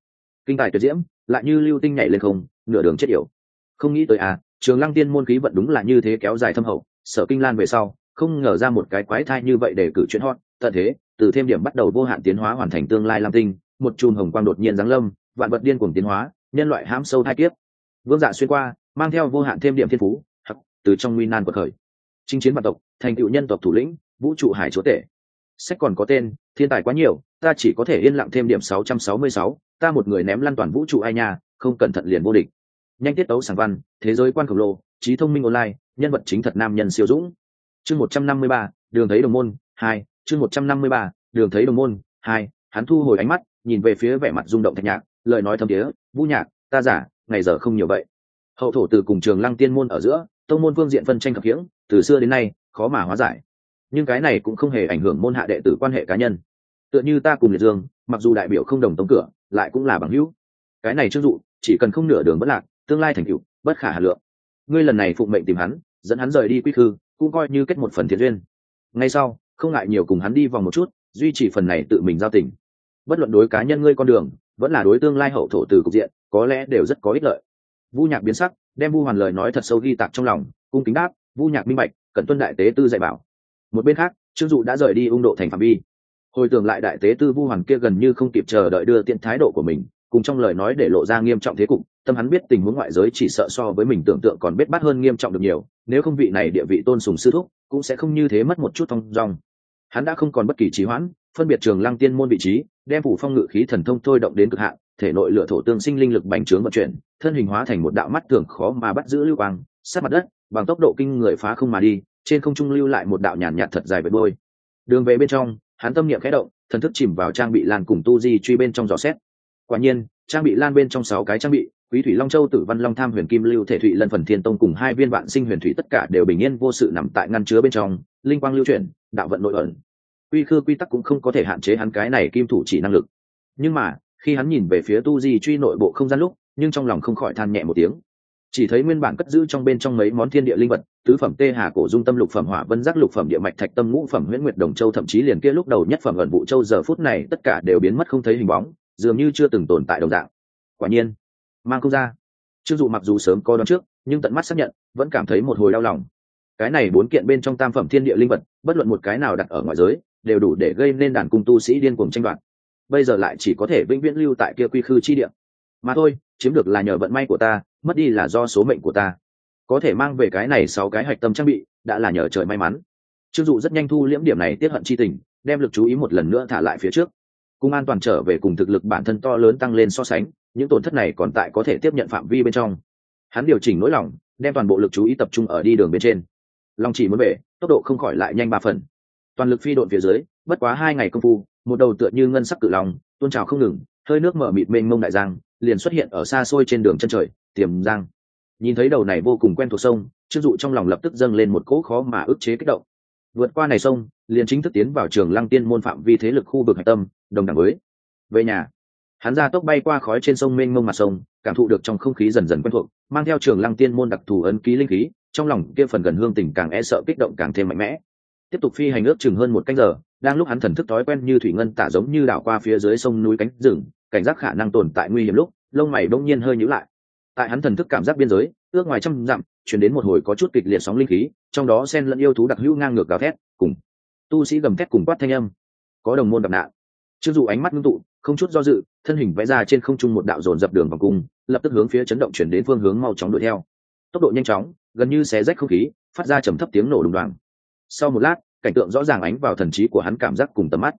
kinh tài tuyệt diễm, lại như lưu tinh nhảy lên không, nửa đường chết yểu. Không nghĩ tới à trường lăng tiên môn khí vận đúng là như thế kéo dài thâm hậu, sở kinh lan về sau, không ngờ ra một cái quái thai như vậy để cử chuyện hot, tận thế, từ thêm điểm bắt đầu vô hạn tiến hóa hoàn thành tương lai lam tinh, một chùm hồng quang đột nhiên giáng lâm, vạn vật điên cuồng tiến hóa, nhân loại hãm sâu thai kiếp. Vương dạ xuyên qua, mang theo vô hạn thêm điểm thiên phú từ trong nguy nan của khởi. Chinh chiến vạn tộc, thành tựu nhân tộc thủ lĩnh, vũ trụ hải chúa tể sách còn có tên thiên tài quá nhiều ta chỉ có thể yên lặng thêm điểm 666, ta một người ném lăn toàn vũ trụ ai nha không cẩn thận liền vô địch. Nhanh tiết tấu sáng văn thế giới quan khổng lồ trí thông minh online nhân vật chính thật nam nhân siêu dũng. Chương 153, đường thấy đồng môn hai chương 153, đường thấy đồng môn hai hắn thu hồi ánh mắt nhìn về phía vẻ mặt rung động thạch nhạc lời nói thâm tía vũ nhạc ta giả ngày giờ không nhiều vậy. Hậu thổ từ cùng trường lăng tiên môn ở giữa tông môn phương diện phân tranh khập hiễng từ xưa đến nay khó mà hóa giải nhưng cái này cũng không hề ảnh hưởng môn hạ đệ tử quan hệ cá nhân. Tựa như ta cùng liệt dương, mặc dù đại biểu không đồng tống cửa, lại cũng là bằng hữu. Cái này chưng dụ, chỉ cần không nửa đường bất lạc, tương lai thành cựu bất khả hà lượng. Ngươi lần này phụng mệnh tìm hắn, dẫn hắn rời đi quy khư, cũng coi như kết một phần thiện duyên. Ngay sau, không ngại nhiều cùng hắn đi vòng một chút, duy trì phần này tự mình giao tình. Bất luận đối cá nhân ngươi con đường, vẫn là đối tương lai hậu thổ từ cục diện, có lẽ đều rất có ích lợi. Vu nhạc biến sắc, đem vu hoàn lời nói thật sâu ghi tạc trong lòng, cung kính đáp, vu nhạc minh bạch, cần tuân đại tế tư dạy bảo một bên khác, trương dụ đã rời đi ung độ thành phạm vi. Hồi tưởng lại đại tế tư vu hoàn kia gần như không kịp chờ đợi đưa tiện thái độ của mình, cùng trong lời nói để lộ ra nghiêm trọng thế cục, tâm hắn biết tình huống ngoại giới chỉ sợ so với mình tưởng tượng còn biết bắt hơn nghiêm trọng được nhiều, nếu không vị này địa vị tôn sùng sư thúc, cũng sẽ không như thế mất một chút thong dong. Hắn đã không còn bất kỳ trí hoãn, phân biệt trường lăng tiên môn vị trí, đem phủ phong ngự khí thần thông thôi động đến cực hạn, thể nội lựa thổ tương sinh linh lực bành trướng vận chuyển, thân hình hóa thành một đạo mắt thường khó mà bắt giữ lưu quang, sát mặt đất, bằng tốc độ kinh người phá không mà đi trên không trung lưu lại một đạo nhàn nhạt, thật dài với đôi đường về bên trong hắn tâm niệm khẽ động thần thức chìm vào trang bị lan cùng tu di truy bên trong dò xét. Quả nhiên trang bị lan bên trong sáu cái trang bị quý thủy long châu tử văn long tham huyền kim lưu thể thụy lân phần thiên tông cùng hai viên vạn sinh huyền thủy tất cả đều bình yên vô sự nằm tại ngăn chứa bên trong linh quang lưu chuyển đạo vận nội ẩn. Quy khư quy tắc cũng không có thể hạn chế hắn cái này kim thủ chỉ năng lực. Nhưng mà khi hắn nhìn về phía tu di truy nội bộ không gian lúc nhưng trong lòng không khỏi than nhẹ một tiếng chỉ thấy nguyên bản cất giữ trong bên trong mấy món thiên địa linh vật, tứ phẩm tê hà cổ dung tâm lục phẩm, hỏa vân giác lục phẩm, địa mạch thạch tâm ngũ phẩm nguyễn nguyệt đồng châu, thậm chí liền kia lúc đầu nhất phẩm ẩn vụ châu, giờ phút này tất cả đều biến mất không thấy hình bóng, dường như chưa từng tồn tại đồng dạng. Quả nhiên, mang không ra. Chưng dụ mặc dù sớm có đón trước, nhưng tận mắt xác nhận, vẫn cảm thấy một hồi đau lòng. Cái này bốn kiện bên trong tam phẩm thiên địa linh vật, bất luận một cái nào đặt ở ngoại giới, đều đủ để gây nên đàn cung tu sĩ điên cuồng tranh đoạt. Bây giờ lại chỉ có thể vĩnh viễn lưu tại kia quy khư chi địa mà thôi, chiếm được là nhờ vận may của ta, mất đi là do số mệnh của ta. Có thể mang về cái này sáu cái hạch tâm trang bị, đã là nhờ trời may mắn. Chưng dụ rất nhanh thu liễm điểm này, tiết hận chi tình, đem lực chú ý một lần nữa thả lại phía trước. Cung an toàn trở về cùng thực lực bản thân to lớn tăng lên so sánh, những tổn thất này còn tại có thể tiếp nhận phạm vi bên trong. Hắn điều chỉnh nỗi lòng, đem toàn bộ lực chú ý tập trung ở đi đường bên trên. Long chỉ muốn về, tốc độ không khỏi lại nhanh ba phần. Toàn lực phi độn phía dưới, bất quá hai ngày công phu, một đầu tựa như ngân sắc cự lòng tôn trào không ngừng hơi nước mở mịt mênh mông đại giang, liền xuất hiện ở xa xôi trên đường chân trời, tiềm giang nhìn thấy đầu này vô cùng quen thuộc sông chưng dụ trong lòng lập tức dâng lên một cỗ khó mà ức chế kích động vượt qua này sông, liền chính thức tiến vào trường lăng tiên môn phạm vi thế lực khu vực hạch tâm, đồng đẳng mới. về nhà, hắn ra tốc bay qua khói trên sông mênh mông mặt sông, cảm thụ được trong không khí dần dần quen thuộc, mang theo trường lăng tiên môn đặc thù ấn ký linh khí, trong lòng kia phần gần hương tình càng e sợ kích động càng thêm mạnh mẽ tiếp tục phi hành ước chừng hơn một canh giờ, đang lúc hắn thần thức thói quen như thủy ngân tả giống như đảo qua phía dưới sông núi cánh rừng, cảnh giác khả năng tồn tại nguy hiểm lúc, lông mày đông nhiên hơi nhíu lại. Tại hắn thần thức cảm giác biên giới, ước ngoài trăm dặm, chuyển đến một hồi có chút kịch liệt sóng linh khí, trong đó sen lẫn yêu thú đặc hữu ngang ngược gào thét, cùng tu sĩ gầm thét cùng quát thanh âm. Có đồng môn gặp nạn. Chưng dụ ánh mắt ngưng tụ, không chút do dự, thân hình vẽ ra trên không trung một đạo dồn dập đường vòng cung, lập tức hướng phía chấn động chuyển đến phương hướng mau chóng đuổi theo. Tốc độ nhanh chóng, gần như xé rách không khí, phát ra trầm thấp tiếng nổ đùng đoàng sau một lát, cảnh tượng rõ ràng ánh vào thần trí của hắn cảm giác cùng tầm mắt.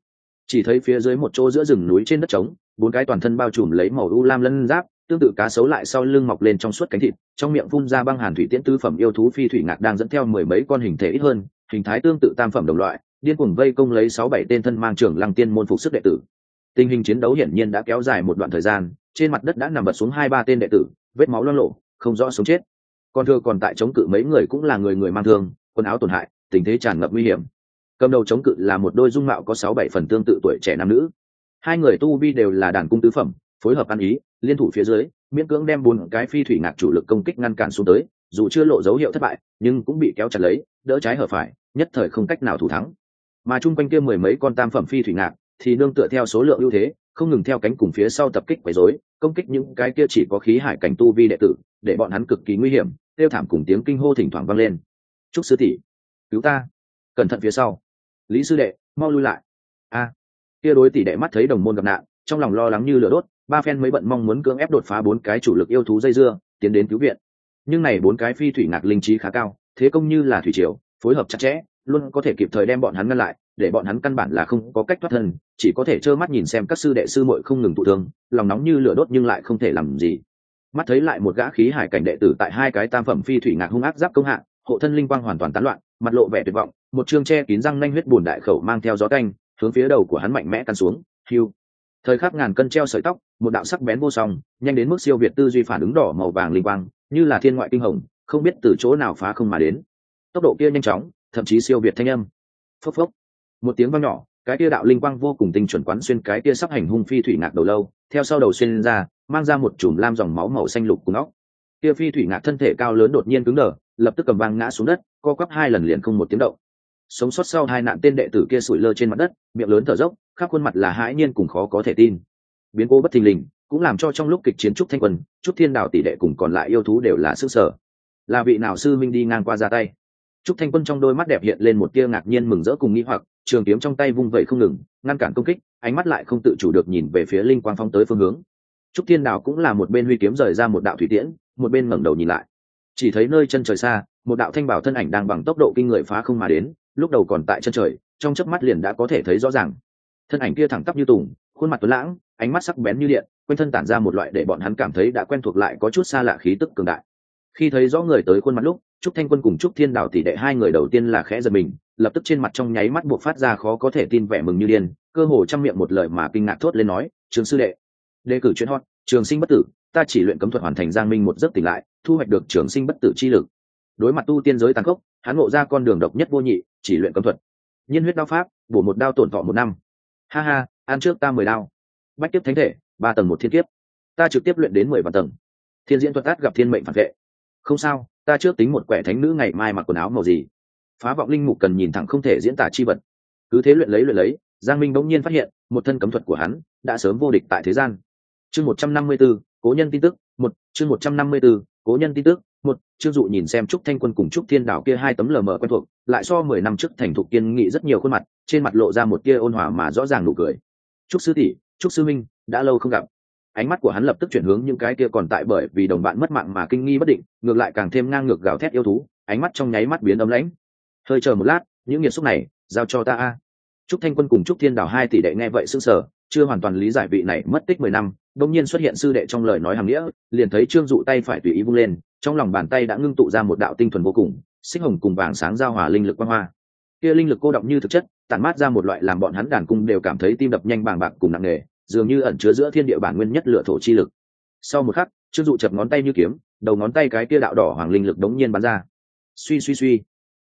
Chỉ thấy phía dưới một chỗ giữa rừng núi trên đất trống, bốn cái toàn thân bao trùm lấy màu u lam lân giáp, tương tự cá sấu lại sau lưng mọc lên trong suốt cánh thịt, trong miệng phun ra băng hàn thủy tiễn tư phẩm yêu thú phi thủy ngạc đang dẫn theo mười mấy con hình thể ít hơn, hình thái tương tự tam phẩm đồng loại, điên cuồng vây công lấy sáu bảy tên thân mang trưởng lăng tiên môn phục sức đệ tử. Tình hình chiến đấu hiển nhiên đã kéo dài một đoạn thời gian, trên mặt đất đã nằm bật xuống hai ba tên đệ tử, vết máu loang lộ không rõ sống chết. Còn thừa còn tại chống cự mấy người cũng là người người mang thương, quần áo tổn hại tình thế tràn ngập nguy hiểm. Cầm đầu chống cự là một đôi dung mạo có sáu bảy phần tương tự tuổi trẻ nam nữ. Hai người tu vi đều là đàn cung tứ phẩm, phối hợp ăn ý, liên thủ phía dưới, miễn cưỡng đem bốn cái phi thủy ngạc chủ lực công kích ngăn cản xuống tới, dù chưa lộ dấu hiệu thất bại, nhưng cũng bị kéo chặt lấy, đỡ trái hở phải, nhất thời không cách nào thủ thắng. Mà chung quanh kia mười mấy con tam phẩm phi thủy ngạc, thì nương tựa theo số lượng ưu thế, không ngừng theo cánh cùng phía sau tập kích quấy rối, công kích những cái kia chỉ có khí hải cảnh tu vi đệ tử, để bọn hắn cực kỳ nguy hiểm, tiêu thảm cùng tiếng kinh hô thỉnh thoảng vang lên. Chúc sư tỷ cứu ta. Cẩn thận phía sau. Lý sư đệ, mau lui lại. A. Kia đối tỷ đệ mắt thấy đồng môn gặp nạn, trong lòng lo lắng như lửa đốt, ba phen mới bận mong muốn cưỡng ép đột phá bốn cái chủ lực yêu thú dây dưa, tiến đến cứu viện. Nhưng này bốn cái phi thủy ngạc linh trí khá cao, thế công như là thủy triều, phối hợp chặt chẽ, luôn có thể kịp thời đem bọn hắn ngăn lại, để bọn hắn căn bản là không có cách thoát thân, chỉ có thể trơ mắt nhìn xem các sư đệ sư muội không ngừng tụ thương, lòng nóng như lửa đốt nhưng lại không thể làm gì. Mắt thấy lại một gã khí hải cảnh đệ tử tại hai cái tam phẩm phi thủy ngạc hung ác giáp công hạ, hộ thân linh quang hoàn toàn tán loạn mặt lộ vẻ tuyệt vọng, một chương che kín răng nanh huyết bùn đại khẩu mang theo gió canh, hướng phía đầu của hắn mạnh mẽ căn xuống, hiu. Thời khắc ngàn cân treo sợi tóc, một đạo sắc bén vô song, nhanh đến mức siêu việt tư duy phản ứng đỏ màu vàng linh quang, như là thiên ngoại kinh hồng, không biết từ chỗ nào phá không mà đến. Tốc độ kia nhanh chóng, thậm chí siêu việt thanh âm. Phốc phốc. Một tiếng vang nhỏ, cái kia đạo linh quang vô cùng tinh chuẩn quán xuyên cái kia sắp hành hung phi thủy ngạc đầu lâu, theo sau đầu xuyên ra, mang ra một chùm lam dòng máu màu xanh lục cùng óc. Kia phi thủy ngạc thân thể cao lớn đột nhiên cứng đờ, lập tức cầm vang ngã xuống đất co quắp hai lần liền không một tiếng động. Sống sót sau hai nạn tên đệ tử kia sủi lơ trên mặt đất, miệng lớn thở dốc, khắp khuôn mặt là hãi nhiên cùng khó có thể tin. Biến cố bất thình lình, cũng làm cho trong lúc kịch chiến trúc thanh quân, trúc thiên đạo tỷ đệ cùng còn lại yêu thú đều là sức sở là vị nào sư minh đi ngang qua ra tay? Trúc thanh quân trong đôi mắt đẹp hiện lên một tia ngạc nhiên mừng rỡ cùng nghĩ hoặc, trường kiếm trong tay vung vẩy không ngừng, ngăn cản công kích, ánh mắt lại không tự chủ được nhìn về phía linh quang phong tới phương hướng. Trúc thiên đạo cũng là một bên huy kiếm rời ra một đạo thủy tiễn, một bên ngẩng đầu nhìn lại. Chỉ thấy nơi chân trời xa một đạo thanh bảo thân ảnh đang bằng tốc độ kinh người phá không mà đến, lúc đầu còn tại chân trời, trong chớp mắt liền đã có thể thấy rõ ràng. Thân ảnh kia thẳng tắp như tùng, khuôn mặt tuấn lãng, ánh mắt sắc bén như điện, quanh thân tản ra một loại để bọn hắn cảm thấy đã quen thuộc lại có chút xa lạ khí tức cường đại. Khi thấy rõ người tới khuôn mặt lúc, trúc thanh quân cùng trúc thiên đảo tỷ đệ hai người đầu tiên là khẽ giật mình, lập tức trên mặt trong nháy mắt buộc phát ra khó có thể tin vẻ mừng như điên, cơ hồ trong miệng một lời mà kinh ngạc thốt lên nói, trường sư đệ, đề cử chuyên hot, trường sinh bất tử, ta chỉ luyện cấm thuật hoàn thành giang minh một giấc tỉnh lại, thu hoạch được trường sinh bất tử chi lực đối mặt tu tiên giới tàn khốc, hắn ngộ ra con đường độc nhất vô nhị, chỉ luyện cấm thuật. Nhiên huyết đao pháp, bổ một đao tổn thọ một năm. Ha ha, ăn trước ta mười đao. Bách tiếp thánh thể, ba tầng một thiên kiếp. Ta trực tiếp luyện đến mười vạn tầng. Thiên diễn thuật át gặp thiên mệnh phản vệ. Không sao, ta trước tính một quẻ thánh nữ ngày mai mặc quần áo màu gì. Phá vọng linh mục cần nhìn thẳng không thể diễn tả chi vật. Cứ thế luyện lấy luyện lấy, giang minh bỗng nhiên phát hiện, một thân cấm thuật của hắn đã sớm vô địch tại thế gian. Chương một trăm năm mươi b ố cố nhân tin tức, một, chương một trăm năm mươi b ố cố nhân tin tức một, trương dụ nhìn xem trúc thanh quân cùng trúc thiên đảo kia hai tấm lờ mờ quen thuộc, lại so mười năm trước thành thục kiên nghị rất nhiều khuôn mặt, trên mặt lộ ra một tia ôn hòa mà rõ ràng nụ cười. Trúc sư tỷ, trúc sư minh, đã lâu không gặp. Ánh mắt của hắn lập tức chuyển hướng những cái kia còn tại bởi vì đồng bạn mất mạng mà kinh nghi bất định, ngược lại càng thêm ngang ngược gào thét yêu thú, ánh mắt trong nháy mắt biến ấm lãnh. Hơi chờ một lát, những nghiệt xúc này, giao cho ta a. Trúc thanh quân cùng trúc thiên đảo hai tỷ đệ nghe vậy s ư sở chưa hoàn toàn lý giải vị này mất tích mười năm đông nhiên xuất hiện sư đệ trong lời nói hàm nghĩa, liền thấy trương dụ tay phải tùy ý vung lên trong lòng bàn tay đã ngưng tụ ra một đạo tinh thuần vô cùng, xích hồng cùng vàng sáng giao hòa linh lực quang hoa. Kia linh lực cô động như thực chất, tản mát ra một loại làm bọn hắn đàn cung đều cảm thấy tim đập nhanh bàng bạc cùng nặng nề, dường như ẩn chứa giữa thiên địa bản nguyên nhất lựa thổ chi lực. Sau một khắc, trương dụ chập ngón tay như kiếm, đầu ngón tay cái kia đạo đỏ hoàng linh lực đống nhiên bắn ra. Suy suy suy,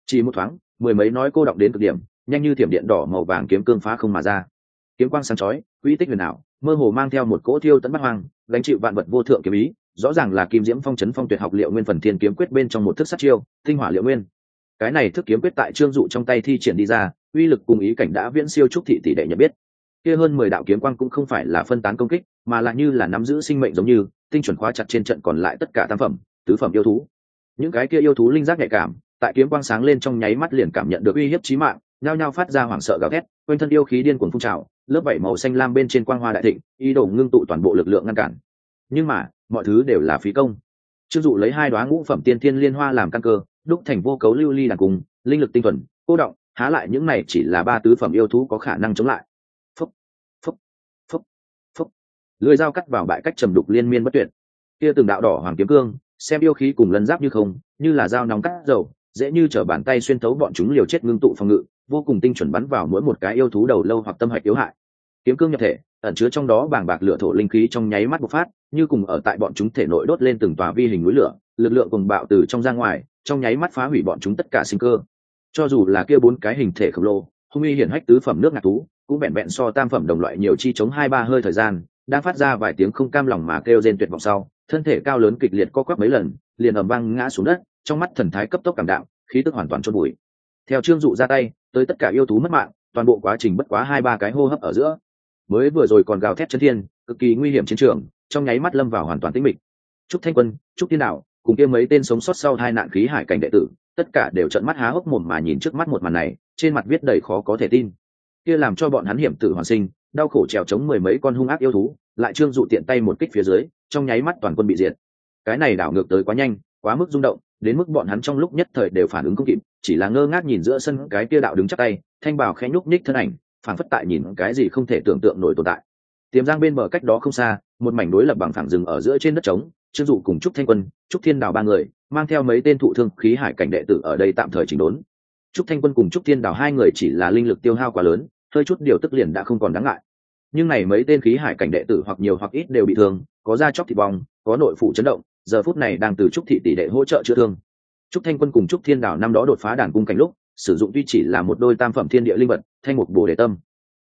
chỉ một thoáng, mười mấy nói cô động đến cực điểm, nhanh như thiểm điện đỏ màu vàng kiếm cương phá không mà ra. Kiếm quang sáng chói, quỹ tích huyền ảo, mơ hồ mang theo một cỗ thiêu tấn bắt hoang, gánh chịu vạn vật vô thượng kiếm ý rõ ràng là kim diễm phong chấn phong tuyệt học liệu nguyên phần thiên kiếm quyết bên trong một thức sát chiêu, tinh hỏa liệu nguyên. Cái này thức kiếm quyết tại trương dụ trong tay thi triển đi ra, uy lực cùng ý cảnh đã viễn siêu trúc thị tỷ đệ nhận biết. Kia hơn mười đạo kiếm quang cũng không phải là phân tán công kích, mà là như là nắm giữ sinh mệnh giống như, tinh chuẩn khóa chặt trên trận còn lại tất cả tam phẩm, tứ phẩm yêu thú. Những cái kia yêu thú linh giác nhạy cảm, tại kiếm quang sáng lên trong nháy mắt liền cảm nhận được uy hiếp chí mạng, nhao nhao phát ra hoảng sợ gào thét, quanh thân yêu khí điên cuồng phun trào, lớp vảy màu xanh lam bên trên quang hoa đại thịnh, ý đồ ngưng tụ toàn bộ lực lượng ngăn cản nhưng mà, mọi thứ đều là phí công. Chưng dụ lấy hai đoá ngũ phẩm tiên thiên liên hoa làm căn cơ, đúc thành vô cấu lưu ly đàn cùng, linh lực tinh thuần, cô động, há lại những này chỉ là ba tứ phẩm yêu thú có khả năng chống lại. Phúc phúc phúc phúc. Lưới dao cắt vào bại cách trầm đục liên miên bất tuyệt. Kia từng đạo đỏ hoàng kiếm cương, xem yêu khí cùng lân giáp như không, như là dao nóng cắt dầu, dễ như t bàn tay xuyên thấu bọn chúng liều chết ngưng tụ phòng ngự, vô cùng tinh chuẩn bắn vào mỗi một cái yêu thú đầu lâu hoặc tâm hạch yếu hại kiếm cương nhập thể, ẩn chứa trong đó bàng bạc lửa thổ linh khí trong nháy mắt bộc phát, như cùng ở tại bọn chúng thể nội đốt lên từng tòa vi hình núi lửa, lực lượng cùng bạo từ trong ra ngoài, trong nháy mắt phá hủy bọn chúng tất cả sinh cơ. Cho dù là kia bốn cái hình thể khổng lồ, hung uy hiển hách tứ phẩm nước ngạc thú, cũng vẹn vẹn so tam phẩm đồng loại nhiều chi chống hai ba hơi thời gian, đang phát ra vài tiếng không cam lòng mà kêu rên tuyệt vọng sau, thân thể cao lớn kịch liệt co quắp mấy lần, liền ầm vang ngã xuống đất, trong mắt thần thái cấp tốc cảm đạo khí tức hoàn toàn chôn bụi theo trương dụ ra tay, tới tất cả yêu thú mất mạng, toàn bộ quá trình bất quá hai ba cái hô hấp ở giữa mới vừa rồi còn gào thét chân thiên, cực kỳ nguy hiểm chiến trường, trong nháy mắt lâm vào hoàn toàn tĩnh mịch. Trúc thanh quân trúc tiên đạo, cùng kia mấy tên sống sót sau hai nạn khí hải cảnh đệ tử, tất cả đều trợn mắt há hốc mồm mà nhìn trước mắt một màn này, trên mặt viết đầy khó có thể tin. Kia làm cho bọn hắn hiểm tử hoàn sinh, đau khổ trèo chống mười mấy con hung ác yêu thú, lại trương dụ tiện tay một kích phía dưới, trong nháy mắt toàn quân bị diệt. Cái này đảo ngược tới quá nhanh, quá mức rung động, đến mức bọn hắn trong lúc nhất thời đều phản ứng không kịp, chỉ là ngơ ngác nhìn giữa sân cái kia đạo đứng chắc tay, thanh bảo khẽ nhúc nhích thân ảnh phảng phất tại nhìn cái gì không thể tưởng tượng nổi tồn tại. Tiềm giang bên bờ cách đó không xa, một mảnh đối lập bằng phẳng rừng ở giữa trên đất trống trương dụ cùng trúc thanh quân, trúc thiên đào ba người, mang theo mấy tên thụ thương khí hải cảnh đệ tử ở đây tạm thời chỉnh đốn. Trúc thanh quân cùng trúc thiên đào hai người chỉ là linh lực tiêu hao quá lớn, hơi chút điều tức liền đã không còn đáng ngại. Nhưng này mấy tên khí hải cảnh đệ tử hoặc nhiều hoặc ít đều bị thương, có da chóc thịt bong, có nội phủ chấn động, giờ phút này đang từ trúc thị tỷ đệ hỗ trợ chữa thương. Trúc thanh quân cùng trúc thiên Đào năm đó đột phá đàn cung cảnh lúc sử dụng tuy chỉ là một đôi tam phẩm thiên địa linh vật, thanh mục bồ đề tâm.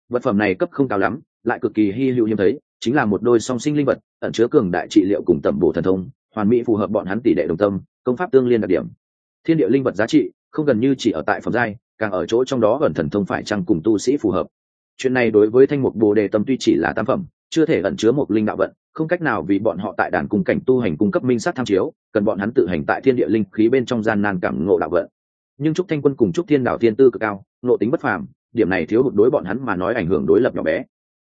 Vật phẩm này cấp không cao lắm, lại cực kỳ hy hữu hiếm thấy, chính là một đôi song sinh linh vật, ẩn chứa cường đại trị liệu cùng tẩm bổ thần thông, hoàn mỹ phù hợp bọn hắn tỷ đệ đồng tâm, công pháp tương liên đặc điểm. Thiên địa linh vật giá trị, không gần như chỉ ở tại phẩm giai, càng ở chỗ trong đó gần thần thông phải chăng cùng tu sĩ phù hợp. Chuyện này đối với thanh mục bồ đề tâm tuy chỉ là tam phẩm, chưa thể ẩn chứa một linh đạo vận, không cách nào vì bọn họ tại đàn cung cảnh tu hành cung cấp minh sát tham chiếu, cần bọn hắn tự hành tại thiên địa linh khí bên trong gian nan cảm ngộ đạo vận nhưng trúc thanh quân cùng trúc thiên đạo thiên tư cực cao nộ tính bất phàm, điểm này thiếu hụt đối bọn hắn mà nói ảnh hưởng đối lập nhỏ bé.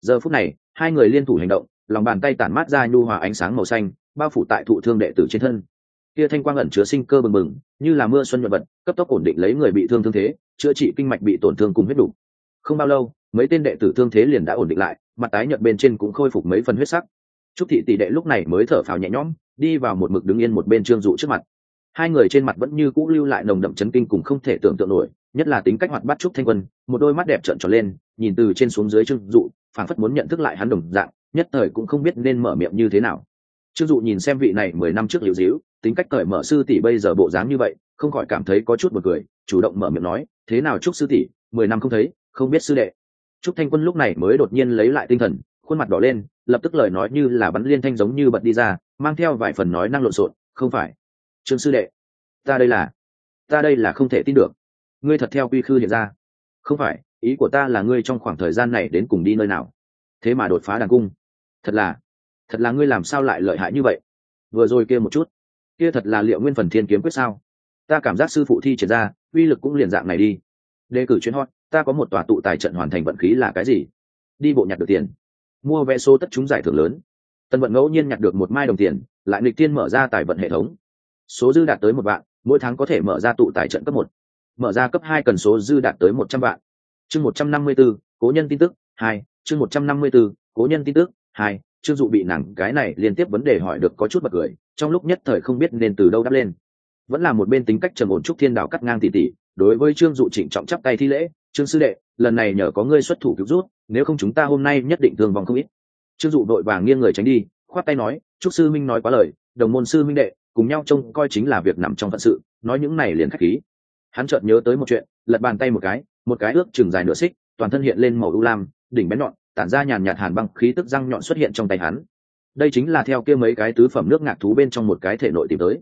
Giờ phút này, hai người liên thủ hành động, lòng bàn tay tản mát ra nhu hòa ánh sáng màu xanh, bao phủ tại thụ thương đệ tử trên thân. Kia thanh quang ẩn chứa sinh cơ bừng bừng, như là mưa xuân nhuận vật, cấp tốc ổn định lấy người bị thương thương thế, chữa trị kinh mạch bị tổn thương cùng huyết đủ. Không bao lâu, mấy tên đệ tử thương thế liền đã ổn định lại, mặt tái nhợt bên trên cũng khôi phục mấy phần huyết sắc. Trúc thị tỷ đệ lúc này mới thở phào nhẹ nhõm, đi vào một mực đứng yên một bên trương dụ trước mặt hai người trên mặt vẫn như cũ lưu lại nồng đậm chấn kinh cùng không thể tưởng tượng nổi, nhất là tính cách hoạt bát trúc thanh quân, một đôi mắt đẹp trợn tròn lên, nhìn từ trên xuống dưới trương dụ, phảng phất muốn nhận thức lại hắn đồng dạng, nhất thời cũng không biết nên mở miệng như thế nào. Trương dụ nhìn xem vị này mười năm trước liễu díu tính cách cởi mở sư tỷ bây giờ bộ dáng như vậy, không khỏi cảm thấy có chút buồn cười, chủ động mở miệng nói, thế nào trúc sư tỷ, mười năm không thấy, không biết sư đệ. Trúc thanh quân lúc này mới đột nhiên lấy lại tinh thần, khuôn mặt đỏ lên, lập tức lời nói như là bắn liên thanh giống như bật đi ra, mang theo vài phần nói năng lộn xộn, không phải trương sư đệ, ta đây là, ta đây là không thể tin được. Ngươi thật theo quy khư hiện ra. Không phải, ý của ta là ngươi trong khoảng thời gian này đến cùng đi nơi nào. Thế mà đột phá đàn cung. Thật là thật là ngươi làm sao lại lợi hại như vậy? Vừa rồi kia một chút, kia thật là liệu nguyên phần thiên kiếm quyết sao? Ta cảm giác sư phụ thi triển ra, uy lực cũng liền dạng này đi. Đề cử chuyến hot, ta có một tòa tụ tài trận hoàn thành vận khí là cái gì? Đi bộ nhặt được tiền. Mua vé số tất chúng giải thưởng lớn. Tân vận ngẫu nhiên nhặt được một mai đồng tiền, lại nghịch tiên mở ra tài vận hệ thống số dư đạt tới một vạn, mỗi tháng có thể mở ra tụ tài trận cấp một. Mở ra cấp hai cần số dư đạt tới một trăm vạn. Chương một trăm năm mươi b ố cố nhân tin tức, hai, chương một trăm năm mươi b ố cố nhân tin tức, hai chương dụ bị nàng cái này liên tiếp vấn đề hỏi được có chút bật cười, trong lúc nhất thời không biết nên từ đâu đáp lên. Vẫn là một bên tính cách trầm ổn trúc thiên đạo cắt ngang tỉ tỉ, đối với trương dụ trịnh trọng chắp tay thi lễ, trương sư đệ, lần này nhờ có ngươi xuất thủ cứu rút nếu không chúng ta hôm nay nhất định thương vong không ít. Trương dụ đội vàng nghiêng người tránh đi, khoát tay nói, trúc sư minh nói quá lời, đồng môn sư minh đệ cùng nhau trông coi chính là việc nằm trong phận sự, nói những này liền khách khí. Hắn chợt nhớ tới một chuyện, lật bàn tay một cái một cái ước chừng dài nửa xích, toàn thân hiện lên màu u lam, đỉnh bén nhọn, tản ra nhàn nhạt hàn băng, khí tức răng nhọn xuất hiện trong tay hắn. Đây chính là theo kia mấy cái tứ phẩm nước ngạc thú bên trong một cái thể nội tìm tới.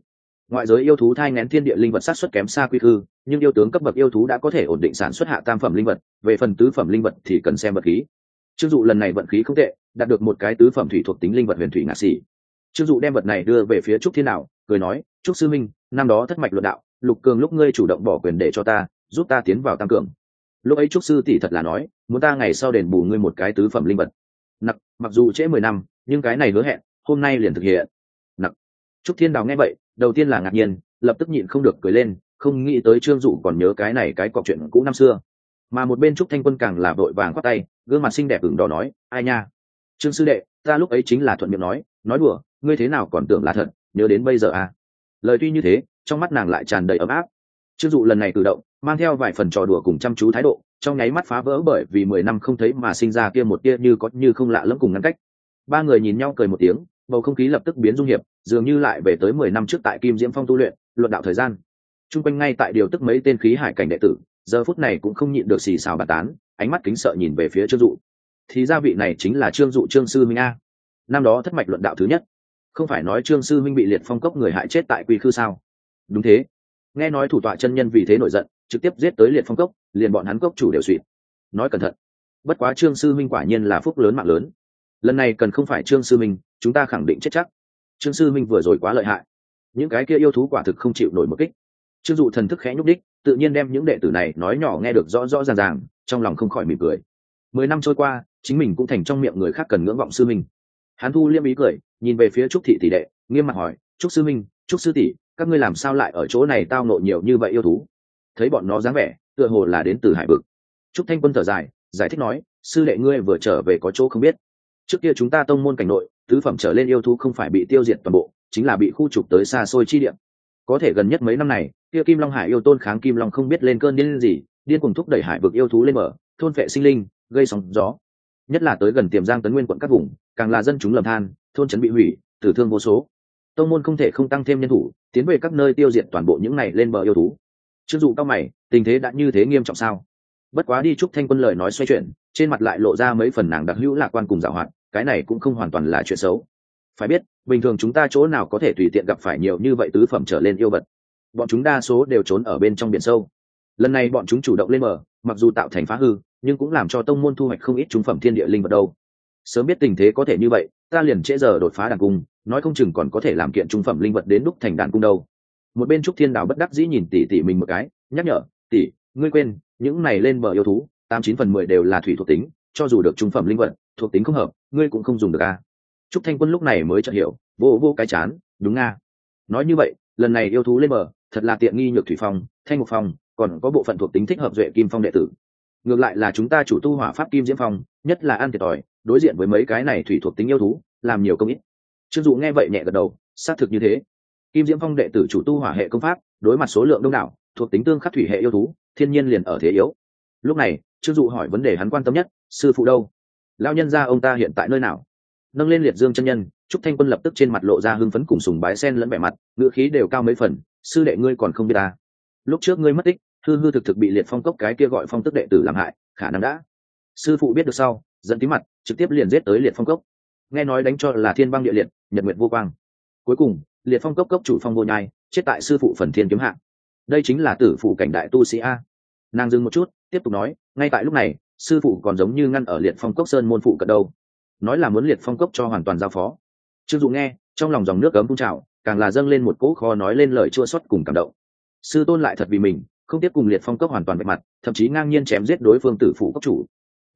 Ngoại giới yêu thú thai ngén thiên địa linh vật sát xuất kém xa quy khư nhưng yêu tướng cấp bậc yêu thú đã có thể ổn định sản xuất hạ tam phẩm linh vật, về phần tứ phẩm linh vật thì cần xem vật khí. Chưng dụ lần này vận khí không tệ, đạt được một cái tứ phẩm thủy thuộc tính linh vật huyền thủy ngạc xỉ chưng dụ đem vật này đưa về phía trúc thiên đạo cười nói, trúc sư minh năm đó thất mạch luận đạo, lục cường lúc ngươi chủ động bỏ quyền để cho ta, giúp ta tiến vào tăng cường. Lúc ấy trúc sư tỷ thật là nói, muốn ta ngày sau đền bù ngươi một cái tứ phẩm linh vật. Nặc, mặc dù trễ mười năm, nhưng cái này hứa hẹn, hôm nay liền thực hiện. Nặc, trúc thiên đào nghe vậy, đầu tiên là ngạc nhiên, lập tức nhịn không được cười lên, không nghĩ tới trương dụ còn nhớ cái này cái cọc chuyện cũ năm xưa. Mà một bên trúc thanh quân càng là vội vàng khoác tay, gương mặt xinh đẹp ửng đỏ nói, ai nha? Trương sư đệ, ta lúc ấy chính là thuận miệng nói nói đùa, ngươi thế nào còn tưởng là thật nhớ đến bây giờ à? Lời tuy như thế, trong mắt nàng lại tràn đầy ấm áp. Trương dụ lần này cử động, mang theo vài phần trò đùa cùng chăm chú thái độ, trong nháy mắt phá vỡ bởi vì mười năm không thấy mà sinh ra kia một tia như có như không lạ lẫm cùng ngăn cách. Ba người nhìn nhau cười một tiếng, bầu không khí lập tức biến dung hiệp, dường như lại về tới mười năm trước tại kim diễm phong tu luyện, luận đạo thời gian. T r u n g quanh ngay tại điều tức mấy tên khí hải cảnh đệ tử, giờ phút này cũng không nhịn được xì xào bà tán, ánh mắt kính sợ nhìn về phía trương dụ. Thì gia vị này chính là trương dụ trương sư minh a. Năm đó thất mạch luận đạo thứ nhất không phải nói trương sư minh bị liệt phong cốc người hại chết tại quy khư sao? Đúng thế. Nghe nói thủ tọa chân nhân vì thế nổi giận, trực tiếp giết tới liệt phong cốc, liền bọn hắn cốc chủ đều suỵt nói cẩn thận. Bất quá trương sư minh quả nhiên là phúc lớn mạng lớn. Lần này cần không phải trương sư minh, chúng ta khẳng định chết chắc. Trương sư minh vừa rồi quá lợi hại. Những cái kia yêu thú quả thực không chịu nổi một kích. Trương dụ thần thức khẽ nhúc đích tự nhiên đem những đệ tử này nói nhỏ nghe được rõ rõ ràng ràng, trong lòng không khỏi mỉm cười. Mười năm trôi qua, chính mình cũng thành trong miệng người khác cần ngưỡng vọng sư minh. Hắn thu liêm ý cười nhìn về phía trúc thị tỷ đệ, nghiêm mặt hỏi, trúc sư minh, trúc sư tỷ, các ngươi làm sao lại ở chỗ này tao nộ nhiều như vậy yêu thú? Thấy bọn nó dáng vẻ, tựa hồ là đến từ hải vực. Trúc thanh quân thở dài, giải thích nói, sư đệ ngươi vừa trở về có chỗ không biết. Trước kia chúng ta tông môn cảnh nội, tứ phẩm trở lên yêu thú không phải bị tiêu diệt toàn bộ, chính là bị khu trục tới xa xôi chi điểm có thể gần nhất mấy năm này, kia kim long hải yêu tôn kháng kim long không biết lên cơn điên gì, điên cùng thúc đẩy hải vực yêu thú lên mở thôn vệ sinh linh, gây sóng gió. Nhất là tới gần tiềm giang tấn nguyên quận các vùng, càng là dân chúng lầm than thôn trấn bị hủy, tử thương vô số. Tông môn không thể không tăng thêm nhân thủ, tiến về các nơi tiêu diệt toàn bộ những này lên bờ yêu thú. Chưng dụ cao mày, tình thế đã như thế nghiêm trọng sao? Bất quá đi chúc thanh quân lời nói xoay chuyển, trên mặt lại lộ ra mấy phần nàng đặc hữu lạc quan cùng dạo hoạt, cái này cũng không hoàn toàn là chuyện xấu. Phải biết, bình thường chúng ta chỗ nào có thể tùy tiện gặp phải nhiều như vậy tứ phẩm trở lên yêu vật. Bọn chúng đa số đều trốn ở bên trong biển sâu. Lần này bọn chúng chủ động lên mở mặc dù tạo thành phá hư, nhưng cũng làm cho tông môn thu hoạch không ít trung phẩm thiên địa linh vật đâu sớm biết tình thế có thể như vậy, ta liền trễ giờ đột phá đàn cung, nói không chừng còn có thể làm kiện trung phẩm linh vật đến đúc thành đàn cung đâu. Một bên trúc thiên đảo bất đắc dĩ nhìn tỷ tỷ mình một cái, nhắc nhở, tỷ, ngươi quên, những này lên bờ yêu thú, tám chín phần mười đều là thủy thuộc tính, cho dù được trung phẩm linh vật, thuộc tính không hợp, ngươi cũng không dùng được a à. trúc thanh quân lúc này mới chợt hiểu, vô vô cái chán, đúng nga. Nói như vậy, lần này yêu thú lên bờ, thật là tiện nghi nhược thủy phong, thanh ngục phong, còn có bộ phận thuộc tính thích hợp duệ kim phong đệ tử. Ngược lại là chúng ta chủ tu hỏa pháp kim diễm phong, nhất là ăn thiệt thòi đối diện với mấy cái này thủy thuộc tính yêu thú, làm nhiều công ít. Trương dụ nghe vậy nhẹ gật đầu, xác thực như thế. Kim diễm phong đệ tử chủ tu hỏa hệ công pháp, đối mặt số lượng đông đảo, thuộc tính tương khắc thủy hệ yêu thú, thiên nhiên liền ở thế yếu. Lúc này, trương dụ hỏi vấn đề hắn quan tâm nhất, sư phụ đâu? Lao nhân ra ông ta hiện tại nơi nào? Nâng lên liệt dương chân nhân, trúc thanh quân lập tức trên mặt lộ ra hưng phấn cùng sùng bái sen lẫn vẻ mặt ngựa khí đều cao mấy phần, sư đệ ngươi còn không biết ta. Lúc trước ngươi mất tích, hư hư thực thực bị liệt phong cốc cái kia gọi phong tức đệ tử làm hại, khả năng đã. Sư phụ biết được sau dẫn tí mặt, trực tiếp liền giết tới liệt phong cốc. Nghe nói đánh cho là thiên băng địa liệt, nhật nguyệt vô quang. Cuối cùng, liệt phong cốc cốc chủ phong vô nhai, chết tại sư phụ phần thiên kiếm hạng đây chính là tử phụ cảnh đại tu sĩ a. Nàng dừng một chút, tiếp tục nói, ngay tại lúc này, sư phụ còn giống như ngăn ở liệt phong cốc sơn môn phụ cận đâu. Nói là muốn liệt phong cốc cho hoàn toàn giao phó. Trương dụ nghe, trong lòng dòng nước cấm phun trào, càng là dâng lên một cỗ kho nói lên lời chua xót cùng cảm động. Sư tôn lại thật vì mình, không tiếp cùng liệt phong cốc hoàn toàn vạch mặt, thậm chí ngang nhiên chém giết đối phương tử phụ cốc chủ.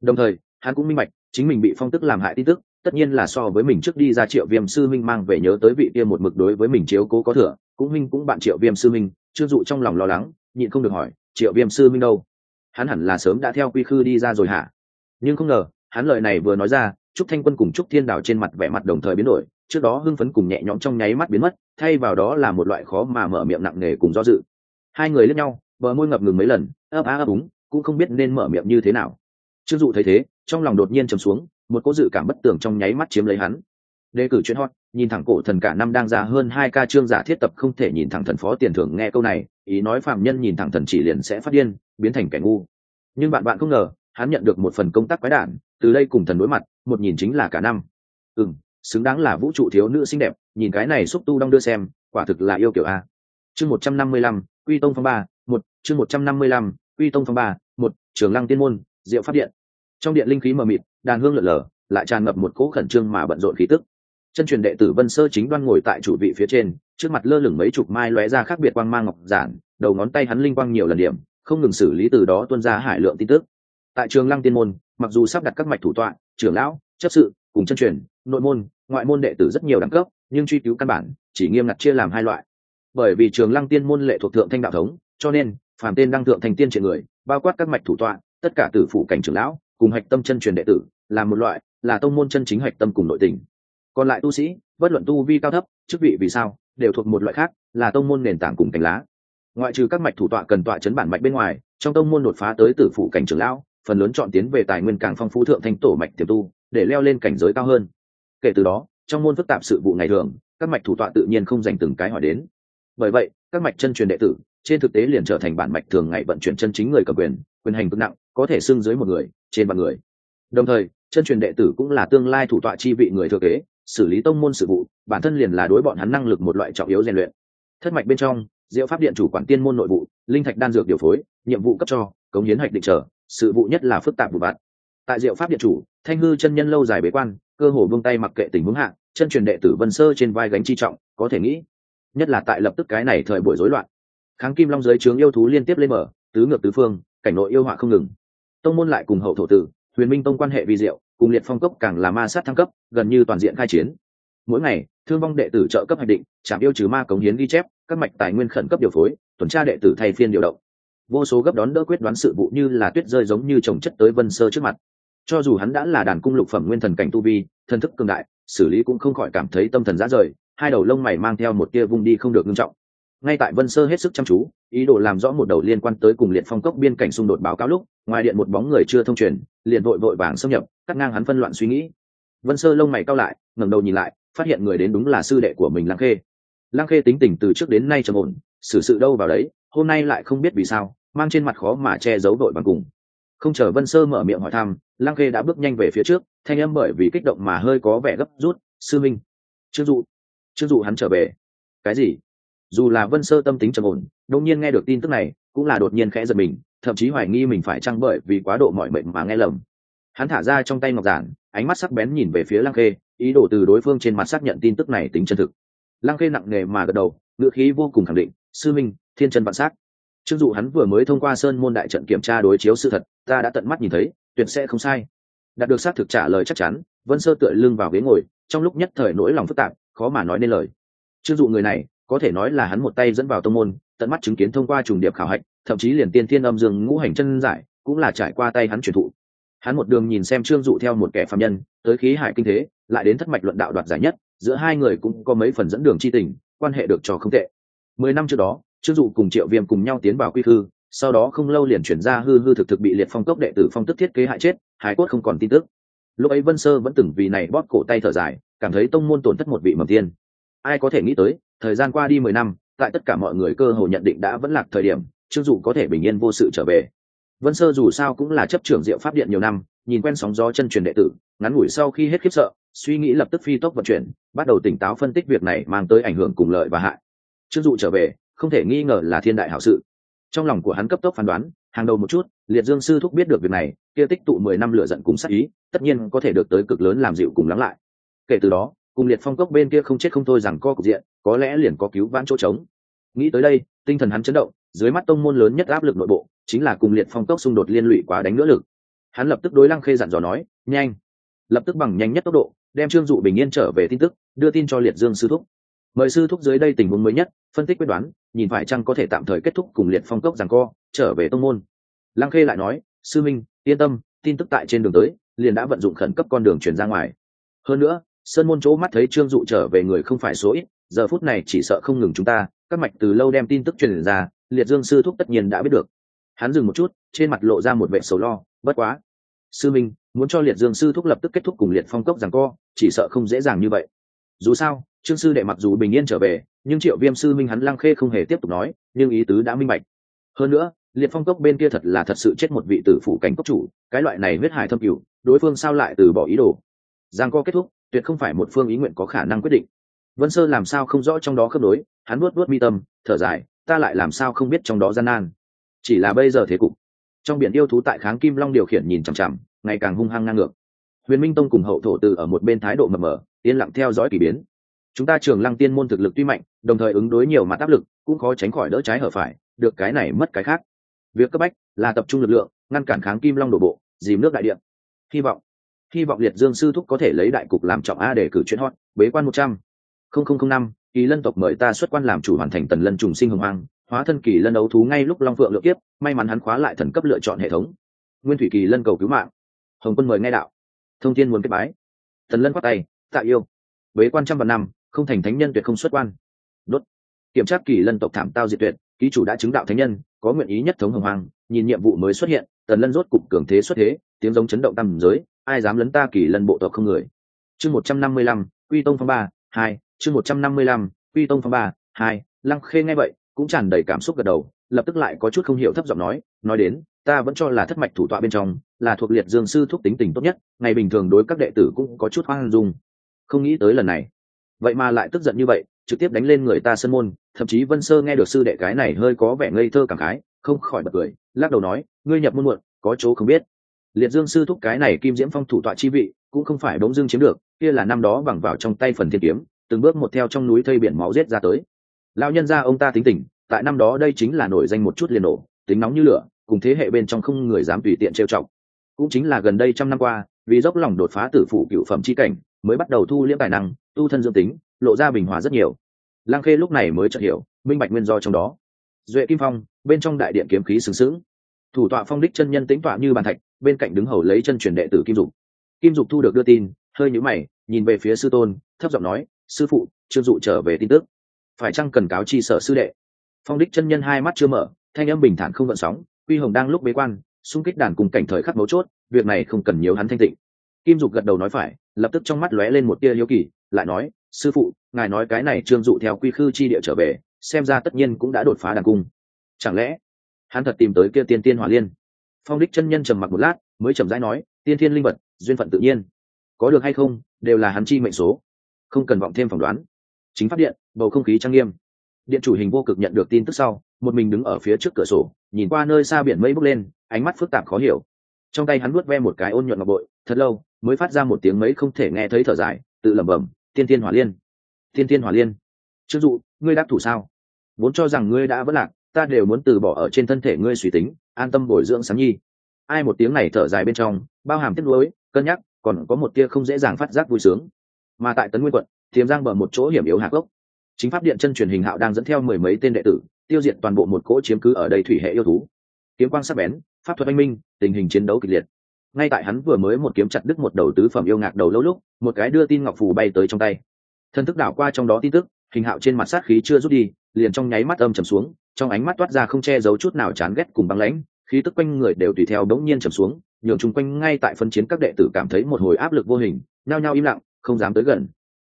Đồng thời hắn cũng minh bạch, chính mình bị phong tức làm hại tin tức, tất nhiên là so với mình trước đi ra triệu viêm sư minh mang về nhớ tới vị kia một mực đối với mình chiếu cố có thừa, cũng minh cũng bạn triệu viêm sư minh trương dụ trong lòng lo lắng, nhịn không được hỏi, triệu viêm sư minh đâu? Hắn hẳn là sớm đã theo quy khư đi ra rồi hả? Nhưng không ngờ, hắn lời này vừa nói ra, trúc thanh quân cùng trúc thiên đảo trên mặt vẻ mặt đồng thời biến đổi, trước đó hưng phấn cùng nhẹ nhõm trong nháy mắt biến mất, thay vào đó là một loại khó mà mở miệng nặng nề cùng do dự. Hai người lẫn nhau, bờ môi ngập ngừng mấy lần, ấp á ấp úng, cũng không biết nên mở miệng như thế nào. Trương dụ thấy thế trong lòng đột nhiên trầm xuống, một cỗ dự cảm bất tường trong nháy mắt chiếm lấy hắn. Đề cử chuyện hot, nhìn thẳng cổ thần cả năm đang ra hơn hai ca chương giả thiết tập không thể nhìn thẳng thần phó tiền thưởng nghe câu này, ý nói phạm nhân nhìn thẳng thần chỉ liền sẽ phát điên, biến thành kẻ ngu. Nhưng bạn bạn không ngờ, hắn nhận được một phần công tác quái đản, từ đây cùng thần đối mặt, một nhìn chính là cả năm. Ừ xứng đáng là vũ trụ thiếu nữ xinh đẹp, nhìn cái này xúc tu đong đưa xem, quả thực là yêu kiểu a. Chương một trăm năm mươi lăm, quy tông phong ba, một, chương một trăm năm mươi lăm, quy tông phong ba, một, trường lăng tiên môn, diệu phát điện trong điện linh khí mờ mịt, đàn hương lợn lờ, lại tràn ngập một cỗ khẩn trương mà bận rộn khí tức. Chân truyền đệ tử vân sơ chính đoan ngồi tại chủ vị phía trên, trước mặt lơ lửng mấy chục mai lóe ra khác biệt quang mang ngọc giản, đầu ngón tay hắn linh quang nhiều lần điểm, không ngừng xử lý từ đó tuân ra hải lượng tin tức. Tại trường lăng tiên môn, mặc dù sắp đặt các mạch thủ tọa, trưởng lão, chấp sự, cùng chân truyền, nội môn, ngoại môn đệ tử rất nhiều đẳng cấp, nhưng truy cứu căn bản, chỉ nghiêm ngặt chia làm hai loại. Bởi vì trường lăng tiên môn lệ thuộc thượng thanh đạo thống, cho nên, phàm tên đăng thượng thành tiên trên người, bao quát các mạch thủ tọa, tất cả tử phụ cảnh trưởng lão cùng hạch tâm chân truyền đệ tử, là một loại, là tông môn chân chính hạch tâm cùng nội tình. Còn lại tu sĩ, bất luận tu vi cao thấp, chức vị vì sao, đều thuộc một loại khác, là tông môn nền tảng cùng cành lá. Ngoại trừ các mạch thủ tọa cần tọa chấn bản mạch bên ngoài, trong tông môn đột phá tới tử phụ cảnh trưởng lão, phần lớn chọn tiến về tài nguyên càng phong phú thượng thanh tổ mạch tiềm tu, để leo lên cảnh giới cao hơn. Kể từ đó, trong môn phức tạp sự vụ ngày thường, các mạch thủ tọa tự nhiên không dành từng cái hỏi đến. Bởi vậy, các mạch chân truyền đệ tử, trên thực tế liền trở thành bản mạch thường ngày vận chuyển chân chính người cầm quyền quyền hành cực nặng, có thể xưng dưới một người trên vạn người. Đồng thời, chân truyền đệ tử cũng là tương lai thủ tọa chi vị người thừa kế, xử lý tông môn sự vụ, bản thân liền là đối bọn hắn năng lực một loại trọng yếu rèn luyện. Thất mạch bên trong, diệu pháp điện chủ quản tiên môn nội vụ, linh thạch đan dược điều phối, nhiệm vụ cấp cho, cống hiến hạch định trở, sự vụ nhất là phức tạp vụ vặt tại diệu pháp điện chủ, thanh hư chân nhân lâu dài bế quan, cơ hồ buông tay mặc kệ tình huống hạ, chân truyền đệ tử vân sơ trên vai gánh chi trọng, có thể nghĩ, nhất là tại lập tức cái này thời buổi rối loạn. Kháng kim long giới trướng yêu thú liên tiếp lên mở, tứ ngược tứ phương, cảnh nội yêu họa không ngừng tông môn lại cùng hậu thổ tử, huyền minh tông quan hệ vi diệu, cùng liệt phong cốc càng là ma sát thăng cấp, gần như toàn diện khai chiến. Mỗi ngày, thương vong đệ tử trợ cấp hoạch định trạm yêu trừ ma cống hiến ghi chép, các mạch tài nguyên khẩn cấp điều phối, tuần tra đệ tử thay phiên điều động. Vô số gấp đón đỡ quyết đoán sự vụ như là tuyết rơi giống như trồng chất tới vân sơ trước mặt. Cho dù hắn đã là đàn cung lục phẩm nguyên thần cảnh tu vi, thân thức cường đại, xử lý cũng không khỏi cảm thấy tâm thần rã rời, hai đầu lông mày mang theo một tia vung đi không được nghiêm trọng ngay tại vân sơ hết sức chăm chú, ý đồ làm rõ một đầu liên quan tới cùng liệt phong cốc biên cảnh xung đột báo cáo lúc, ngoài điện một bóng người chưa thông truyền, liền vội vội vàng xâm nhập, cắt ngang hắn phân loạn suy nghĩ. Vân sơ lông mày cao lại, ngẩng đầu nhìn lại, phát hiện người đến đúng là sư đệ của mình lăng khê. Lăng khê tính tình từ trước đến nay trầm ổn, xử sự đâu vào đấy, hôm nay lại không biết vì sao, mang trên mặt khó mà che giấu đội bằng cùng. Không chờ vân sơ mở miệng hỏi thăm, lăng khê đã bước nhanh về phía trước, thanh âm bởi vì kích động mà hơi có vẻ gấp rút, sư minh. Trương dụ. Trương dụ hắn trở về. Cái gì? Dù là vân sơ tâm tính trầm ổn, đột nhiên nghe được tin tức này, cũng là đột nhiên khẽ giật mình, thậm chí hoài nghi mình phải chăng bởi vì quá độ mọi mệnh mà nghe lầm. Hắn thả ra trong tay ngọc giản, ánh mắt sắc bén nhìn về phía lăng khê, ý đồ từ đối phương trên mặt xác nhận tin tức này tính chân thực. Lăng khê nặng nề mà gật đầu, ngữ khí vô cùng khẳng định, sư minh, thiên chân vạn sắc. trương chưng dụ hắn vừa mới thông qua sơn môn đại trận kiểm tra đối chiếu sự thật, ta đã tận mắt nhìn thấy, tuyệt sẽ không sai. Đạt được xác thực trả lời chắc chắn, vân sơ tựa lưng vào ghế ngồi, trong lúc nhất thời nỗi lòng phức tạp, khó mà nói nên lời. Chưng dụ người này có thể nói là hắn một tay dẫn vào tông môn, tận mắt chứng kiến thông qua trùng điệp khảo hạch, thậm chí liền tiên thiên âm dương ngũ hành chân giải, cũng là trải qua tay hắn truyền thụ. Hắn một đường nhìn xem trương dụ theo một kẻ phạm nhân, tới khí hải kinh thế, lại đến thất mạch luận đạo đoạt giải nhất, giữa hai người cũng có mấy phần dẫn đường c h i tình, quan hệ được cho không tệ. Mười năm trước đó, trương dụ cùng triệu viêm cùng nhau tiến vào quy khư sau đó không lâu liền chuyển ra hư hư thực thực bị liệt phong cốc đệ tử phong tức thiết kế hại chết, hải cốt không còn tin tức. Lúc ấy vân sơ vẫn từng vì này bóp cổ tay thở dài, cảm thấy tông môn tổn thất một vị mầm tiên. Ai có thể nghĩ tới thời gian qua đi mười năm, tại tất cả mọi người cơ hồ nhận định đã vẫn lạc thời điểm, trương dụ có thể bình yên vô sự trở về. Vân sơ dù sao cũng là chấp trưởng diệu pháp điện nhiều năm, nhìn quen sóng gió chân truyền đệ tử, ngắn ngủi sau khi hết khiếp sợ, suy nghĩ lập tức phi tốc vận chuyển, bắt đầu tỉnh táo phân tích việc này mang tới ảnh hưởng cùng lợi và hại. Trương dụ trở về, không thể nghi ngờ là thiên đại hảo sự. Trong lòng của hắn cấp tốc phán đoán, hàng đầu một chút, liệt dương sư thúc biết được việc này, kia tích tụ mười năm lửa giận cùng sát ý, tất nhiên có thể được tới cực lớn làm dịu cùng lắng lại. Kể từ đó cùng liệt phong cốc bên kia không chết không thôi rằng co cục diện, có lẽ liền có cứu vãn chỗ trống. Nghĩ tới đây, tinh thần hắn chấn động, dưới mắt tông môn lớn nhất áp lực nội bộ, chính là cùng liệt phong cốc xung đột liên lụy quá đánh nữa lực. Hắn lập tức đối lăng khê dặn dò nói, nhanh. Lập tức bằng nhanh nhất tốc độ, đem trương dụ bình yên trở về tin tức, đưa tin cho liệt dương sư thúc. Mời sư thúc dưới đây tình huống mới nhất, phân tích quyết đoán, nhìn phải chăng có thể tạm thời kết thúc cùng liệt phong cốc rằng co, trở về tông môn. Lăng khê lại nói, sư minh, yên tâm, tin tức tại trên đường tới, liền đã vận dụng khẩn cấp con đường chuyển ra ngoài. Hơn nữa sơn môn chỗ mắt thấy trương dụ trở về người không phải số ít, giờ phút này chỉ sợ không ngừng chúng ta, các mạch từ lâu đem tin tức truyền ra, liệt dương sư thúc tất nhiên đã biết được. Hắn dừng một chút, trên mặt lộ ra một vệ sầu lo, bất quá. Sư minh, muốn cho liệt dương sư thúc lập tức kết thúc cùng liệt phong cốc rằng co, chỉ sợ không dễ dàng như vậy. Dù sao, trương sư đệ mặc dù bình yên trở về, nhưng triệu viêm sư minh hắn lăng khê không hề tiếp tục nói, nhưng ý tứ đã minh bạch. Hơn nữa, liệt phong cốc bên kia thật là thật sự chết một vị tử phủ cảnh cốc chủ, cái loại này huyết hải thâm cửu đối phương sao lại từ bỏ ý đồ? Giang co kết thúc, tuyệt không phải một phương ý nguyện có khả năng quyết định. Vân sơ làm sao không rõ trong đó khớp nối, hắn nuốt nuốt mi tâm, thở dài, ta lại làm sao không biết trong đó gian nan. Chỉ là bây giờ thế cục. Trong biển yêu thú tại kháng kim long điều khiển nhìn chằm chằm, ngày càng hung hăng ngang ngược. Huyền minh tông cùng hậu thổ từ ở một bên thái độ mập mờ, yên lặng theo dõi k ỳ biến. Chúng ta trường lăng tiên môn thực lực tuy mạnh, đồng thời ứng đối nhiều mặt áp lực, cũng khó tránh khỏi đỡ trái hở phải, được cái này mất cái khác. Việc cấp bách là tập trung lực lượng, ngăn cản kháng kim long đổ bộ, dìm nước đại điện hy vọng hy vọng liệt dương sư thúc có thể lấy đại cục làm trọng a để cử chuyện hot, bế quan một trăm. Linh năm, kỳ lân tộc mời ta xuất quan làm chủ hoàn thành tần lân trùng sinh hồng hoang, hóa thân kỳ lân đấu thú ngay lúc long phượng lựa tiếp may mắn hắn khóa lại thần cấp lựa chọn hệ thống. Nguyên thủy kỳ lân cầu cứu mạng. Hồng quân mời nghe đạo. Thông tin muốn kết bái. Tần lân khoát tay, tạ yêu. Bế quan trăm vạn năm, không thành thánh nhân tuyệt không xuất quan. Đốt. Kiểm tra kỳ lân tộc thảm tao diệt tuyệt, ký chủ đã chứng đạo thánh nhân, có nguyện ý nhất thống hồng hoàng nhìn nhiệm vụ mới xuất hiện, tần lân rốt cục cường thế xuất thế, tiếng giống chấn động tầm giới ai dám lấn ta kỳ lân bộ tộc không người? Chương một trăm năm mươi lăm, quy tông phong ba, hai, chương một trăm năm mươi lăm, quy tông phong ba, hai, lăng khê nghe vậy, cũng tràn đầy cảm xúc gật đầu, lập tức lại có chút không hiểu thấp giọng nói nói đến, ta vẫn cho là thất mạch thủ tọa bên trong, là thuộc liệt dương sư thuốc tính tình tốt nhất, ngày bình thường đối các đệ tử cũng có chút hoang dung. Không nghĩ tới lần này. Vậy mà lại tức giận như vậy, trực tiếp đánh lên người ta sân môn, thậm chí vân sơ nghe được sư đệ cái này hơi có vẻ ngây thơ cảm khái, không khỏi bật cười, lắc đầu nói, ngươi nhập môn muộn, có chỗ không biết liệt dương sư thúc cái này kim diễm phong thủ tọa chi vị, cũng không phải bỗng dưng chiếm được, kia là năm đó bằng vào trong tay phần thiên kiếm, từng bước một theo trong núi thây biển máu giết ra tới. Lão nhân gia ông ta tính tình, tại năm đó đây chính là nổi danh một chút liền nổ, tính nóng như lửa, cùng thế hệ bên trong không người dám tùy tiện trêu chọc. Cũng chính là gần đây trăm năm qua, vì dốc lòng đột phá tử phụ cựu phẩm chi cảnh, mới bắt đầu thu liễm tài năng, tu thân dương tính, lộ ra bình hòa rất nhiều. Lang khê lúc này mới chợt hiểu, minh bạch nguyên do trong đó. Duệ kim phong, bên trong đại điện kiếm khí sừng sững. Thủ tọa phong đích chân nhân tính tọa như bàn thạch bên cạnh đứng hầu lấy chân truyền đệ tử kim dục. Kim dục thu được đưa tin, hơi nhũ mày, nhìn về phía sư tôn, thấp giọng nói, sư phụ, trương dụ trở về tin tức. Phải chăng cần cáo chi sở sư đệ? Phong đích chân nhân hai mắt chưa mở, thanh âm bình thản không gợn sóng, quy hồng đang lúc bế quan, xung kích đàn cùng cảnh thời khắc mấu chốt, việc này không cần nhiều hắn thanh tịnh. Kim dục gật đầu nói phải, lập tức trong mắt lóe lên một tia hiếu kỳ, lại nói, sư phụ, ngài nói cái này trương dụ theo quy khư chi địa trở về, xem ra tất nhiên cũng đã đột phá đàn cung. Chẳng lẽ hắn thật tìm tới kia tiên tiên hỏa liên? Phong đích chân nhân trầm mặc một lát, mới trầm rãi nói, tiên thiên linh vật, duyên phận tự nhiên. Có được hay không, đều là hắn chi mệnh số. Không cần vọng thêm phỏng đoán. Chính phát điện, bầu không khí trang nghiêm. Điện chủ hình vô cực nhận được tin tức sau, một mình đứng ở phía trước cửa sổ, nhìn qua nơi xa biển mây bốc lên, ánh mắt phức tạp khó hiểu. Trong tay hắn nuốt ve một cái ôn nhuận ngọc bội, thật lâu, mới phát ra một tiếng mấy không thể nghe thấy thở dài, tự lẩm bẩm, tiên tiên hỏa liên, tiên tiên hỏa liên. Chưng dụ, ngươi đắc thủ sao? Vốn cho rằng ngươi đã vất lạc ta đều muốn từ bỏ ở trên thân thể ngươi suy tính, an tâm bồi dưỡng sáng nhi. Ai một tiếng này thở dài bên trong, bao hàm tiếc nuối, cân nhắc, còn có một tia không dễ dàng phát giác vui sướng. Mà tại tấn nguyên quận thiềm giang bờ một chỗ hiểm yếu hạc gốc. Chính pháp điện chân truyền hình hạo đang dẫn theo mười mấy tên đệ tử, tiêu diệt toàn bộ một cỗ chiếm cứ ở đây thủy hệ yêu thú. Kiếm quang sắc bén, pháp thuật anh minh, tình hình chiến đấu kịch liệt. Ngay tại hắn vừa mới một kiếm chặt đứt một đầu tứ phẩm yêu ngạc đầu lâu lúc, một cái đưa tin ngọc phù bay tới trong tay. Thân thức đảo qua trong đó tin tức, hình hạo trên mặt sát khí chưa rút đi, liền trong nháy mắt âm trầm xuống trong ánh mắt toát ra không che giấu chút nào chán ghét cùng băng lãnh, khí tức quanh người đều tùy theo đống nhiên trầm xuống, nhường chung quanh ngay tại phân chiến các đệ tử cảm thấy một hồi áp lực vô hình, nhao nhao im lặng, không dám tới gần.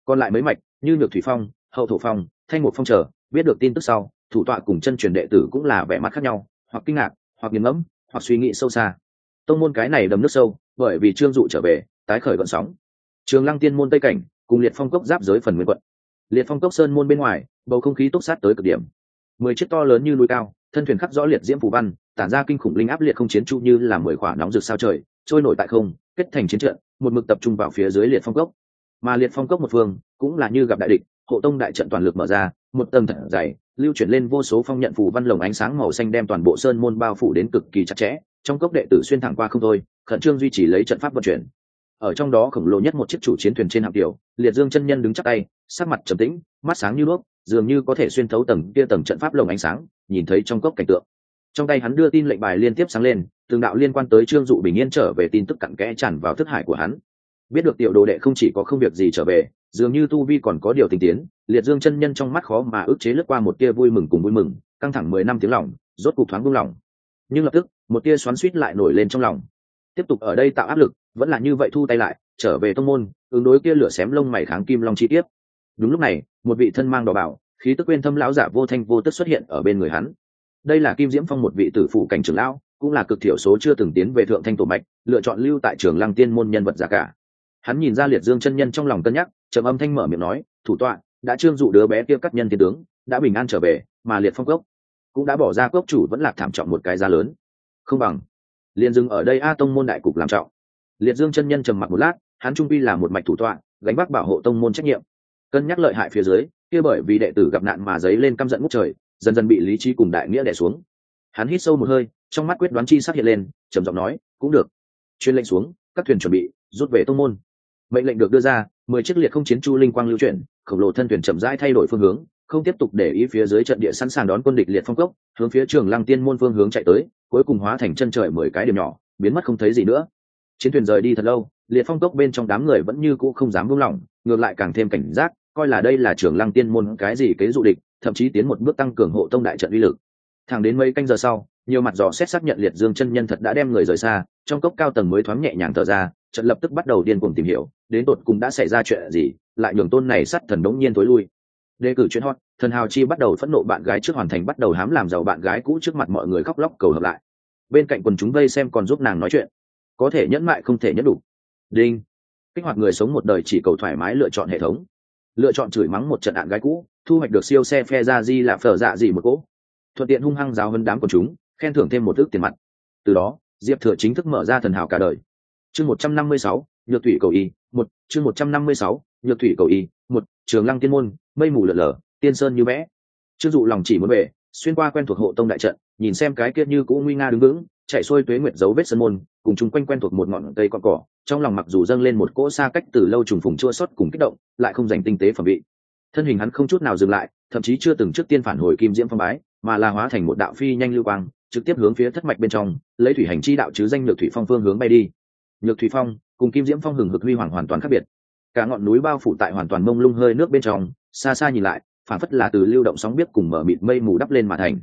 Còn lại mấy mạch, như nhược thủy phong, hậu thổ phong, thanh một phong trở biết được tin tức sau, thủ tọa cùng chân truyền đệ tử cũng là vẻ mặt khác nhau, hoặc kinh ngạc, hoặc nghiền ngẫm, hoặc suy nghĩ sâu xa. Tông môn cái này đầm nước sâu, bởi vì trương dụ trở về, tái khởi vận sóng. Trường lăng tiên môn tây cảnh, cùng liệt phong cốc giáp giới phần nguyên quận. Liệt phong cốc sơn môn bên ngoài, bầu không khí túc sát tới cực điểm mười chiếc to lớn như núi cao, thân thuyền khắc rõ liệt diễm phù văn, tản ra kinh khủng linh áp liệt không chiến trụ như là mười khỏa nóng rực sao trời, trôi nổi tại không, kết thành chiến trận, một mực tập trung vào phía dưới liệt phong cốc. Mà liệt phong cốc một phương cũng là như gặp đại địch, hộ tông đại trận toàn lực mở ra, một tầng thật dày, lưu chuyển lên vô số phong nhận phù văn lồng ánh sáng màu xanh đem toàn bộ sơn môn bao phủ đến cực kỳ chặt chẽ, trong cốc đệ tử xuyên thẳng qua không thôi, khẩn trương duy trì lấy trận pháp vận chuyển. Ở trong đó khổng lồ nhất một chiếc chủ chiến thuyền trên hạm tiểu, liệt dương chân nhân đứng chắc tay, sắc mặt trầm tĩnh, mắt sáng như đuốc dường như có thể xuyên thấu tầng kia tầng trận pháp lồng ánh sáng, nhìn thấy trong cốc cảnh tượng. Trong tay hắn đưa tin lệnh bài liên tiếp sáng lên, từng đạo liên quan tới trương dụ bình yên trở về tin tức cặn kẽ tràn vào thức hải của hắn. Biết được tiểu đồ đệ không chỉ có không việc gì trở về, dường như tu vi còn có điều tình tiến, liệt dương chân nhân trong mắt khó mà ức chế lướt qua một tia vui mừng cùng vui mừng, căng thẳng mười năm tiếng lòng, rốt cục thoáng buông lòng nhưng lập tức, một tia xoắn suýt lại nổi lên trong lòng. Tiếp tục ở đây tạo áp lực, vẫn là như vậy thu tay lại, trở về tông môn, ứng đối kia lửa xém lông mày kháng kim long chi tiếp đúng lúc này, một vị thân mang đỏ bảo khí tức quên thâm lão giả vô thanh vô tức xuất hiện ở bên người hắn. Đây là kim diễm phong một vị tử phụ cảnh trưởng lão, cũng là cực thiểu số chưa từng tiến về thượng thanh tổ mạch, lựa chọn lưu tại trường lăng tiên môn nhân vật giả cả. Hắn nhìn ra liệt dương chân nhân trong lòng cân nhắc, trầm âm thanh mở miệng nói, thủ tọa, đã trương dụ đứa bé kia cắt nhân thiên tướng, đã bình an trở về, mà liệt phong cốc cũng đã bỏ ra cốc chủ vẫn là thảm trọng một cái giá lớn. Không bằng. Liền dừng ở đây a tông môn đại cục làm trọng. Liệt dương chân nhân trầm mặc một lát, hắn trung pi là một mạch thủ tọa, gánh vác bảo hộ tông môn trách nhiệm cân nhắc lợi hại phía dưới, kia bởi vì đệ tử gặp nạn mà giấy lên căm giận ngút trời, dần dần bị lý trí cùng đại nghĩa đẻ xuống. Hắn hít sâu một hơi, trong mắt quyết đoán chi sắc hiện lên, trầm giọng nói, cũng được. Chuyên lệnh xuống, các thuyền chuẩn bị, rút về tông môn. Mệnh lệnh được đưa ra, mười chiếc liệt không chiến chu linh quang lưu chuyển, khổng lồ thân thuyền chậm rãi thay đổi phương hướng, không tiếp tục để ý phía dưới trận địa sẵn sàng đón quân địch liệt phong cốc, hướng phía trường lăng tiên môn phương hướng chạy tới, cuối cùng hóa thành chân trời mười cái điểm nhỏ, biến mất không thấy gì nữa. Chiến thuyền rời đi thật lâu, liệt phong cốc bên trong đám người vẫn như cũ không dám buông lỏng, ngược lại càng thêm cảnh giác coi là đây là trường lăng tiên môn cái gì kế dụ địch, thậm chí tiến một bước tăng cường hộ tông đại trận uy lực. Thẳng đến mấy canh giờ sau, nhiều mặt dò xét xác nhận liệt dương chân nhân thật đã đem người rời xa, trong cốc cao tầng mới thoáng nhẹ nhàng thở ra, trận lập tức bắt đầu điên cuồng tìm hiểu, đến tột cùng đã xảy ra chuyện gì, lại nhường tôn này sắt thần đống nhiên tối lui. Đề cử chuyện hot, thần hào chi bắt đầu phẫn nộ bạn gái trước hoàn thành bắt đầu hám làm giàu bạn gái cũ trước mặt mọi người khóc lóc cầu hợp lại. Bên cạnh quần chúng vây xem còn giúp nàng nói chuyện. Có thể nhẫn mại không thể nhẫn đủ. Đinh. Kích hoạt người sống một đời chỉ cầu thoải mái lựa chọn hệ thống lựa chọn chửi mắng một trận đạn gái cũ, thu hoạch được siêu xe phe ra di là phở dạ gì một cỗ. Thuận tiện hung hăng giáo hơn đám của chúng, khen thưởng thêm một thước tiền mặt. Từ đó, diệp thừa chính thức mở ra thần hào cả đời. Chương một trăm năm mươi sáu, nhược thủy cầu y, một, chương một trăm năm mươi sáu, nhược thủy cầu y, một, trường lăng tiên môn, mây mù lở lở, tiên sơn như vẽ. Chưng dụ lòng chỉ muốn về, xuyên qua quen thuộc hộ tông đại trận, nhìn xem cái kia như cũ nguy nga đứng vững, chạy xuôi tuế nguyệt dấu vết sân môn cùng chung quanh quen thuộc một ngọn cây con cỏ, trong lòng mặc dù dâng lên một cỗ xa cách từ lâu trùng phùng chua xót cùng kích động, lại không dành tinh tế phẩm vị. Thân hình hắn không chút nào dừng lại, thậm chí chưa từng trước tiên phản hồi kim diễm phong bái, mà là hóa thành một đạo phi nhanh lưu quang, trực tiếp hướng phía thất mạch bên trong, lấy thủy hành chi đạo chứ danh nhược thủy phong phương hướng bay đi. Nhược thủy phong cùng kim diễm phong hừng hực huy hoàng hoàn toàn khác biệt. Cả ngọn núi bao phủ tại hoàn toàn mông lung hơi nước bên trong, xa xa nhìn lại phản phất là từ lưu động sóng biết cùng mở mịt mây mù đắp lên mà thành.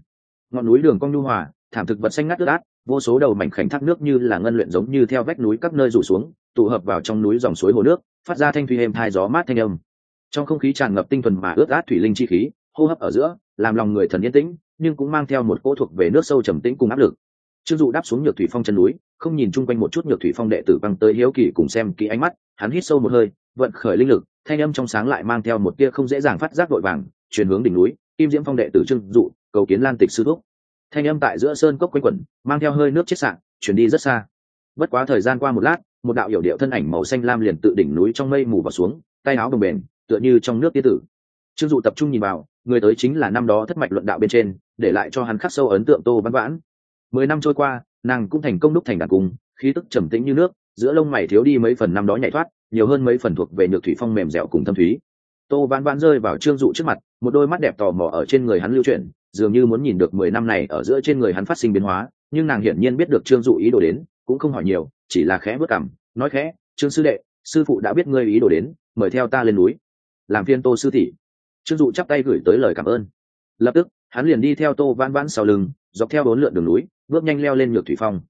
Ngọn núi đường cong nhu hòa, thảm thực vật xanh ngắt ướt át vô số đầu mảnh khảnh thác nước như là ngân luyện giống như theo vách núi các nơi rủ xuống, tụ hợp vào trong núi dòng suối hồ nước, phát ra thanh thuy êm thai gió mát thanh âm. Trong không khí tràn ngập tinh thuần mà ướt át thủy linh chi khí, hô hấp ở giữa, làm lòng người thần yên tĩnh, nhưng cũng mang theo một cỗ thuộc về nước sâu trầm tĩnh cùng áp lực. Trương dụ đáp xuống nhược thủy phong chân núi, không nhìn chung quanh một chút nhược thủy phong đệ tử băng tới hiếu kỳ cùng xem kỹ ánh mắt, hắn hít sâu một hơi, vận khởi linh lực, thanh âm trong sáng lại mang theo một tia không dễ dàng phát giác vội vàng, chuyển hướng đỉnh núi, kim diễm phong đệ tử trương dụ, cầu kiến lan tịch sư thúc thanh âm tại giữa sơn cốc quanh quẩn, mang theo hơi nước chết sạn chuyển đi rất xa. Bất quá thời gian qua một lát, một đạo hiểu điệu thân ảnh màu xanh lam liền tự đỉnh núi trong mây mù vào xuống, tay áo đồng bền, tựa như trong nước tiên tử. Trương dụ tập trung nhìn vào, người tới chính là năm đó thất mạch luận đạo bên trên, để lại cho hắn khắc sâu ấn tượng tô văn vãn. Mười năm trôi qua, nàng cũng thành công đúc thành đàn cung, khí tức trầm tĩnh như nước, giữa lông mày thiếu đi mấy phần năm đó nhảy thoát, nhiều hơn mấy phần thuộc về nhược thủy phong mềm dẻo cùng thâm thúy. Tô văn vãn rơi vào trương dụ trước mặt, một đôi mắt đẹp tò mò ở trên người hắn lưu chuyển dường như muốn nhìn được mười năm này ở giữa trên người hắn phát sinh biến hóa, nhưng nàng hiển nhiên biết được trương dụ ý đồ đến, cũng không hỏi nhiều, chỉ là khẽ bước cảm nói khẽ, trương sư đệ, sư phụ đã biết ngươi ý đồ đến, mời theo ta lên núi. Làm phiên tô sư thị trương dụ chắp tay gửi tới lời cảm ơn. Lập tức, hắn liền đi theo tô vãn vãn sau lưng, dọc theo bốn lượn đường núi, bước nhanh leo lên nhược thủy phong.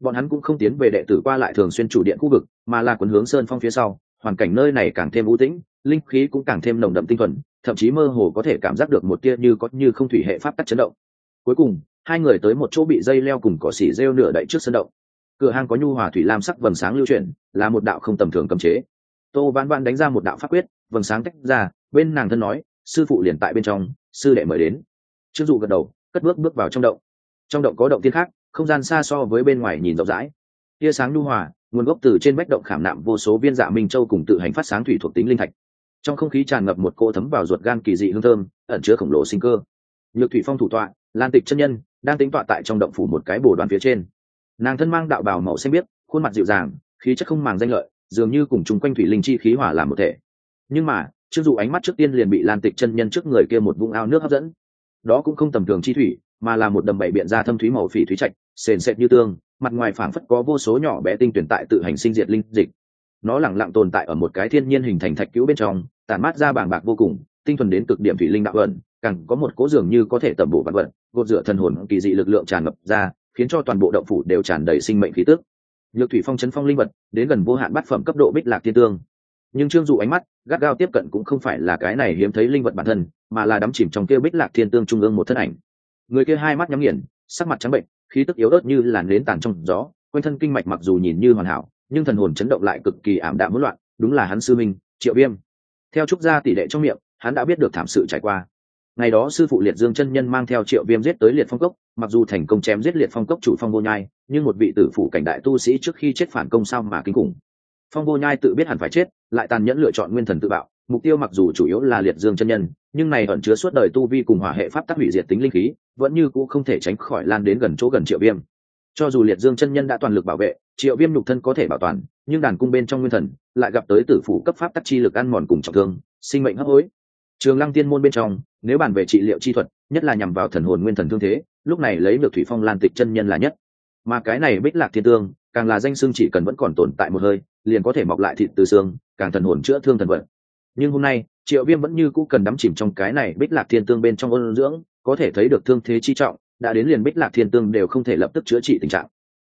Bọn hắn cũng không tiến về đệ tử qua lại thường xuyên chủ điện khu vực, mà là quấn hướng sơn phong phía sau, hoàn cảnh nơi này càng thêm u tĩnh, linh khí cũng càng thêm nồng đậm tinh thuần thậm chí mơ hồ có thể cảm giác được một tia như có như không thủy hệ pháp tắc chấn động. Cuối cùng, hai người tới một chỗ bị dây leo cùng cỏ xỉ rêu nửa đậy trước sân động. Cửa hàng có nhu hòa thủy lam sắc vầng sáng lưu chuyển, là một đạo không tầm thường cấm chế. Tô vãn vãn đánh ra một đạo pháp quyết, vầng sáng tách ra, bên nàng thân nói, sư phụ liền tại bên trong, sư đệ mời đến. Trương dụ gật đầu, cất bước bước vào trong động. Trong động có động tiên khác, không gian xa so với bên ngoài nhìn rộng rãi. Tia sáng nhu hòa, nguồn gốc từ trên vách động khảm nạm vô số viên dạ minh châu cùng tự hành phát sáng thủy thuộc tính linh thạch trong không khí tràn ngập một cô thấm vào ruột gan kỳ dị hương thơm, ẩn chứa khổng lồ sinh cơ. Nhược thủy phong thủ tọa, lan tịch chân nhân, đang tính tọa tại trong động phủ một cái bồ đoàn phía trên. Nàng thân mang đạo bào màu xanh biếc, khuôn mặt dịu dàng, khí chất không màng danh lợi, dường như cùng chung quanh thủy linh chi khí hỏa làm một thể. Nhưng mà chưng dụ ánh mắt trước tiên liền bị lan tịch chân nhân trước người kia một vũng ao nước hấp dẫn. Đó cũng không tầm thường chi thủy, mà là một đầm bảy biện ra thâm thúy màu phỉ thúy trạch, sền sệt như tương, mặt ngoài phảng phất có vô số nhỏ bé tinh tuyển tại tự hành sinh diệt linh dịch. Nó lẳng lặng tồn tại ở một cái thiên nhiên hình thành thạch cứu bên trong tản mát ra bảng bạc vô cùng, tinh thuần đến cực điểm thủy linh đạo vận, càng có một cố dường như có thể tẩm bổ vạn vận gột rửa thần hồn kỳ dị lực lượng tràn ngập ra, khiến cho toàn bộ động phủ đều tràn đầy sinh mệnh khí tức. Nhược thủy phong chấn phong linh vật, đến gần vô hạn bát phẩm cấp độ bích lạc thiên tương. Nhưng trương dụ ánh mắt, gắt gao tiếp cận cũng không phải là cái này hiếm thấy linh vật bản thân, mà là đắm chìm trong kia bích lạc thiên tương trung ương một thân ảnh. Người kia hai mắt nhắm nghiền, sắc mặt trắng bệnh, khí tức yếu ớt như làn nến tàn trong gió, quanh thân kinh mạch mặc dù nhìn như hoàn hảo, nhưng thần hồn chấn động lại cực kỳ ảm đạm hỗn loạn, đúng là hắn sư minh, triệu viêm theo trúc gia tỷ đệ trong miệng, hắn đã biết được thảm sự trải qua. Ngày đó sư phụ liệt dương chân nhân mang theo triệu viêm giết tới liệt phong cốc, mặc dù thành công chém giết liệt phong cốc chủ phong vô nhai, nhưng một vị tử phủ cảnh đại tu sĩ trước khi chết phản công sao mà kinh khủng. Phong vô nhai tự biết hẳn phải chết, lại tàn nhẫn lựa chọn nguyên thần tự bạo, mục tiêu mặc dù chủ yếu là liệt dương chân nhân, nhưng này ẩn chứa suốt đời tu vi cùng hỏa hệ pháp tác hủy diệt tính linh khí, vẫn như cũ không thể tránh khỏi lan đến gần chỗ gần triệu viêm. Cho dù liệt dương chân nhân đã toàn lực bảo vệ triệu viêm nhục thân có thể bảo toàn, nhưng đàn cung bên trong nguyên thần lại gặp tới tử phủ cấp pháp tắc chi lực ăn mòn cùng trọng thương, sinh mệnh hấp hối. Trường lăng tiên môn bên trong, nếu bàn về trị liệu chi thuật, nhất là nhằm vào thần hồn nguyên thần thương thế, lúc này lấy được thủy phong lan tịch chân nhân là nhất. Mà cái này bích lạc thiên tương, càng là danh xương chỉ cần vẫn còn tồn tại một hơi, liền có thể mọc lại thịt từ xương, càng thần hồn chữa thương thần vận. Nhưng hôm nay, triệu viêm vẫn như cũ cần đắm chìm trong cái này bích lạc thiên tương bên trong ôn dưỡng, có thể thấy được thương thế chi trọng, đã đến liền bích lạc thiên tương đều không thể lập tức chữa trị tình trạng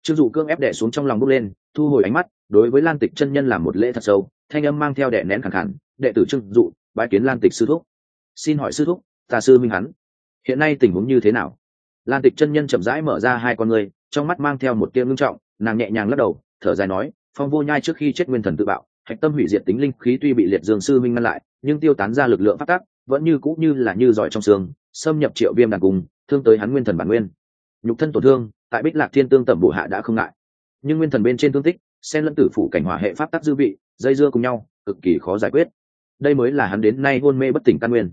trương dụ cương ép đẻ xuống trong lòng bước lên, thu hồi ánh mắt, đối với lan tịch chân nhân làm một lễ thật sâu, thanh âm mang theo đẻ nén khẳng khẳng, đệ tử trương dụ bãi kiến lan tịch sư thúc. Xin hỏi sư thúc, ta sư minh hắn, hiện nay tình huống như thế nào? Lan tịch chân nhân chậm rãi mở ra hai con người trong mắt mang theo một tia ngưng trọng, nàng nhẹ nhàng lắc đầu, thở dài nói, phong vô nhai trước khi chết nguyên thần tự bạo, hạch tâm hủy diệt tính linh khí tuy bị liệt dương sư minh ngăn lại, nhưng tiêu tán ra lực lượng phát tác, vẫn như cũ như là như giỏi trong xương, xâm nhập triệu viêm đàn cùng, thương tới hắn nguyên thần bản nguyên nhục thân tổn thương, tại bích lạc thiên tương tẩm bộ hạ đã không ngại. Nhưng nguyên thần bên trên thương tích, xen lẫn tử phủ cảnh hỏa hệ pháp tắc dư vị, dây dưa cùng nhau, cực kỳ khó giải quyết. Đây mới là hắn đến nay hôn mê bất tỉnh căn nguyên.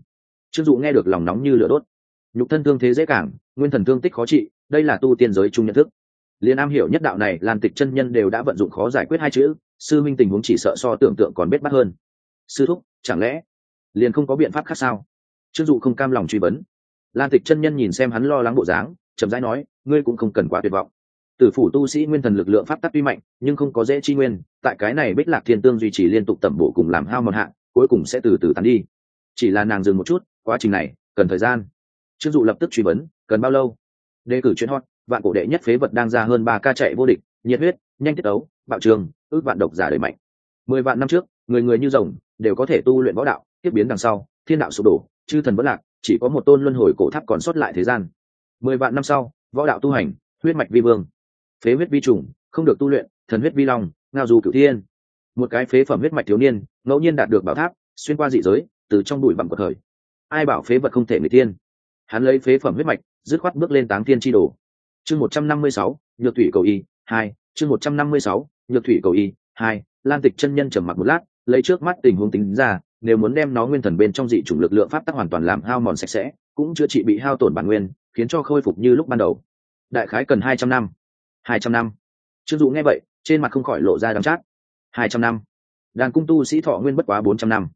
Trương dụ nghe được lòng nóng như lửa đốt. Nhục thân thương thế dễ cảng nguyên thần thương tích khó trị, đây là tu tiên giới chung nhận thức. Liên am hiểu nhất đạo này, lan tịch chân nhân đều đã vận dụng khó giải quyết hai chữ, sư minh tình huống chỉ sợ so tưởng tượng còn biết bắt hơn. Sư thúc, chẳng lẽ liền không có biện pháp khác sao? Trương dụ không cam lòng truy vấn. Lan tịch chân nhân nhìn xem hắn lo lắng bộ dáng chậm rãi nói, ngươi cũng không cần quá tuyệt vọng. Tử phủ tu sĩ nguyên thần lực lượng pháp tắc tuy mạnh, nhưng không có dễ chi nguyên, tại cái này bích lạc thiên tương duy trì liên tục tẩm bổ cùng làm hao một hạng cuối cùng sẽ từ từ tan đi. Chỉ là nàng dừng một chút, quá trình này, cần thời gian. Trương dụ lập tức truy vấn, cần bao lâu? Đề cử chuyến hot, vạn cổ đệ nhất phế vật đang ra hơn ba ca chạy vô địch, nhiệt huyết, nhanh tiết ấu bạo trường, ước vạn độc giả đời mạnh. Mười vạn năm trước, người người như rồng, đều có thể tu luyện võ đạo, tiếp biến đằng sau, thiên đạo sụp đổ, chư thần vẫn lạc, chỉ có một tôn luân hồi cổ tháp còn sót lại thế gian mười vạn năm sau, võ đạo tu hành, huyết mạch vi vương. Phế huyết vi trùng, không được tu luyện, thần huyết vi long, ngao du cửu thiên. Một cái phế phẩm huyết mạch thiếu niên, ngẫu nhiên đạt được bảo tháp, xuyên qua dị giới, từ trong đùi bằng cuộc thời. Ai bảo phế vật không thể người tiên hắn lấy phế phẩm huyết mạch, dứt khoát bước lên táng thiên tri đồ. Chương một trăm năm mươi sáu, nhược thủy cầu y, hai. Chương một trăm năm mươi sáu, nhược thủy cầu y, hai. Lan tịch chân nhân trầm mặc một lát, lấy trước mắt tình huống tính ra, nếu muốn đem nó nguyên thần bên trong dị chủng lực lượng pháp tắc hoàn toàn làm hao mòn sạch sẽ, cũng chữa trị bị hao tổn bản nguyên khiến cho khôi phục như lúc ban đầu. Đại khái cần hai trăm năm. Hai trăm năm. Trương dụ nghe vậy, trên mặt không khỏi lộ ra đắm chát. Hai trăm năm. Đàn cung tu sĩ thọ nguyên bất quá bốn trăm năm.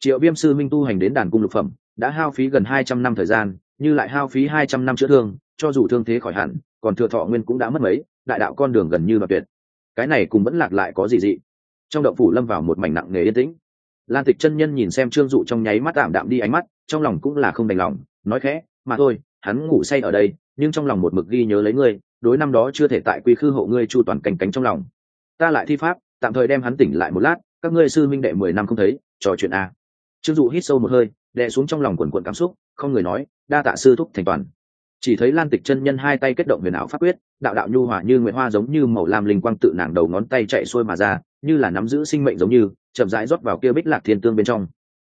Triệu viêm sư minh tu hành đến đàn cung lục phẩm, đã hao phí gần hai trăm năm thời gian, như lại hao phí hai trăm năm chữa thương, cho dù thương thế khỏi hẳn, còn thừa thọ nguyên cũng đã mất mấy, đại đạo con đường gần như mà tuyệt. Cái này cùng vẫn lạc lại có gì dị? Trong động phủ lâm vào một mảnh nặng nề yên tĩnh. Lan tịch chân nhân nhìn xem trương dụ trong nháy mắt tạm đạm đi ánh mắt, trong lòng cũng là không đành lòng, nói khẽ, mà thôi hắn ngủ say ở đây, nhưng trong lòng một mực ghi nhớ lấy ngươi, đối năm đó chưa thể tại quy khư hộ ngươi chu toàn cành cánh trong lòng. Ta lại thi pháp, tạm thời đem hắn tỉnh lại một lát, các ngươi sư minh đệ mười năm không thấy, trò chuyện a trương dụ hít sâu một hơi, đè xuống trong lòng quần quần cảm xúc, không người nói, đa tạ sư thúc thành toàn. Chỉ thấy lan tịch chân nhân hai tay kết động huyền ảo pháp quyết, đạo đạo nhu hòa như nguyễn hoa giống như màu lam linh quang tự nàng đầu ngón tay chạy xuôi mà ra, như là nắm giữ sinh mệnh giống như, chậm rãi rót vào kia bích lạc thiên tương bên trong.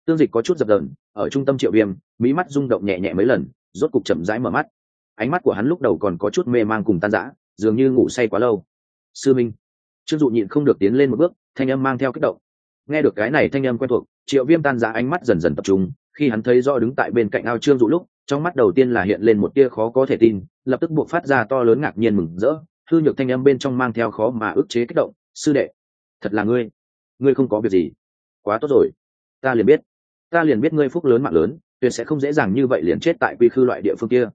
Tương dịch có chút dập dờn, ở trung tâm triệu viêm, mí mắt rung động nhẹ nhẹ mấy lần rốt cục chậm rãi mở mắt. Ánh mắt của hắn lúc đầu còn có chút mê mang cùng tan rã, dường như ngủ say quá lâu. Sư minh. Trương dụ nhịn không được tiến lên một bước, thanh âm mang theo kích động. Nghe được cái này thanh âm quen thuộc, triệu viêm tan rã ánh mắt dần dần tập trung, khi hắn thấy do đứng tại bên cạnh ao trương dụ lúc, trong mắt đầu tiên là hiện lên một tia khó có thể tin, lập tức buộc phát ra to lớn ngạc nhiên mừng rỡ thư nhược thanh âm bên trong mang theo khó mà ức chế kích động. Sư đệ, thật là ngươi ngươi không có việc gì, quá tốt rồi, ta liền biết, ta liền biết ngươi phúc lớn mạng lớn tuyệt sẽ không dễ dàng như vậy liền chết tại quy khư loại địa phương kia.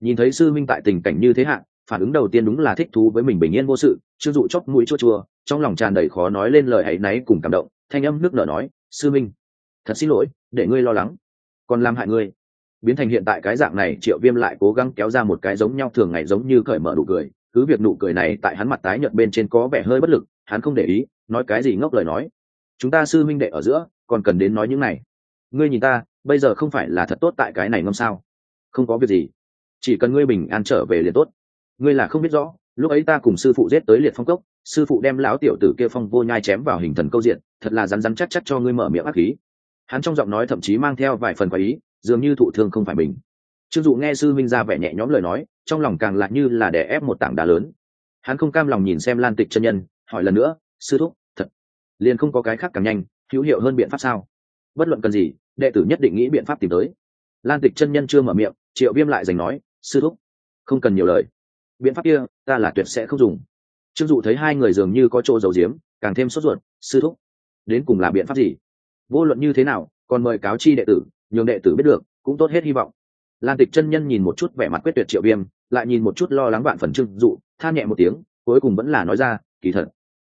Nhìn thấy sư minh tại tình cảnh như thế hạn, phản ứng đầu tiên đúng là thích thú với mình bình yên vô sự chưng dụ chóp mũi chua chua, trong lòng tràn đầy khó nói lên lời hãy náy cùng cảm động, thanh âm nước nở nói, sư minh, thật xin lỗi, để ngươi lo lắng. Còn làm hại ngươi. Biến thành hiện tại cái dạng này, triệu viêm lại cố gắng kéo ra một cái giống nhau thường ngày giống như cởi mở nụ cười, cứ việc nụ cười này tại hắn mặt tái nhợt bên trên có vẻ hơi bất lực, hắn không để ý, nói cái gì ngốc lời nói. Chúng ta sư minh đệ ở giữa, còn cần đến nói những này ngươi nhìn ta, bây giờ không phải là thật tốt tại cái này ngâm sao? Không có việc gì. Chỉ cần ngươi bình an trở về liền tốt. Ngươi là không biết rõ, lúc ấy ta cùng sư phụ giết tới liệt phong cốc, sư phụ đem lão tiểu tử kia phong vô nhai chém vào hình thần câu diện, thật là rắn rắn chắc chắc cho ngươi mở miệng ác khí hắn trong giọng nói thậm chí mang theo vài phần quái ý, dường như thụ thương không phải mình. Chưng dụ nghe sư minh ra vẻ nhẹ nhõm lời nói, trong lòng càng lại như là đè ép một tảng đá lớn. Hắn không cam lòng nhìn xem lan tịch chân nhân, hỏi lần nữa, sư thúc, thật, liền không có cái khác càng nhanh, hữu hiệu hơn biện pháp sao? Bất luận cần gì, đệ tử nhất định nghĩ biện pháp tìm tới. Lan tịch chân nhân chưa mở miệng, triệu viêm lại giành nói, sư thúc, không cần nhiều lời. Biện pháp kia, ta là tuyệt sẽ không dùng. Trương dụ thấy hai người dường như có chỗ dầu diếm càng thêm sốt ruột, sư thúc, đến cùng là biện pháp gì? Vô luận như thế nào, còn mời cáo chi đệ tử, nhường đệ tử biết được, cũng tốt hết hy vọng. Lan tịch chân nhân nhìn một chút vẻ mặt quyết tuyệt triệu viêm, lại nhìn một chút lo lắng bạn phần trương dụ, than nhẹ một tiếng, cuối cùng vẫn là nói ra, kỳ thật,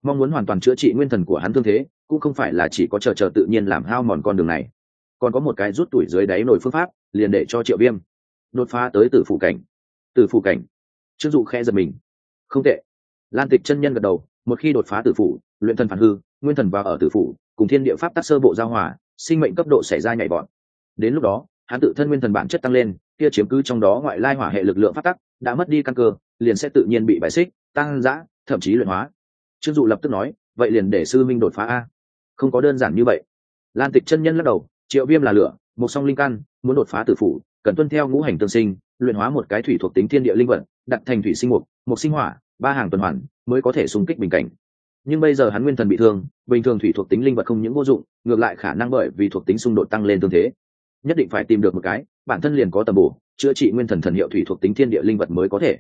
mong muốn hoàn toàn chữa trị nguyên thần của hắn thương thế cũng không phải là chỉ có chờ chờ tự nhiên làm hao mòn con đường này. Còn có một cái rút tuổi dưới đáy nổi phương pháp, liền để cho triệu viêm đột phá tới tử phủ cảnh. Tử phủ cảnh. Trương dụ khe giật mình. Không tệ. Lan tịch chân nhân gật đầu, một khi đột phá tử phủ, luyện thần phản hư, nguyên thần vào ở tử phủ, cùng thiên địa pháp tác sơ bộ giao hòa, sinh mệnh cấp độ xảy ra nhảy vọt. Đến lúc đó, hắn tự thân nguyên thần bản chất tăng lên, kia chiếm cứ trong đó ngoại lai hỏa hệ lực lượng pháp tắc, đã mất đi căn cơ, liền sẽ tự nhiên bị bại xích, tăng giã thậm chí luyện hóa. Trương dụ lập tức nói, vậy liền để sư minh đột phá a không có đơn giản như vậy. Lan tịch chân nhân lắc đầu, triệu viêm là lửa, một song linh căn, muốn đột phá tử phủ, cần tuân theo ngũ hành tương sinh, luyện hóa một cái thủy thuộc tính thiên địa linh vật, đặt thành thủy sinh mục một sinh hỏa, ba hàng tuần hoàn, mới có thể xung kích bình cảnh. Nhưng bây giờ hắn nguyên thần bị thương, bình thường thủy thuộc tính linh vật không những vô dụng, ngược lại khả năng bởi vì thuộc tính xung đột tăng lên tương thế. Nhất định phải tìm được một cái, bản thân liền có tầm bổ, chữa trị nguyên thần thần hiệu thủy thuộc tính thiên địa linh vật mới có thể.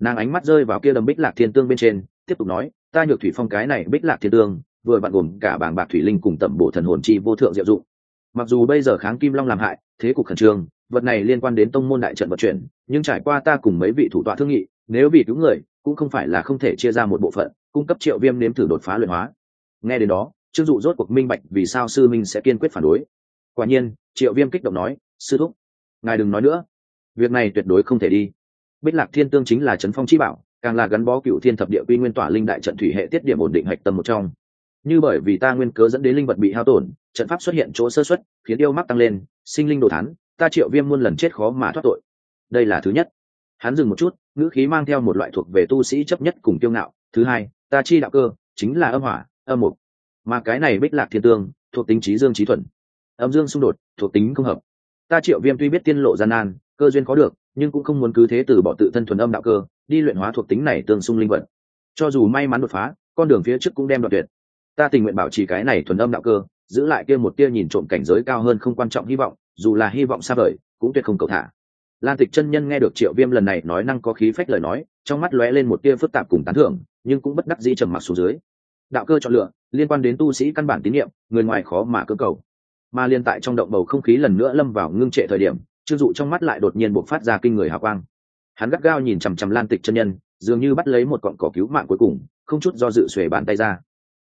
Nàng ánh mắt rơi vào kia đầm bích lạc thiên tương bên trên, tiếp tục nói, ta nhược thủy phong cái này bích lạc thiên tương vừa vặn gồm cả bảng bạc thủy linh cùng tẩm bổ thần hồn chi vô thượng diệu dụng. Mặc dù bây giờ kháng kim long làm hại, thế cục khẩn trương, vật này liên quan đến tông môn đại trận vận chuyển, nhưng trải qua ta cùng mấy vị thủ tọa thương nghị, nếu vì cứu người, cũng không phải là không thể chia ra một bộ phận, cung cấp triệu viêm nếm thử đột phá luyện hóa. Nghe đến đó, trương dụ rốt cuộc minh bạch vì sao sư minh sẽ kiên quyết phản đối. Quả nhiên, triệu viêm kích động nói, sư thúc, ngài đừng nói nữa. Việc này tuyệt đối không thể đi. Bích lạc thiên tương chính là trấn phong chi bảo, càng là gắn bó cựu thiên thập địa quy nguyên tỏa linh đại trận thủy hệ tiết điểm ổn định hạch tâm một trong như bởi vì ta nguyên cớ dẫn đến linh vật bị hao tổn, trận pháp xuất hiện chỗ sơ xuất khiến yêu mắc tăng lên, sinh linh đồ thán, ta triệu viêm muôn lần chết khó mà thoát tội. Đây là thứ nhất. Hắn dừng một chút, ngữ khí mang theo một loại thuộc về tu sĩ chấp nhất cùng kiêu ngạo. Thứ hai, ta chi đạo cơ, chính là âm hỏa, âm mục. Mà cái này bích lạc thiên tương, thuộc tính trí dương trí thuần. Âm dương xung đột, thuộc tính không hợp. Ta triệu viêm tuy biết tiên lộ gian nan, cơ duyên có được, nhưng cũng không muốn cứ thế từ bỏ tự thân thuần âm đạo cơ, đi luyện hóa thuộc tính này tương xung linh vật. Cho dù may mắn đột phá, con đường phía trước cũng đem đoạt tuyệt ta tình nguyện bảo trì cái này thuần âm đạo cơ, giữ lại kia một tia nhìn trộm cảnh giới cao hơn không quan trọng hy vọng, dù là hy vọng xa vời, cũng tuyệt không cầu thả. Lan tịch chân nhân nghe được triệu viêm lần này nói năng có khí phách lời nói, trong mắt lóe lên một tia phức tạp cùng tán thưởng, nhưng cũng bất đắc dĩ trầm mặc xuống dưới. Đạo cơ chọn lựa, liên quan đến tu sĩ căn bản tín nhiệm, người ngoài khó mà cơ cầu. Mà liên tại trong động bầu không khí lần nữa lâm vào ngưng trệ thời điểm chưng dụ trong mắt lại đột nhiên buộc phát ra kinh người hào quang. Hắn gắt gao nhìn chằm chằm lan tịch chân nhân, dường như bắt lấy một cọn cỏ cứu mạng cuối cùng, không chút do dự xuề bàn tay ra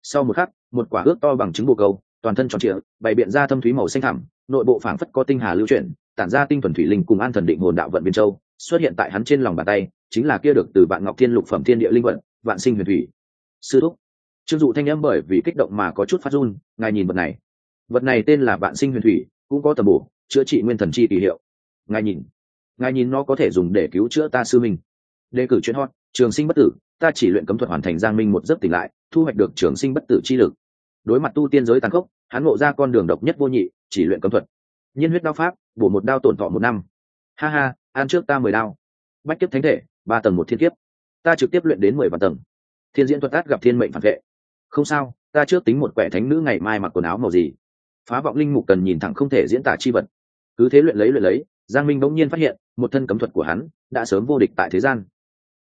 sau một khắc, một quả ước to bằng trứng bồ câu, toàn thân tròn trịa, bày biện ra thâm thúy màu xanh thẳm, nội bộ phảng phất có tinh hà lưu chuyển, tản ra tinh thuần thủy linh cùng an thần định hồn đạo vận biên châu, xuất hiện tại hắn trên lòng bàn tay, chính là kia được từ vạn ngọc thiên lục phẩm thiên địa linh vận, vạn sinh huyền thủy. Sư thúc. Trương dụ thanh âm bởi vì kích động mà có chút phát run, ngài nhìn vật này. Vật này tên là vạn sinh huyền thủy, cũng có tầm bổ, chữa trị nguyên thần chi kỳ hiệu. Ngài nhìn. Ngài nhìn nó có thể dùng để cứu chữa ta sư minh. Đề cử chuyên hot, trường sinh bất tử, ta chỉ luyện cấm thuật hoàn thành giang minh một giấc tỉnh lại thu hoạch được trường sinh bất tử chi lực. Đối mặt tu tiên giới tàn khốc, hắn ngộ ra con đường độc nhất vô nhị, chỉ luyện cấm thuật. Nhiên huyết đao pháp, bổ một đao tổn thọ một năm. Ha ha, ăn trước ta mười đao. Bách kiếp thánh thể, ba tầng một thiên kiếp. Ta trực tiếp luyện đến mười vạn tầng. Thiên diễn thuật tát gặp thiên mệnh phản vệ. Không sao, ta trước tính một quẻ thánh nữ ngày mai mặc quần áo màu gì. Phá vọng linh mục cần nhìn thẳng không thể diễn tả chi vật. Cứ thế luyện lấy luyện lấy, giang minh bỗng nhiên phát hiện, một thân cấm thuật của hắn đã sớm vô địch tại thế gian.